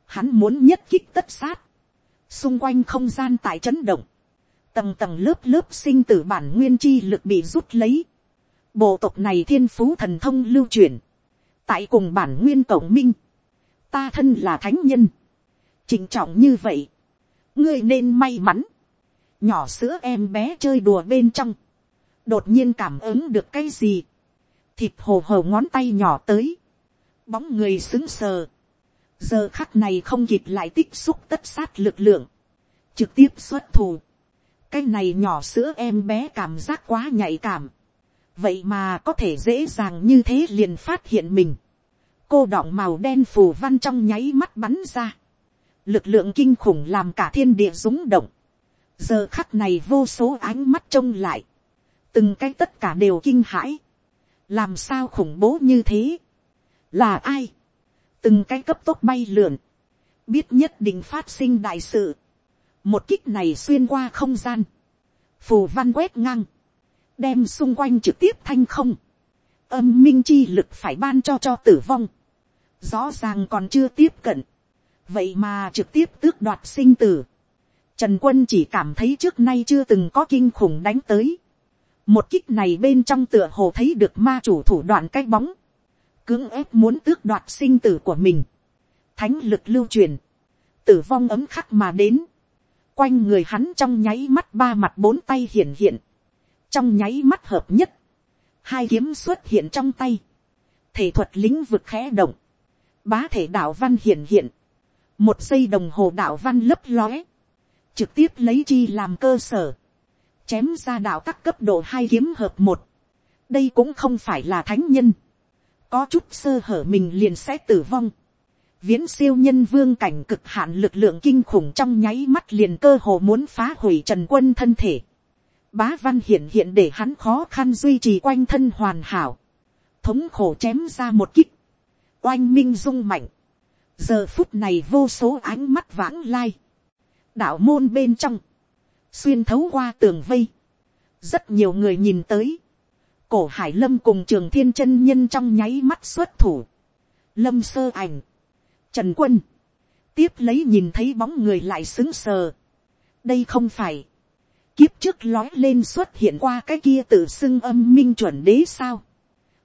hắn muốn nhất kích tất sát, xung quanh không gian tại chấn động, tầng tầng lớp lớp sinh tử bản nguyên chi lực bị rút lấy bộ tộc này thiên phú thần thông lưu truyền, tại cùng bản nguyên cộng minh, ta thân là thánh nhân, trịnh trọng như vậy, ngươi nên may mắn, nhỏ sữa em bé chơi đùa bên trong, đột nhiên cảm ứng được cái gì, thịt hồ hồ ngón tay nhỏ tới, bóng người xứng sờ, giờ khắc này không kịp lại tích xúc tất sát lực lượng, trực tiếp xuất thù, cái này nhỏ sữa em bé cảm giác quá nhạy cảm, vậy mà có thể dễ dàng như thế liền phát hiện mình. cô đọng màu đen phù văn trong nháy mắt bắn ra. lực lượng kinh khủng làm cả thiên địa rúng động. giờ khắc này vô số ánh mắt trông lại. từng cái tất cả đều kinh hãi. làm sao khủng bố như thế. là ai. từng cái cấp tốc bay lượn. biết nhất định phát sinh đại sự. một kích này xuyên qua không gian. phù văn quét ngang đem xung quanh trực tiếp thanh không, âm minh chi lực phải ban cho cho tử vong, rõ ràng còn chưa tiếp cận, vậy mà trực tiếp tước đoạt sinh tử, trần quân chỉ cảm thấy trước nay chưa từng có kinh khủng đánh tới, một kích này bên trong tựa hồ thấy được ma chủ thủ đoạn cái bóng, cưỡng ép muốn tước đoạt sinh tử của mình, thánh lực lưu truyền, tử vong ấm khắc mà đến, quanh người hắn trong nháy mắt ba mặt bốn tay hiện hiện, trong nháy mắt hợp nhất, hai kiếm xuất hiện trong tay, thể thuật lĩnh vực khẽ động, bá thể đạo văn hiện hiện, một giây đồng hồ đạo văn lấp lóe, trực tiếp lấy chi làm cơ sở, chém ra đạo các cấp độ hai kiếm hợp một, đây cũng không phải là thánh nhân, có chút sơ hở mình liền sẽ tử vong, viễn siêu nhân vương cảnh cực hạn lực lượng kinh khủng trong nháy mắt liền cơ hồ muốn phá hủy trần quân thân thể, bá văn hiện hiện để hắn khó khăn duy trì quanh thân hoàn hảo, thống khổ chém ra một kích, oanh minh rung mạnh, giờ phút này vô số ánh mắt vãng lai, đạo môn bên trong, xuyên thấu qua tường vây, rất nhiều người nhìn tới, cổ hải lâm cùng trường thiên chân nhân trong nháy mắt xuất thủ, lâm sơ ảnh, trần quân, tiếp lấy nhìn thấy bóng người lại xứng sờ, đây không phải, kiếp trước lói lên xuất hiện qua cái kia tự xưng âm minh chuẩn đế sao,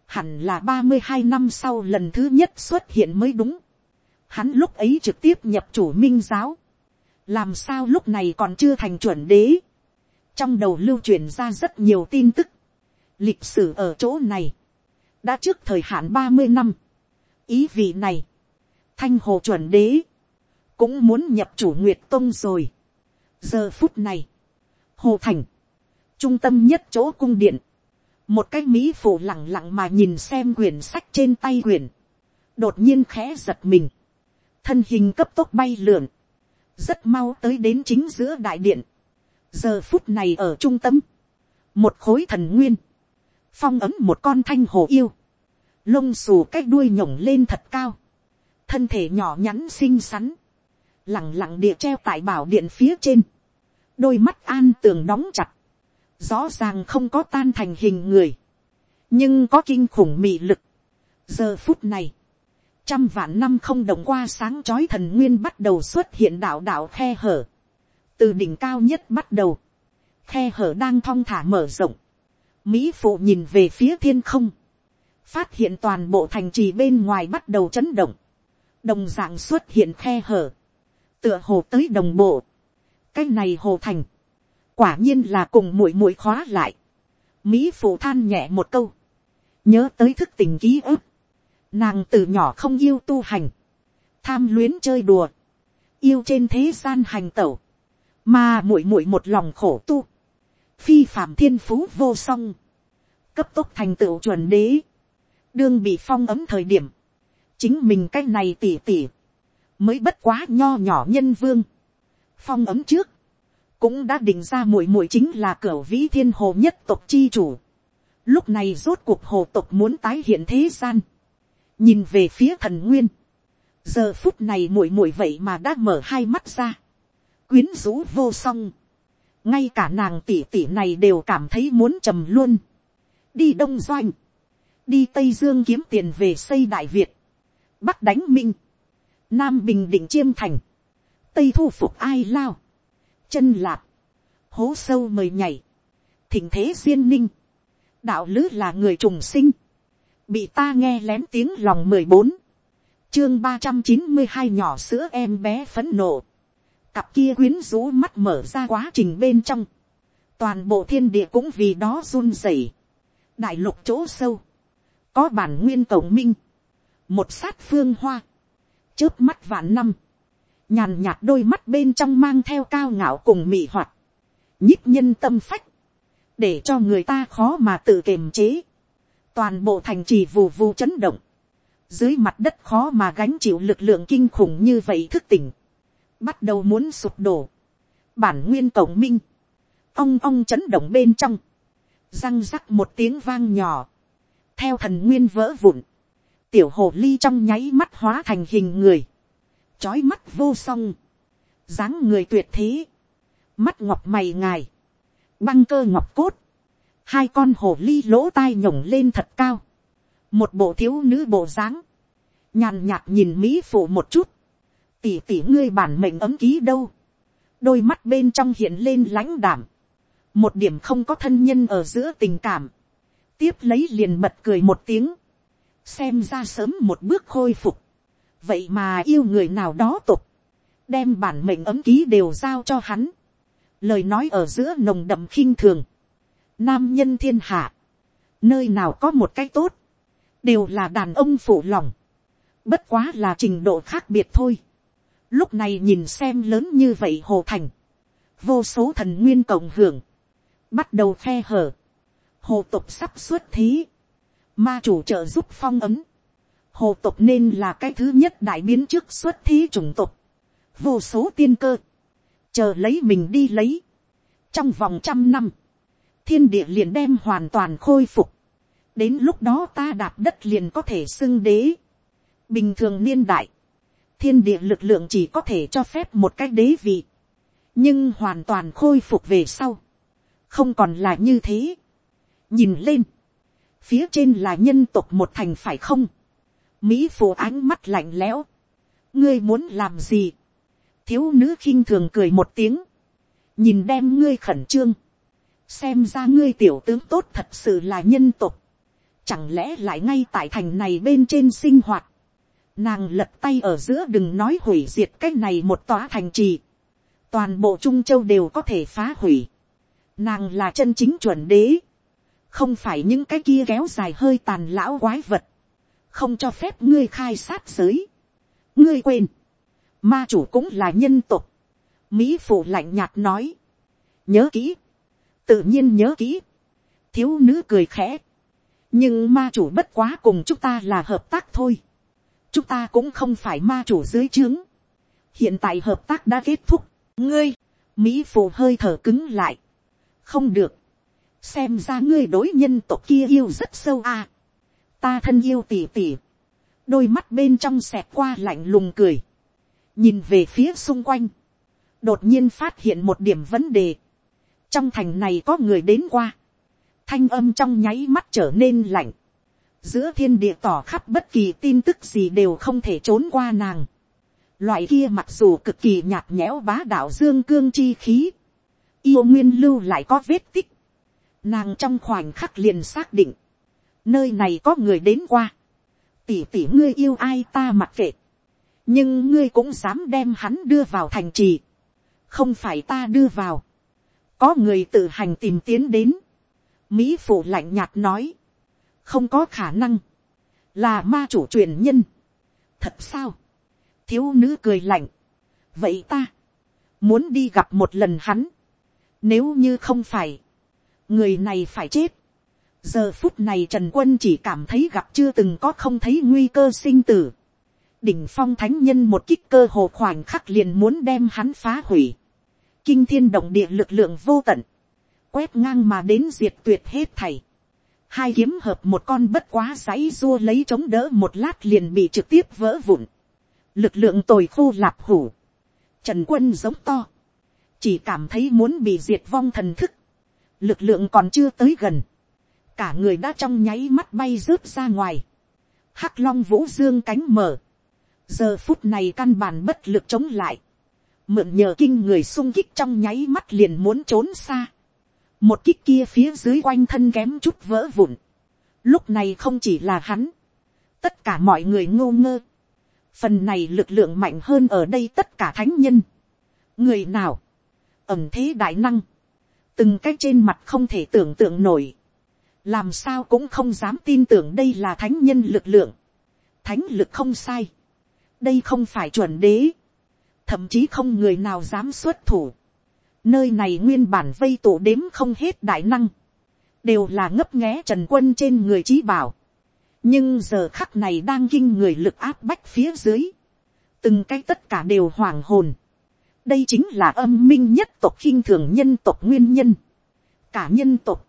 hẳn là ba mươi hai năm sau lần thứ nhất xuất hiện mới đúng, hắn lúc ấy trực tiếp nhập chủ minh giáo, làm sao lúc này còn chưa thành chuẩn đế, trong đầu lưu truyền ra rất nhiều tin tức, lịch sử ở chỗ này, đã trước thời hạn ba mươi năm, ý vị này, thanh hồ chuẩn đế, cũng muốn nhập chủ nguyệt tông rồi. giờ phút này, hồ thành, trung tâm nhất chỗ cung điện, một cái mỹ phụ lẳng lặng mà nhìn xem quyển sách trên tay quyển, đột nhiên khẽ giật mình, thân hình cấp tốc bay lượn, rất mau tới đến chính giữa đại điện, giờ phút này ở trung tâm, một khối thần nguyên, phong ấm một con thanh hồ yêu, lông xù cái đuôi nhổng lên thật cao, thân thể nhỏ nhắn xinh xắn, lẳng lặng địa treo tại bảo điện phía trên, đôi mắt an tường đóng chặt, rõ ràng không có tan thành hình người, nhưng có kinh khủng mị lực. giờ phút này, trăm vạn năm không đồng qua sáng chói thần nguyên bắt đầu xuất hiện đạo đạo khe hở, từ đỉnh cao nhất bắt đầu, khe hở đang thong thả mở rộng, mỹ phụ nhìn về phía thiên không, phát hiện toàn bộ thành trì bên ngoài bắt đầu chấn động, đồng d ạ n g xuất hiện khe hở, tựa hồ tới đồng bộ, cái này hồ thành, quả nhiên là cùng muội muội khóa lại, mỹ phụ than nhẹ một câu, nhớ tới thức tình ký ức, nàng từ nhỏ không yêu tu hành, tham luyến chơi đùa, yêu trên thế gian hành tẩu, mà muội muội một lòng khổ tu, phi phạm thiên phú vô song, cấp tốc thành tựu chuẩn đế, đương bị phong ấm thời điểm, chính mình cái này tỉ tỉ, mới bất quá nho nhỏ nhân vương phong ấm trước, cũng đã định ra muội muội chính là cửa vĩ thiên hồ nhất tộc chi chủ. lúc này rốt cuộc hồ tộc muốn tái hiện thế gian, nhìn về phía thần nguyên, giờ phút này muội muội vậy mà đã mở hai mắt ra, quyến rũ vô song, ngay cả nàng tỷ tỷ này đều cảm thấy muốn trầm luôn, đi đông doanh, đi tây dương kiếm tiền về xây đại việt, bắc đánh minh, nam bình định chiêm thành, tây thu phục ai lao, chân lạp, hố sâu mời nhảy, thỉnh thế duyên ninh, đạo lứ là người trùng sinh, bị ta nghe lén tiếng lòng mười bốn, chương ba trăm chín mươi hai nhỏ sữa em bé phấn nộ, cặp kia quyến rũ mắt mở ra quá trình bên trong, toàn bộ thiên địa cũng vì đó run rẩy, đại lục chỗ sâu, có bản nguyên cổng minh, một sát phương hoa, trước mắt vạn năm, nhàn nhạt đôi mắt bên trong mang theo cao ngạo cùng mị hoạt, nhíp nhân tâm phách, để cho người ta khó mà tự kiềm chế, toàn bộ thành trì vù vù chấn động, dưới mặt đất khó mà gánh chịu lực lượng kinh khủng như vậy thức tỉnh, bắt đầu muốn sụp đổ, bản nguyên cổng minh, ong ong chấn động bên trong, răng rắc một tiếng vang nhỏ, theo thần nguyên vỡ vụn, tiểu hồ ly trong nháy mắt hóa thành hình người, trói mắt vô song, dáng người tuyệt thế, mắt ngọc mày ngài, băng cơ ngọc cốt, hai con hồ ly lỗ tai nhổng lên thật cao, một bộ thiếu nữ bộ dáng, nhàn nhạt nhìn mỹ phụ một chút, tỉ tỉ ngươi bản mệnh ấm ký đâu, đôi mắt bên trong hiện lên lãnh đảm, một điểm không có thân nhân ở giữa tình cảm, tiếp lấy liền bật cười một tiếng, xem ra sớm một bước khôi phục, vậy mà yêu người nào đó tục, đem bản mệnh ấm ký đều giao cho hắn, lời nói ở giữa nồng đậm khinh thường, nam nhân thiên hạ, nơi nào có một cái tốt, đều là đàn ông phụ lòng, bất quá là trình độ khác biệt thôi. Lúc này nhìn xem lớn như vậy hồ thành, vô số thần nguyên cộng hưởng, bắt đầu khe hở, hồ tục sắp xuất thí, ma chủ trợ giúp phong ấm, hồ tộc nên là cái thứ nhất đại biến trước xuất thí chủng tộc vô số tiên cơ, chờ lấy mình đi lấy, trong vòng trăm năm, thiên địa liền đem hoàn toàn khôi phục, đến lúc đó ta đạp đất liền có thể xưng đế, bình thường niên đại, thiên địa lực lượng chỉ có thể cho phép một cái đế vị, nhưng hoàn toàn khôi phục về sau, không còn là như thế. nhìn lên, phía trên là nhân tộc một thành phải không, mỹ phụ ánh mắt lạnh lẽo, ngươi muốn làm gì, thiếu nữ khinh thường cười một tiếng, nhìn đem ngươi khẩn trương, xem ra ngươi tiểu tướng tốt thật sự là nhân tộc, chẳng lẽ lại ngay tại thành này bên trên sinh hoạt, nàng lật tay ở giữa đừng nói hủy diệt cái này một tòa thành trì, toàn bộ trung châu đều có thể phá hủy, nàng là chân chính chuẩn đế, không phải những cái kia kéo dài hơi tàn lão quái vật, không cho phép ngươi khai sát giới, ngươi quên, ma chủ cũng là nhân tục, mỹ phụ lạnh nhạt nói, nhớ kỹ, tự nhiên nhớ kỹ, thiếu nữ cười khẽ, nhưng ma chủ bất quá cùng chúng ta là hợp tác thôi, chúng ta cũng không phải ma chủ dưới trướng, hiện tại hợp tác đã kết thúc, ngươi, mỹ phụ hơi thở cứng lại, không được, xem ra ngươi đối nhân tộc kia yêu rất sâu à, ta thân yêu tỉ tỉ, đôi mắt bên trong xẹt qua lạnh lùng cười, nhìn về phía xung quanh, đột nhiên phát hiện một điểm vấn đề, trong thành này có người đến qua, thanh âm trong nháy mắt trở nên lạnh, giữa thiên địa tỏ khắp bất kỳ tin tức gì đều không thể trốn qua nàng, loại kia mặc dù cực kỳ nhạt nhẽo bá đạo dương cương chi khí, yêu nguyên lưu lại có vết tích, nàng trong khoảnh khắc liền xác định, nơi này có người đến qua, tỉ tỉ ngươi yêu ai ta mặc kệ, nhưng ngươi cũng dám đem hắn đưa vào thành trì, không phải ta đưa vào, có người tự hành tìm tiến đến, mỹ phụ lạnh nhạt nói, không có khả năng, là ma chủ truyền nhân, thật sao, thiếu nữ cười lạnh, vậy ta, muốn đi gặp một lần hắn, nếu như không phải, người này phải chết, giờ phút này trần quân chỉ cảm thấy gặp chưa từng có không thấy nguy cơ sinh tử, đỉnh phong thánh nhân một kích cơ hồ khoảnh khắc liền muốn đem hắn phá hủy, kinh thiên động địa lực lượng vô tận, quét ngang mà đến diệt tuyệt hết thầy, hai kiếm hợp một con bất quá giấy dua lấy chống đỡ một lát liền bị trực tiếp vỡ vụn, lực lượng tồi khô lạp hủ, trần quân giống to, chỉ cảm thấy muốn bị diệt vong thần thức, lực lượng còn chưa tới gần, cả người đã trong nháy mắt bay rớt ra ngoài, hắc long vũ dương cánh mở, giờ phút này căn bản bất lực chống lại, mượn nhờ kinh người sung kích trong nháy mắt liền muốn trốn xa, một kích kia phía dưới quanh thân kém chút vỡ vụn, lúc này không chỉ là hắn, tất cả mọi người ngô ngơ, phần này lực lượng mạnh hơn ở đây tất cả thánh nhân, người nào, ẩm thế đại năng, từng cái trên mặt không thể tưởng tượng nổi, làm sao cũng không dám tin tưởng đây là thánh nhân lực lượng, thánh lực không sai, đây không phải chuẩn đế, thậm chí không người nào dám xuất thủ, nơi này nguyên bản vây tổ đếm không hết đại năng, đều là ngấp nghé trần quân trên người trí bảo, nhưng giờ khắc này đang kinh người lực áp bách phía dưới, từng cái tất cả đều hoàng hồn, đây chính là âm minh nhất tộc khinh thường nhân tộc nguyên nhân. cả nhân tộc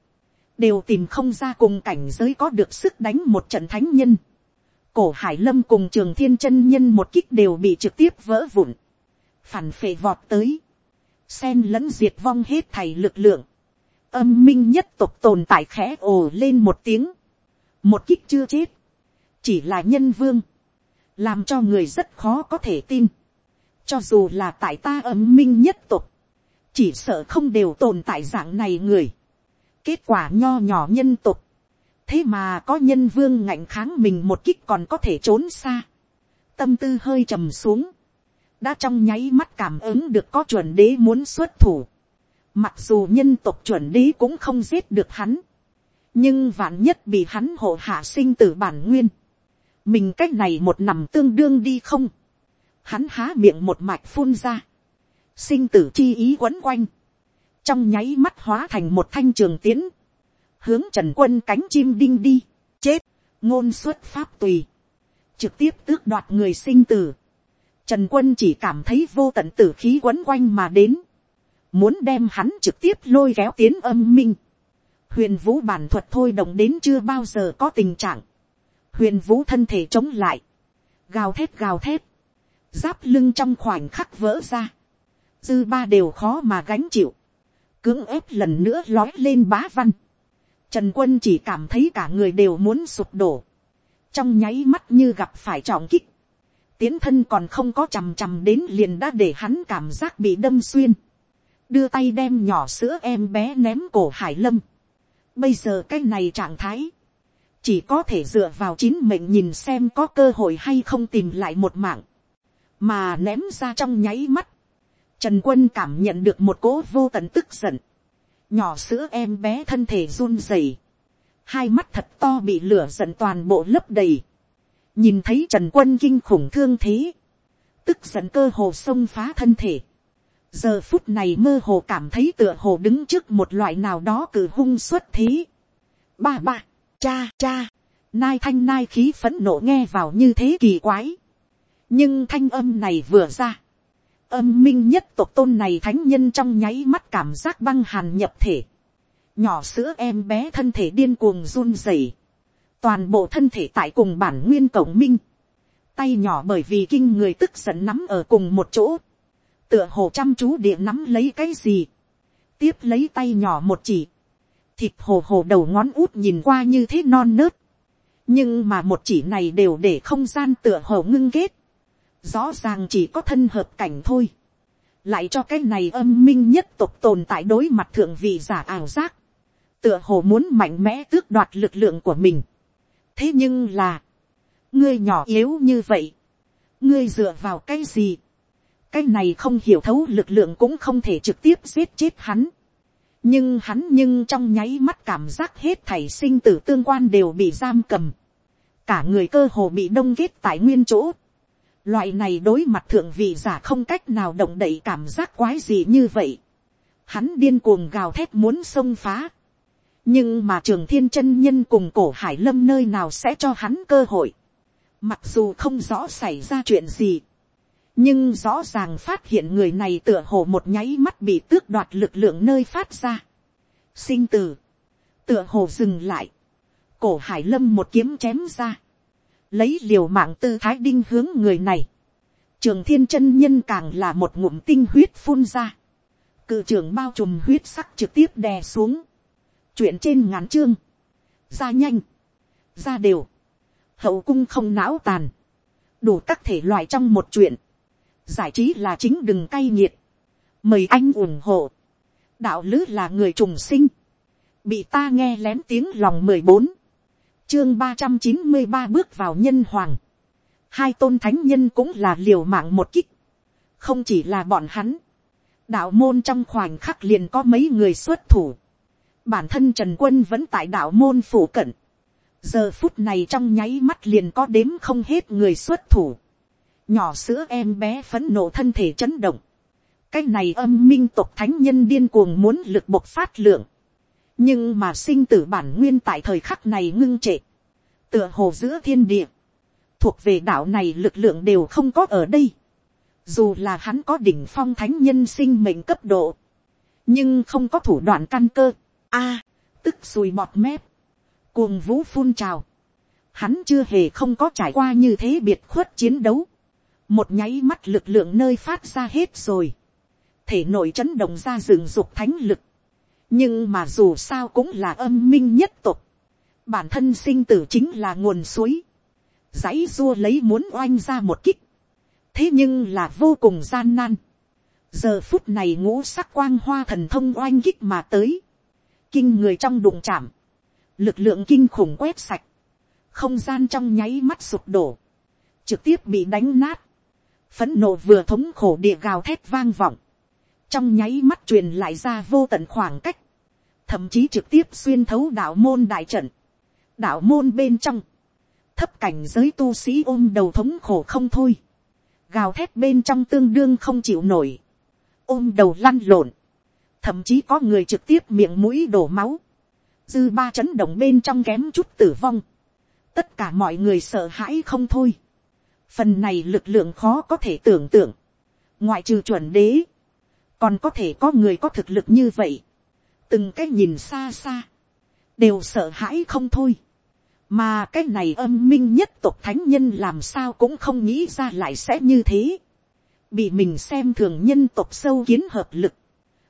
đều tìm không ra cùng cảnh giới có được sức đánh một trận thánh nhân. cổ hải lâm cùng trường thiên chân nhân một kích đều bị trực tiếp vỡ vụn. phản phệ vọt tới. xen lẫn diệt vong hết thầy lực lượng. âm minh nhất tộc tồn tại khẽ ồ lên một tiếng. một kích chưa chết. chỉ là nhân vương. làm cho người rất khó có thể tin cho dù là tại ta âm minh nhất tục. Chỉ sợ không đều tồn tại dạng này người. Kết quả nho nhỏ nhân tục. Thế mà có nhân vương ngạnh kháng mình một kích còn có thể trốn xa. Tâm tư hơi trầm xuống. Đã trong nháy mắt cảm ứng được có chuẩn đế muốn xuất thủ. Mặc dù nhân tộc chuẩn đế cũng không giết được hắn. Nhưng vạn nhất bị hắn hộ hạ sinh tử bản nguyên. Mình cách này một nằm tương đương đi không hắn há miệng một mạch phun ra, sinh tử chi ý quấn quanh, trong nháy mắt hóa thành một thanh trường tiến, hướng trần quân cánh chim đinh đi, chết, ngôn xuất pháp tùy, trực tiếp tước đoạt người sinh tử, trần quân chỉ cảm thấy vô tận tử khí quấn quanh mà đến, muốn đem hắn trực tiếp lôi kéo tiến âm minh, huyền vũ bản thuật thôi động đến chưa bao giờ có tình trạng, huyền vũ thân thể chống lại, gào thét gào thét, giáp lưng trong khoảnh khắc vỡ ra, dư ba đều khó mà gánh chịu, cưỡng ép lần nữa lói lên bá văn, trần quân chỉ cảm thấy cả người đều muốn sụp đổ, trong nháy mắt như gặp phải trọng kích, tiến thân còn không có chằm chằm đến liền đã để hắn cảm giác bị đâm xuyên, đưa tay đem nhỏ sữa em bé ném cổ hải lâm, bây giờ cái này trạng thái, chỉ có thể dựa vào chín mệnh nhìn xem có cơ hội hay không tìm lại một mạng, mà ném ra trong nháy mắt, trần quân cảm nhận được một cỗ vô tận tức giận, nhỏ sữa em bé thân thể run rẩy, hai mắt thật to bị lửa giận toàn bộ lấp đầy, nhìn thấy trần quân kinh khủng thương thế, tức giận cơ hồ xông phá thân thể, giờ phút này mơ hồ cảm thấy tựa hồ đứng trước một loại nào đó cử hung xuất thế. ba ba, cha cha, nai thanh nai khí phẫn nộ nghe vào như thế kỳ quái. nhưng thanh âm này vừa ra, âm minh nhất tộc tôn này thánh nhân trong nháy mắt cảm giác băng hàn nhập thể. nhỏ sữa em bé thân thể điên cuồng run rẩy. toàn bộ thân thể tại cùng bản nguyên cổng minh. tay nhỏ bởi vì kinh người tức giận nắm ở cùng một chỗ tựa hồ chăm chú địa nắm lấy cái gì, tiếp lấy tay nhỏ một chỉ, thịt hồ hồ đầu ngón út nhìn qua như thế non nớt, nhưng mà một chỉ này đều để không gian tựa hồ ngưng kết, rõ ràng chỉ có thân hợp cảnh thôi, lại cho cái này âm minh nhất tục tồn tại đối mặt thượng vị giả ảo giác, tựa hồ muốn mạnh mẽ tước đoạt lực lượng của mình. thế nhưng là, ngươi nhỏ yếu như vậy, ngươi dựa vào cái gì, cái này không hiểu thấu lực lượng cũng không thể trực tiếp giết chết hắn. nhưng hắn nhưng trong nháy mắt cảm giác hết thảy sinh tử tương quan đều bị giam cầm. cả người cơ hồ bị đông kết tại nguyên chỗ loại này đối mặt thượng vị giả không cách nào động đậy cảm giác quái gì như vậy. hắn điên cuồng gào thét muốn xông phá. nhưng mà trường thiên chân nhân cùng cổ hải lâm nơi nào sẽ cho hắn cơ hội. mặc dù không rõ xảy ra chuyện gì nhưng rõ ràng phát hiện người này tựa hồ một nháy mắt bị tước đoạt lực lượng nơi phát ra. sinh tử, tựa hồ dừng lại, cổ hải lâm một kiếm chém ra, lấy liều mạng tư thái đinh hướng người này, trường thiên chân nhân càng là một ngụm tinh huyết phun ra, cự trường bao trùm huyết sắc trực tiếp đè xuống, chuyện trên ngắn chương, ra nhanh, ra đều, hậu cung không não tàn, đủ các thể loại trong một chuyện, giải trí là chính đừng cay nghiệt, mời anh ủng hộ, đạo lứ là người trùng sinh, bị ta nghe lén tiếng lòng mười bốn, chương ba trăm chín mươi ba bước vào nhân hoàng, hai tôn thánh nhân cũng là liều mạng một kích, không chỉ là bọn hắn, đạo môn trong khoảnh khắc liền có mấy người xuất thủ, bản thân trần quân vẫn tại đạo môn phủ cận, giờ phút này trong nháy mắt liền có đếm không hết người xuất thủ, nhỏ sữa em bé phấn nộ thân thể chấn động, cái này âm minh tộc thánh nhân điên cuồng muốn lực bộc phát lượng, nhưng mà sinh tử bản nguyên tại thời khắc này ngưng trệ, tựa hồ giữa thiên địa, thuộc về đạo này lực lượng đều không có ở đây, dù là hắn có đỉnh phong thánh nhân sinh mệnh cấp độ, nhưng không có thủ đoạn căn cơ, a, tức sùi bọt mép, cuồng vũ phun trào, hắn chưa hề không có trải qua như thế biệt khuất chiến đấu, một nháy mắt lực lượng nơi phát ra hết rồi, thể nội chấn động ra rừng dục thánh lực, nhưng mà dù sao cũng là âm minh nhất tục, bản thân sinh tử chính là nguồn suối, dãy dua lấy muốn oanh ra một kích, thế nhưng là vô cùng gian nan, giờ phút này ngũ sắc quang hoa thần thông oanh kích mà tới, kinh người trong đụng chạm, lực lượng kinh khủng quét sạch, không gian trong nháy mắt sụp đổ, trực tiếp bị đánh nát, phấn nộ vừa thống khổ địa gào thét vang vọng, trong nháy mắt truyền lại ra vô tận khoảng cách, thậm chí trực tiếp xuyên thấu đạo môn đại trận, đạo môn bên trong, thấp cảnh giới tu sĩ ôm đầu thống khổ không thôi, gào thét bên trong tương đương không chịu nổi, ôm đầu lăn lộn, thậm chí có người trực tiếp miệng mũi đổ máu, dư ba chấn động bên trong kém chút tử vong, tất cả mọi người sợ hãi không thôi, phần này lực lượng khó có thể tưởng tượng, ngoại trừ chuẩn đế, còn có thể có người có thực lực như vậy, từng cái nhìn xa xa, đều sợ hãi không thôi. mà cái này âm minh nhất tộc thánh nhân làm sao cũng không nghĩ ra lại sẽ như thế. bị mình xem thường nhân tộc sâu kiến hợp lực.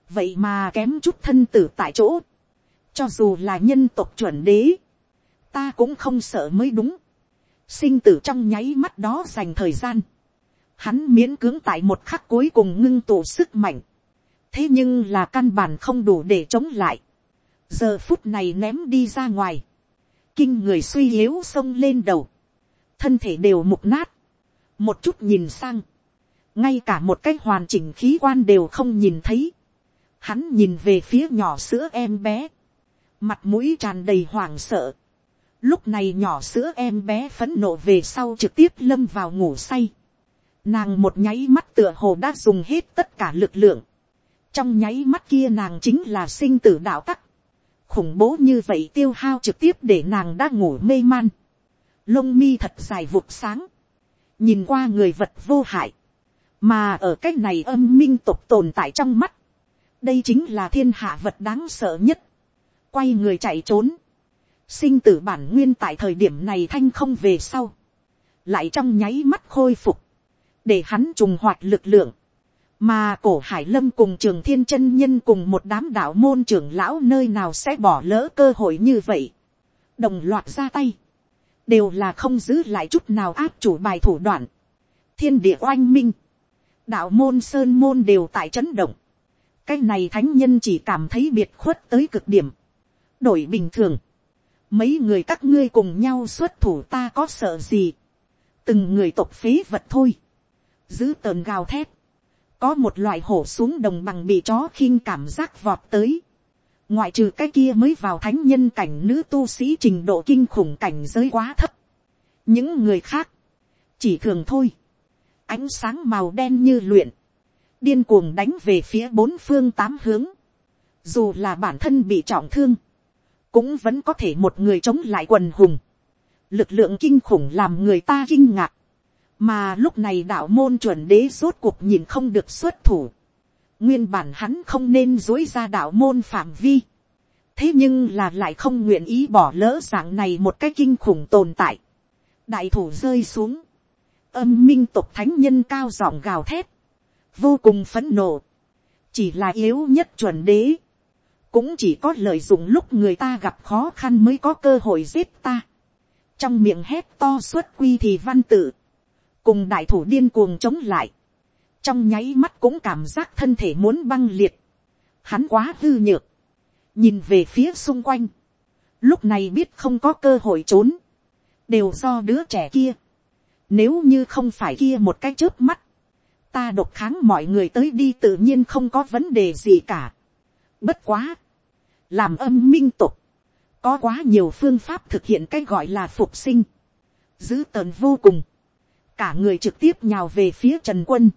vậy mà kém chút thân tử tại chỗ. cho dù là nhân tộc chuẩn đế, ta cũng không sợ mới đúng. sinh tử trong nháy mắt đó dành thời gian. hắn miễn cưỡng tại một khắc cuối cùng ngưng tụ sức mạnh thế nhưng là căn bản không đủ để chống lại. Giờ phút này ném đi ra ngoài, kinh người suy yếu xông lên đầu, thân thể đều mục nát, một chút nhìn sang, ngay cả một cái hoàn chỉnh khí quan đều không nhìn thấy, hắn nhìn về phía nhỏ sữa em bé, mặt mũi tràn đầy hoảng sợ, lúc này nhỏ sữa em bé phấn nộ về sau trực tiếp lâm vào ngủ say, nàng một nháy mắt tựa hồ đã dùng hết tất cả lực lượng, trong nháy mắt kia nàng chính là sinh tử đạo tắc, khủng bố như vậy tiêu hao trực tiếp để nàng đã ngủ mê man. Lông mi thật dài vụt sáng. Nhìn qua người vật vô hại. Mà ở cái này âm minh tục tồn tại trong mắt. Đây chính là thiên hạ vật đáng sợ nhất. Quay người chạy trốn. Sinh tử bản nguyên tại thời điểm này thanh không về sau. Lại trong nháy mắt khôi phục. Để hắn trùng hoạt lực lượng mà cổ hải lâm cùng trường thiên chân nhân cùng một đám đạo môn trưởng lão nơi nào sẽ bỏ lỡ cơ hội như vậy. đồng loạt ra tay, đều là không giữ lại chút nào áp chủ bài thủ đoạn. thiên địa oanh minh, đạo môn sơn môn đều tại chấn động. cái này thánh nhân chỉ cảm thấy biệt khuất tới cực điểm. đổi bình thường, mấy người các ngươi cùng nhau xuất thủ ta có sợ gì. từng người tộc phế vật thôi. giữ tờn gào thét có một loại hổ xuống đồng bằng bị chó khinh cảm giác vọt tới. ngoại trừ cái kia mới vào thánh nhân cảnh nữ tu sĩ trình độ kinh khủng cảnh giới quá thấp. những người khác, chỉ thường thôi. ánh sáng màu đen như luyện, điên cuồng đánh về phía bốn phương tám hướng. dù là bản thân bị trọng thương, cũng vẫn có thể một người chống lại quần hùng. lực lượng kinh khủng làm người ta kinh ngạc mà lúc này đạo môn chuẩn đế rốt cuộc nhìn không được xuất thủ. nguyên bản hắn không nên dối ra đạo môn phạm vi. thế nhưng là lại không nguyện ý bỏ lỡ dạng này một cái kinh khủng tồn tại. đại thủ rơi xuống. âm minh tục thánh nhân cao giọng gào thét. vô cùng phấn nộ. chỉ là yếu nhất chuẩn đế. cũng chỉ có lợi dụng lúc người ta gặp khó khăn mới có cơ hội giết ta. trong miệng hét to suốt quy thì văn tự cùng đại thủ điên cuồng chống lại, trong nháy mắt cũng cảm giác thân thể muốn băng liệt, hắn quá hư nhược, nhìn về phía xung quanh, lúc này biết không có cơ hội trốn, đều do đứa trẻ kia, nếu như không phải kia một cái chớp mắt, ta độc kháng mọi người tới đi tự nhiên không có vấn đề gì cả. Bất quá, làm âm minh tục, có quá nhiều phương pháp thực hiện cái gọi là phục sinh, dữ tợn vô cùng, cả người trực tiếp nhào về phía trần quân.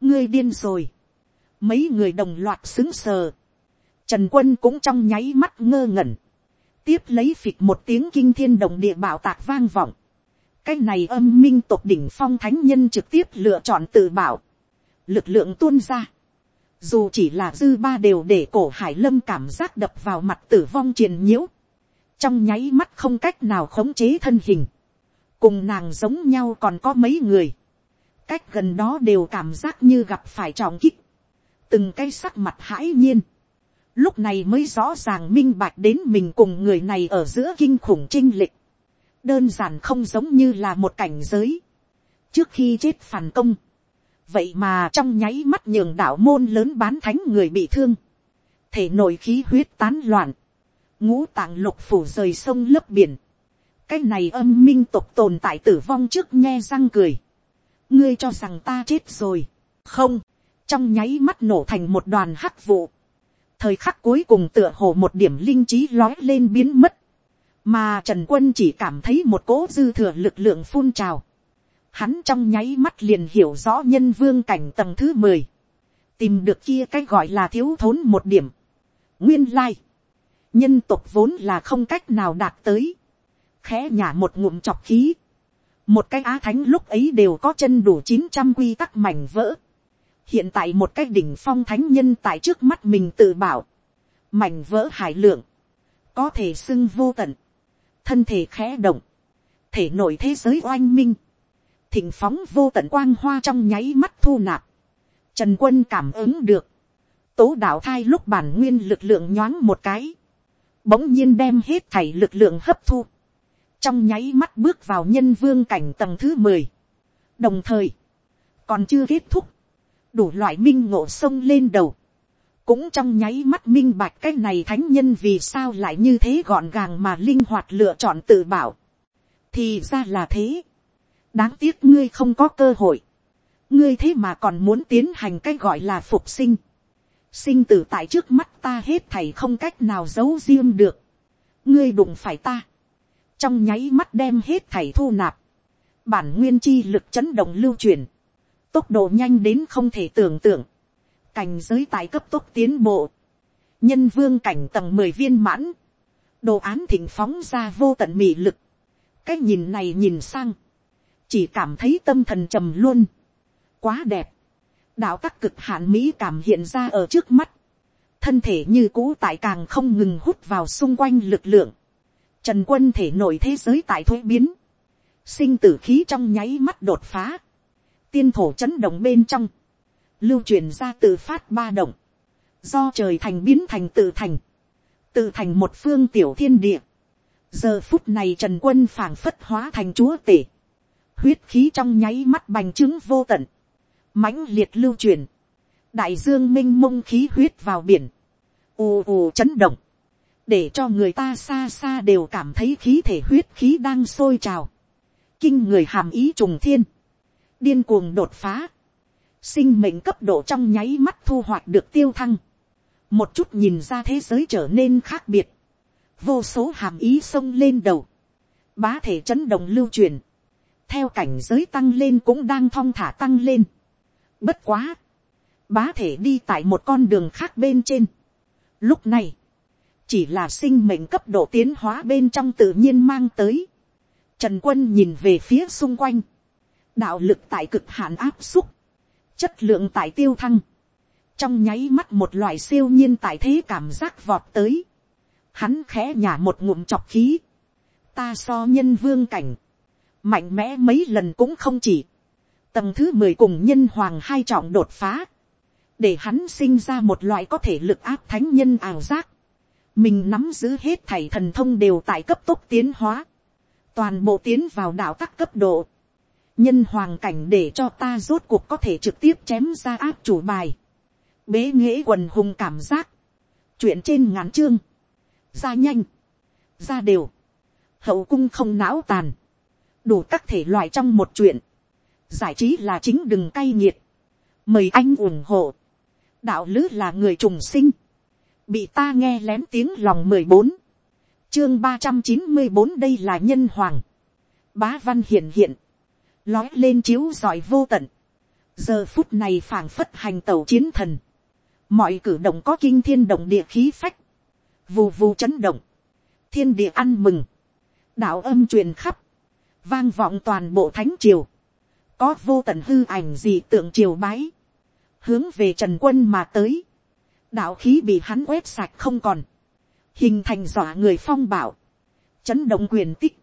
ngươi điên rồi. mấy người đồng loạt xứng sờ. trần quân cũng trong nháy mắt ngơ ngẩn. tiếp lấy phịch một tiếng kinh thiên đồng địa bảo tạc vang vọng. cái này âm minh tộc đỉnh phong thánh nhân trực tiếp lựa chọn tự bảo. lực lượng tuôn ra. dù chỉ là dư ba đều để cổ hải lâm cảm giác đập vào mặt tử vong triền nhiễu. trong nháy mắt không cách nào khống chế thân hình cùng nàng giống nhau còn có mấy người, cách gần đó đều cảm giác như gặp phải trọng kích, từng cái sắc mặt hãi nhiên, lúc này mới rõ ràng minh bạch đến mình cùng người này ở giữa kinh khủng trinh lịch, đơn giản không giống như là một cảnh giới, trước khi chết phản công, vậy mà trong nháy mắt nhường đạo môn lớn bán thánh người bị thương, thể nội khí huyết tán loạn, ngũ tạng lục phủ rời sông lấp biển, cái này âm minh tộc tồn tại tử vong trước nghe răng cười. ngươi cho rằng ta chết rồi. không, trong nháy mắt nổ thành một đoàn hắc vụ. thời khắc cuối cùng tựa hồ một điểm linh trí lói lên biến mất. mà trần quân chỉ cảm thấy một cỗ dư thừa lực lượng phun trào. hắn trong nháy mắt liền hiểu rõ nhân vương cảnh tầng thứ mười. tìm được kia cái gọi là thiếu thốn một điểm. nguyên lai. nhân tộc vốn là không cách nào đạt tới khẽ nhả một ngụm chọc khí, một cái á thánh lúc ấy đều có chân đủ chín trăm quy tắc mảnh vỡ, hiện tại một cái đỉnh phong thánh nhân tại trước mắt mình tự bảo, mảnh vỡ hải lượng, có thể xưng vô tận, thân thể khẽ động, thể nổi thế giới oanh minh, thỉnh phóng vô tận quang hoa trong nháy mắt thu nạp, trần quân cảm ứng được, tố đạo thai lúc bản nguyên lực lượng nhoáng một cái, bỗng nhiên đem hết thảy lực lượng hấp thu, trong nháy mắt bước vào nhân vương cảnh tầng thứ mười, đồng thời, còn chưa kết thúc, đủ loại minh ngộ sông lên đầu, cũng trong nháy mắt minh bạch cái này thánh nhân vì sao lại như thế gọn gàng mà linh hoạt lựa chọn tự bảo, thì ra là thế, đáng tiếc ngươi không có cơ hội, ngươi thế mà còn muốn tiến hành cái gọi là phục sinh, sinh tử tại trước mắt ta hết thầy không cách nào giấu riêng được, ngươi đụng phải ta, trong nháy mắt đem hết thảy thu nạp, bản nguyên chi lực chấn động lưu truyền, tốc độ nhanh đến không thể tưởng tượng, cảnh giới tại cấp tốc tiến bộ, nhân vương cảnh tầng mười viên mãn, đồ án thỉnh phóng ra vô tận mị lực, cái nhìn này nhìn sang, chỉ cảm thấy tâm thần trầm luôn, quá đẹp, đạo tắc cực hạn mỹ cảm hiện ra ở trước mắt, thân thể như cũ tại càng không ngừng hút vào xung quanh lực lượng, trần quân thể nổi thế giới tại thuế biến, sinh tử khí trong nháy mắt đột phá, tiên thổ chấn động bên trong, lưu truyền ra tự phát ba động, do trời thành biến thành tự thành, tự thành một phương tiểu thiên địa. giờ phút này trần quân phảng phất hóa thành chúa tể, huyết khí trong nháy mắt bành trướng vô tận, mãnh liệt lưu truyền, đại dương minh mông khí huyết vào biển, ù ù chấn động, để cho người ta xa xa đều cảm thấy khí thể huyết khí đang sôi trào, kinh người hàm ý trùng thiên, điên cuồng đột phá, sinh mệnh cấp độ trong nháy mắt thu hoạch được tiêu thăng, một chút nhìn ra thế giới trở nên khác biệt, vô số hàm ý xông lên đầu, bá thể chấn động lưu truyền, theo cảnh giới tăng lên cũng đang thong thả tăng lên, Bất quá. Bá thể đi tại một con đường khác bên trên. Lúc này. Chỉ là sinh mệnh cấp độ tiến hóa bên trong tự nhiên mang tới. Trần quân nhìn về phía xung quanh. Đạo lực tại cực hạn áp xúc. Chất lượng tại tiêu thăng. Trong nháy mắt một loại siêu nhiên tại thế cảm giác vọt tới. Hắn khẽ nhả một ngụm chọc khí. Ta so nhân vương cảnh. Mạnh mẽ mấy lần cũng không chỉ tầng thứ mười cùng nhân hoàng hai trọng đột phá, để hắn sinh ra một loại có thể lực áp thánh nhân ảo giác, mình nắm giữ hết thảy thần thông đều tại cấp tốc tiến hóa, toàn bộ tiến vào đạo tắc cấp độ, nhân hoàng cảnh để cho ta rốt cuộc có thể trực tiếp chém ra áp chủ bài, bế nghễ quần hùng cảm giác, chuyện trên ngắn chương, ra nhanh, ra đều, hậu cung không não tàn, đủ các thể loại trong một chuyện, giải trí là chính đừng cay nghiệt, mời anh ủng hộ, đạo lứ là người trùng sinh, bị ta nghe lén tiếng lòng mười bốn, chương ba trăm chín mươi bốn đây là nhân hoàng, bá văn hiện hiện, lói lên chiếu giỏi vô tận, giờ phút này phảng phất hành tàu chiến thần, mọi cử động có kinh thiên động địa khí phách, vù vù chấn động, thiên địa ăn mừng, đạo âm truyền khắp, vang vọng toàn bộ thánh triều, có vô tận hư ảnh gì tượng triều bái, hướng về trần quân mà tới, đạo khí bị hắn quét sạch không còn, hình thành dọa người phong bảo, chấn động quyền tích,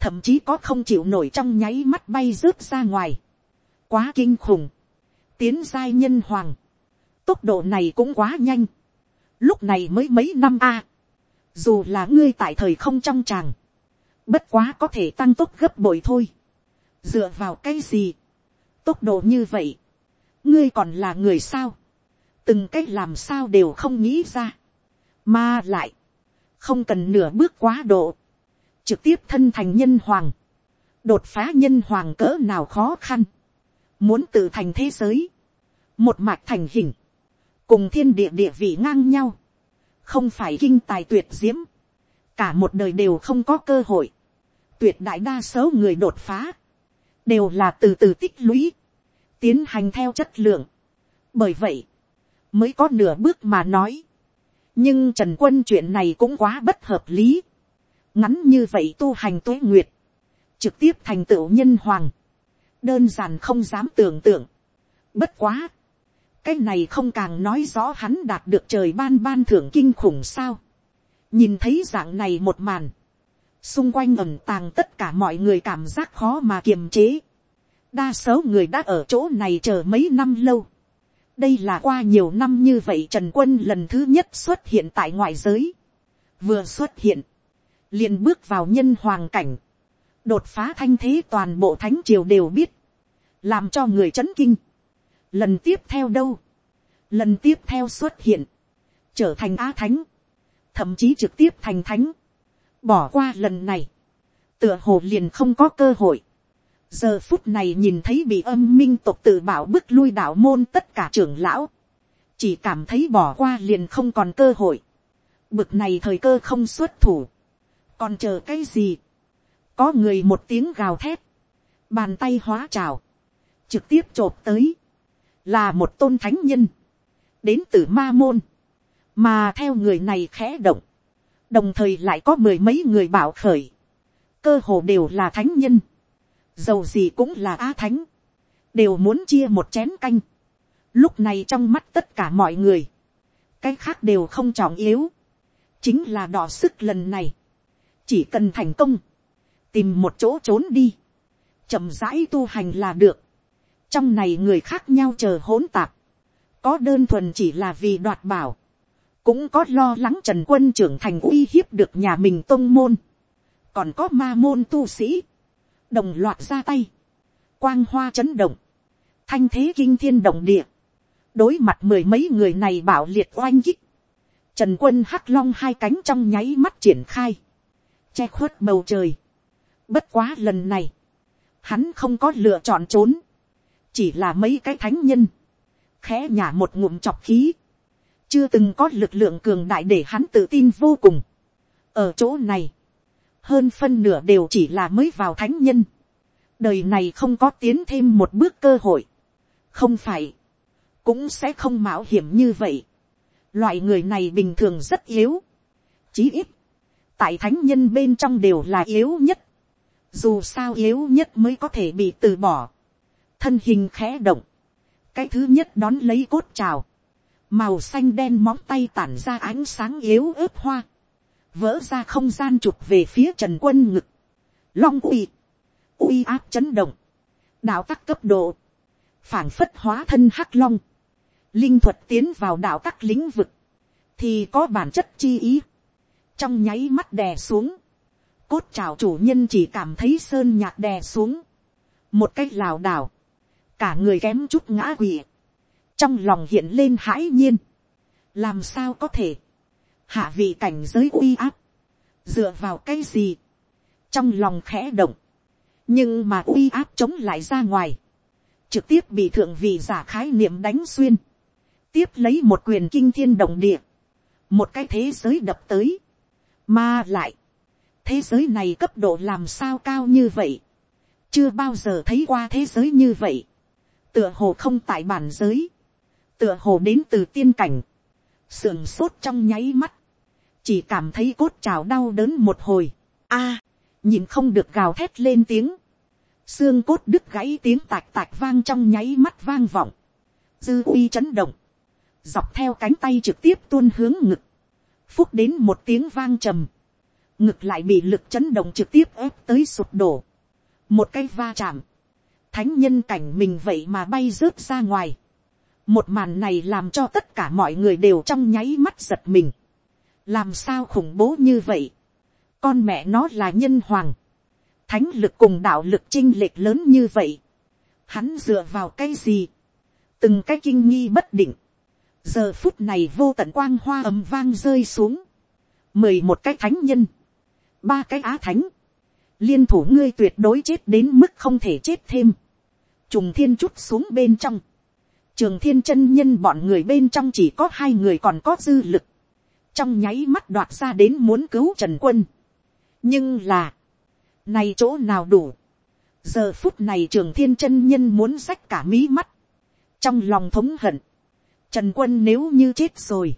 thậm chí có không chịu nổi trong nháy mắt bay rớt ra ngoài, quá kinh khủng, tiến giai nhân hoàng, tốc độ này cũng quá nhanh, lúc này mới mấy năm a, dù là ngươi tại thời không trong tràng, bất quá có thể tăng tốc gấp bội thôi, dựa vào cái gì, tốc độ như vậy, ngươi còn là người sao, từng cách làm sao đều không nghĩ ra, mà lại, không cần nửa bước quá độ, trực tiếp thân thành nhân hoàng, đột phá nhân hoàng cỡ nào khó khăn, muốn tự thành thế giới, một mạch thành hình, cùng thiên địa địa vị ngang nhau, không phải kinh tài tuyệt diễm, cả một đời đều không có cơ hội, tuyệt đại đa số người đột phá, đều là từ từ tích lũy, tiến hành theo chất lượng. bởi vậy, mới có nửa bước mà nói. nhưng trần quân chuyện này cũng quá bất hợp lý. ngắn như vậy tu hành tuế nguyệt, trực tiếp thành tựu nhân hoàng, đơn giản không dám tưởng tượng. bất quá, cái này không càng nói rõ hắn đạt được trời ban ban thưởng kinh khủng sao. nhìn thấy dạng này một màn, xung quanh ẩm tàng tất cả mọi người cảm giác khó mà kiềm chế. đa số người đã ở chỗ này chờ mấy năm lâu đây là qua nhiều năm như vậy trần quân lần thứ nhất xuất hiện tại ngoại giới. vừa xuất hiện, liền bước vào nhân hoàng cảnh, đột phá thanh thế toàn bộ thánh triều đều biết, làm cho người chấn kinh. lần tiếp theo đâu, lần tiếp theo xuất hiện, trở thành á thánh, thậm chí trực tiếp thành thánh, bỏ qua lần này, tựa hồ liền không có cơ hội giờ phút này nhìn thấy bị âm minh tộc tự bảo bức lui đạo môn tất cả trưởng lão, chỉ cảm thấy bỏ qua liền không còn cơ hội. bực này thời cơ không xuất thủ, còn chờ cái gì, có người một tiếng gào thét, bàn tay hóa trào, trực tiếp t r ộ p tới, là một tôn thánh nhân, đến từ ma môn, mà theo người này khẽ động, đồng thời lại có mười mấy người bảo khởi, cơ hồ đều là thánh nhân, dầu gì cũng là á thánh, đều muốn chia một chén canh, lúc này trong mắt tất cả mọi người, cái khác đều không trọng yếu, chính là đỏ sức lần này, chỉ cần thành công, tìm một chỗ trốn đi, chậm rãi tu hành là được, trong này người khác nhau chờ hỗn tạp, có đơn thuần chỉ là vì đoạt bảo, cũng có lo lắng trần quân trưởng thành uy hiếp được nhà mình tôn môn, còn có ma môn tu sĩ, đồng loạt ra tay, quang hoa chấn động, thanh thế kinh thiên động địa, đối mặt mười mấy người này bảo liệt oanh kích, trần quân hắc long hai cánh trong nháy mắt triển khai, che khuất bầu trời, Bất quá lần này, hắn không có lựa chọn trốn, chỉ là mấy cái thánh nhân, khẽ nhả một ngụm chọc khí, chưa từng có lực lượng cường đại để hắn tự tin vô cùng. ở chỗ này, hơn phân nửa đều chỉ là mới vào thánh nhân, đời này không có tiến thêm một bước cơ hội, không phải, cũng sẽ không mạo hiểm như vậy. loại người này bình thường rất yếu, chí ít, tại thánh nhân bên trong đều là yếu nhất, dù sao yếu nhất mới có thể bị từ bỏ, thân hình khẽ động, cái thứ nhất đón lấy cốt trào, màu xanh đen móng tay tản ra ánh sáng yếu ớt hoa, vỡ ra không gian chụp về phía trần quân ngực, long uy, uy áp chấn động, đạo tắc cấp độ, phảng phất hóa thân hắc long, linh thuật tiến vào đạo tắc lĩnh vực, thì có bản chất chi ý, trong nháy mắt đè xuống, cốt trào chủ nhân chỉ cảm thấy sơn nhạc đè xuống. Một cách lảo đảo. Cả người kém chút ngã quỵ. Trong lòng hiện lên hãi nhiên. Làm sao có thể. Hạ vị cảnh giới uy áp. Dựa vào cái gì. Trong lòng khẽ động. Nhưng mà uy áp chống lại ra ngoài. Trực tiếp bị thượng vị giả khái niệm đánh xuyên. Tiếp lấy một quyền kinh thiên động địa. Một cái thế giới đập tới. Mà lại thế giới này cấp độ làm sao cao như vậy, chưa bao giờ thấy qua thế giới như vậy, tựa hồ không tại bản giới, tựa hồ đến từ tiên cảnh, sườn sốt trong nháy mắt, chỉ cảm thấy cốt trào đau đớn một hồi, a, à, nhìn không được gào thét lên tiếng, xương cốt đứt gãy tiếng tạch tạch vang trong nháy mắt vang vọng, dư uy chấn động, dọc theo cánh tay trực tiếp tuôn hướng ngực, phúc đến một tiếng vang trầm, ngực lại bị lực chấn động trực tiếp ép tới sụp đổ. một cái va chạm, thánh nhân cảnh mình vậy mà bay rớt ra ngoài. một màn này làm cho tất cả mọi người đều trong nháy mắt giật mình làm sao khủng bố như vậy. con mẹ nó là nhân hoàng. thánh lực cùng đạo lực chinh lệch lớn như vậy. hắn dựa vào cái gì. từng cái kinh nghi bất định. giờ phút này vô tận quang hoa ầm vang rơi xuống. mười một cái thánh nhân ba cái á thánh, liên thủ ngươi tuyệt đối chết đến mức không thể chết thêm, trùng thiên chút xuống bên trong, trường thiên chân nhân bọn người bên trong chỉ có hai người còn có dư lực, trong nháy mắt đoạt ra đến muốn cứu trần quân, nhưng là, này chỗ nào đủ, giờ phút này trường thiên chân nhân muốn rách cả mí mắt, trong lòng thống hận, trần quân nếu như chết rồi,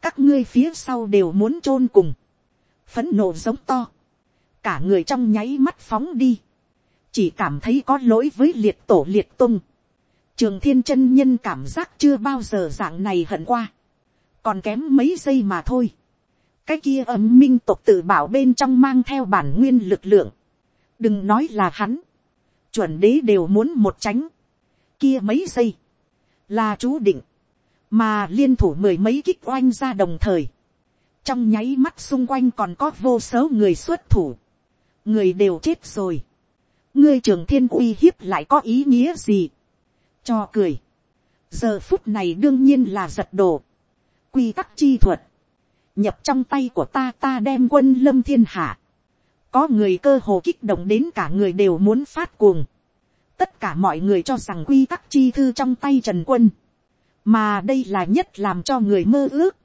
các ngươi phía sau đều muốn chôn cùng, phấn nộ giống to, cả người trong nháy mắt phóng đi, chỉ cảm thấy có lỗi với liệt tổ liệt tung, trường thiên chân nhân cảm giác chưa bao giờ dạng này hận qua, còn kém mấy giây mà thôi, cái kia ấm minh tộc tự bảo bên trong mang theo bản nguyên lực lượng, đừng nói là hắn, chuẩn đế đều muốn một tránh, kia mấy giây, là chú định, mà liên thủ mười mấy kích oanh ra đồng thời, trong nháy mắt xung quanh còn có vô số người xuất thủ, người đều chết rồi, ngươi trường thiên uy hiếp lại có ý nghĩa gì, cho cười, giờ phút này đương nhiên là giật đồ, quy tắc chi thuật, nhập trong tay của ta ta đem quân lâm thiên hạ, có người cơ hồ kích động đến cả người đều muốn phát cuồng, tất cả mọi người cho rằng quy tắc chi thư trong tay trần quân, mà đây là nhất làm cho người mơ ước,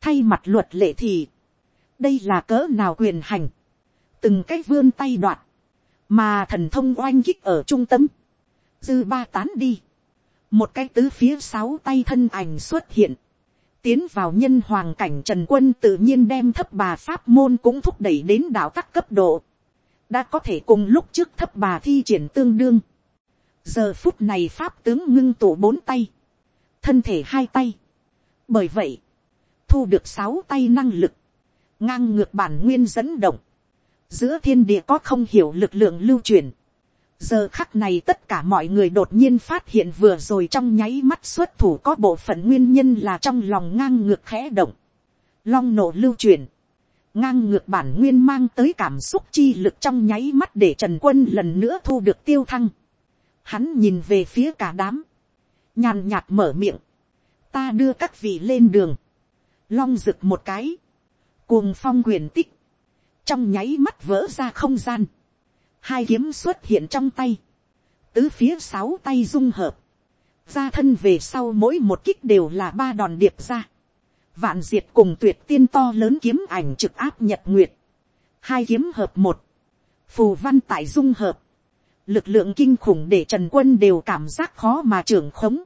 thay mặt luật lệ thì, đây là cỡ nào quyền hành, từng cái vươn tay đoạt, mà thần thông oanh kích ở trung tâm, dư ba tán đi, một cái tứ phía sáu tay thân ảnh xuất hiện, tiến vào nhân hoàng cảnh trần quân tự nhiên đem thấp bà pháp môn cũng thúc đẩy đến đạo các cấp độ, đã có thể cùng lúc trước thấp bà thi triển tương đương, giờ phút này pháp tướng ngưng tụ bốn tay, thân thể hai tay, bởi vậy, thu được sáu tay năng lực, ngang ngược bản nguyên dẫn động, giữa thiên địa có không hiểu lực lượng lưu truyền, giờ khắc này tất cả mọi người đột nhiên phát hiện vừa rồi trong nháy mắt xuất thủ có bộ phận nguyên nhân là trong lòng ngang ngược khẽ động, long nổ lưu truyền, ngang ngược bản nguyên mang tới cảm xúc chi lực trong nháy mắt để trần quân lần nữa thu được tiêu thăng. Hắn nhìn về phía cả đám, nhàn nhạt mở miệng, ta đưa các vị lên đường, long rực một cái, cuồng phong quyền tích, trong nháy mắt vỡ ra không gian, hai kiếm xuất hiện trong tay, tứ phía sáu tay dung hợp, ra thân về sau mỗi một kích đều là ba đòn điệp ra, vạn diệt cùng tuyệt tiên to lớn kiếm ảnh trực áp nhật nguyệt, hai kiếm hợp một, phù văn tại dung hợp, lực lượng kinh khủng để trần quân đều cảm giác khó mà trưởng khống,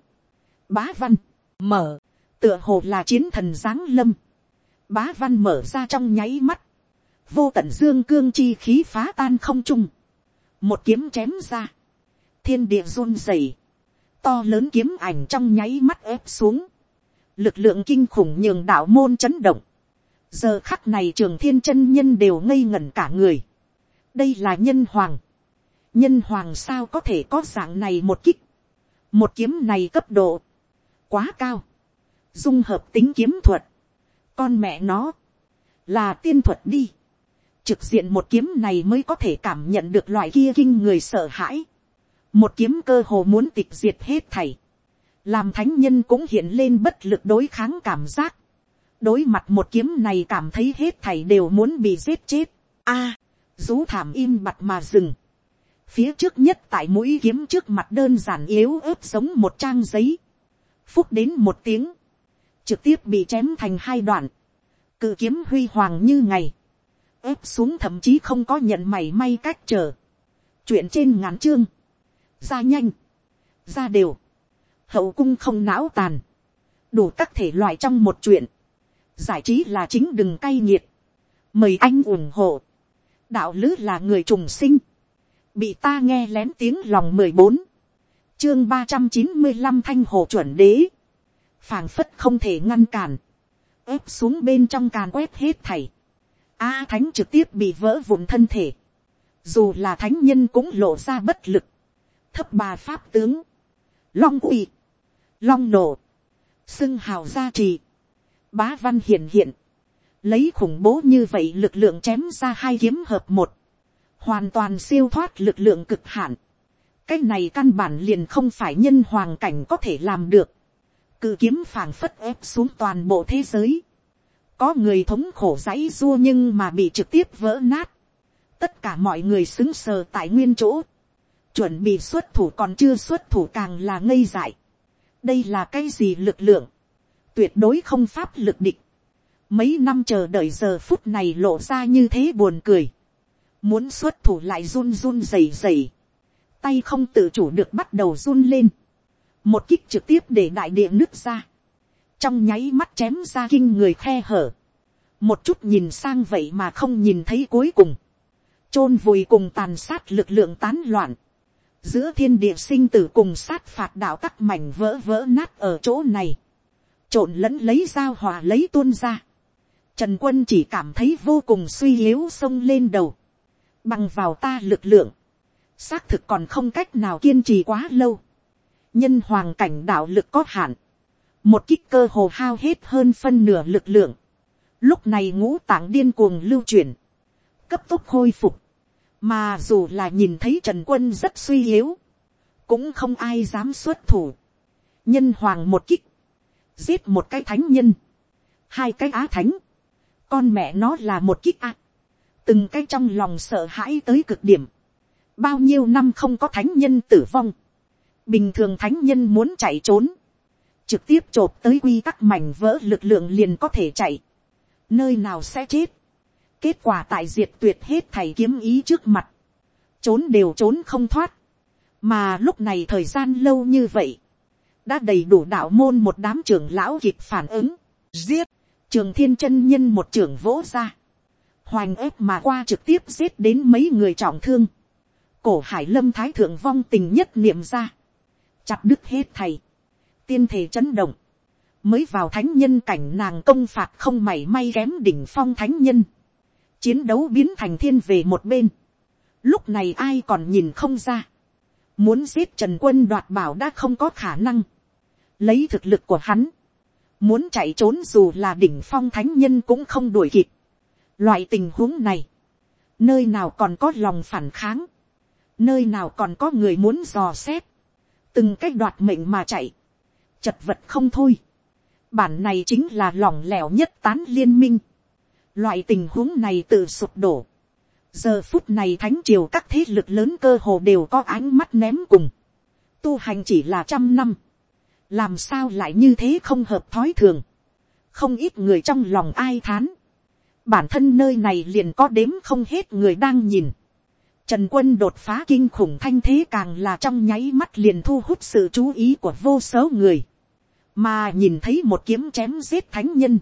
bá văn, mở, tựa hồ là chiến thần giáng lâm, bá văn mở ra trong nháy mắt, vô tận dương cương chi khí phá tan không trung, một kiếm chém ra, thiên địa run rẩy, to lớn kiếm ảnh trong nháy mắt ép xuống, lực lượng kinh khủng nhường đạo môn chấn động, giờ khắc này trường thiên chân nhân đều ngây ngẩn cả người, đây là nhân hoàng, nhân hoàng sao có thể có dạng này một kích, một kiếm này cấp độ, quá cao, dung hợp tính kiếm thuật, con mẹ nó, là tiên thuật đi, trực diện một kiếm này mới có thể cảm nhận được loại kia kinh người sợ hãi, một kiếm cơ hồ muốn tịch diệt hết thảy, làm thánh nhân cũng hiện lên bất lực đối kháng cảm giác, đối mặt một kiếm này cảm thấy hết thảy đều muốn bị giết chết, a, à, rú thảm im bặt mà dừng, phía trước nhất tại mũi kiếm trước mặt đơn giản yếu ớt giống một trang giấy, phúc đến một tiếng, trực tiếp bị chém thành hai đoạn, cự kiếm huy hoàng như ngày, ép xuống thậm chí không có nhận mày may cách trở, chuyện trên ngắn chương, ra nhanh, ra đều, hậu cung không não tàn, đủ các thể loại trong một chuyện, giải trí là chính đừng cay nghiệt, mời anh ủng hộ, đạo lứ là người trùng sinh, bị ta nghe lén tiếng lòng mười bốn, chương ba trăm chín mươi năm thanh hồ chuẩn đế, phảng phất không thể ngăn cản, ép xuống bên trong càn quét hết thảy, a thánh trực tiếp bị vỡ vụn thân thể, dù là thánh nhân cũng lộ ra bất lực, thấp bà pháp tướng, long uy, long nổ, xưng hào gia trì, bá văn hiện hiện, lấy khủng bố như vậy lực lượng chém ra hai kiếm hợp một, hoàn toàn siêu thoát lực lượng cực hạn, cái này căn bản liền không phải nhân hoàng cảnh có thể làm được, cự kiếm phảng phất ép xuống toàn bộ thế giới, có người thống khổ dãy dua nhưng mà bị trực tiếp vỡ nát, tất cả mọi người xứng sờ tại nguyên chỗ, chuẩn bị xuất thủ còn chưa xuất thủ càng là ngây dại, đây là cái gì lực lượng, tuyệt đối không pháp lực địch, mấy năm chờ đợi giờ phút này lộ ra như thế buồn cười, muốn xuất thủ lại run run rầy rầy, tay không tự chủ được bắt đầu run lên, một kích trực tiếp để đại địa nứt ra, trong nháy mắt chém ra kinh người khe hở, một chút nhìn sang vậy mà không nhìn thấy cuối cùng, chôn vùi cùng tàn sát lực lượng tán loạn, giữa thiên địa sinh tử cùng sát phạt đạo các mảnh vỡ vỡ nát ở chỗ này, trộn lẫn lấy dao hòa lấy tuôn ra, Trần quân chỉ cảm thấy vô cùng suy yếu xông lên đầu. Bằng vào ta lực lượng. Xác thực còn không cách nào kiên trì quá lâu. Nhân hoàng cảnh đạo lực có hạn. Một kích cơ hồ hao hết hơn phân nửa lực lượng. Lúc này ngũ tạng điên cuồng lưu chuyển. Cấp tốc khôi phục. Mà dù là nhìn thấy Trần Quân rất suy yếu. Cũng không ai dám xuất thủ. Nhân hoàng một kích. Giết một cái thánh nhân. Hai cái á thánh. Con mẹ nó là một kích á. Từng cái trong lòng sợ hãi tới cực điểm. Bao nhiêu năm không có thánh nhân tử vong. Bình thường thánh nhân muốn chạy trốn. Trực tiếp chộp tới quy tắc mảnh vỡ lực lượng liền có thể chạy. Nơi nào sẽ chết Kết quả tại diệt tuyệt hết thầy kiếm ý trước mặt. Trốn đều trốn không thoát. Mà lúc này thời gian lâu như vậy. Đã đầy đủ đạo môn một đám trưởng lão kịp phản ứng. Giết. Trường thiên chân nhân một trưởng vỗ ra. Hoành ép mà qua trực tiếp giết đến mấy người trọng thương. Cổ hải lâm thái thượng vong tình nhất niệm ra. Chặt đứt hết thầy. Tiên thể chấn động mới vào thánh nhân cảnh nàng công phạt không mảy may kém đỉnh phong thánh nhân chiến đấu biến thành thiên về một bên. Lúc này ai còn nhìn không ra. Muốn giết Trần Quân đoạt bảo đã không có khả năng. Lấy thực lực của hắn. Muốn chạy trốn dù là đỉnh phong thánh nhân cũng không đuổi kịp. Loại tình huống này. Nơi nào còn có lòng phản kháng. Nơi nào còn có người muốn dò xét. Từng cách đoạt mệnh mà chạy. Chật vật không thôi. Bản này chính là lỏng lẻo nhất tán liên minh Loại tình huống này tự sụp đổ. Giờ phút này thánh triều các thế lực lớn cơ hồ đều có ánh mắt ném cùng. Tu hành chỉ là trăm năm. Làm sao lại như thế không hợp thói thường. Không ít người trong lòng ai thán. Bản thân nơi này liền có đếm không hết người đang nhìn. Trần quân đột phá kinh khủng thanh thế càng là trong nháy mắt liền thu hút sự chú ý của vô số người. Mà nhìn thấy một kiếm chém giết thánh nhân.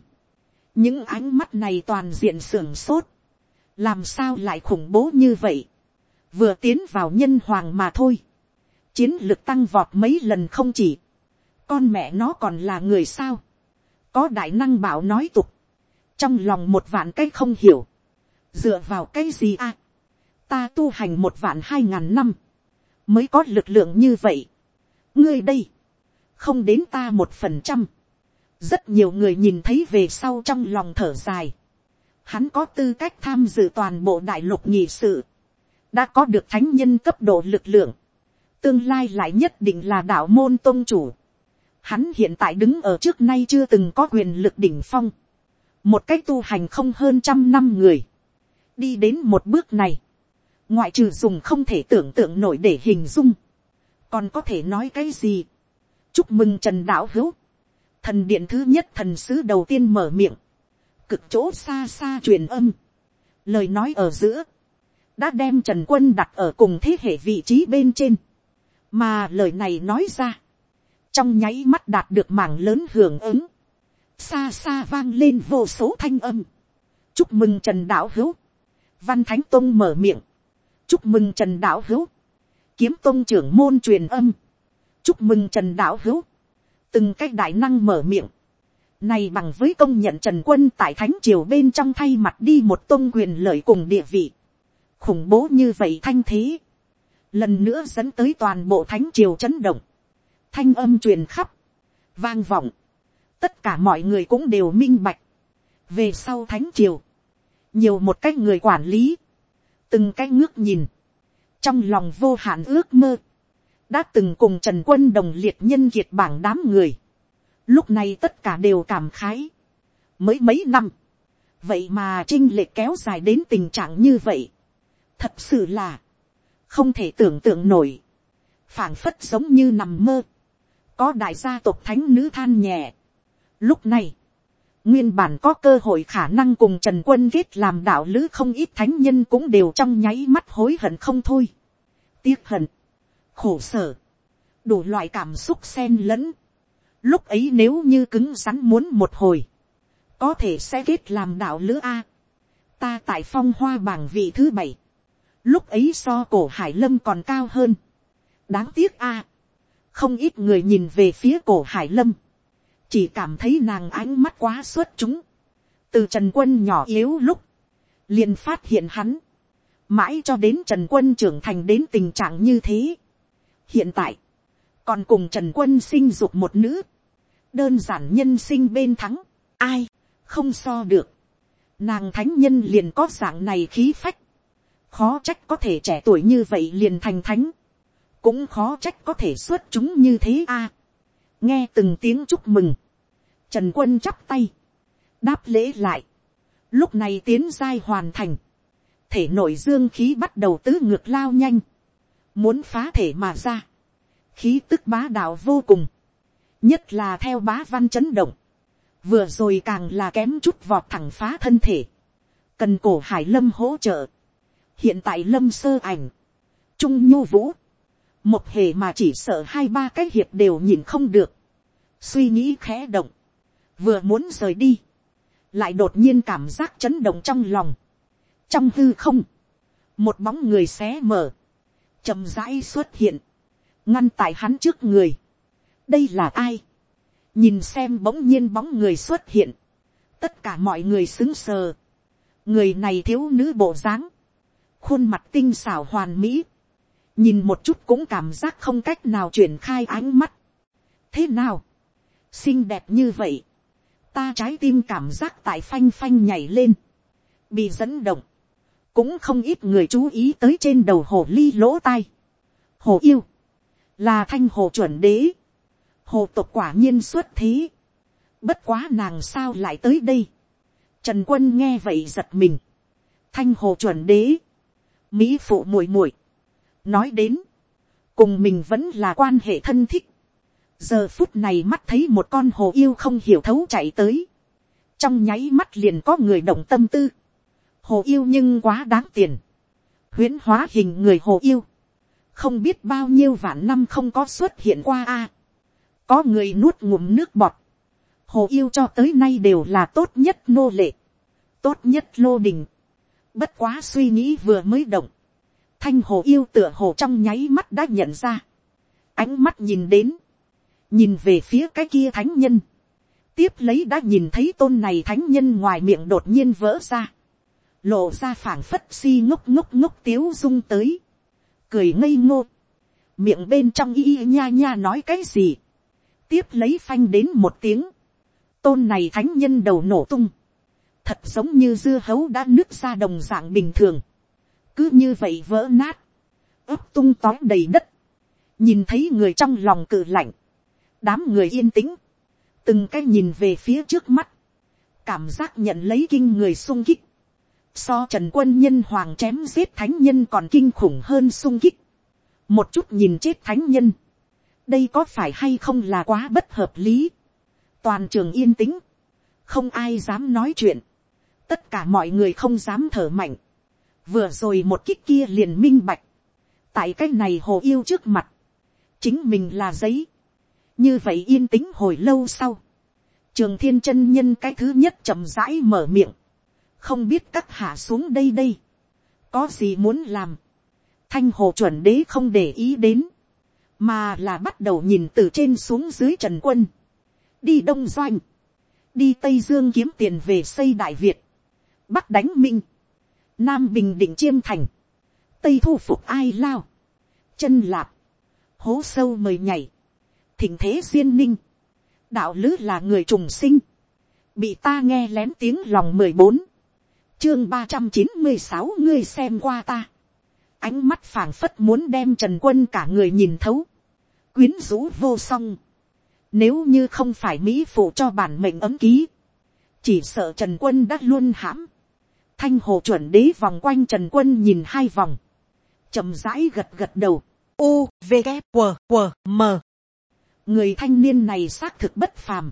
Những ánh mắt này toàn diện sưởng sốt, làm sao lại khủng bố như vậy, vừa tiến vào nhân hoàng mà thôi, chiến lực tăng vọt mấy lần không chỉ, con mẹ nó còn là người sao, có đại năng bảo nói tục, trong lòng một vạn cái không hiểu, dựa vào cái gì à, ta tu hành một vạn hai ngàn năm, mới có lực lượng như vậy, ngươi đây, không đến ta một phần trăm, rất nhiều người nhìn thấy về sau trong lòng thở dài. Hắn có tư cách tham dự toàn bộ đại lục nhị sự. Đã có được thánh nhân cấp độ lực lượng. Tương lai lại nhất định là đạo môn tôn chủ. Hắn hiện tại đứng ở trước nay chưa từng có quyền lực đỉnh phong. Một cách tu hành không hơn trăm năm người. Đi đến một bước này. Ngoại trừ dùng không thể tưởng tượng nổi để hình dung. Còn có thể nói cái gì? Chúc mừng Trần Đạo Hữu. Thần điện thứ nhất thần sứ đầu tiên mở miệng, cực chỗ xa xa truyền âm, lời nói ở giữa, đã đem trần quân đặt ở cùng thế hệ vị trí bên trên, mà lời này nói ra, trong nháy mắt đạt được mảng lớn hưởng ứng, xa xa vang lên vô số thanh âm, chúc mừng trần đạo hữu, văn thánh tông mở miệng, chúc mừng trần đạo hữu, kiếm tông trưởng môn truyền âm, chúc mừng trần đạo hữu, từng cái đại năng mở miệng, này bằng với công nhận trần quân tại thánh triều bên trong thay mặt đi một tôn quyền lợi cùng địa vị, khủng bố như vậy thanh thế, lần nữa dẫn tới toàn bộ thánh triều chấn động, thanh âm truyền khắp, vang vọng, tất cả mọi người cũng đều minh bạch, về sau thánh triều, nhiều một cách người quản lý, từng cái ngước nhìn, trong lòng vô hạn ước mơ, đã từng cùng trần quân đồng liệt nhân kiệt bảng đám người, lúc này tất cả đều cảm khái, mới mấy năm, vậy mà trinh lệ kéo dài đến tình trạng như vậy, thật sự là, không thể tưởng tượng nổi, phảng phất giống như nằm mơ, có đại gia tộc thánh nữ than nhẹ. Lúc này, nguyên bản có cơ hội khả năng cùng trần quân kết làm đạo lữ không ít thánh nhân cũng đều trong nháy mắt hối hận không thôi. tiếc hận, khổ sở, đủ loại cảm xúc xen lẫn. Lúc ấy nếu như cứng rắn muốn một hồi, có thể sẽ kết làm đạo lữ A. Ta tại phong hoa bảng vị thứ bảy, lúc ấy so cổ hải lâm còn cao hơn. đáng tiếc A. không ít người nhìn về phía cổ hải lâm, chỉ cảm thấy nàng ánh mắt quá xuất chúng, từ trần quân nhỏ yếu lúc, liền phát hiện hắn, mãi cho đến trần quân trưởng thành đến tình trạng như thế hiện tại, còn cùng trần quân sinh dục một nữ, đơn giản nhân sinh bên thắng, ai, không so được, nàng thánh nhân liền có dạng này khí phách, khó trách có thể trẻ tuổi như vậy liền thành thánh, cũng khó trách có thể xuất chúng như thế a. nghe từng tiếng chúc mừng, trần quân chắp tay, đáp lễ lại, lúc này tiến giai hoàn thành, thể nội dương khí bắt đầu tứ ngược lao nhanh, muốn phá thể mà ra, khí tức bá đạo vô cùng, nhất là theo bá văn chấn động, vừa rồi càng là kém chút vọt thẳng phá thân thể, cần cổ hải lâm hỗ trợ, hiện tại lâm sơ ảnh, trung nhu vũ, một hề mà chỉ sợ hai ba cái hiệp đều nhìn không được, suy nghĩ khẽ động, vừa muốn rời đi, lại đột nhiên cảm giác chấn động trong lòng, trong hư không, một bóng người xé mở, chậm rãi xuất hiện, ngăn tại hắn trước người. đây là ai, nhìn xem bỗng nhiên bóng người xuất hiện, tất cả mọi người xứng sờ, người này thiếu nữ bộ dáng, khuôn mặt tinh xảo hoàn mỹ, nhìn một chút cũng cảm giác không cách nào triển khai ánh mắt. thế nào, xinh đẹp như vậy, ta trái tim cảm giác tại phanh phanh nhảy lên, bị dẫn động, cũng không ít người chú ý tới trên đầu hồ ly lỗ tai. hồ yêu, là thanh hồ chuẩn đế, hồ tộc quả nhiên xuất thế, bất quá nàng sao lại tới đây, trần quân nghe vậy giật mình, thanh hồ chuẩn đế, mỹ phụ muội muội, nói đến, cùng mình vẫn là quan hệ thân thích, giờ phút này mắt thấy một con hồ yêu không hiểu thấu chạy tới, trong nháy mắt liền có người động tâm tư, hồ yêu nhưng quá đáng tiền, huyễn hóa hình người hồ yêu, không biết bao nhiêu vạn năm không có xuất hiện qua a, có người nuốt ngụm nước bọt, hồ yêu cho tới nay đều là tốt nhất nô lệ, tốt nhất lô đình, bất quá suy nghĩ vừa mới động, thanh hồ yêu tựa hồ trong nháy mắt đã nhận ra, ánh mắt nhìn đến, nhìn về phía cái kia thánh nhân, tiếp lấy đã nhìn thấy tôn này thánh nhân ngoài miệng đột nhiên vỡ ra, lộ ra phảng phất si ngốc ngốc ngốc tiếu dung tới, cười ngây ngô, miệng bên trong y nha nha nói cái gì, tiếp lấy phanh đến một tiếng, tôn này thánh nhân đầu nổ tung, thật giống như dưa hấu đã nứt ra đồng dạng bình thường, cứ như vậy vỡ nát, ấp tung tói đầy đất, nhìn thấy người trong lòng cự lạnh, đám người yên tĩnh, từng cái nhìn về phía trước mắt, cảm giác nhận lấy kinh người sung kích, so trần quân nhân hoàng chém giết thánh nhân còn kinh khủng hơn sung kích, một chút nhìn chết thánh nhân, đây có phải hay không là quá bất hợp lý, toàn trường yên tĩnh, không ai dám nói chuyện, tất cả mọi người không dám thở mạnh, vừa rồi một kích kia liền minh bạch, tại cái này hồ yêu trước mặt, chính mình là giấy, như vậy yên tĩnh hồi lâu sau, trường thiên chân nhân cái thứ nhất chậm rãi mở miệng, không biết các hạ xuống đây đây, có gì muốn làm, thanh hồ chuẩn đế không để ý đến, mà là bắt đầu nhìn từ trên xuống dưới trần quân, đi đông doanh, đi tây dương kiếm tiền về xây đại việt, bắc đánh minh, nam bình định chiêm thành, tây thu phục ai lao, chân lạp, hố sâu mời nhảy, thỉnh thế duyên ninh, đạo lứ là người trùng sinh, bị ta nghe lén tiếng lòng mười bốn, chương ba trăm chín mươi sáu ngươi xem qua ta, ánh mắt phảng phất muốn đem trần quân cả người nhìn thấu, quyến rũ vô song, nếu như không phải mỹ phụ cho bản mệnh ấm ký, chỉ sợ trần quân đã luôn hãm, thanh hồ chuẩn đế vòng quanh trần quân nhìn hai vòng, chậm rãi gật gật đầu, u v g q q m. Người thanh niên này xác thực bất phàm,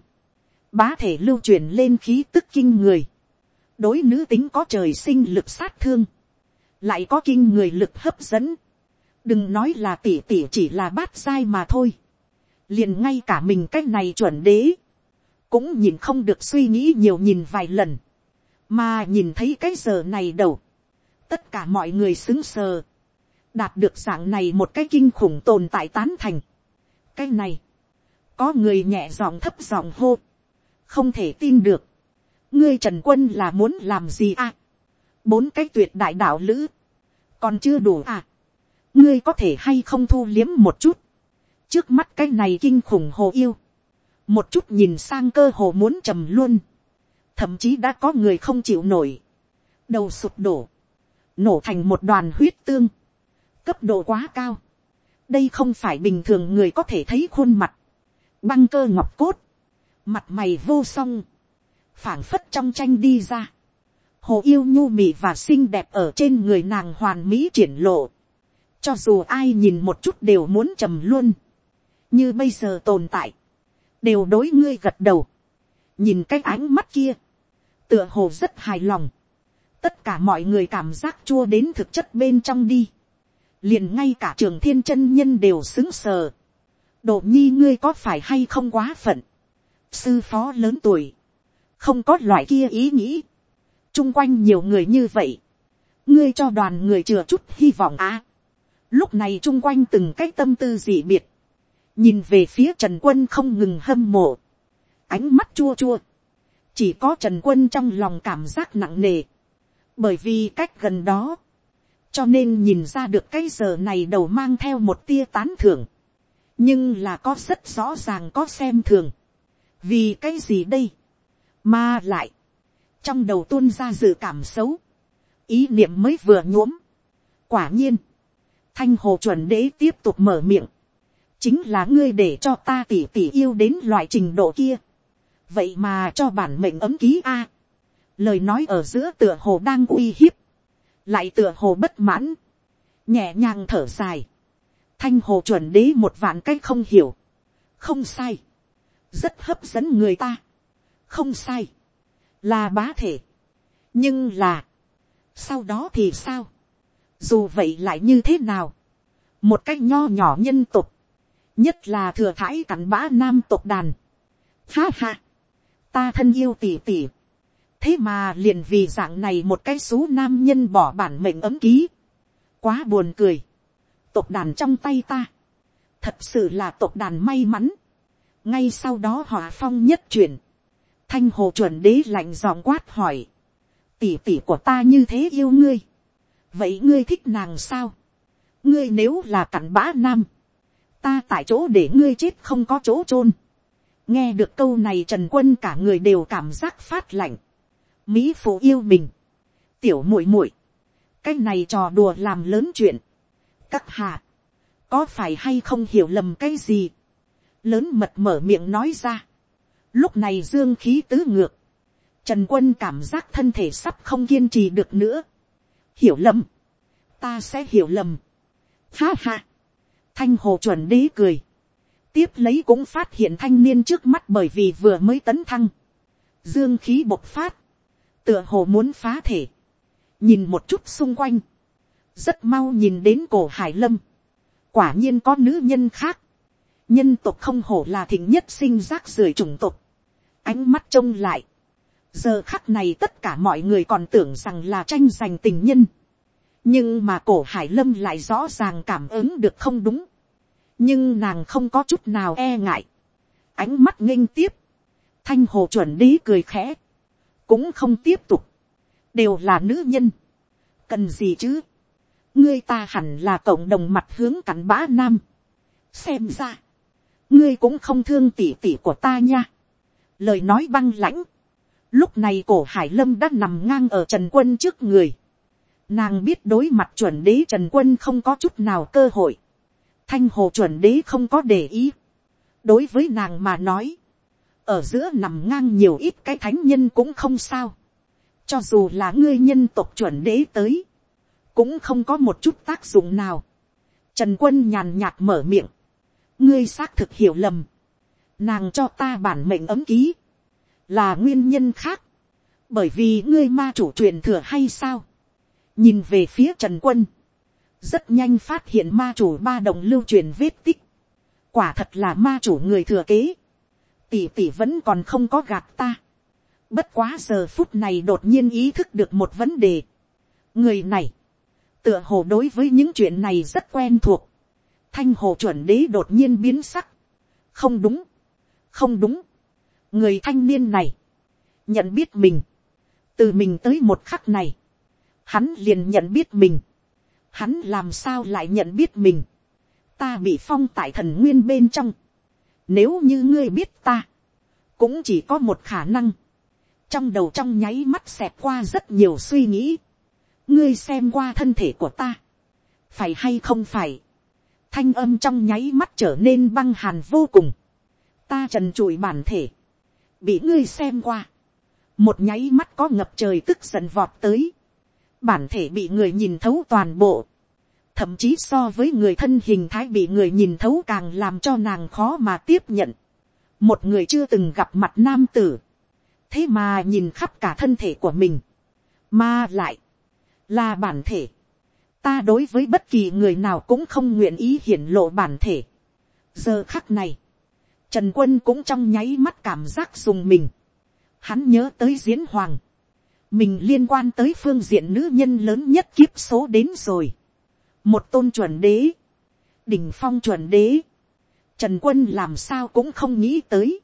bá thể lưu truyền lên khí tức kinh người, đối nữ tính có trời sinh lực sát thương, lại có kinh người lực hấp dẫn, đừng nói là tỉ tỉ chỉ là bát sai mà thôi, liền ngay cả mình cái này chuẩn đế, cũng nhìn không được suy nghĩ nhiều nhìn vài lần, mà nhìn thấy cái giờ này đầu, tất cả mọi người xứng sờ, đạt được dạng này một cái kinh khủng tồn tại tán thành. cái này, có người nhẹ giọng thấp giọng hô, không thể tin được, ngươi trần quân là muốn làm gì à, bốn cái tuyệt đại đạo lữ, còn chưa đủ à, ngươi có thể hay không thu liếm một chút, trước mắt cái này kinh khủng hồ yêu, một chút nhìn sang cơ hồ muốn trầm luôn, thậm chí đã có người không chịu nổi, đầu sụp đổ, nổ thành một đoàn huyết tương, cấp độ quá cao, đây không phải bình thường người có thể thấy khuôn mặt, băng cơ ngọc cốt, mặt mày vô song, phảng phất trong tranh đi ra, hồ yêu nhu mị và xinh đẹp ở trên người nàng hoàn mỹ triển lộ, cho dù ai nhìn một chút đều muốn trầm luôn, như bây giờ tồn tại, đều đối ngươi gật đầu, nhìn cái ánh mắt kia, tựa hồ rất hài lòng, tất cả mọi người cảm giác chua đến thực chất bên trong đi, liền ngay cả trường thiên chân nhân đều xứng sờ, độ nhi ngươi có phải hay không quá phận, sư phó lớn tuổi, không có loại kia ý nghĩ, chung quanh nhiều người như vậy, ngươi cho đoàn người chừa chút hy vọng á. lúc này chung quanh từng cái tâm tư dị biệt, nhìn về phía trần quân không ngừng hâm mộ, ánh mắt chua chua, chỉ có trần quân trong lòng cảm giác nặng nề, bởi vì cách gần đó, cho nên nhìn ra được cái giờ này đầu mang theo một tia tán thưởng, nhưng là có rất rõ ràng có xem thường, vì cái gì đây, mà lại, trong đầu tuôn ra dự cảm xấu, ý niệm mới vừa nhuốm. quả nhiên, thanh hồ chuẩn đế tiếp tục mở miệng, chính là ngươi để cho ta tỉ tỉ yêu đến loại trình độ kia, vậy mà cho bản mệnh ấm ký a, lời nói ở giữa tựa hồ đang uy hiếp, lại tựa hồ bất mãn, nhẹ nhàng thở dài, thanh hồ chuẩn đế một vạn cách không hiểu, không sai, rất hấp dẫn người ta, không sai, là bá thể, nhưng là, sau đó thì sao, dù vậy lại như thế nào, một cách nho nhỏ nhân tục, nhất là thừa thãi cặn bã nam tục đàn, ha ha, ta thân yêu tỉ tỉ, thế mà liền vì dạng này một cái số nam nhân bỏ bản mệnh ấm ký, quá buồn cười, tộc đàn trong tay ta, thật sự là tộc đàn may mắn, ngay sau đó họ phong nhất chuyển, thanh hồ chuẩn đế lạnh giòn quát hỏi, tỉ tỉ của ta như thế yêu ngươi, vậy ngươi thích nàng sao, ngươi nếu là cặn bã nam, ta tại chỗ để ngươi chết không có chỗ chôn, nghe được câu này trần quân cả người đều cảm giác phát lạnh, mỹ phụ yêu mình, tiểu muội muội, cái này trò đùa làm lớn chuyện, các hạ, có phải hay không hiểu lầm cái gì, lớn mật mở miệng nói ra, lúc này dương khí tứ ngược, trần quân cảm giác thân thể sắp không kiên trì được nữa, hiểu lầm, ta sẽ hiểu lầm, ha ha, thanh hồ chuẩn đế cười, tiếp lấy cũng phát hiện thanh niên trước mắt bởi vì vừa mới tấn thăng, dương khí bộc phát, tựa hồ muốn phá thể, nhìn một chút xung quanh, rất mau nhìn đến cổ hải lâm, quả nhiên có nữ nhân khác, nhân tộc không hổ là thịnh nhất sinh rác rưởi chủng tộc, ánh mắt trông lại, giờ khắc này tất cả mọi người còn tưởng rằng là tranh giành tình nhân, nhưng mà cổ hải lâm lại rõ ràng cảm ứng được không đúng, nhưng nàng không có chút nào e ngại, ánh mắt nghênh tiếp, thanh hồ chuẩn đế cười khẽ, cũng không tiếp tục, đều là nữ nhân, cần gì chứ, ngươi ta hẳn là cộng đồng mặt hướng cắn bã nam, xem ra, ngươi cũng không thương tỉ tỉ của ta nha, lời nói băng lãnh, lúc này cổ hải lâm đã nằm ngang ở trần quân trước người, nàng biết đối mặt chuẩn đế trần quân không có chút nào cơ hội, thanh hồ chuẩn đế không có để ý, đối với nàng mà nói, ở giữa nằm ngang nhiều ít cái thánh nhân cũng không sao, cho dù là ngươi nhân tộc chuẩn đế tới, cũng không có một chút tác dụng nào. Trần quân nhàn nhạt mở miệng, ngươi xác thực hiểu lầm, nàng cho ta bản mệnh ấm ký, là nguyên nhân khác, bởi vì ngươi ma chủ truyền thừa hay sao, nhìn về phía trần quân, rất nhanh phát hiện ma chủ ba đồng lưu truyền vết tích, quả thật là ma chủ người thừa kế, tỷ tỷ vẫn còn không có gạt ta, bất quá giờ phút này đột nhiên ý thức được một vấn đề, người này, tựa hồ đối với những chuyện này rất quen thuộc, thanh hồ chuẩn đế đột nhiên biến sắc, không đúng, không đúng, người thanh niên này, nhận biết mình, từ mình tới một khắc này, hắn liền nhận biết mình, hắn làm sao lại nhận biết mình, ta bị phong tại thần nguyên bên trong, nếu như ngươi biết ta, cũng chỉ có một khả năng, trong đầu trong nháy mắt xẹt qua rất nhiều suy nghĩ, ngươi xem qua thân thể của ta, phải hay không phải, thanh âm trong nháy mắt trở nên băng hàn vô cùng, ta trần trụi bản thể, bị ngươi xem qua, một nháy mắt có ngập trời tức giận vọt tới, bản thể bị người nhìn thấu toàn bộ, thậm chí so với người thân hình thái bị người nhìn thấu càng làm cho nàng khó mà tiếp nhận, một người chưa từng gặp mặt nam tử, thế mà nhìn khắp cả thân thể của mình, mà lại, là bản thể, ta đối với bất kỳ người nào cũng không nguyện ý hiển lộ bản thể. giờ khắc này, trần quân cũng trong nháy mắt cảm giác dùng mình, hắn nhớ tới diễn hoàng, mình liên quan tới phương diện nữ nhân lớn nhất kiếp số đến rồi, một tôn chuẩn đế, đỉnh phong chuẩn đế, trần quân làm sao cũng không nghĩ tới,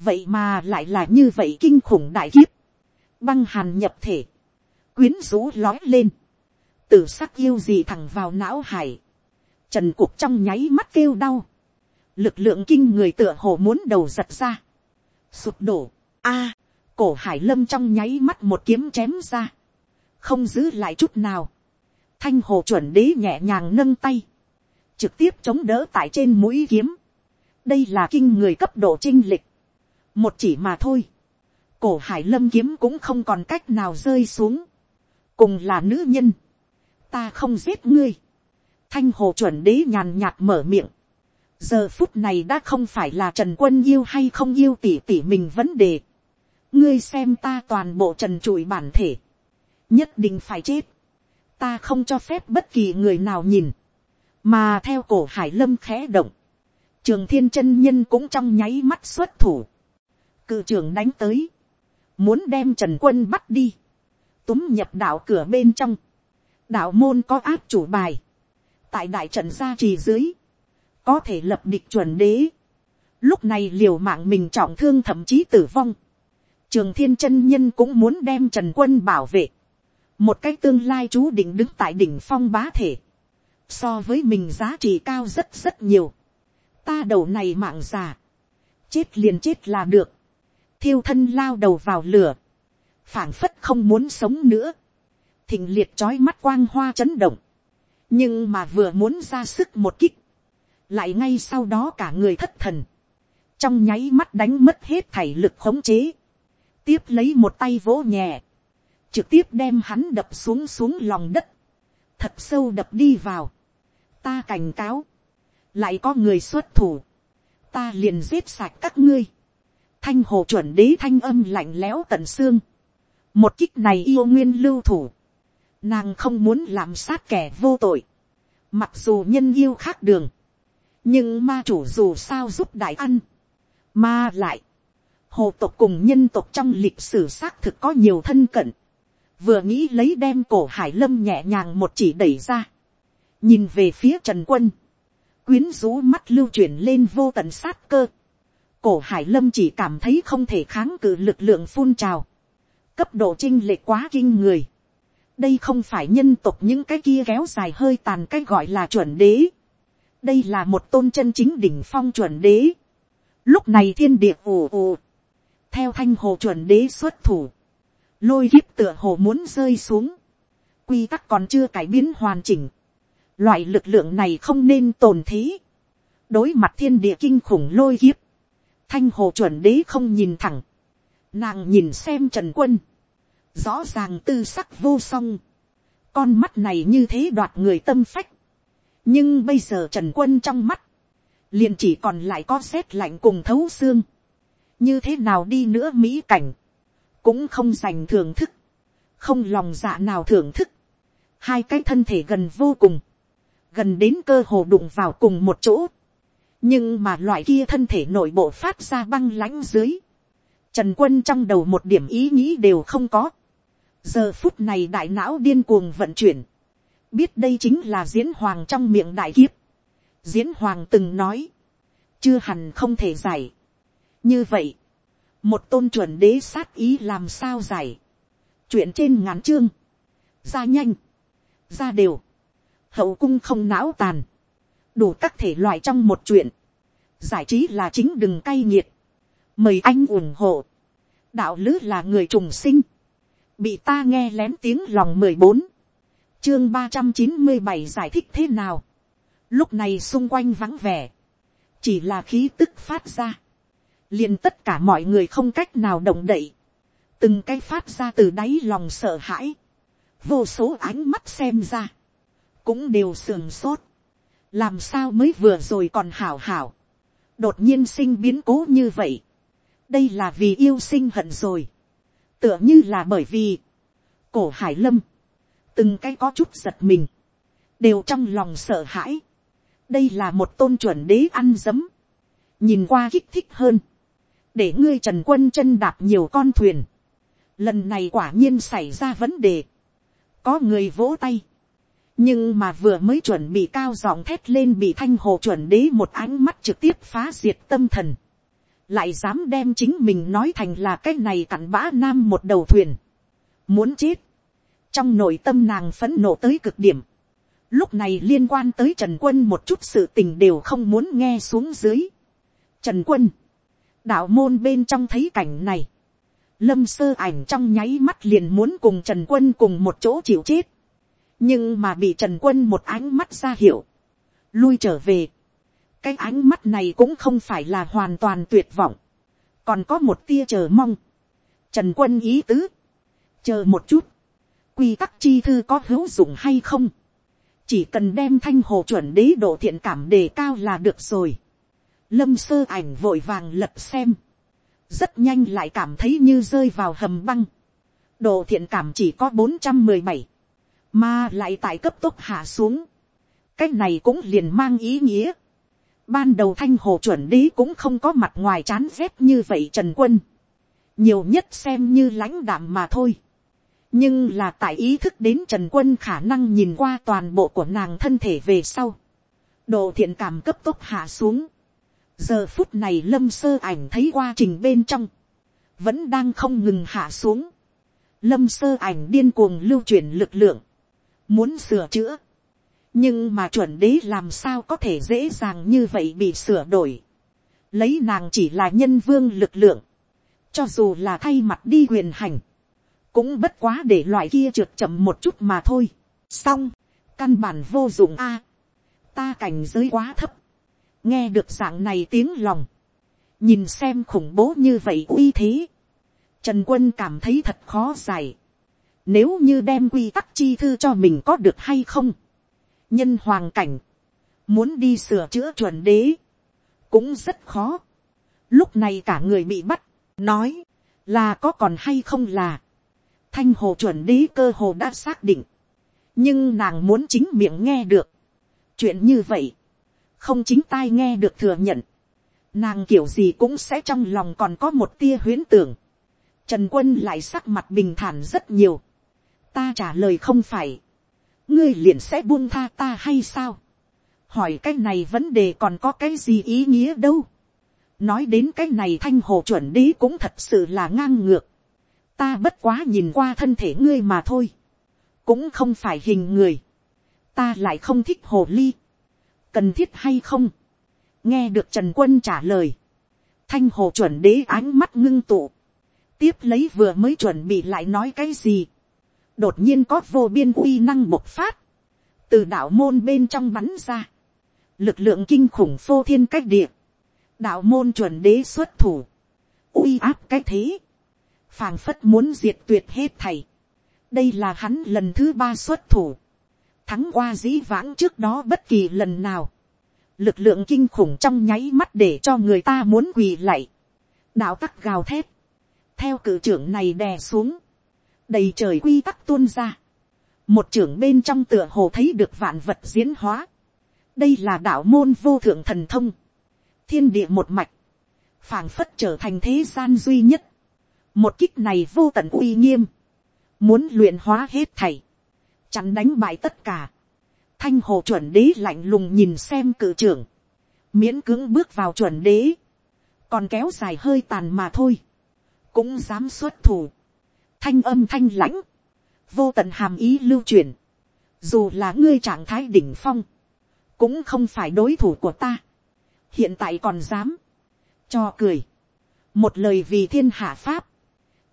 vậy mà lại là như vậy kinh khủng đại kiếp, băng hàn nhập thể, quyến rũ lói lên, tử sắc yêu gì thẳng vào não hải, trần cục trong nháy mắt kêu đau, lực lượng kinh người tựa hồ muốn đầu giật ra, sụp đổ, a, cổ hải lâm trong nháy mắt một kiếm chém ra, không giữ lại chút nào, thanh hồ chuẩn đế nhẹ nhàng nâng tay, trực tiếp chống đỡ tại trên mũi kiếm, đây là kinh người cấp độ chinh lịch, một chỉ mà thôi, cổ hải lâm kiếm cũng không còn cách nào rơi xuống, cùng là nữ nhân, ta không giết ngươi, thanh hồ chuẩn đế nhàn nhạt mở miệng, giờ phút này đã không phải là trần quân yêu hay không yêu tỉ tỉ mình vấn đề, ngươi xem ta toàn bộ trần trụi bản thể, nhất định phải chết, ta không cho phép bất kỳ người nào nhìn, mà theo cổ hải lâm khẽ động, trường thiên chân nhân cũng trong nháy mắt xuất thủ, cự trường đánh tới, muốn đem trần quân bắt đi, túm nhập đạo cửa bên trong, đạo môn có áp chủ bài, tại đại trận gia trì dưới, có thể lập địch chuẩn đế, lúc này liều mạng mình trọng thương thậm chí tử vong, trường thiên chân nhân cũng muốn đem trần quân bảo vệ, một cái tương lai chú định đứng tại đỉnh phong bá thể, so với mình giá trị cao rất rất nhiều, ta đầu này mạng già, chết liền chết là được, thiêu thân lao đầu vào lửa, phảng phất không muốn sống nữa, thình liệt trói mắt quang hoa chấn động, nhưng mà vừa muốn ra sức một kích, lại ngay sau đó cả người thất thần, trong nháy mắt đánh mất hết thảy lực khống chế, tiếp lấy một tay vỗ nhẹ, trực tiếp đem hắn đập xuống xuống lòng đất, thật sâu đập đi vào, ta cảnh cáo, lại có người xuất thủ, ta liền giết sạch các ngươi, thanh hồ chuẩn đế thanh âm lạnh lẽo tận xương, một kích này yêu nguyên lưu thủ, nàng không muốn làm sát kẻ vô tội, mặc dù nhân yêu khác đường, nhưng ma chủ dù sao giúp đại ăn, ma lại, hồ tộc cùng nhân tộc trong lịch sử xác thực có nhiều thân cận, vừa nghĩ lấy đem cổ hải lâm nhẹ nhàng một chỉ đẩy ra, nhìn về phía trần quân, quyến rũ mắt lưu chuyển lên vô tận sát cơ, cổ hải lâm chỉ cảm thấy không thể kháng cự lực lượng phun trào, cấp độ chinh lệ quá kinh người, đây không phải nhân tộc những cái kia kéo dài hơi tàn cái gọi là chuẩn đế, đây là một tôn chân chính đỉnh phong chuẩn đế, lúc này thiên địa ồ ồ, theo thanh hồ chuẩn đế xuất thủ, lôi kiếp tựa hồ muốn rơi xuống, quy tắc còn chưa cải biến hoàn chỉnh, loại lực lượng này không nên tồn thế, đối mặt thiên địa kinh khủng lôi kiếp, thanh hồ chuẩn đế không nhìn thẳng, nàng nhìn xem trần quân, rõ ràng tư sắc vô song, con mắt này như thế đoạt người tâm phách, nhưng bây giờ trần quân trong mắt, liền chỉ còn lại có rét lạnh cùng thấu xương, như thế nào đi nữa mỹ cảnh, cũng không dành thưởng thức, không lòng dạ nào thưởng thức, hai cái thân thể gần vô cùng, gần đến cơ hồ đụng vào cùng một chỗ, nhưng mà loại kia thân thể nội bộ phát ra băng lãnh dưới, trần quân trong đầu một điểm ý nghĩ đều không có, giờ phút này đại não điên cuồng vận chuyển, biết đây chính là diễn hoàng trong miệng đại kiếp, diễn hoàng từng nói, chưa hẳn không thể giải. như vậy, một tôn chuẩn đế sát ý làm sao giải, chuyện trên ngắn chương, ra nhanh, ra đều, hậu cung không não tàn, đủ các thể loại trong một chuyện, giải trí là chính đừng cay nghiệt, mời anh ủng hộ, đạo lứ là người trùng sinh, bị ta nghe lén tiếng lòng mười bốn, chương ba trăm chín mươi bảy giải thích thế nào, lúc này xung quanh vắng vẻ, chỉ là khí tức phát ra, liền tất cả mọi người không cách nào động đậy, từng cái phát ra từ đáy lòng sợ hãi, vô số ánh mắt xem ra, cũng đều sườn sốt, làm sao mới vừa rồi còn hảo hảo, đột nhiên sinh biến cố như vậy, đây là vì yêu sinh hận rồi, tựa như là bởi vì, cổ hải lâm, từng cái có chút giật mình, đều trong lòng sợ hãi, đây là một tôn chuẩn đế ăn dấm, nhìn qua kích thích hơn, để ngươi trần quân chân đạp nhiều con thuyền, lần này quả nhiên xảy ra vấn đề, có người vỗ tay, nhưng mà vừa mới chuẩn bị cao giọng thét lên bị thanh hồ chuẩn đế một ánh mắt trực tiếp phá diệt tâm thần, lại dám đem chính mình nói thành là cái này cặn bã nam một đầu thuyền, muốn chết, trong nội tâm nàng phấn nộ tới cực điểm, lúc này liên quan tới trần quân một chút sự tình đều không muốn nghe xuống dưới. trần quân, đạo môn bên trong thấy cảnh này, lâm sơ ảnh trong nháy mắt liền muốn cùng trần quân cùng một chỗ chịu chết, nhưng mà bị trần quân một ánh mắt ra hiệu, lui trở về, cái ánh mắt này cũng không phải là hoàn toàn tuyệt vọng, còn có một tia chờ mong, trần quân ý tứ, chờ một chút, quy tắc chi thư có hữu dụng hay không, chỉ cần đem thanh hồ chuẩn đế độ thiện cảm đề cao là được rồi. lâm sơ ảnh vội vàng lật xem, rất nhanh lại cảm thấy như rơi vào hầm băng. độ thiện cảm chỉ có bốn trăm mười bảy, mà lại tại cấp tốc hạ xuống. cái này cũng liền mang ý nghĩa. ban đầu thanh hồ chuẩn đế cũng không có mặt ngoài chán rét như vậy trần quân. nhiều nhất xem như lãnh đạm mà thôi nhưng là tại ý thức đến trần quân khả năng nhìn qua toàn bộ của nàng thân thể về sau, độ thiện cảm cấp tốc hạ xuống. giờ phút này lâm sơ ảnh thấy qua trình bên trong, vẫn đang không ngừng hạ xuống. lâm sơ ảnh điên cuồng lưu chuyển lực lượng, muốn sửa chữa. nhưng mà chuẩn đế làm sao có thể dễ dàng như vậy bị sửa đổi. lấy nàng chỉ là nhân vương lực lượng, cho dù là thay mặt đi quyền hành, cũng bất quá để loại kia trượt chậm một chút mà thôi. xong, căn bản vô dụng a. ta cảnh giới quá thấp. nghe được dạng này tiếng lòng. nhìn xem khủng bố như vậy uy thế. trần quân cảm thấy thật khó giải. nếu như đem quy tắc chi thư cho mình có được hay không. nhân hoàng cảnh. muốn đi sửa chữa chuẩn đế. cũng rất khó. lúc này cả người bị bắt. nói là có còn hay không là thanh hồ chuẩn đế cơ hồ đã xác định, nhưng nàng muốn chính miệng nghe được. chuyện như vậy, không chính tai nghe được thừa nhận, nàng kiểu gì cũng sẽ trong lòng còn có một tia huyến tưởng. trần quân lại sắc mặt bình thản rất nhiều. ta trả lời không phải, ngươi liền sẽ buông tha ta hay sao. hỏi cái này vấn đề còn có cái gì ý nghĩa đâu. nói đến cái này thanh hồ chuẩn đế cũng thật sự là ngang ngược ta bất quá nhìn qua thân thể ngươi mà thôi, cũng không phải hình người, ta lại không thích hồ ly, cần thiết hay không, nghe được trần quân trả lời, thanh hồ chuẩn đế ánh mắt ngưng tụ, tiếp lấy vừa mới chuẩn bị lại nói cái gì, đột nhiên có vô biên uy năng bộc phát, từ đạo môn bên trong bắn ra, lực lượng kinh khủng phô thiên cách địa, đạo môn chuẩn đế xuất thủ, uy áp cái thế, phàng phất muốn diệt tuyệt hết thầy. đây là hắn lần thứ ba xuất thủ, thắng qua dĩ vãng trước đó bất kỳ lần nào. lực lượng kinh khủng trong nháy mắt để cho người ta muốn quỳ lạy. đạo tắc gào thép, theo cử trưởng này đè xuống, đầy trời quy tắc tuôn ra. một trưởng bên trong tựa hồ thấy được vạn vật diễn hóa. đây là đạo môn vô thượng thần thông, thiên địa một mạch, phảng phất trở thành thế gian duy nhất, một kích này vô tận uy nghiêm, muốn luyện hóa hết thảy, chắn đánh bại tất cả, thanh hồ chuẩn đế lạnh lùng nhìn xem cự trưởng, miễn cưỡng bước vào chuẩn đế, còn kéo dài hơi tàn mà thôi, cũng dám xuất thủ, thanh âm thanh lãnh, vô tận hàm ý lưu truyền, dù là ngươi trạng thái đỉnh phong, cũng không phải đối thủ của ta, hiện tại còn dám, cho cười, một lời vì thiên hạ pháp,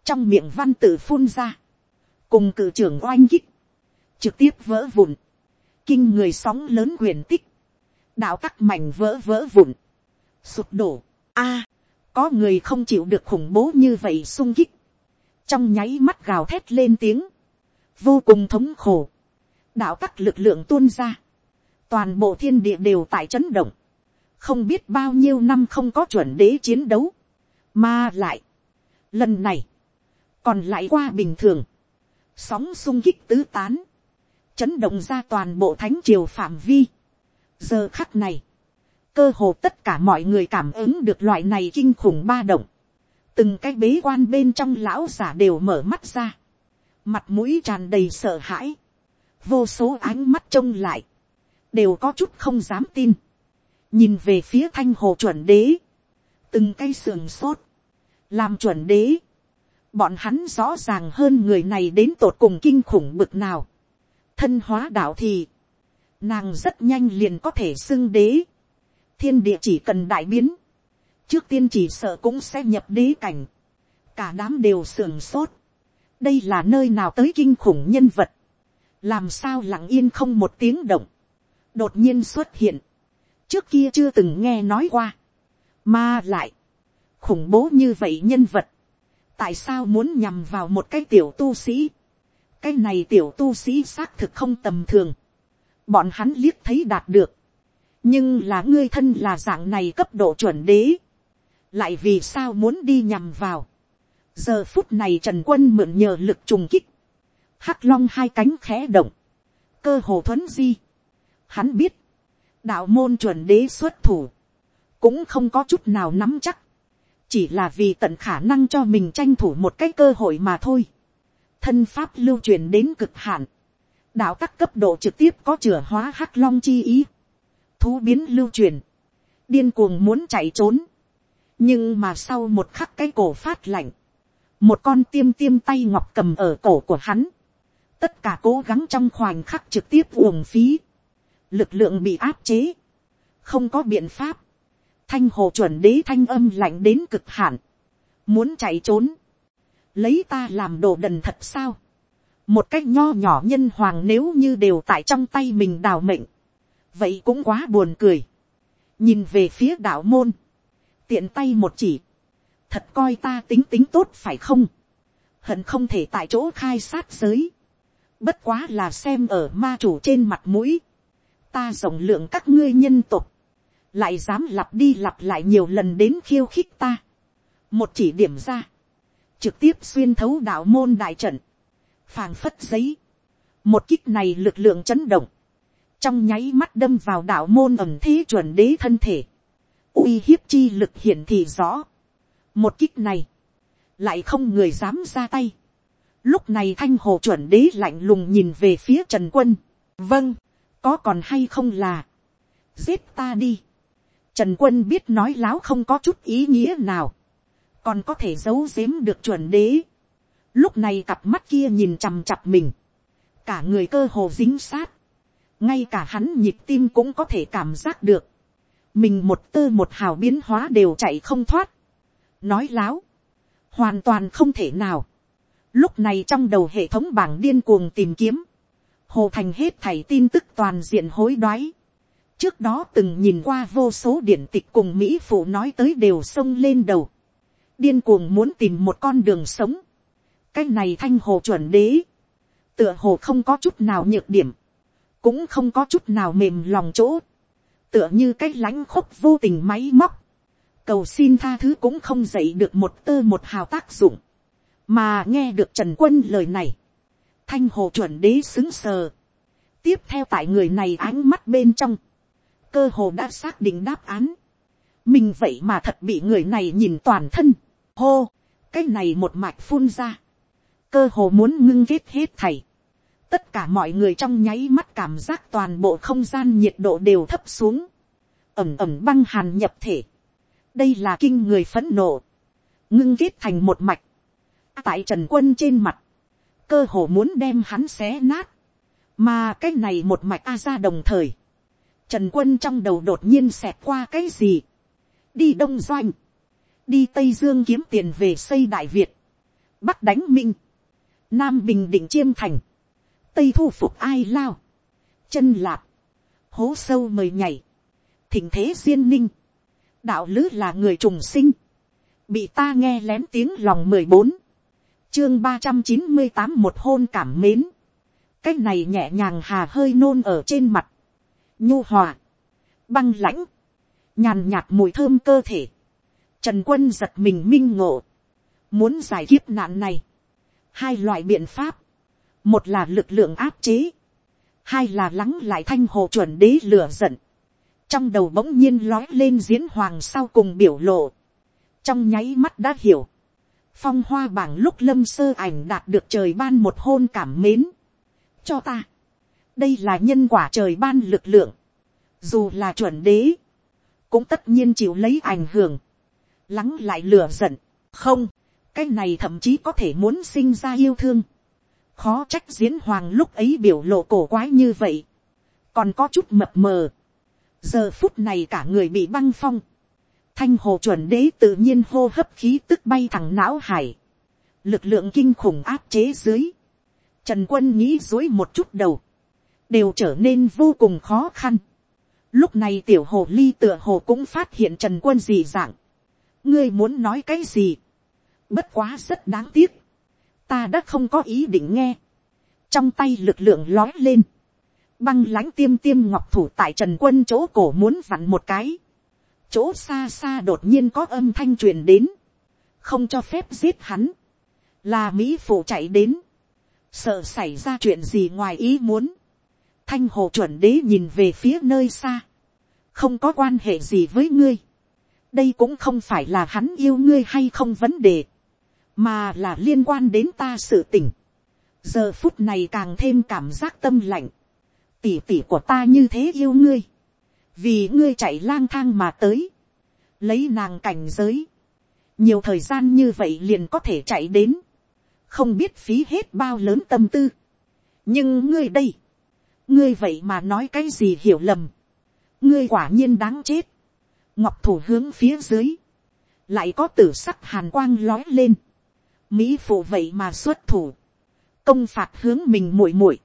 trong miệng văn tự phun ra, cùng cử trưởng oanh kích, trực tiếp vỡ vụn, kinh người sóng lớn quyền tích, đạo tắc mảnh vỡ vỡ vụn, sụp đổ, a, có người không chịu được khủng bố như vậy sung kích, trong nháy mắt gào thét lên tiếng, vô cùng thống khổ, đạo tắc lực lượng tuôn ra, toàn bộ thiên địa đều tại chấn động, không biết bao nhiêu năm không có chuẩn đế chiến đấu, mà lại, lần này, còn lại qua bình thường, sóng sung kích tứ tán, chấn động ra toàn bộ thánh triều phạm vi. giờ khắc này, cơ hồ tất cả mọi người cảm ứng được loại này kinh khủng ba động, từng cái bế quan bên trong lão giả đều mở mắt ra, mặt mũi tràn đầy sợ hãi, vô số ánh mắt trông lại, đều có chút không dám tin, nhìn về phía thanh hồ chuẩn đế, từng cây sườn sốt, làm chuẩn đế, bọn hắn rõ ràng hơn người này đến tột cùng kinh khủng bực nào, thân hóa đạo thì, nàng rất nhanh liền có thể xưng đế, thiên địa chỉ cần đại biến, trước tiên chỉ sợ cũng sẽ nhập đế cảnh, cả đám đều sườn sốt, đây là nơi nào tới kinh khủng nhân vật, làm sao lặng yên không một tiếng động, đột nhiên xuất hiện, trước kia chưa từng nghe nói qua, mà lại, khủng bố như vậy nhân vật, tại sao muốn nhằm vào một cái tiểu tu sĩ, cái này tiểu tu sĩ xác thực không tầm thường, bọn hắn liếc thấy đạt được, nhưng là ngươi thân là dạng này cấp độ chuẩn đế, lại vì sao muốn đi nhằm vào, giờ phút này trần quân mượn nhờ lực trùng kích, hắc long hai cánh khẽ động, cơ hồ thuấn di, hắn biết, đạo môn chuẩn đế xuất thủ, cũng không có chút nào nắm chắc, chỉ là vì tận khả năng cho mình tranh thủ một cái cơ hội mà thôi. thân pháp lưu truyền đến cực hạn, đạo các cấp độ trực tiếp có chửa hóa hắc long chi ý, thú biến lưu truyền, điên cuồng muốn chạy trốn, nhưng mà sau một khắc cái cổ phát lạnh, một con tiêm tiêm tay ngọc cầm ở cổ của hắn, tất cả cố gắng trong khoảnh khắc trực tiếp uổng phí, lực lượng bị áp chế, không có biện pháp, thanh hồ chuẩn đế thanh âm lạnh đến cực hạn, muốn chạy trốn, lấy ta làm đồ đần thật sao, một cách nho nhỏ nhân hoàng nếu như đều tại trong tay mình đào mệnh, vậy cũng quá buồn cười, nhìn về phía đạo môn, tiện tay một chỉ, thật coi ta tính tính tốt phải không, hận không thể tại chỗ khai sát giới, bất quá là xem ở ma chủ trên mặt mũi, ta rộng lượng các ngươi nhân tục, lại dám lặp đi lặp lại nhiều lần đến khiêu khích ta. một chỉ điểm ra, trực tiếp xuyên thấu đạo môn đại trận, phàng phất giấy, một kích này lực lượng chấn động, trong nháy mắt đâm vào đạo môn ẩm thế chuẩn đế thân thể, uy hiếp chi lực hiển thị rõ, một kích này, lại không người dám ra tay, lúc này thanh hồ chuẩn đế lạnh lùng nhìn về phía trần quân, vâng, có còn hay không là, giết ta đi, Trần quân biết nói láo không có chút ý nghĩa nào. Còn có thể giấu giếm được chuẩn đế. Lúc này cặp mắt kia nhìn chằm chặp mình. Cả người cơ hồ dính sát. Ngay cả hắn nhịp tim cũng có thể cảm giác được. Mình một tơ một hào biến hóa đều chạy không thoát. Nói láo. Hoàn toàn không thể nào. Lúc này trong đầu hệ thống bảng điên cuồng tìm kiếm. Hồ Thành hết thảy tin tức toàn diện hối đoái trước đó từng nhìn qua vô số điển tịch cùng mỹ phụ nói tới đều xông lên đầu, điên cuồng muốn tìm một con đường sống, cái này thanh hồ chuẩn đế, tựa hồ không có chút nào nhược điểm, cũng không có chút nào mềm lòng chỗ, tựa như cái lãnh khúc vô tình máy móc, cầu xin tha thứ cũng không dậy được một tơ một hào tác dụng, mà nghe được trần quân lời này, thanh hồ chuẩn đế xứng sờ, tiếp theo tại người này ánh mắt bên trong, cơ hồ đã xác định đáp án. mình vậy mà thật bị người này nhìn toàn thân. hô, cái này một mạch phun ra. cơ hồ muốn ngưng ghét hết thầy. tất cả mọi người trong nháy mắt cảm giác toàn bộ không gian nhiệt độ đều thấp xuống. ẩm ẩm băng hàn nhập thể. đây là kinh người phẫn nộ. ngưng ghét thành một mạch. tại trần quân trên mặt, cơ hồ muốn đem hắn xé nát, mà cái này một mạch a ra đồng thời, trần quân trong đầu đột nhiên xẹt qua cái gì, đi đông doanh, đi tây dương kiếm tiền về xây đại việt, bắc đánh minh, nam bình định chiêm thành, tây thu phục ai lao, chân lạp, hố sâu mời nhảy, thỉnh thế duyên ninh, đạo lứ là người trùng sinh, bị ta nghe lén tiếng lòng mười bốn, chương ba trăm chín mươi tám một hôn cảm mến, cái này nhẹ nhàng hà hơi nôn ở trên mặt, nhu hòa, băng lãnh, nhàn nhạt mùi thơm cơ thể, trần quân giật mình minh ngộ, muốn giải kiếp nạn này, hai loại biện pháp, một là lực lượng áp chế, hai là lắng lại thanh hồ chuẩn đế lửa giận, trong đầu bỗng nhiên lói lên diễn hoàng sau cùng biểu lộ, trong nháy mắt đã hiểu, phong hoa bảng lúc lâm sơ ảnh đạt được trời ban một hôn cảm mến, cho ta, đây là nhân quả trời ban lực lượng, dù là chuẩn đế, cũng tất nhiên chịu lấy ảnh hưởng, lắng lại lửa giận, không, cái này thậm chí có thể muốn sinh ra yêu thương, khó trách diễn hoàng lúc ấy biểu lộ cổ quái như vậy, còn có chút mập mờ, giờ phút này cả người bị băng phong, thanh hồ chuẩn đế tự nhiên hô hấp khí tức bay thẳng não hải, lực lượng kinh khủng áp chế dưới, trần quân nghĩ dối một chút đầu, đều trở nên vô cùng khó khăn. lúc này tiểu hồ ly tựa hồ cũng phát hiện trần quân gì dạng, ngươi muốn nói cái gì, bất quá rất đáng tiếc, ta đã không có ý định nghe, trong tay lực lượng lói lên, băng lãnh tiêm tiêm ngọc thủ tại trần quân chỗ cổ muốn vặn một cái, chỗ xa xa đột nhiên có âm thanh truyền đến, không cho phép giết hắn, là mỹ phụ chạy đến, sợ xảy ra chuyện gì ngoài ý muốn, thanh hồ chuẩn đế nhìn về phía nơi xa, không có quan hệ gì với ngươi, đây cũng không phải là hắn yêu ngươi hay không vấn đề, mà là liên quan đến ta sự tình. giờ phút này càng thêm cảm giác tâm lạnh, tỉ tỉ của ta như thế yêu ngươi, vì ngươi chạy lang thang mà tới, lấy nàng cảnh giới, nhiều thời gian như vậy liền có thể chạy đến, không biết phí hết bao lớn tâm tư. nhưng ngươi đây, ngươi vậy mà nói cái gì hiểu lầm, ngươi quả nhiên đáng chết, ngọc thủ hướng phía dưới, lại có tử sắc hàn quang lói lên, mỹ phụ vậy mà xuất thủ, công phạt hướng mình muội muội,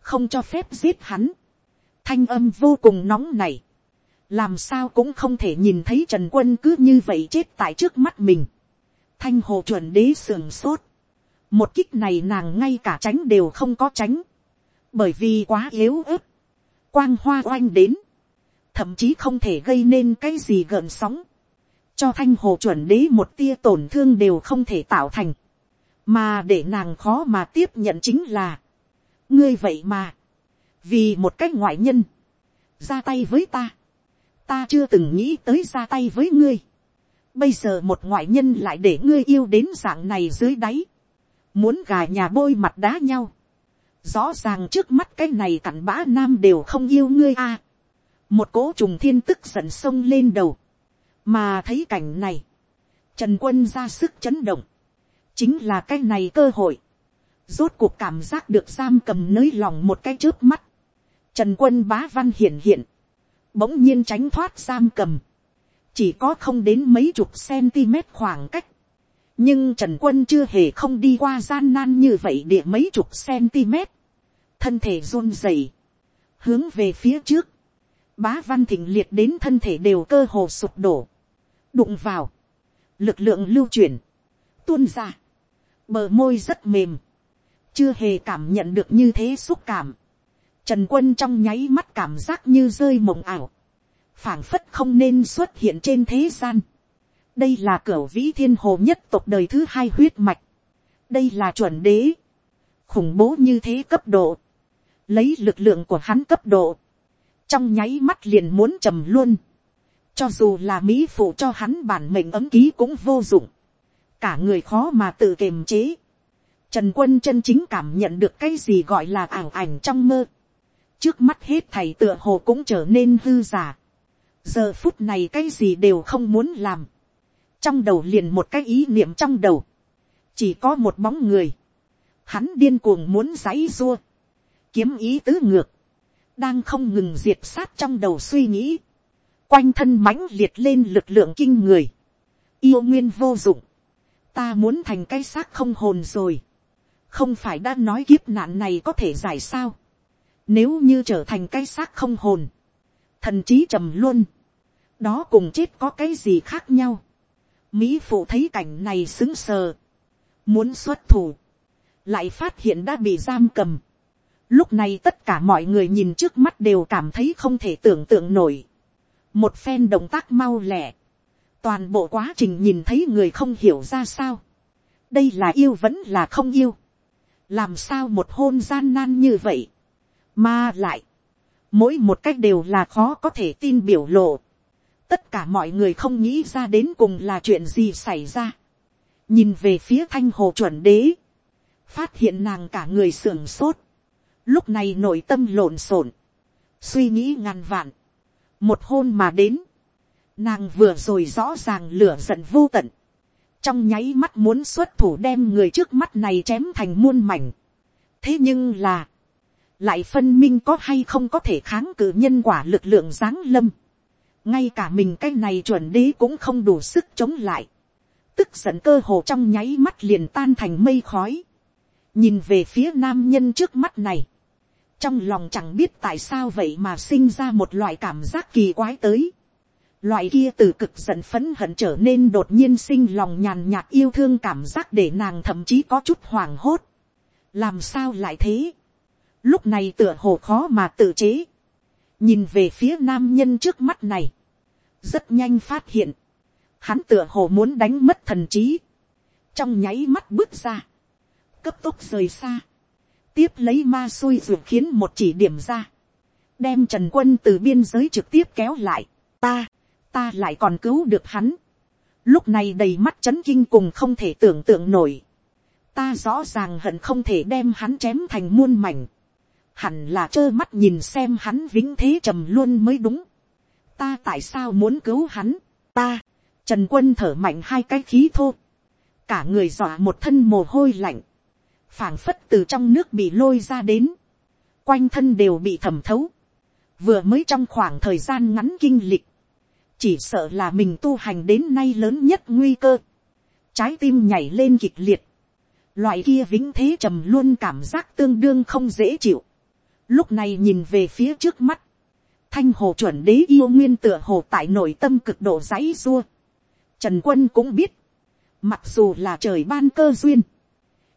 không cho phép giết hắn, thanh âm vô cùng nóng này, làm sao cũng không thể nhìn thấy trần quân cứ như vậy chết tại trước mắt mình, thanh hồ chuẩn đế sườn sốt, một kích này nàng ngay cả tránh đều không có tránh, bởi vì quá yếu ớt, quang hoa oanh đến, thậm chí không thể gây nên cái gì gợn sóng, cho thanh hồ chuẩn đế một tia tổn thương đều không thể tạo thành, mà để nàng khó mà tiếp nhận chính là, ngươi vậy mà, vì một cách ngoại nhân, ra tay với ta, ta chưa từng nghĩ tới ra tay với ngươi, bây giờ một ngoại nhân lại để ngươi yêu đến dạng này dưới đáy, muốn gà nhà bôi mặt đá nhau, rõ ràng trước mắt cái này cặn bã nam đều không yêu ngươi a, một cố trùng thiên tức giận sông lên đầu, mà thấy cảnh này, trần quân ra sức chấn động, chính là cái này cơ hội, rốt cuộc cảm giác được giam cầm nới lòng một cái trước mắt, trần quân bá văn hiển hiện, bỗng nhiên tránh thoát giam cầm, chỉ có không đến mấy chục cm khoảng cách, nhưng trần quân chưa hề không đi qua gian nan như vậy địa mấy chục cm, thân thể run rẩy, hướng về phía trước, bá văn thịnh liệt đến thân thể đều cơ hồ sụp đổ, đụng vào, lực lượng lưu chuyển, tuôn ra, bờ môi rất mềm, chưa hề cảm nhận được như thế xúc cảm, trần quân trong nháy mắt cảm giác như rơi mộng ảo, phảng phất không nên xuất hiện trên thế gian, đây là cửa vĩ thiên hồ nhất tộc đời thứ hai huyết mạch, đây là chuẩn đế, khủng bố như thế cấp độ, lấy lực lượng của hắn cấp độ, trong nháy mắt liền muốn trầm luôn, cho dù là mỹ phụ cho hắn bản mệnh ấm ký cũng vô dụng, cả người khó mà tự kiềm chế, trần quân chân chính cảm nhận được cái gì gọi là ảo ảnh trong mơ, trước mắt hết thầy tựa hồ cũng trở nên hư giả, giờ phút này cái gì đều không muốn làm, trong đầu liền một cái ý niệm trong đầu, chỉ có một bóng người, hắn điên cuồng muốn giấy dua, kiếm ý tứ ngược, đang không ngừng diệt sát trong đầu suy nghĩ, quanh thân mãnh liệt lên lực lượng kinh người, yêu nguyên vô dụng, ta muốn thành cái xác không hồn rồi, không phải đã nói kiếp nạn này có thể giải sao, nếu như trở thành cái xác không hồn, thần trí trầm luôn, đó cùng chết có cái gì khác nhau, mỹ phụ thấy cảnh này xứng sờ, muốn xuất thủ, lại phát hiện đã bị giam cầm, Lúc này tất cả mọi người nhìn trước mắt đều cảm thấy không thể tưởng tượng nổi. Một phen động tác mau lẹ. Toàn bộ quá trình nhìn thấy người không hiểu ra sao. Đây là yêu vẫn là không yêu. Làm sao một hôn gian nan như vậy. Mà lại. Mỗi một cách đều là khó có thể tin biểu lộ. Tất cả mọi người không nghĩ ra đến cùng là chuyện gì xảy ra. Nhìn về phía thanh hồ chuẩn đế. Phát hiện nàng cả người sưởng sốt lúc này nội tâm lộn xộn, suy nghĩ ngàn vạn, một hôn mà đến, nàng vừa rồi rõ ràng lửa giận vô tận, trong nháy mắt muốn xuất thủ đem người trước mắt này chém thành muôn mảnh. thế nhưng là, lại phân minh có hay không có thể kháng cự nhân quả lực lượng giáng lâm ngay cả mình cái này chuẩn đế cũng không đủ sức chống lại. tức giận cơ hồ trong nháy mắt liền tan thành mây khói. nhìn về phía nam nhân trước mắt này trong lòng chẳng biết tại sao vậy mà sinh ra một loại cảm giác kỳ quái tới. Loại kia từ cực giận phấn hận trở nên đột nhiên sinh lòng nhàn nhạt yêu thương cảm giác để nàng thậm chí có chút hoảng hốt. Làm sao lại thế? Lúc này tựa hồ khó mà tự chế. Nhìn về phía nam nhân trước mắt này. Rất nhanh phát hiện. Hắn tựa hồ muốn đánh mất thần trí. Trong nháy mắt bước ra. Cấp tốc rời xa tiếp lấy ma xui ruột khiến một chỉ điểm ra, đem trần quân từ biên giới trực tiếp kéo lại, ta, ta lại còn cứu được hắn, lúc này đầy mắt c h ấ n kinh cùng không thể tưởng tượng nổi, ta rõ ràng hận không thể đem hắn chém thành muôn mảnh, hẳn là trơ mắt nhìn xem hắn vĩnh thế trầm luôn mới đúng, ta tại sao muốn cứu hắn, ta, trần quân thở mạnh hai cái khí thô, cả người dọa một thân mồ hôi lạnh, phảng phất từ trong nước bị lôi ra đến, quanh thân đều bị thẩm thấu, vừa mới trong khoảng thời gian ngắn kinh lịch, chỉ sợ là mình tu hành đến nay lớn nhất nguy cơ, trái tim nhảy lên kịch liệt, loại kia vĩnh thế trầm luôn cảm giác tương đương không dễ chịu, lúc này nhìn về phía trước mắt, thanh hồ chuẩn đế yêu nguyên tựa hồ tại nội tâm cực độ dãy dua, trần quân cũng biết, mặc dù là trời ban cơ duyên,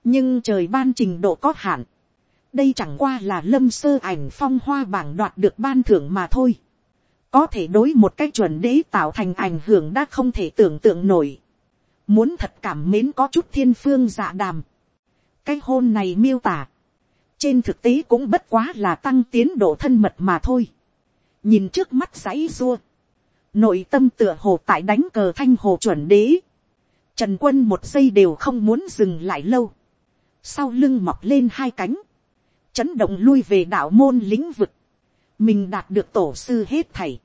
nhưng trời ban trình độ có hạn, đây chẳng qua là lâm sơ ảnh phong hoa bảng đoạt được ban thưởng mà thôi, có thể đối một cách chuẩn đế tạo thành ảnh hưởng đã không thể tưởng tượng nổi, muốn thật cảm mến có chút thiên phương dạ đàm, cái hôn này miêu tả, trên thực tế cũng bất quá là tăng tiến độ thân mật mà thôi, nhìn trước mắt giấy dua, nội tâm tựa hồ tại đánh cờ thanh hồ chuẩn đế, trần quân một giây đều không muốn dừng lại lâu, sau lưng mọc lên hai cánh, chấn động lui về đạo môn lĩnh vực, mình đạt được tổ sư hết thảy.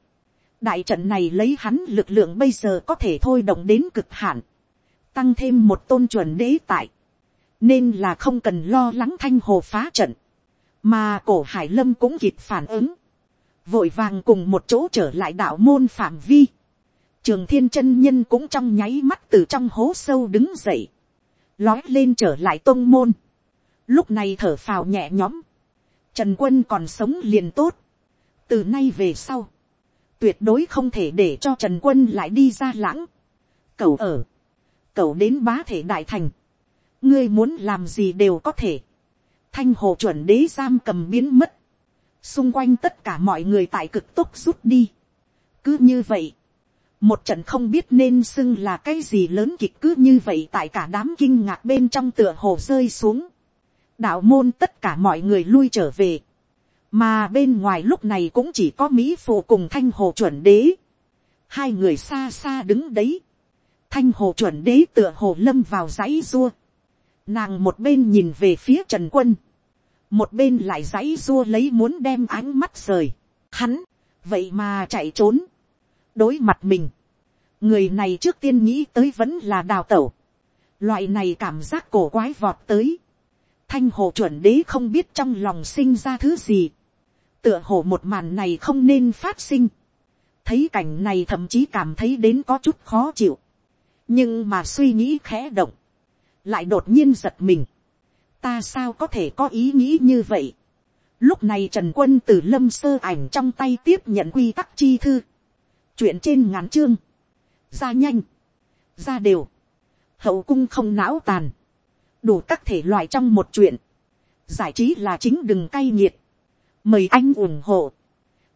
đại trận này lấy hắn lực lượng bây giờ có thể thôi động đến cực hạn, tăng thêm một tôn chuẩn đế tại, nên là không cần lo lắng thanh hồ phá trận, mà cổ hải lâm cũng kịp phản ứng, vội vàng cùng một chỗ trở lại đạo môn phạm vi, trường thiên chân nhân cũng trong nháy mắt từ trong hố sâu đứng dậy, lói lên trở lại tôn môn, lúc này thở phào nhẹ nhõm, trần quân còn sống liền tốt, từ nay về sau, tuyệt đối không thể để cho trần quân lại đi ra lãng, cậu ở, cậu đến bá thể đại thành, ngươi muốn làm gì đều có thể, thanh hồ chuẩn đế giam cầm biến mất, xung quanh tất cả mọi người tại cực tốc rút đi, cứ như vậy, một trận không biết nên xưng là cái gì lớn kịch cứ như vậy tại cả đám kinh ngạc bên trong tựa hồ rơi xuống. đạo môn tất cả mọi người lui trở về. mà bên ngoài lúc này cũng chỉ có mỹ phụ cùng thanh hồ chuẩn đế. hai người xa xa đứng đấy. thanh hồ chuẩn đế tựa hồ lâm vào dãy dua nàng một bên nhìn về phía trần quân. một bên lại giãy rua lấy muốn đem ánh mắt rời. hắn, vậy mà chạy trốn đối mặt mình, người này trước tiên nghĩ tới vẫn là đào tẩu, Loại này cảm giác cổ quái vọt tới. Thanh hồ chuẩn đế không biết trong lòng sinh ra thứ gì. Tựa hồ một màn này không nên phát sinh. Thấy cảnh này thậm chí cảm thấy đến có chút khó chịu. Nhưng mà suy nghĩ khẽ động. Lại đột nhiên giật mình. Ta sao có thể có ý nghĩ như vậy. Lúc này Trần Quân từ lâm sơ ảnh trong tay tiếp nhận quy tắc chi thư. Chuyện trên ngắn chương. Ra nhanh. Ra đều. Hậu cung không não tàn. Đủ các thể loại trong một chuyện. Giải trí là chính đừng cay nghiệt. Mời anh ủng hộ.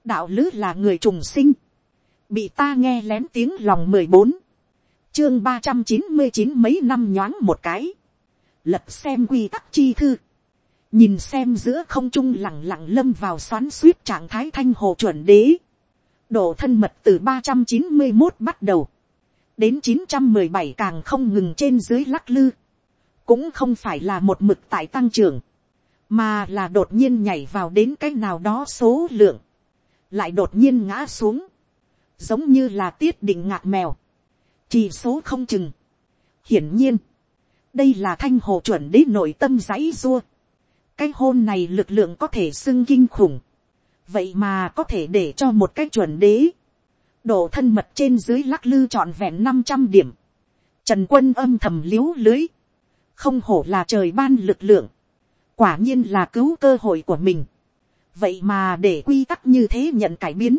Đạo lứ là người trùng sinh. Bị ta nghe lén tiếng lòng mười bốn Chương ba trăm chín mươi chín mấy năm nhoáng một cái. Lật xem quy tắc chi thư. Nhìn xem giữa không trung lẳng lặng lâm vào xoắn suýt trạng thái thanh hồ chuẩn đế, độ thân mật từ ba trăm chín mươi một bắt đầu, đến chín trăm mười bảy càng không ngừng trên dưới lắc lư, cũng không phải là một mực tại tăng trưởng, mà là đột nhiên nhảy vào đến cái nào đó số lượng, lại đột nhiên ngã xuống, giống như là tiết định ngạc mèo, chỉ số không chừng. hiển nhiên, đây là thanh hồ chuẩn đế nội tâm giấy dua, cái hôn này lực lượng có thể xưng kinh khủng, vậy mà có thể để cho một cái chuẩn đế, độ thân mật trên dưới lắc lư trọn vẹn năm trăm điểm, trần quân âm thầm l i ế u lưới, không hổ là trời ban lực lượng, quả nhiên là cứu cơ hội của mình, vậy mà để quy tắc như thế nhận cải biến,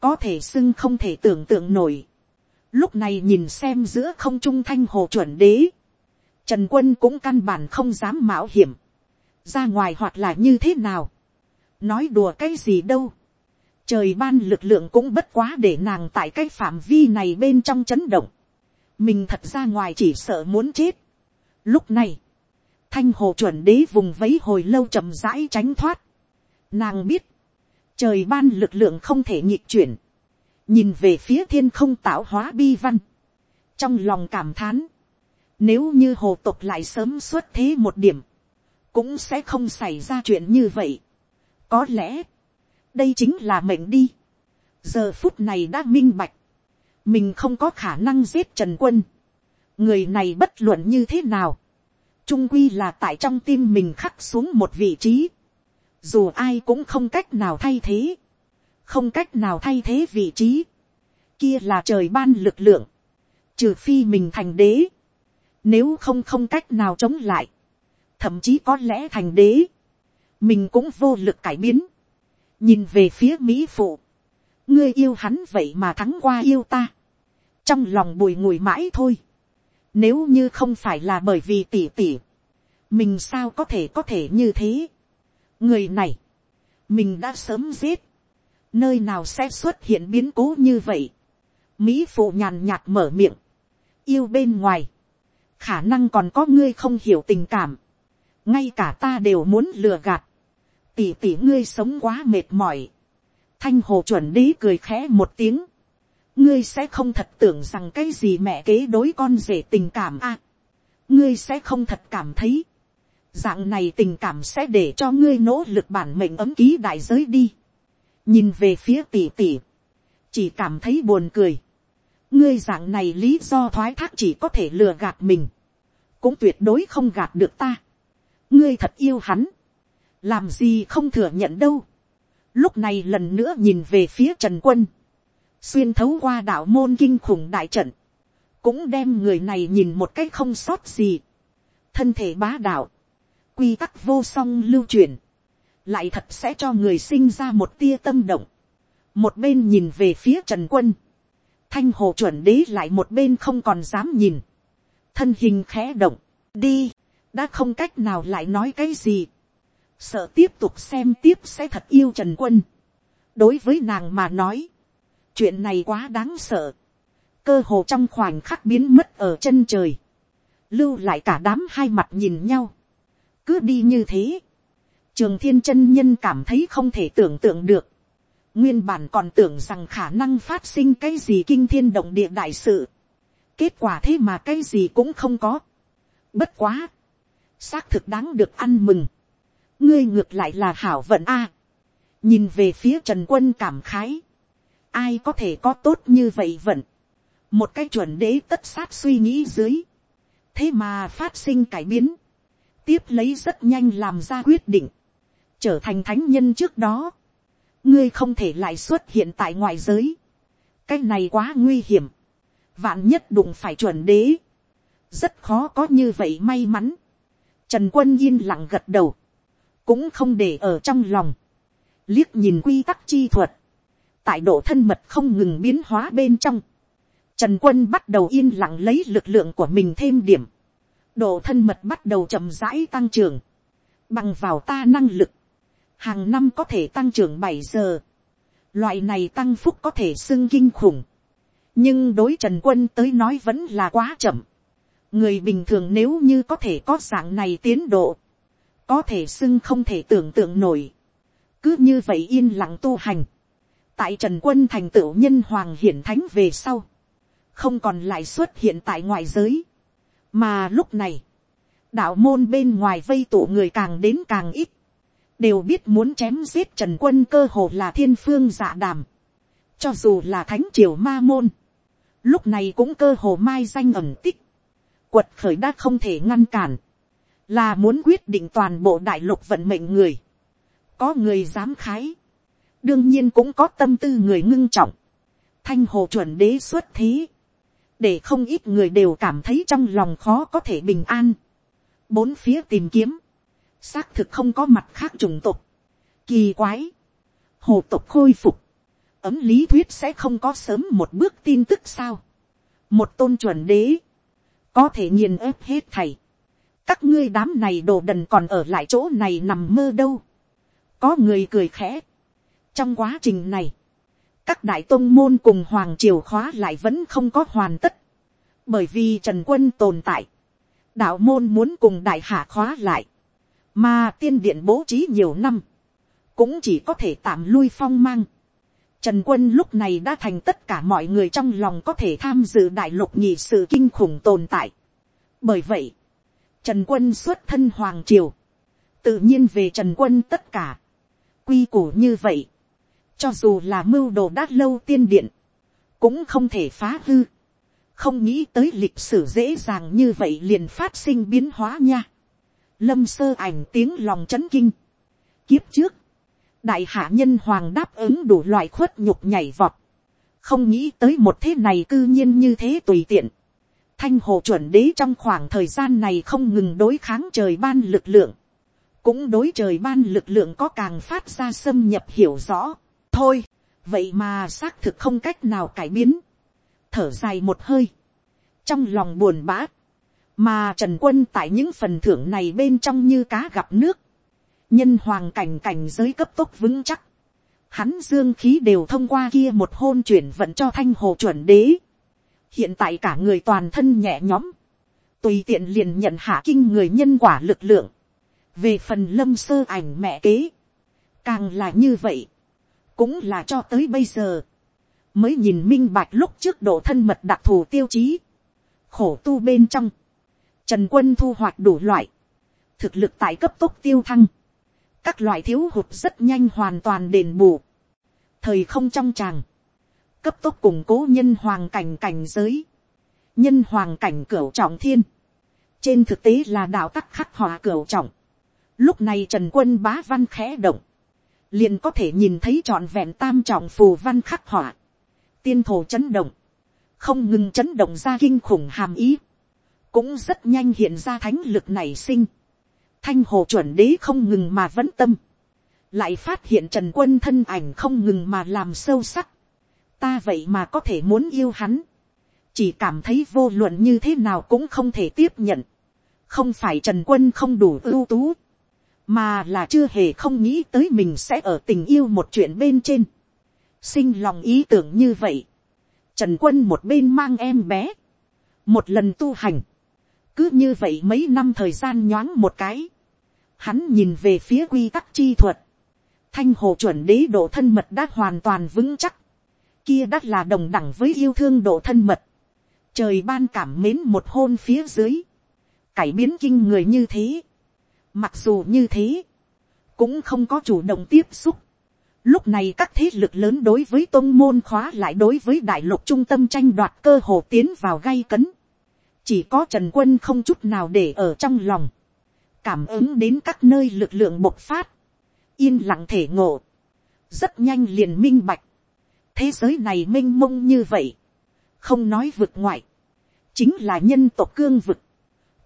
có thể xưng không thể tưởng tượng nổi, lúc này nhìn xem giữa không trung thanh hồ chuẩn đế, trần quân cũng căn bản không dám mạo hiểm, ra ngoài hoặc là như thế nào, nói đùa cái gì đâu, trời ban lực lượng cũng bất quá để nàng tại cái phạm vi này bên trong chấn động, mình thật ra ngoài chỉ sợ muốn chết. Lúc này, thanh hồ chuẩn đế vùng vấy hồi lâu chậm rãi tránh thoát, nàng biết, trời ban lực lượng không thể nhịp chuyển, nhìn về phía thiên không tạo hóa bi văn, trong lòng cảm thán, nếu như hồ tục lại sớm xuất thế một điểm, cũng sẽ không xảy ra chuyện như vậy. có lẽ, đây chính là mệnh đi. giờ phút này đã minh bạch, mình không có khả năng giết trần quân. người này bất luận như thế nào, trung quy là tại trong tim mình khắc xuống một vị trí. dù ai cũng không cách nào thay thế, không cách nào thay thế vị trí. kia là trời ban lực lượng, trừ phi mình thành đế, nếu không không cách nào chống lại. Thậm chí có lẽ thành đế, mình cũng vô lực cải biến, nhìn về phía mỹ phụ, ngươi yêu hắn vậy mà thắng qua yêu ta, trong lòng bùi ngùi mãi thôi, nếu như không phải là bởi vì tỉ tỉ, mình sao có thể có thể như thế, người này, mình đã sớm giết, nơi nào sẽ xuất hiện biến cố như vậy, mỹ phụ nhàn nhạt mở miệng, yêu bên ngoài, khả năng còn có ngươi không hiểu tình cảm, ngay cả ta đều muốn lừa gạt, tỉ tỉ ngươi sống quá mệt mỏi, thanh hồ chuẩn đế cười khẽ một tiếng, ngươi sẽ không thật tưởng rằng cái gì mẹ kế đối con rể tình cảm a, ngươi sẽ không thật cảm thấy, dạng này tình cảm sẽ để cho ngươi nỗ lực bản mệnh ấm ký đại giới đi, nhìn về phía tỷ tỷ. Chỉ cảm thấy buồn cười, ngươi dạng này lý do thoái thác chỉ có thể lừa gạt mình, cũng tuyệt đối không gạt được ta. Ngươi thật yêu hắn, làm gì không thừa nhận đâu. lúc này lần nữa nhìn về phía trần quân, xuyên thấu qua đạo môn kinh khủng đại trận, cũng đem người này nhìn một cách không sót gì. thân thể bá đạo, quy tắc vô song lưu truyền, lại thật sẽ cho người sinh ra một tia tâm động. một bên nhìn về phía trần quân, thanh hồ chuẩn đế lại một bên không còn dám nhìn, thân hình khẽ động, đi, đã không cách nào lại nói cái gì, sợ tiếp tục xem tiếp sẽ thật yêu trần quân. đối với nàng mà nói, chuyện này quá đáng sợ, cơ hồ trong khoảnh khắc biến mất ở chân trời, lưu lại cả đám hai mặt nhìn nhau, cứ đi như thế, trường thiên chân nhân cảm thấy không thể tưởng tượng được, nguyên bản còn tưởng rằng khả năng phát sinh cái gì kinh thiên động địa đại sự, kết quả thế mà cái gì cũng không có, bất quá, xác thực đáng được ăn mừng. ngươi ngược lại là hảo vận a. nhìn về phía trần quân cảm khái. ai có thể có tốt như vậy vận. một cái chuẩn đế tất sát suy nghĩ dưới. thế mà phát sinh cải biến, tiếp lấy rất nhanh làm ra quyết định, trở thành thánh nhân trước đó, ngươi không thể lại xuất hiện tại ngoại giới, cái này quá nguy hiểm, vạn nhất đụng phải chuẩn đế, rất khó có như vậy may mắn, trần quân yên lặng gật đầu, cũng không để ở trong lòng, liếc nhìn quy tắc chi thuật, tại độ thân mật không ngừng biến hóa bên trong, trần quân bắt đầu yên lặng lấy lực lượng của mình thêm điểm, độ thân mật bắt đầu chậm rãi tăng trưởng, bằng vào ta năng lực, hàng năm có thể tăng trưởng bảy giờ, loại này tăng phúc có thể xưng kinh khủng, nhưng đối trần quân tới nói vẫn là quá chậm, người bình thường nếu như có thể có dạng này tiến độ, có thể xưng không thể tưởng tượng nổi, cứ như vậy yên lặng tu hành, tại trần quân thành tựu nhân hoàng hiển thánh về sau, không còn lại xuất hiện tại ngoại giới, mà lúc này, đạo môn bên ngoài vây tụ người càng đến càng ít, đều biết muốn chém giết trần quân cơ hồ là thiên phương dạ đàm, cho dù là thánh triều ma môn, lúc này cũng cơ hồ mai danh ẩm tích, quật khởi đã không thể ngăn cản, là muốn quyết định toàn bộ đại lục vận mệnh người, có người dám khái, đương nhiên cũng có tâm tư người ngưng trọng, thanh hồ chuẩn đế xuất thế, để không ít người đều cảm thấy trong lòng khó có thể bình an, bốn phía tìm kiếm, xác thực không có mặt khác chủng tộc. Kỳ quái, hồ tộc khôi phục, ấm lý thuyết sẽ không có sớm một bước tin tức sao, một tôn chuẩn đế, có thể nghiền ép hết thầy, các ngươi đám này đồ đần còn ở lại chỗ này nằm mơ đâu, có người cười khẽ, trong quá trình này, các đại tôn môn cùng hoàng triều khóa lại vẫn không có hoàn tất, bởi vì trần quân tồn tại, đạo môn muốn cùng đại hạ khóa lại, mà tiên điện bố trí nhiều năm, cũng chỉ có thể tạm lui phong mang. Trần quân lúc này đã thành tất cả mọi người trong lòng có thể tham dự đại lục nhị sự kinh khủng tồn tại. Bởi vậy, Trần quân xuất thân Hoàng Triều, tự nhiên về Trần quân tất cả. Quy củ như vậy, cho dù là mưu đồ đã lâu tiên điện, cũng không thể phá hư. Không nghĩ tới lịch sử dễ dàng như vậy liền phát sinh biến hóa nha lâm sơ ảnh tiếng lòng c h ấ n kinh. kiếp trước, đại hạ nhân hoàng đáp ứng đủ loại khuất nhục nhảy vọt, không nghĩ tới một thế này cư nhiên như thế tùy tiện. thanh hồ chuẩn đế trong khoảng thời gian này không ngừng đối kháng trời ban lực lượng, cũng đối trời ban lực lượng có càng phát ra xâm nhập hiểu rõ. thôi, vậy mà xác thực không cách nào cải biến. thở dài một hơi, trong lòng buồn bã, mà trần quân tại những phần thưởng này bên trong như cá gặp nước, nhân hoàng cảnh cảnh giới cấp tốc vững chắc, hắn dương khí đều thông qua kia một hôn chuyển vận cho thanh hồ chuẩn đế, hiện tại cả người toàn thân nhẹ nhõm, tùy tiện liền nhận hạ kinh người nhân quả lực lượng, về phần lâm sơ ảnh mẹ kế, càng là như vậy, cũng là cho tới bây giờ, mới nhìn minh bạch lúc trước độ thân mật đặc thù tiêu chí, khổ tu bên trong, Trần quân thu hoạch đủ loại. Thực lực tại cấp tốc tiêu thăng. Các loại thiếu hụt rất nhanh hoàn toàn đền bù. Thời không trong tràng. Cấp tốc củng cố nhân hoàng cảnh cảnh giới. Nhân hoàng cảnh cửu trọng thiên. Trên thực tế là đạo tắc khắc hòa cửu trọng. Lúc này Trần quân bá văn khẽ động. Liền có thể nhìn thấy trọn vẹn tam trọng phù văn khắc họa. Tiên thổ chấn động. Không ngừng chấn động ra kinh khủng hàm ý cũng rất nhanh hiện ra thánh lực nảy sinh. Thanh hồ chuẩn đế không ngừng mà vẫn tâm. Lại phát hiện trần quân thân ảnh không ngừng mà làm sâu sắc. Ta vậy mà có thể muốn yêu hắn. Chỉ cảm thấy vô luận như thế nào cũng không thể tiếp nhận. Không phải trần quân không đủ ưu tú. Mà là chưa hề không nghĩ tới mình sẽ ở tình yêu một chuyện bên trên. Sinh lòng ý tưởng như vậy. Trần quân một bên mang em bé. Một lần tu hành cứ như vậy mấy năm thời gian nhoáng một cái, hắn nhìn về phía quy tắc chi thuật, thanh hồ chuẩn đế độ thân mật đã hoàn toàn vững chắc, kia đắt là đồng đẳng với yêu thương độ thân mật, trời ban cảm mến một hôn phía dưới, cải biến kinh người như thế, mặc dù như thế, cũng không có chủ động tiếp xúc, Lúc này các thế lực lớn đối với tôn môn khóa lại đối với đại lục trung tâm tranh đoạt cơ hồ tiến vào gây cấn chỉ có trần quân không chút nào để ở trong lòng, cảm ứng đến các nơi lực lượng bộc phát, yên lặng thể ngộ, rất nhanh liền minh bạch, thế giới này m i n h mông như vậy, không nói vực ngoại, chính là nhân tộc cương vực,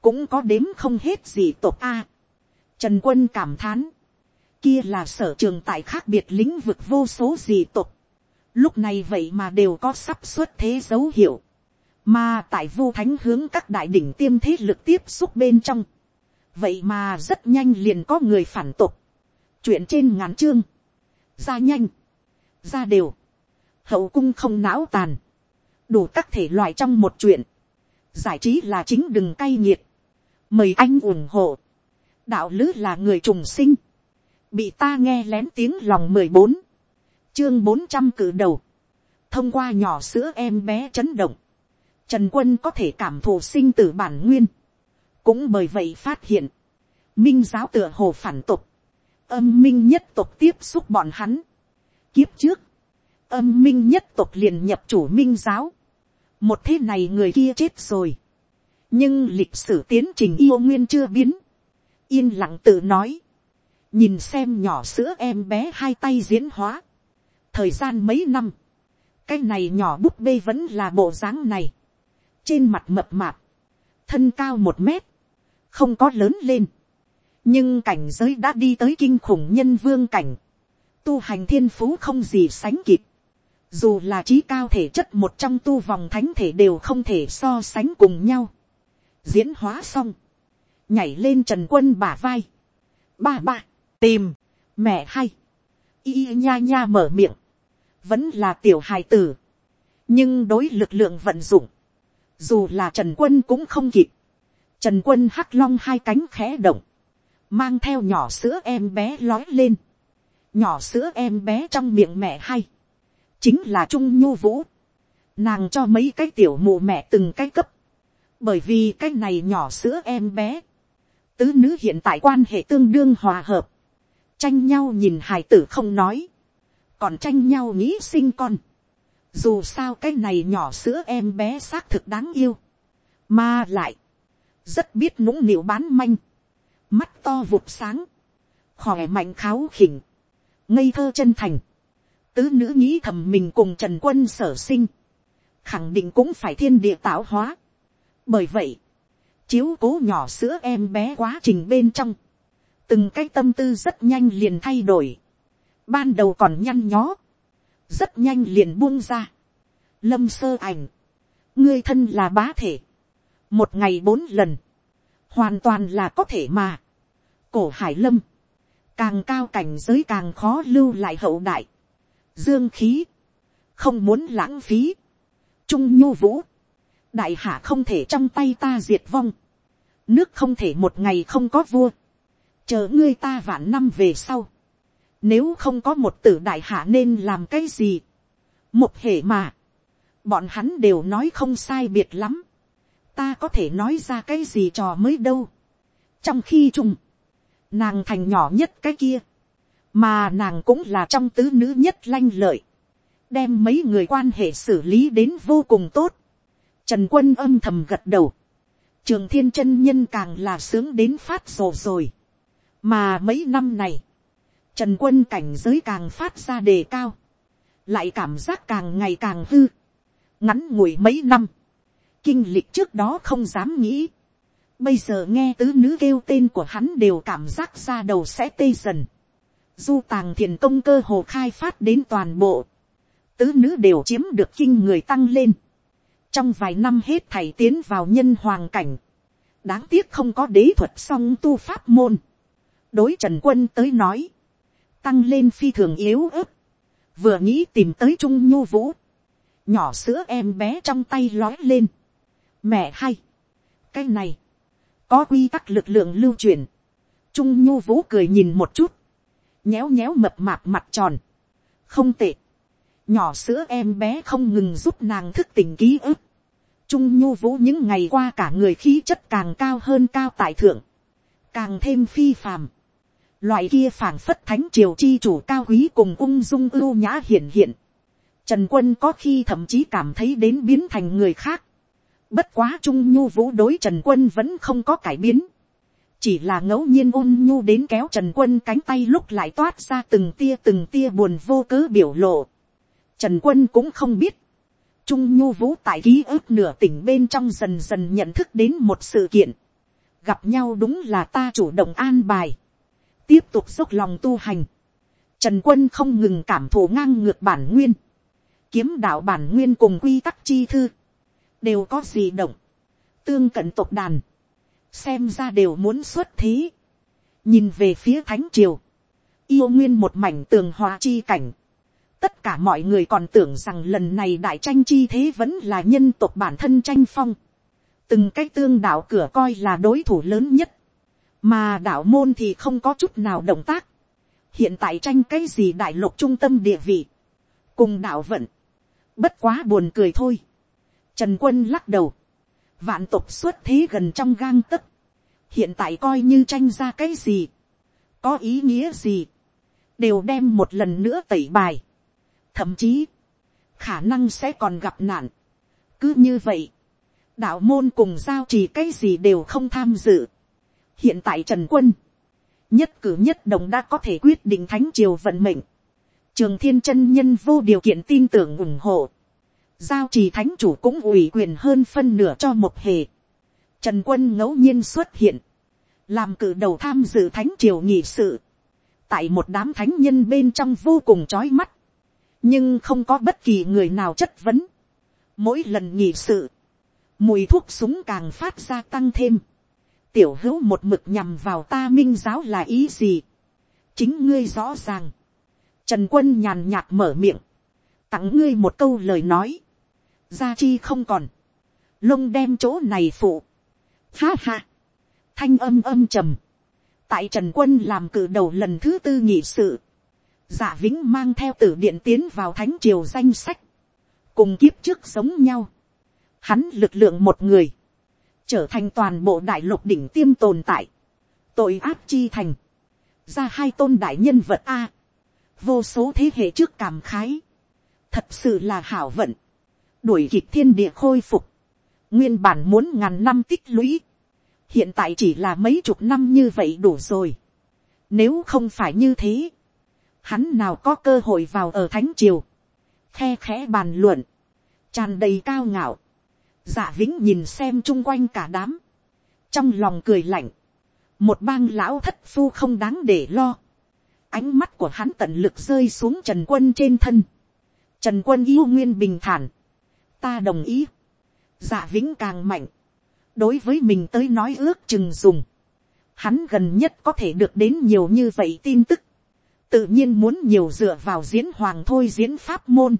cũng có đếm không hết gì tộc a. Trần quân cảm thán, kia là sở trường tại khác biệt lĩnh vực vô số gì tộc, lúc này vậy mà đều có sắp xuất thế dấu hiệu, mà tại Vu thánh hướng các đại đỉnh tiêm thế lực tiếp xúc bên trong, vậy mà rất nhanh liền có người phản tục, chuyện trên ngắn chương, ra nhanh, ra đều, hậu cung không não tàn, đủ các thể loại trong một chuyện, giải trí là chính đừng cay nghiệt, mời anh ủng hộ, đạo lứ là người trùng sinh, bị ta nghe lén tiếng lòng mười bốn, chương bốn trăm cử đầu, thông qua nhỏ sữa em bé chấn động, trần quân có thể cảm thụ sinh từ bản nguyên, cũng bởi vậy phát hiện, minh giáo tựa hồ phản tục, âm minh nhất tục tiếp xúc bọn hắn. Kiếp trước, âm minh nhất tộc liền nhập chủ minh giáo. một thế này người kia chết rồi. nhưng lịch sử tiến trình yêu nguyên chưa biến. yên lặng tự nói. nhìn xem nhỏ sữa em bé hai tay diễn hóa. thời gian mấy năm, cái này nhỏ búp bê vẫn là bộ dáng này trên mặt mập mạp, thân cao một mét, không có lớn lên. nhưng cảnh giới đã đi tới kinh khủng nhân vương cảnh tu hành thiên phú không gì sánh kịp dù là trí cao thể chất một trong tu vòng thánh thể đều không thể so sánh cùng nhau. diễn hóa xong, nhảy lên trần quân bả vai, ba ba, tìm, mẹ hay, y nha nha mở miệng, vẫn là tiểu hài tử, nhưng đối lực lượng vận dụng, dù là trần quân cũng không kịp, trần quân hắc long hai cánh khẽ động, mang theo nhỏ sữa em bé lói lên, nhỏ sữa em bé trong miệng mẹ hay, chính là trung nhu vũ. Nàng cho mấy cái tiểu mụ mẹ từng cái cấp. Bởi vì cái này nhỏ sữa em bé. Tứ nữ hiện tại quan hệ tương đương hòa hợp. Tranh nhau nhìn hài tử không nói. Còn tranh nhau nghĩ sinh con. Dù sao cái này nhỏ sữa em bé xác thực đáng yêu. Mà lại. Rất biết nũng nịu bán manh. Mắt to vụt sáng. Khỏe mạnh kháo khỉnh. Ngây thơ chân thành tứ nữ nghĩ thầm mình cùng trần quân sở sinh, khẳng định cũng phải thiên địa tạo hóa. bởi vậy, chiếu cố nhỏ sữa em bé quá trình bên trong, từng cái tâm tư rất nhanh liền thay đổi, ban đầu còn nhăn nhó, rất nhanh liền buông ra, lâm sơ ảnh, ngươi thân là bá thể, một ngày bốn lần, hoàn toàn là có thể mà, cổ hải lâm, càng cao cảnh giới càng khó lưu lại hậu đại, dương khí, không muốn lãng phí, trung nhu vũ, đại hạ không thể trong tay ta diệt vong, nước không thể một ngày không có vua, chờ ngươi ta vạn năm về sau, nếu không có một tử đại hạ nên làm cái gì, một hệ mà, bọn hắn đều nói không sai biệt lắm, ta có thể nói ra cái gì trò mới đâu, trong khi trùng nàng thành nhỏ nhất cái kia, mà nàng cũng là trong tứ nữ nhất lanh lợi, đem mấy người quan hệ xử lý đến vô cùng tốt. Trần quân âm thầm gật đầu, trường thiên chân nhân càng là sướng đến phát rồ rồi, mà mấy năm này, trần quân cảnh giới càng phát ra đề cao, lại cảm giác càng ngày càng hư, ngắn ngủi mấy năm, kinh lịch trước đó không dám nghĩ, bây giờ nghe tứ nữ kêu tên của hắn đều cảm giác ra đầu sẽ tê dần, du tàng thiền công cơ hồ khai phát đến toàn bộ, tứ nữ đều chiếm được kinh người tăng lên, trong vài năm hết thầy tiến vào nhân hoàng cảnh, đáng tiếc không có đế thuật song tu pháp môn, đối trần quân tới nói, tăng lên phi thường yếu ớt, vừa nghĩ tìm tới trung nhu vũ, nhỏ sữa em bé trong tay lói lên, mẹ hay, cái này, có quy tắc lực lượng lưu truyền, trung nhu vũ cười nhìn một chút, nhéo nhéo mập mạp mặt tròn, không tệ, nhỏ sữa em bé không ngừng giúp nàng thức tỉnh ký ức, trung nhu vũ những ngày qua cả người khí chất càng cao hơn cao tại thượng, càng thêm phi phàm, loại kia phảng phất thánh triều chi chủ cao quý cùng ung dung ưu nhã hiển hiện, trần quân có khi thậm chí cảm thấy đến biến thành người khác, Bất quá Trung Nhu Vũ đối Trần Quân vẫn không có cải biến. Chỉ là ngẫu nhiên ôn nhu đến kéo Trần Quân cánh tay lúc lại toát ra từng tia từng tia buồn vô cớ biểu lộ. Trần Quân cũng không biết. Trung Nhu Vũ tại ký ức nửa tỉnh bên trong dần dần nhận thức đến một sự kiện. Gặp nhau đúng là ta chủ động an bài. Tiếp tục dốc lòng tu hành. Trần Quân không ngừng cảm thụ ngang ngược bản nguyên. Kiếm đạo bản nguyên cùng quy tắc chi thư. Đều có gì động, tương cận tộc đàn, xem ra đều muốn xuất thế, nhìn về phía thánh triều, yêu nguyên một mảnh tường hòa chi cảnh, tất cả mọi người còn tưởng rằng lần này đại tranh chi thế vẫn là nhân tộc bản thân tranh phong, từng cái tương đạo cửa coi là đối thủ lớn nhất, mà đạo môn thì không có chút nào động tác, hiện tại tranh cái gì đại lục trung tâm địa vị, cùng đạo vận, bất quá buồn cười thôi, Trần quân lắc đầu. Vạn tục xuất thế gần trong gang tấc. Hiện tại coi như tranh ra cái gì. Có ý nghĩa gì. Đều đem một lần nữa tẩy bài. Thậm chí. Khả năng sẽ còn gặp nạn. Cứ như vậy. Đạo môn cùng giao trì cái gì đều không tham dự. Hiện tại Trần Quân. Nhất cử nhất động đã có thể quyết định thánh triều vận mệnh. Trường thiên chân nhân vô điều kiện tin tưởng ủng hộ giao trì thánh chủ cũng ủy quyền hơn phân nửa cho một hề. Trần quân ngẫu nhiên xuất hiện, làm cử đầu tham dự thánh triều nghị sự, tại một đám thánh nhân bên trong vô cùng chói mắt, nhưng không có bất kỳ người nào chất vấn. Mỗi lần nghị sự, mùi thuốc súng càng phát ra tăng thêm. Tiểu hữu một mực nhằm vào ta minh giáo là ý gì? Chính ngươi rõ ràng. Trần quân nhàn nhạt mở miệng. Tặng ngươi một câu lời nói. Gia chi không còn, lông đem chỗ này phụ, ha ha, thanh âm âm trầm, tại trần quân làm cử đầu lần thứ tư nhị sự, giả vĩnh mang theo tử điện tiến vào thánh triều danh sách, cùng kiếp trước sống nhau, hắn lực lượng một người, trở thành toàn bộ đại lục đỉnh tiêm tồn tại, tội ác chi thành, ra hai tôn đại nhân vật a, vô số thế hệ trước cảm khái, thật sự là hảo vận, đuổi kịp thiên địa khôi phục, nguyên bản muốn ngàn năm tích lũy, hiện tại chỉ là mấy chục năm như vậy đủ rồi. Nếu không phải như thế, hắn nào có cơ hội vào ở thánh triều, khe khẽ bàn luận, tràn đầy cao ngạo, dạ vĩnh nhìn xem chung quanh cả đám, trong lòng cười lạnh, một bang lão thất phu không đáng để lo, ánh mắt của hắn tận lực rơi xuống trần quân trên thân, trần quân yêu nguyên bình thản, ta đồng ý. dạ vĩnh càng mạnh. đối với mình tới nói ước chừng dùng. hắn gần nhất có thể được đến nhiều như vậy tin tức. tự nhiên muốn nhiều dựa vào diễn hoàng thôi diễn pháp môn.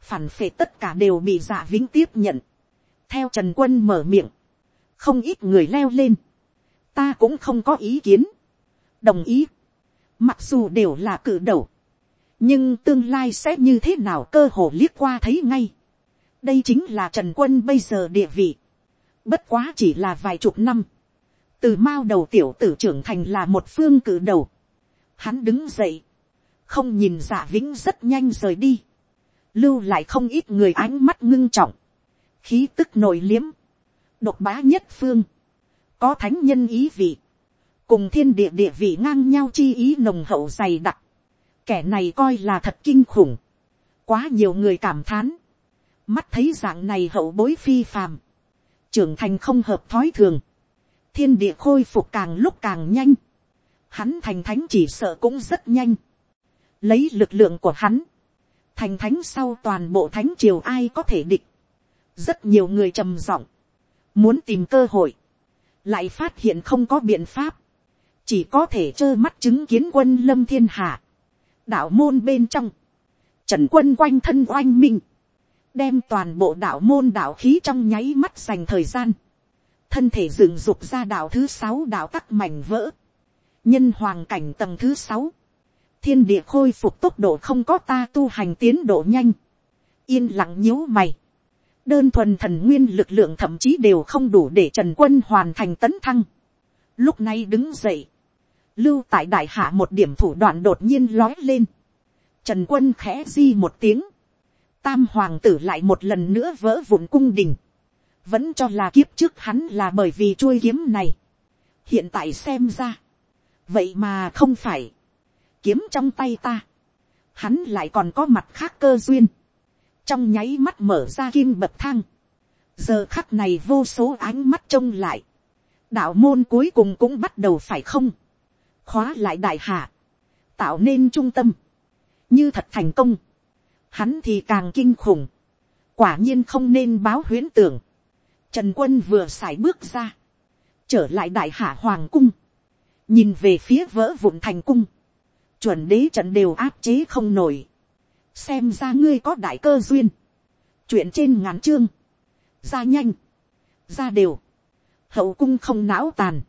phản phệ tất cả đều bị dạ vĩnh tiếp nhận theo trần quân mở miệng. không ít người leo lên. ta cũng không có ý kiến. đồng ý. mặc dù đều là cử đầu nhưng tương lai sẽ như thế nào cơ hồ liếc qua thấy ngay đây chính là trần quân bây giờ địa vị, bất quá chỉ là vài chục năm, từ mao đầu tiểu tử trưởng thành là một phương cử đầu, hắn đứng dậy, không nhìn giả vĩnh rất nhanh rời đi, lưu lại không ít người ánh mắt ngưng trọng, khí tức nổi liếm, độc bá nhất phương, có thánh nhân ý vị, cùng thiên địa địa vị ngang nhau chi ý nồng hậu dày đặc, kẻ này coi là thật kinh khủng, quá nhiều người cảm thán, mắt thấy dạng này hậu bối phi phàm, trưởng thành không hợp thói thường, thiên địa khôi phục càng lúc càng nhanh, hắn thành thánh chỉ sợ cũng rất nhanh, lấy lực lượng của hắn, thành thánh sau toàn bộ thánh triều ai có thể địch, rất nhiều người trầm giọng, muốn tìm cơ hội, lại phát hiện không có biện pháp, chỉ có thể trơ mắt chứng kiến quân lâm thiên hạ, đạo môn bên trong, trần quân quanh thân oanh minh, đem toàn bộ đạo môn đạo khí trong nháy mắt dành thời gian, thân thể dựng dục ra đạo thứ sáu đạo tắc mảnh vỡ, nhân hoàng cảnh tầng thứ sáu, thiên địa khôi phục tốc độ không có ta tu hành tiến độ nhanh, yên lặng nhíu mày, đơn thuần thần nguyên lực lượng thậm chí đều không đủ để trần quân hoàn thành tấn thăng, lúc này đứng dậy, lưu tại đại hạ một điểm thủ đoạn đột nhiên lói lên, trần quân khẽ di một tiếng, tam hoàng tử lại một lần nữa vỡ vụn cung đình, vẫn cho là kiếp trước hắn là bởi vì chuôi kiếm này, hiện tại xem ra, vậy mà không phải, kiếm trong tay ta, hắn lại còn có mặt khác cơ duyên, trong nháy mắt mở ra kim bậc thang, giờ khắc này vô số ánh mắt trông lại, đạo môn cuối cùng cũng bắt đầu phải không, khóa lại đại hạ, tạo nên trung tâm, như thật thành công, hắn thì càng kinh khủng, quả nhiên không nên báo huyễn tưởng, trần quân vừa x à i bước ra, trở lại đại hạ hoàng cung, nhìn về phía vỡ vụn thành cung, chuẩn đế trận đều áp chế không nổi, xem ra ngươi có đại cơ duyên, chuyện trên ngắn chương, ra nhanh, ra đều, hậu cung không não tàn,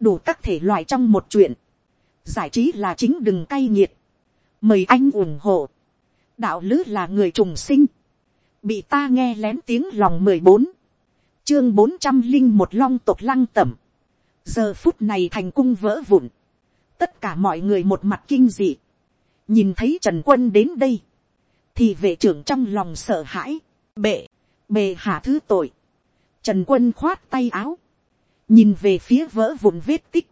đủ các thể loại trong một chuyện, giải trí là chính đừng cay nghiệt, mời anh ủng hộ, đạo lứ là người trùng sinh, bị ta nghe lén tiếng lòng mười bốn, chương bốn trăm linh một long tộc lăng tẩm, giờ phút này thành cung vỡ vụn, tất cả mọi người một mặt kinh dị, nhìn thấy trần quân đến đây, thì vệ trưởng trong lòng sợ hãi, bệ, bề hạ thứ tội, trần quân khoát tay áo, nhìn về phía vỡ vụn vết tích,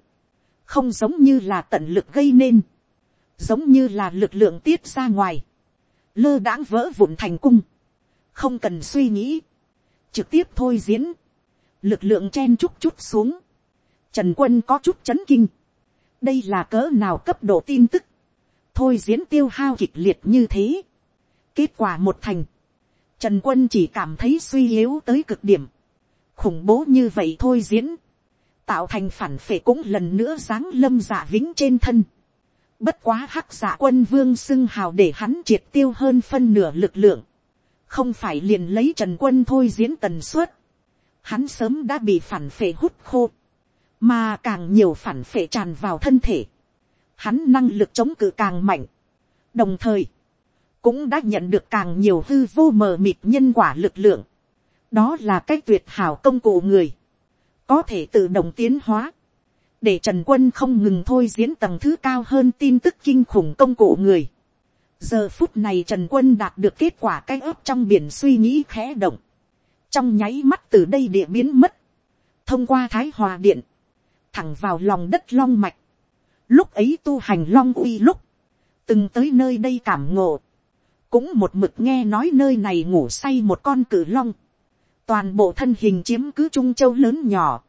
không giống như là tận lực gây nên, giống như là lực lượng tiết ra ngoài, lơ đãng vỡ vụn thành cung, không cần suy nghĩ, trực tiếp thôi diễn, lực lượng chen chút chút xuống, trần quân có chút chấn kinh, đây là cỡ nào cấp độ tin tức, thôi diễn tiêu hao kịch liệt như thế, kết quả một thành, trần quân chỉ cảm thấy suy yếu tới cực điểm, khủng bố như vậy thôi diễn, tạo thành phản phệ cũng lần nữa giáng lâm giả vĩnh trên thân. Bất quá hắc giả quân vương xưng hào để hắn triệt tiêu hơn phân nửa lực lượng. Không phải liền lấy trần quân thôi diễn tần suất. Hắn sớm đã bị phản phệ hút khô. Mà càng nhiều phản phệ tràn vào thân thể. Hắn năng lực chống cự càng mạnh. Đồng thời, cũng đã nhận được càng nhiều hư vô mờ mịt nhân quả lực lượng. Đó là cách tuyệt hảo công cụ người. Có thể tự động tiến hóa, để trần quân không ngừng thôi diễn tầng thứ cao hơn tin tức kinh khủng công cụ người. giờ phút này trần quân đạt được kết quả cái ấp trong biển suy nghĩ khẽ động, trong nháy mắt từ đây địa biến mất, thông qua thái hòa điện, thẳng vào lòng đất long mạch, lúc ấy tu hành long uy lúc, từng tới nơi đây cảm ngộ, cũng một mực nghe nói nơi này ngủ say một con cử long, toàn bộ thân hình chiếm cứ trung châu lớn nhỏ,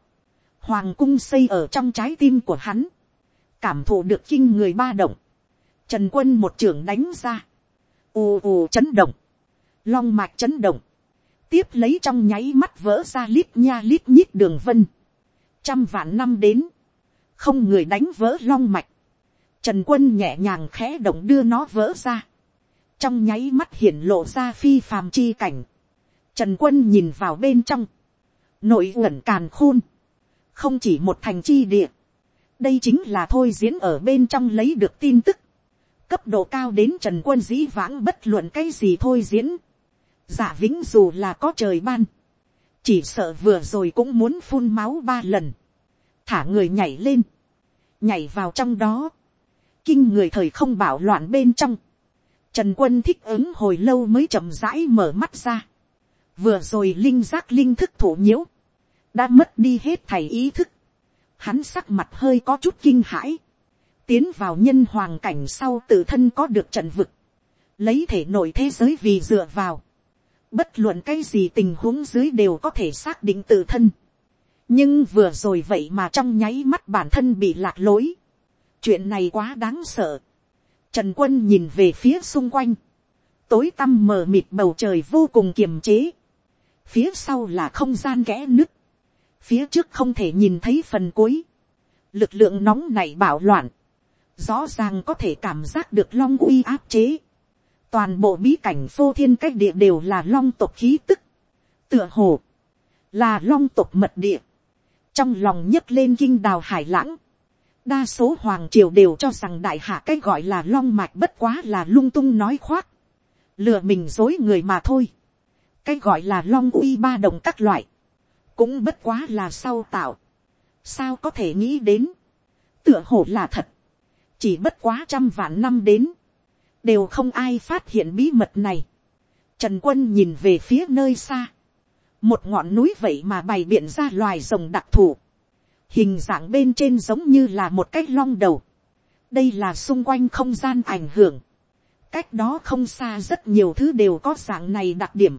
hoàng cung xây ở trong trái tim của hắn, cảm thụ được kinh người ba động, trần quân một trưởng đánh ra, ù ù chấn động, long mạch chấn động, tiếp lấy trong nháy mắt vỡ ra lít nha lít nhít đường vân, trăm vạn năm đến, không người đánh vỡ long mạch, trần quân nhẹ nhàng khẽ động đưa nó vỡ ra, trong nháy mắt hiển lộ ra phi phàm chi cảnh, Trần quân nhìn vào bên trong. Nội ngẩn càn khôn. Không chỉ một thành chi địa. Đây chính là thôi diễn ở bên trong lấy được tin tức. Cấp độ cao đến trần quân dĩ vãng bất luận cái gì thôi diễn. Giả vĩnh dù là có trời ban. Chỉ sợ vừa rồi cũng muốn phun máu ba lần. Thả người nhảy lên. Nhảy vào trong đó. Kinh người thời không bảo loạn bên trong. Trần quân thích ứng hồi lâu mới chậm rãi mở mắt ra. Vừa rồi linh giác linh thức thủ nhiễu, đã mất đi hết thầy ý thức, hắn sắc mặt hơi có chút kinh hãi, tiến vào nhân hoàng cảnh sau tự thân có được trận vực, lấy thể nội thế giới vì dựa vào, bất luận cái gì tình huống dưới đều có thể xác định tự thân, nhưng vừa rồi vậy mà trong nháy mắt bản thân bị lạc lối, chuyện này quá đáng sợ, trần quân nhìn về phía xung quanh, tối tăm mờ mịt bầu trời vô cùng kiềm chế, phía sau là không gian kẽ nứt, phía trước không thể nhìn thấy phần cuối, lực lượng nóng này bạo loạn, rõ ràng có thể cảm giác được long uy áp chế, toàn bộ bí cảnh phô thiên cách địa đều là long tộc khí tức, tựa hồ, là long tộc mật địa, trong lòng nhấc lên kinh đào hải lãng, đa số hoàng triều đều cho rằng đại hạ cái gọi là long mạch bất quá là lung tung nói khoác, lừa mình dối người mà thôi. Cái gọi là long uy ba đồng các loại, cũng bất quá là sau tạo, sao có thể nghĩ đến, tựa hồ là thật, chỉ bất quá trăm vạn năm đến, đều không ai phát hiện bí mật này. Trần quân nhìn về phía nơi xa, một ngọn núi vậy mà bày biện ra loài rồng đặc thù, hình dạng bên trên giống như là một cái long đầu, đây là xung quanh không gian ảnh hưởng, cách đó không xa rất nhiều thứ đều có dạng này đặc điểm,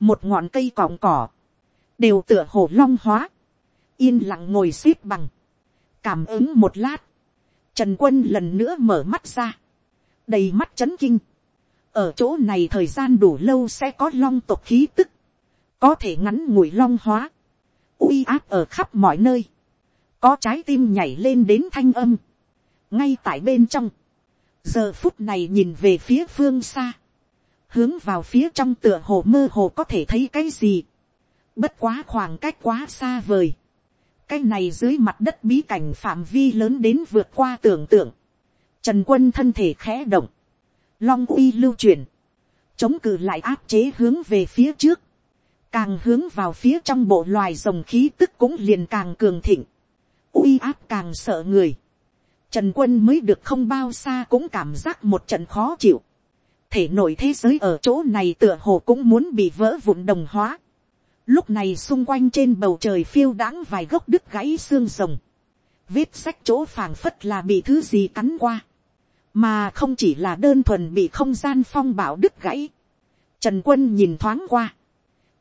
một ngọn cây cọng cỏ, đều tựa hồ long hóa, yên lặng ngồi x ế p bằng, cảm ứng một lát, trần quân lần nữa mở mắt ra, đầy mắt c h ấ n kinh, ở chỗ này thời gian đủ lâu sẽ có long tộc khí tức, có thể ngắn ngủi long hóa, uy áp ở khắp mọi nơi, có trái tim nhảy lên đến thanh âm, ngay tại bên trong, giờ phút này nhìn về phía phương xa, hướng vào phía trong tựa hồ mơ hồ có thể thấy cái gì, bất quá khoảng cách quá xa vời, cái này dưới mặt đất bí cảnh phạm vi lớn đến vượt qua tưởng tượng, Trần quân thân thể khẽ động. Long uy lưu chuyển. Chống cự lại áp chế hướng về phía trước. Càng hướng vào phía trong bộ loài rồng khí tức cũng liền càng cường thịnh. Uy áp càng sợ người. Trần quân mới được không bao xa cũng cảm giác một trận khó chịu. Thể nội thế giới ở chỗ này tựa hồ cũng muốn bị vỡ vụn đồng hóa. Lúc này xung quanh trên bầu trời phiêu đãng vài gốc đứt gãy xương rồng. Vết sách chỗ phảng phất là bị thứ gì cắn qua mà không chỉ là đơn thuần bị không gian phong bảo đứt gãy. Trần quân nhìn thoáng qua,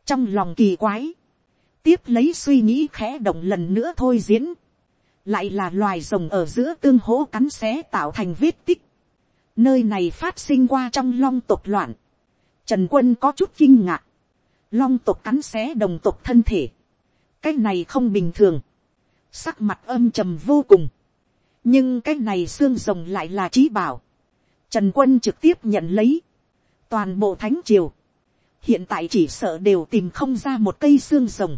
trong lòng kỳ quái, tiếp lấy suy nghĩ khẽ động lần nữa thôi diễn, lại là loài rồng ở giữa tương hố cắn xé tạo thành vết tích, nơi này phát sinh qua trong long tộc loạn, trần quân có chút kinh ngạc, long tộc cắn xé đồng tộc thân thể, cái này không bình thường, sắc mặt âm trầm vô cùng, nhưng cái này xương rồng lại là trí bảo. Trần quân trực tiếp nhận lấy. Toàn bộ thánh triều. Hiện tại chỉ sợ đều tìm không ra một cây xương rồng.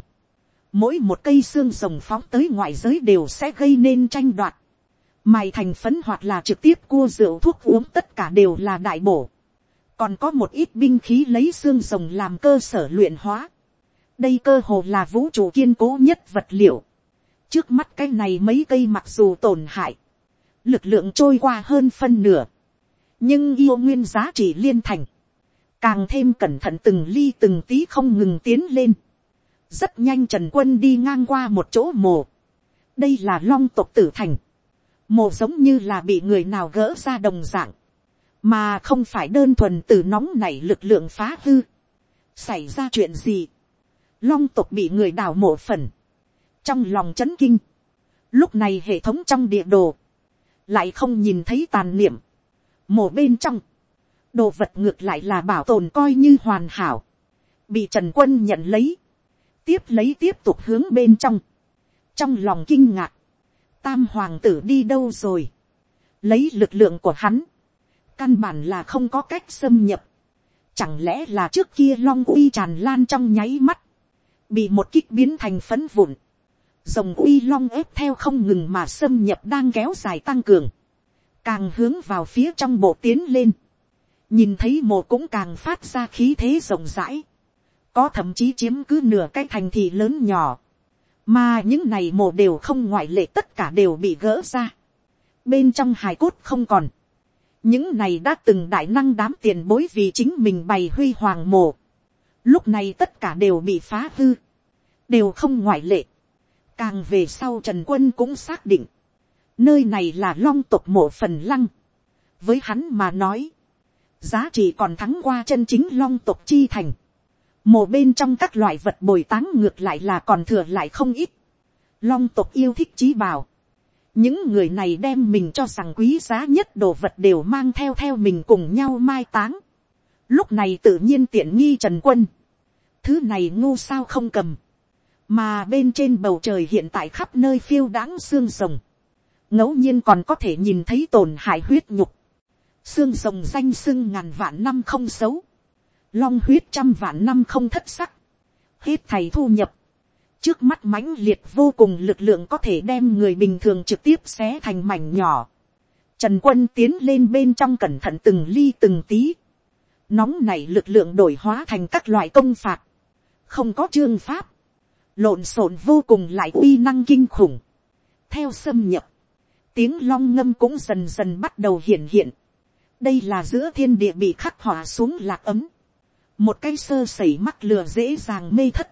Mỗi một cây xương rồng phóng tới ngoại giới đều sẽ gây nên tranh đoạt. Mài thành phấn hoặc là trực tiếp cua rượu thuốc uống tất cả đều là đại bổ. Còn có một ít binh khí lấy xương rồng làm cơ sở luyện hóa. Đây cơ hồ là vũ trụ kiên cố nhất vật liệu trước mắt cái này mấy cây mặc dù tổn hại, lực lượng trôi qua hơn phân nửa, nhưng yêu nguyên giá trị liên thành, càng thêm cẩn thận từng ly từng tí không ngừng tiến lên, rất nhanh trần quân đi ngang qua một chỗ mồ, đây là long tộc tử thành, mồ giống như là bị người nào gỡ ra đồng dạng, mà không phải đơn thuần từ nóng nảy lực lượng phá hư, xảy ra chuyện gì, long tộc bị người đào mộ phần, trong lòng chấn kinh, lúc này hệ thống trong địa đồ, lại không nhìn thấy tàn niệm, mồ bên trong, đồ vật ngược lại là bảo tồn coi như hoàn hảo, bị trần quân nhận lấy, tiếp lấy tiếp tục hướng bên trong, trong lòng kinh ngạc, tam hoàng tử đi đâu rồi, lấy lực lượng của hắn, căn bản là không có cách xâm nhập, chẳng lẽ là trước kia long uy tràn lan trong nháy mắt, bị một kích biến thành phấn vụn, dòng uy long ép theo không ngừng mà xâm nhập đang kéo dài tăng cường. Càng hướng vào phía trong bộ tiến lên. Nhìn thấy mộ cũng càng phát ra khí thế rộng rãi. Có thậm chí chiếm cứ nửa cái thành thị lớn nhỏ. Mà những này mộ đều không ngoại lệ, tất cả đều bị gỡ ra. Bên trong hài cốt không còn. Những này đã từng đại năng đám tiền bối vì chính mình bày huy hoàng mộ. Lúc này tất cả đều bị phá hư. Đều không ngoại lệ Càng về sau Trần Quân cũng xác định. Nơi này là long tộc mộ phần lăng. Với hắn mà nói. Giá trị còn thắng qua chân chính long tộc chi thành. Mộ bên trong các loại vật bồi táng ngược lại là còn thừa lại không ít. Long tộc yêu thích trí bảo. Những người này đem mình cho rằng quý giá nhất đồ vật đều mang theo theo mình cùng nhau mai táng. Lúc này tự nhiên tiện nghi Trần Quân. Thứ này ngu sao không cầm mà bên trên bầu trời hiện tại khắp nơi phiêu đáng xương rồng, ngẫu nhiên còn có thể nhìn thấy tổn hại huyết nhục, xương rồng danh sưng ngàn vạn năm không xấu, long huyết trăm vạn năm không thất sắc, hết thầy thu nhập, trước mắt mãnh liệt vô cùng lực lượng có thể đem người bình thường trực tiếp xé thành mảnh nhỏ. Trần quân tiến lên bên trong cẩn thận từng ly từng tí. Nóng này lực lượng đổi hóa thành các loại công phạt. Không có chương pháp lộn xộn vô cùng lại uy năng kinh khủng. theo xâm nhập, tiếng long ngâm cũng dần dần bắt đầu hiện hiện. đây là giữa thiên địa bị khắc họa xuống lạc ấm một cái sơ sẩy mắc lừa dễ dàng mê thất.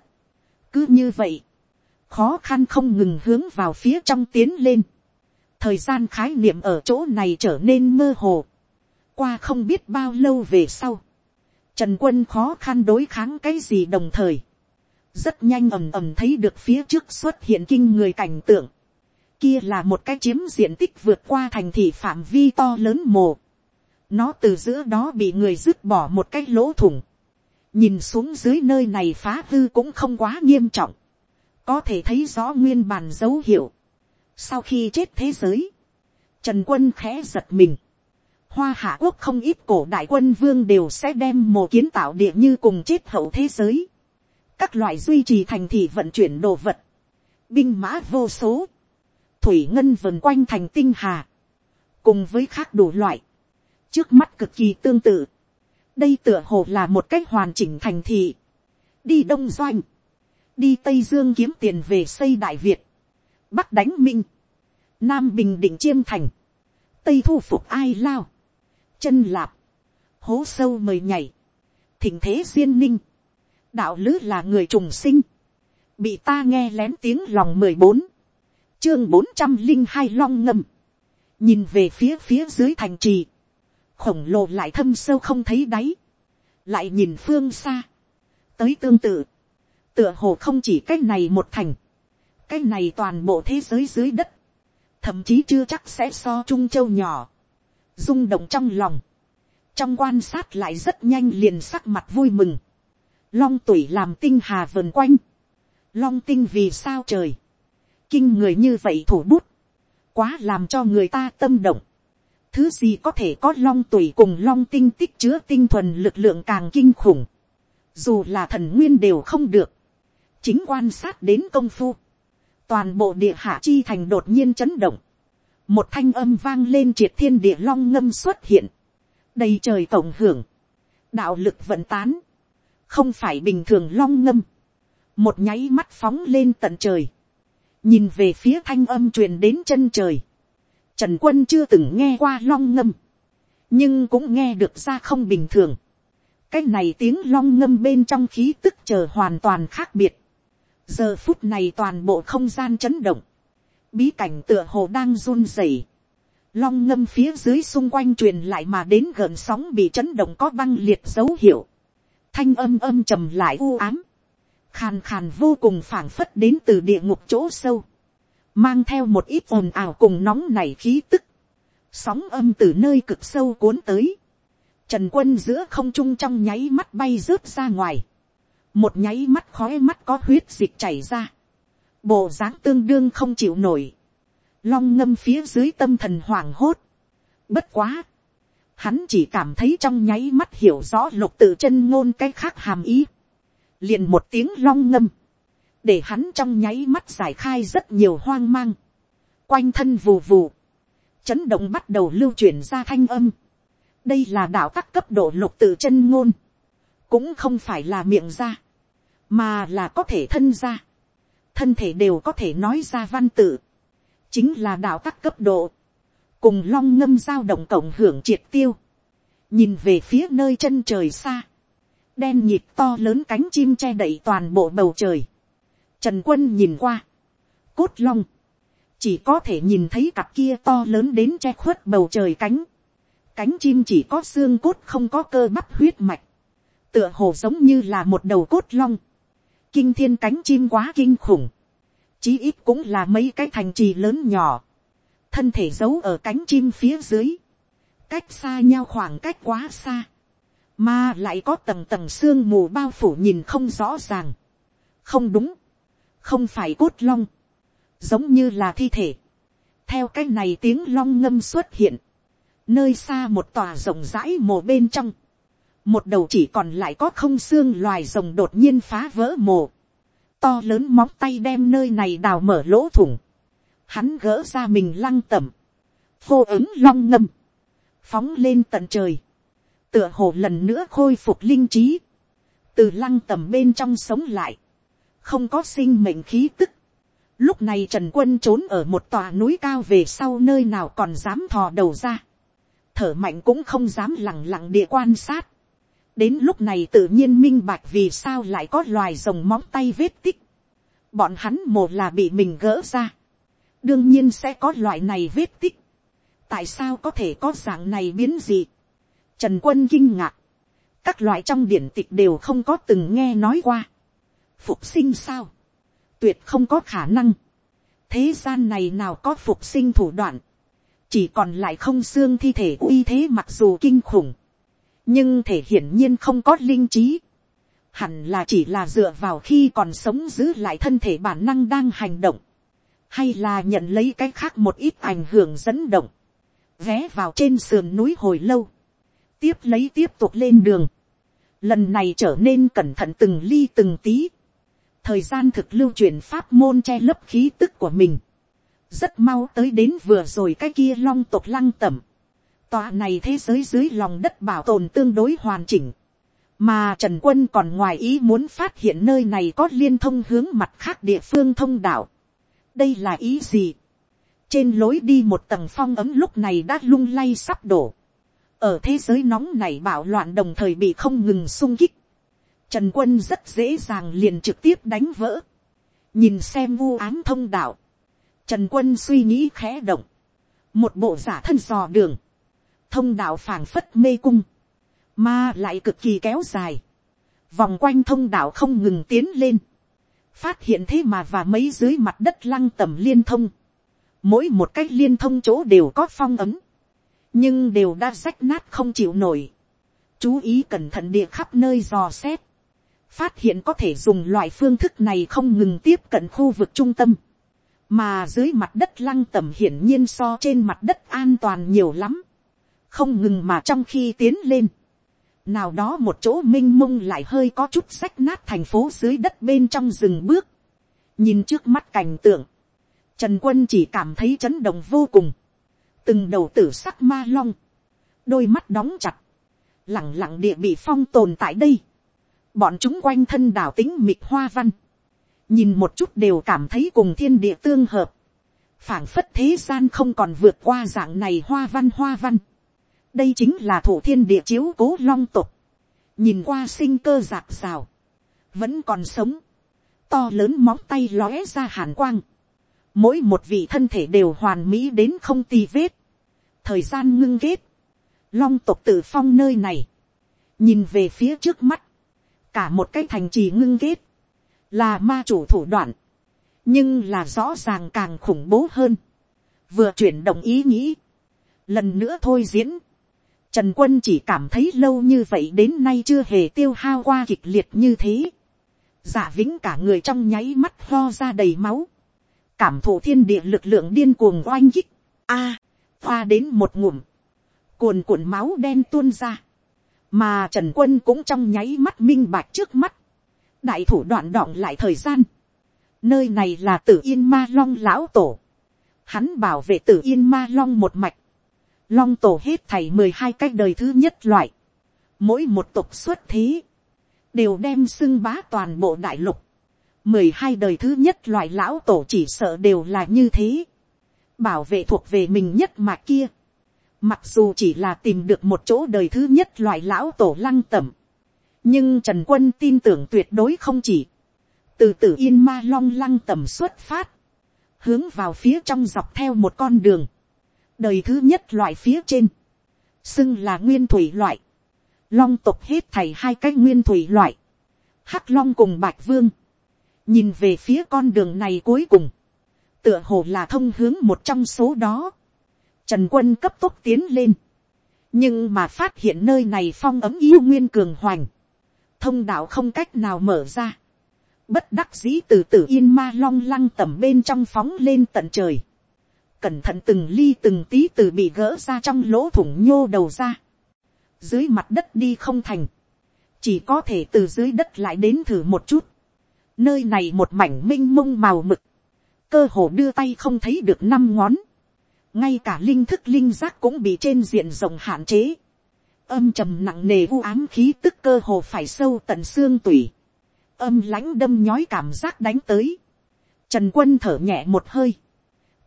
cứ như vậy, khó khăn không ngừng hướng vào phía trong tiến lên, thời gian khái niệm ở chỗ này trở nên mơ hồ, qua không biết bao lâu về sau, trần quân khó khăn đối kháng cái gì đồng thời, rất nhanh ầm ầm thấy được phía trước xuất hiện kinh người cảnh tượng, kia là một cái chiếm diện tích vượt qua thành thị phạm vi to lớn mồ, nó từ giữa đó bị người dứt bỏ một cái lỗ thủng, nhìn xuống dưới nơi này phá hư cũng không quá nghiêm trọng, có thể thấy rõ nguyên bản dấu hiệu. sau khi chết thế giới, trần quân khẽ giật mình, hoa hạ quốc không ít cổ đại quân vương đều sẽ đem mồ kiến tạo địa như cùng chết hậu thế giới, các loại duy trì thành thị vận chuyển đồ vật, binh mã vô số, thủy ngân vần quanh thành tinh hà, cùng với khác đủ loại, trước mắt cực kỳ tương tự, đây tựa hồ là một cách hoàn chỉnh thành thị, đi đông doanh, đi tây dương kiếm tiền về xây đại việt, bắc đánh minh, nam bình định chiêm thành, tây thu phục ai lao, chân lạp, hố sâu mời nhảy, thỉnh thế duyên ninh, đạo lứ là người trùng sinh, bị ta nghe lén tiếng lòng mười bốn, chương bốn trăm linh hai long ngâm, nhìn về phía phía dưới thành trì, khổng lồ lại thâm sâu không thấy đáy, lại nhìn phương xa, tới tương tự, tựa hồ không chỉ cái này một thành, cái này toàn bộ thế giới dưới đất, thậm chí chưa chắc sẽ so trung châu nhỏ, rung động trong lòng, trong quan sát lại rất nhanh liền sắc mặt vui mừng, long tuổi làm tinh hà vần quanh, long tinh vì sao trời, kinh người như vậy thủ bút, quá làm cho người ta tâm động, thứ gì có thể có long tuổi cùng long tinh tích chứa tinh thuần lực lượng càng kinh khủng, dù là thần nguyên đều không được, chính quan sát đến công phu, toàn bộ địa hạ chi thành đột nhiên chấn động, một thanh âm vang lên triệt thiên địa long ngâm xuất hiện, đầy trời tổng hưởng, đạo lực vận tán, không phải bình thường long ngâm, một nháy mắt phóng lên tận trời, nhìn về phía thanh âm truyền đến chân trời, trần quân chưa từng nghe qua long ngâm, nhưng cũng nghe được ra không bình thường, cái này tiếng long ngâm bên trong khí tức chờ hoàn toàn khác biệt, giờ phút này toàn bộ không gian chấn động, bí cảnh tựa hồ đang run rẩy, long ngâm phía dưới xung quanh truyền lại mà đến gần sóng bị chấn động có băng liệt dấu hiệu, thanh âm âm trầm lại u ám, khàn khàn vô cùng phảng phất đến từ địa ngục chỗ sâu, mang theo một ít ồn ào cùng nóng nảy khí tức, sóng âm từ nơi cực sâu cuốn tới, trần quân giữa không trung trong nháy mắt bay rớt ra ngoài, một nháy mắt khói mắt có huyết dịch chảy ra, bộ dáng tương đương không chịu nổi, long ngâm phía dưới tâm thần hoảng hốt, bất quá, hắn chỉ cảm thấy trong nháy mắt hiểu rõ lục tự chân ngôn cái khác hàm ý, liền một tiếng long ngâm, để hắn trong nháy mắt giải khai rất nhiều hoang mang, quanh thân vù vù, chấn động bắt đầu lưu chuyển ra thanh âm, đây là đạo các cấp độ lục tự chân ngôn, cũng không phải là miệng ra, mà là có thể thân ra, thân thể đều có thể nói ra văn tự, chính là đạo các cấp độ, cùng long ngâm giao động cộng hưởng triệt tiêu, nhìn về phía nơi chân trời xa, đen nhịp to lớn cánh chim che đậy toàn bộ bầu trời, trần quân nhìn qua, cốt long, chỉ có thể nhìn thấy cặp kia to lớn đến che khuất bầu trời cánh, cánh chim chỉ có xương cốt không có cơ bắp huyết mạch, tựa hồ giống như là một đầu cốt long, kinh thiên cánh chim quá kinh khủng, chí ít cũng là mấy cái thành trì lớn nhỏ, thân thể giấu ở cánh chim phía dưới, cách xa nhau khoảng cách quá xa, mà lại có tầng tầng sương mù bao phủ nhìn không rõ ràng, không đúng, không phải cốt long, giống như là thi thể, theo cái này tiếng long ngâm xuất hiện, nơi xa một tòa rộng rãi mồ bên trong, một đầu chỉ còn lại có không xương loài rồng đột nhiên phá vỡ mồ, to lớn móng tay đem nơi này đào mở lỗ thủng, hắn gỡ ra mình lăng tẩm, vô ứng long ngâm, phóng lên tận trời, tựa hồ lần nữa khôi phục linh trí, từ lăng tẩm bên trong sống lại, không có sinh mệnh khí tức. Lúc này Trần Quân trốn ở một tòa núi cao về sau nơi nào còn dám thò đầu ra. Thở mạnh cũng không dám lặng lặng địa quan sát. Đến lúc này tự nhiên minh bạch vì sao lại có loài rồng móng tay vết tích. bọn hắn một là bị mình gỡ ra, đương nhiên sẽ có loại này vết tích, tại sao có thể có dạng này biến gì, trần quân kinh ngạc, các loại trong điển tịch đều không có từng nghe nói qua, phục sinh sao, tuyệt không có khả năng, thế gian này nào có phục sinh thủ đoạn, chỉ còn lại không xương thi thể uy thế mặc dù kinh khủng, nhưng thể hiển nhiên không có linh trí, hẳn là chỉ là dựa vào khi còn sống giữ lại thân thể bản năng đang hành động, hay là nhận lấy cái khác một ít ảnh hưởng dẫn động, Vé vào trên sườn núi hồi lâu, tiếp lấy tiếp tục lên đường, lần này trở nên cẩn thận từng ly từng tí, thời gian thực lưu truyền pháp môn che lấp khí tức của mình, rất mau tới đến vừa rồi cái kia long tộc lăng tẩm, tòa này thế giới dưới lòng đất bảo tồn tương đối hoàn chỉnh, mà trần quân còn ngoài ý muốn phát hiện nơi này có liên thông hướng mặt khác địa phương thông đạo. đây là ý gì. trên lối đi một tầng phong ấm lúc này đã lung lay sắp đổ. ở thế giới nóng này bạo loạn đồng thời bị không ngừng sung kích trần quân rất dễ dàng liền trực tiếp đánh vỡ. nhìn xem vu án thông đạo. trần quân suy nghĩ khẽ động. một bộ giả thân dò đường. thông đạo phảng phất mê cung mà lại cực kỳ kéo dài, vòng quanh thông đạo không ngừng tiến lên, phát hiện thế mà và mấy dưới mặt đất lăng tầm liên thông, mỗi một cách liên thông chỗ đều có phong ấm, nhưng đều đã rách nát không chịu nổi, chú ý cẩn thận địa khắp nơi dò xét, phát hiện có thể dùng loại phương thức này không ngừng tiếp cận khu vực trung tâm, mà dưới mặt đất lăng tầm hiển nhiên so trên mặt đất an toàn nhiều lắm, không ngừng mà trong khi tiến lên, nào đó một chỗ m i n h mông lại hơi có chút sách nát thành phố dưới đất bên trong rừng bước, nhìn trước mắt cảnh tượng, trần quân chỉ cảm thấy chấn động vô cùng, từng đầu tử sắc ma long, đôi mắt đóng chặt, lẳng lặng địa bị phong tồn tại đây, bọn chúng quanh thân đảo tính mịt hoa văn, nhìn một chút đều cảm thấy cùng thiên địa tương hợp, phảng phất thế gian không còn vượt qua dạng này hoa văn hoa văn, đây chính là thủ thiên địa chiếu cố long tục, nhìn qua sinh cơ giạc rào, vẫn còn sống, to lớn móng tay lóe ra hàn quang, mỗi một vị thân thể đều hoàn mỹ đến không tì vết, thời gian ngưng ghét, long tục tự phong nơi này, nhìn về phía trước mắt, cả một cái thành trì ngưng ghét, là ma chủ thủ đoạn, nhưng là rõ ràng càng khủng bố hơn, vừa chuyển động ý nghĩ, lần nữa thôi diễn, Trần quân chỉ cảm thấy lâu như vậy đến nay chưa hề tiêu hao qua kịch liệt như thế. Giả vĩnh cả người trong nháy mắt ho ra đầy máu. Cảm thụ thiên địa lực lượng điên cuồng oanh kích. A, hoa đến một ngụm. Cuồn cuộn máu đen tuôn ra. Mà Trần quân cũng trong nháy mắt minh bạch trước mắt. Đại thủ đoạn đọng lại thời gian. Nơi này là tử yên ma long lão tổ. Hắn bảo vệ tử yên ma long một mạch long tổ hết thảy mười hai cái đời thứ nhất loại, mỗi một tục xuất thế, đều đem xưng bá toàn bộ đại lục, mười hai đời thứ nhất loại lão tổ chỉ sợ đều là như thế, bảo vệ thuộc về mình nhất mà kia, mặc dù chỉ là tìm được một chỗ đời thứ nhất loại lão tổ lăng tẩm, nhưng trần quân tin tưởng tuyệt đối không chỉ, từ tử yên ma long lăng tẩm xuất phát, hướng vào phía trong dọc theo một con đường, đời thứ nhất loại phía trên, xưng là nguyên thủy loại, long tộc hết thảy hai cái nguyên thủy loại, hắc long cùng bạch vương, nhìn về phía con đường này cuối cùng, tựa hồ là thông hướng một trong số đó, trần quân cấp tốc tiến lên, nhưng mà phát hiện nơi này phong ấm yêu nguyên cường hoành, thông đạo không cách nào mở ra, bất đắc dĩ từ từ yên ma long lăng tầm bên trong phóng lên tận trời, cẩn thận từng ly từng tí từ bị gỡ ra trong lỗ thủng nhô đầu ra. Dưới mặt đất đi không thành. Chỉ có thể từ dưới đất lại đến thử một chút. Nơi này một mảnh minh mông màu mực. Cơ hồ đưa tay không thấy được năm ngón. Ngay cả linh thức linh giác cũng bị trên diện rộng hạn chế. Âm trầm nặng nề u ám khí tức cơ hồ phải sâu tận xương tủy. Âm lãnh đâm nhói cảm giác đánh tới. Trần quân thở nhẹ một hơi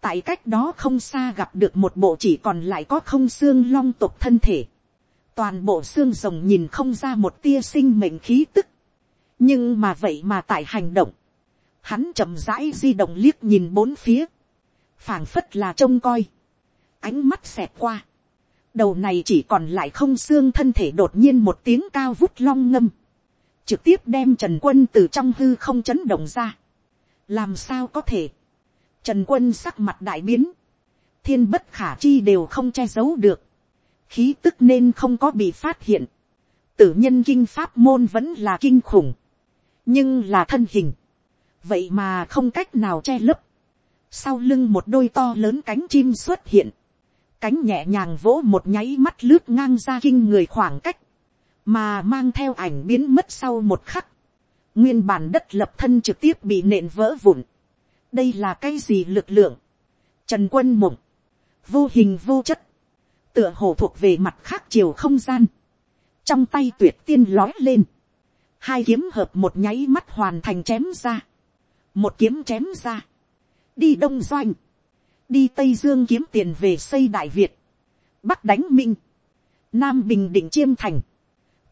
tại cách đó không xa gặp được một bộ chỉ còn lại có không xương long tục thân thể. toàn bộ xương rồng nhìn không ra một tia sinh mệnh khí tức. nhưng mà vậy mà tại hành động, hắn chậm rãi di động liếc nhìn bốn phía, phảng phất là trông coi, ánh mắt xẹt qua, đầu này chỉ còn lại không xương thân thể đột nhiên một tiếng cao vút long ngâm, trực tiếp đem trần quân từ trong hư không chấn động ra. làm sao có thể, trần quân sắc mặt đại biến, thiên bất khả chi đều không che giấu được, khí tức nên không có bị phát hiện, tử nhân kinh pháp môn vẫn là kinh khủng, nhưng là thân hình, vậy mà không cách nào che lấp, sau lưng một đôi to lớn cánh chim xuất hiện, cánh nhẹ nhàng vỗ một nháy mắt lướt ngang ra kinh người khoảng cách, mà mang theo ảnh biến mất sau một khắc, nguyên bản đất lập thân trực tiếp bị nện vỡ vụn. đây là cái gì lực lượng, trần quân mộng, vô hình vô chất, tựa hồ thuộc về mặt khác chiều không gian, trong tay tuyệt tiên lói lên, hai kiếm hợp một nháy mắt hoàn thành chém ra, một kiếm chém ra, đi đông doanh, đi tây dương kiếm tiền về xây đại việt, bắc đánh minh, nam bình định chiêm thành,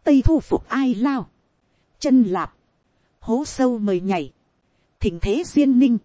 tây thu phục ai lao, chân lạp, hố sâu mời nhảy, thỉnh thế duyên ninh,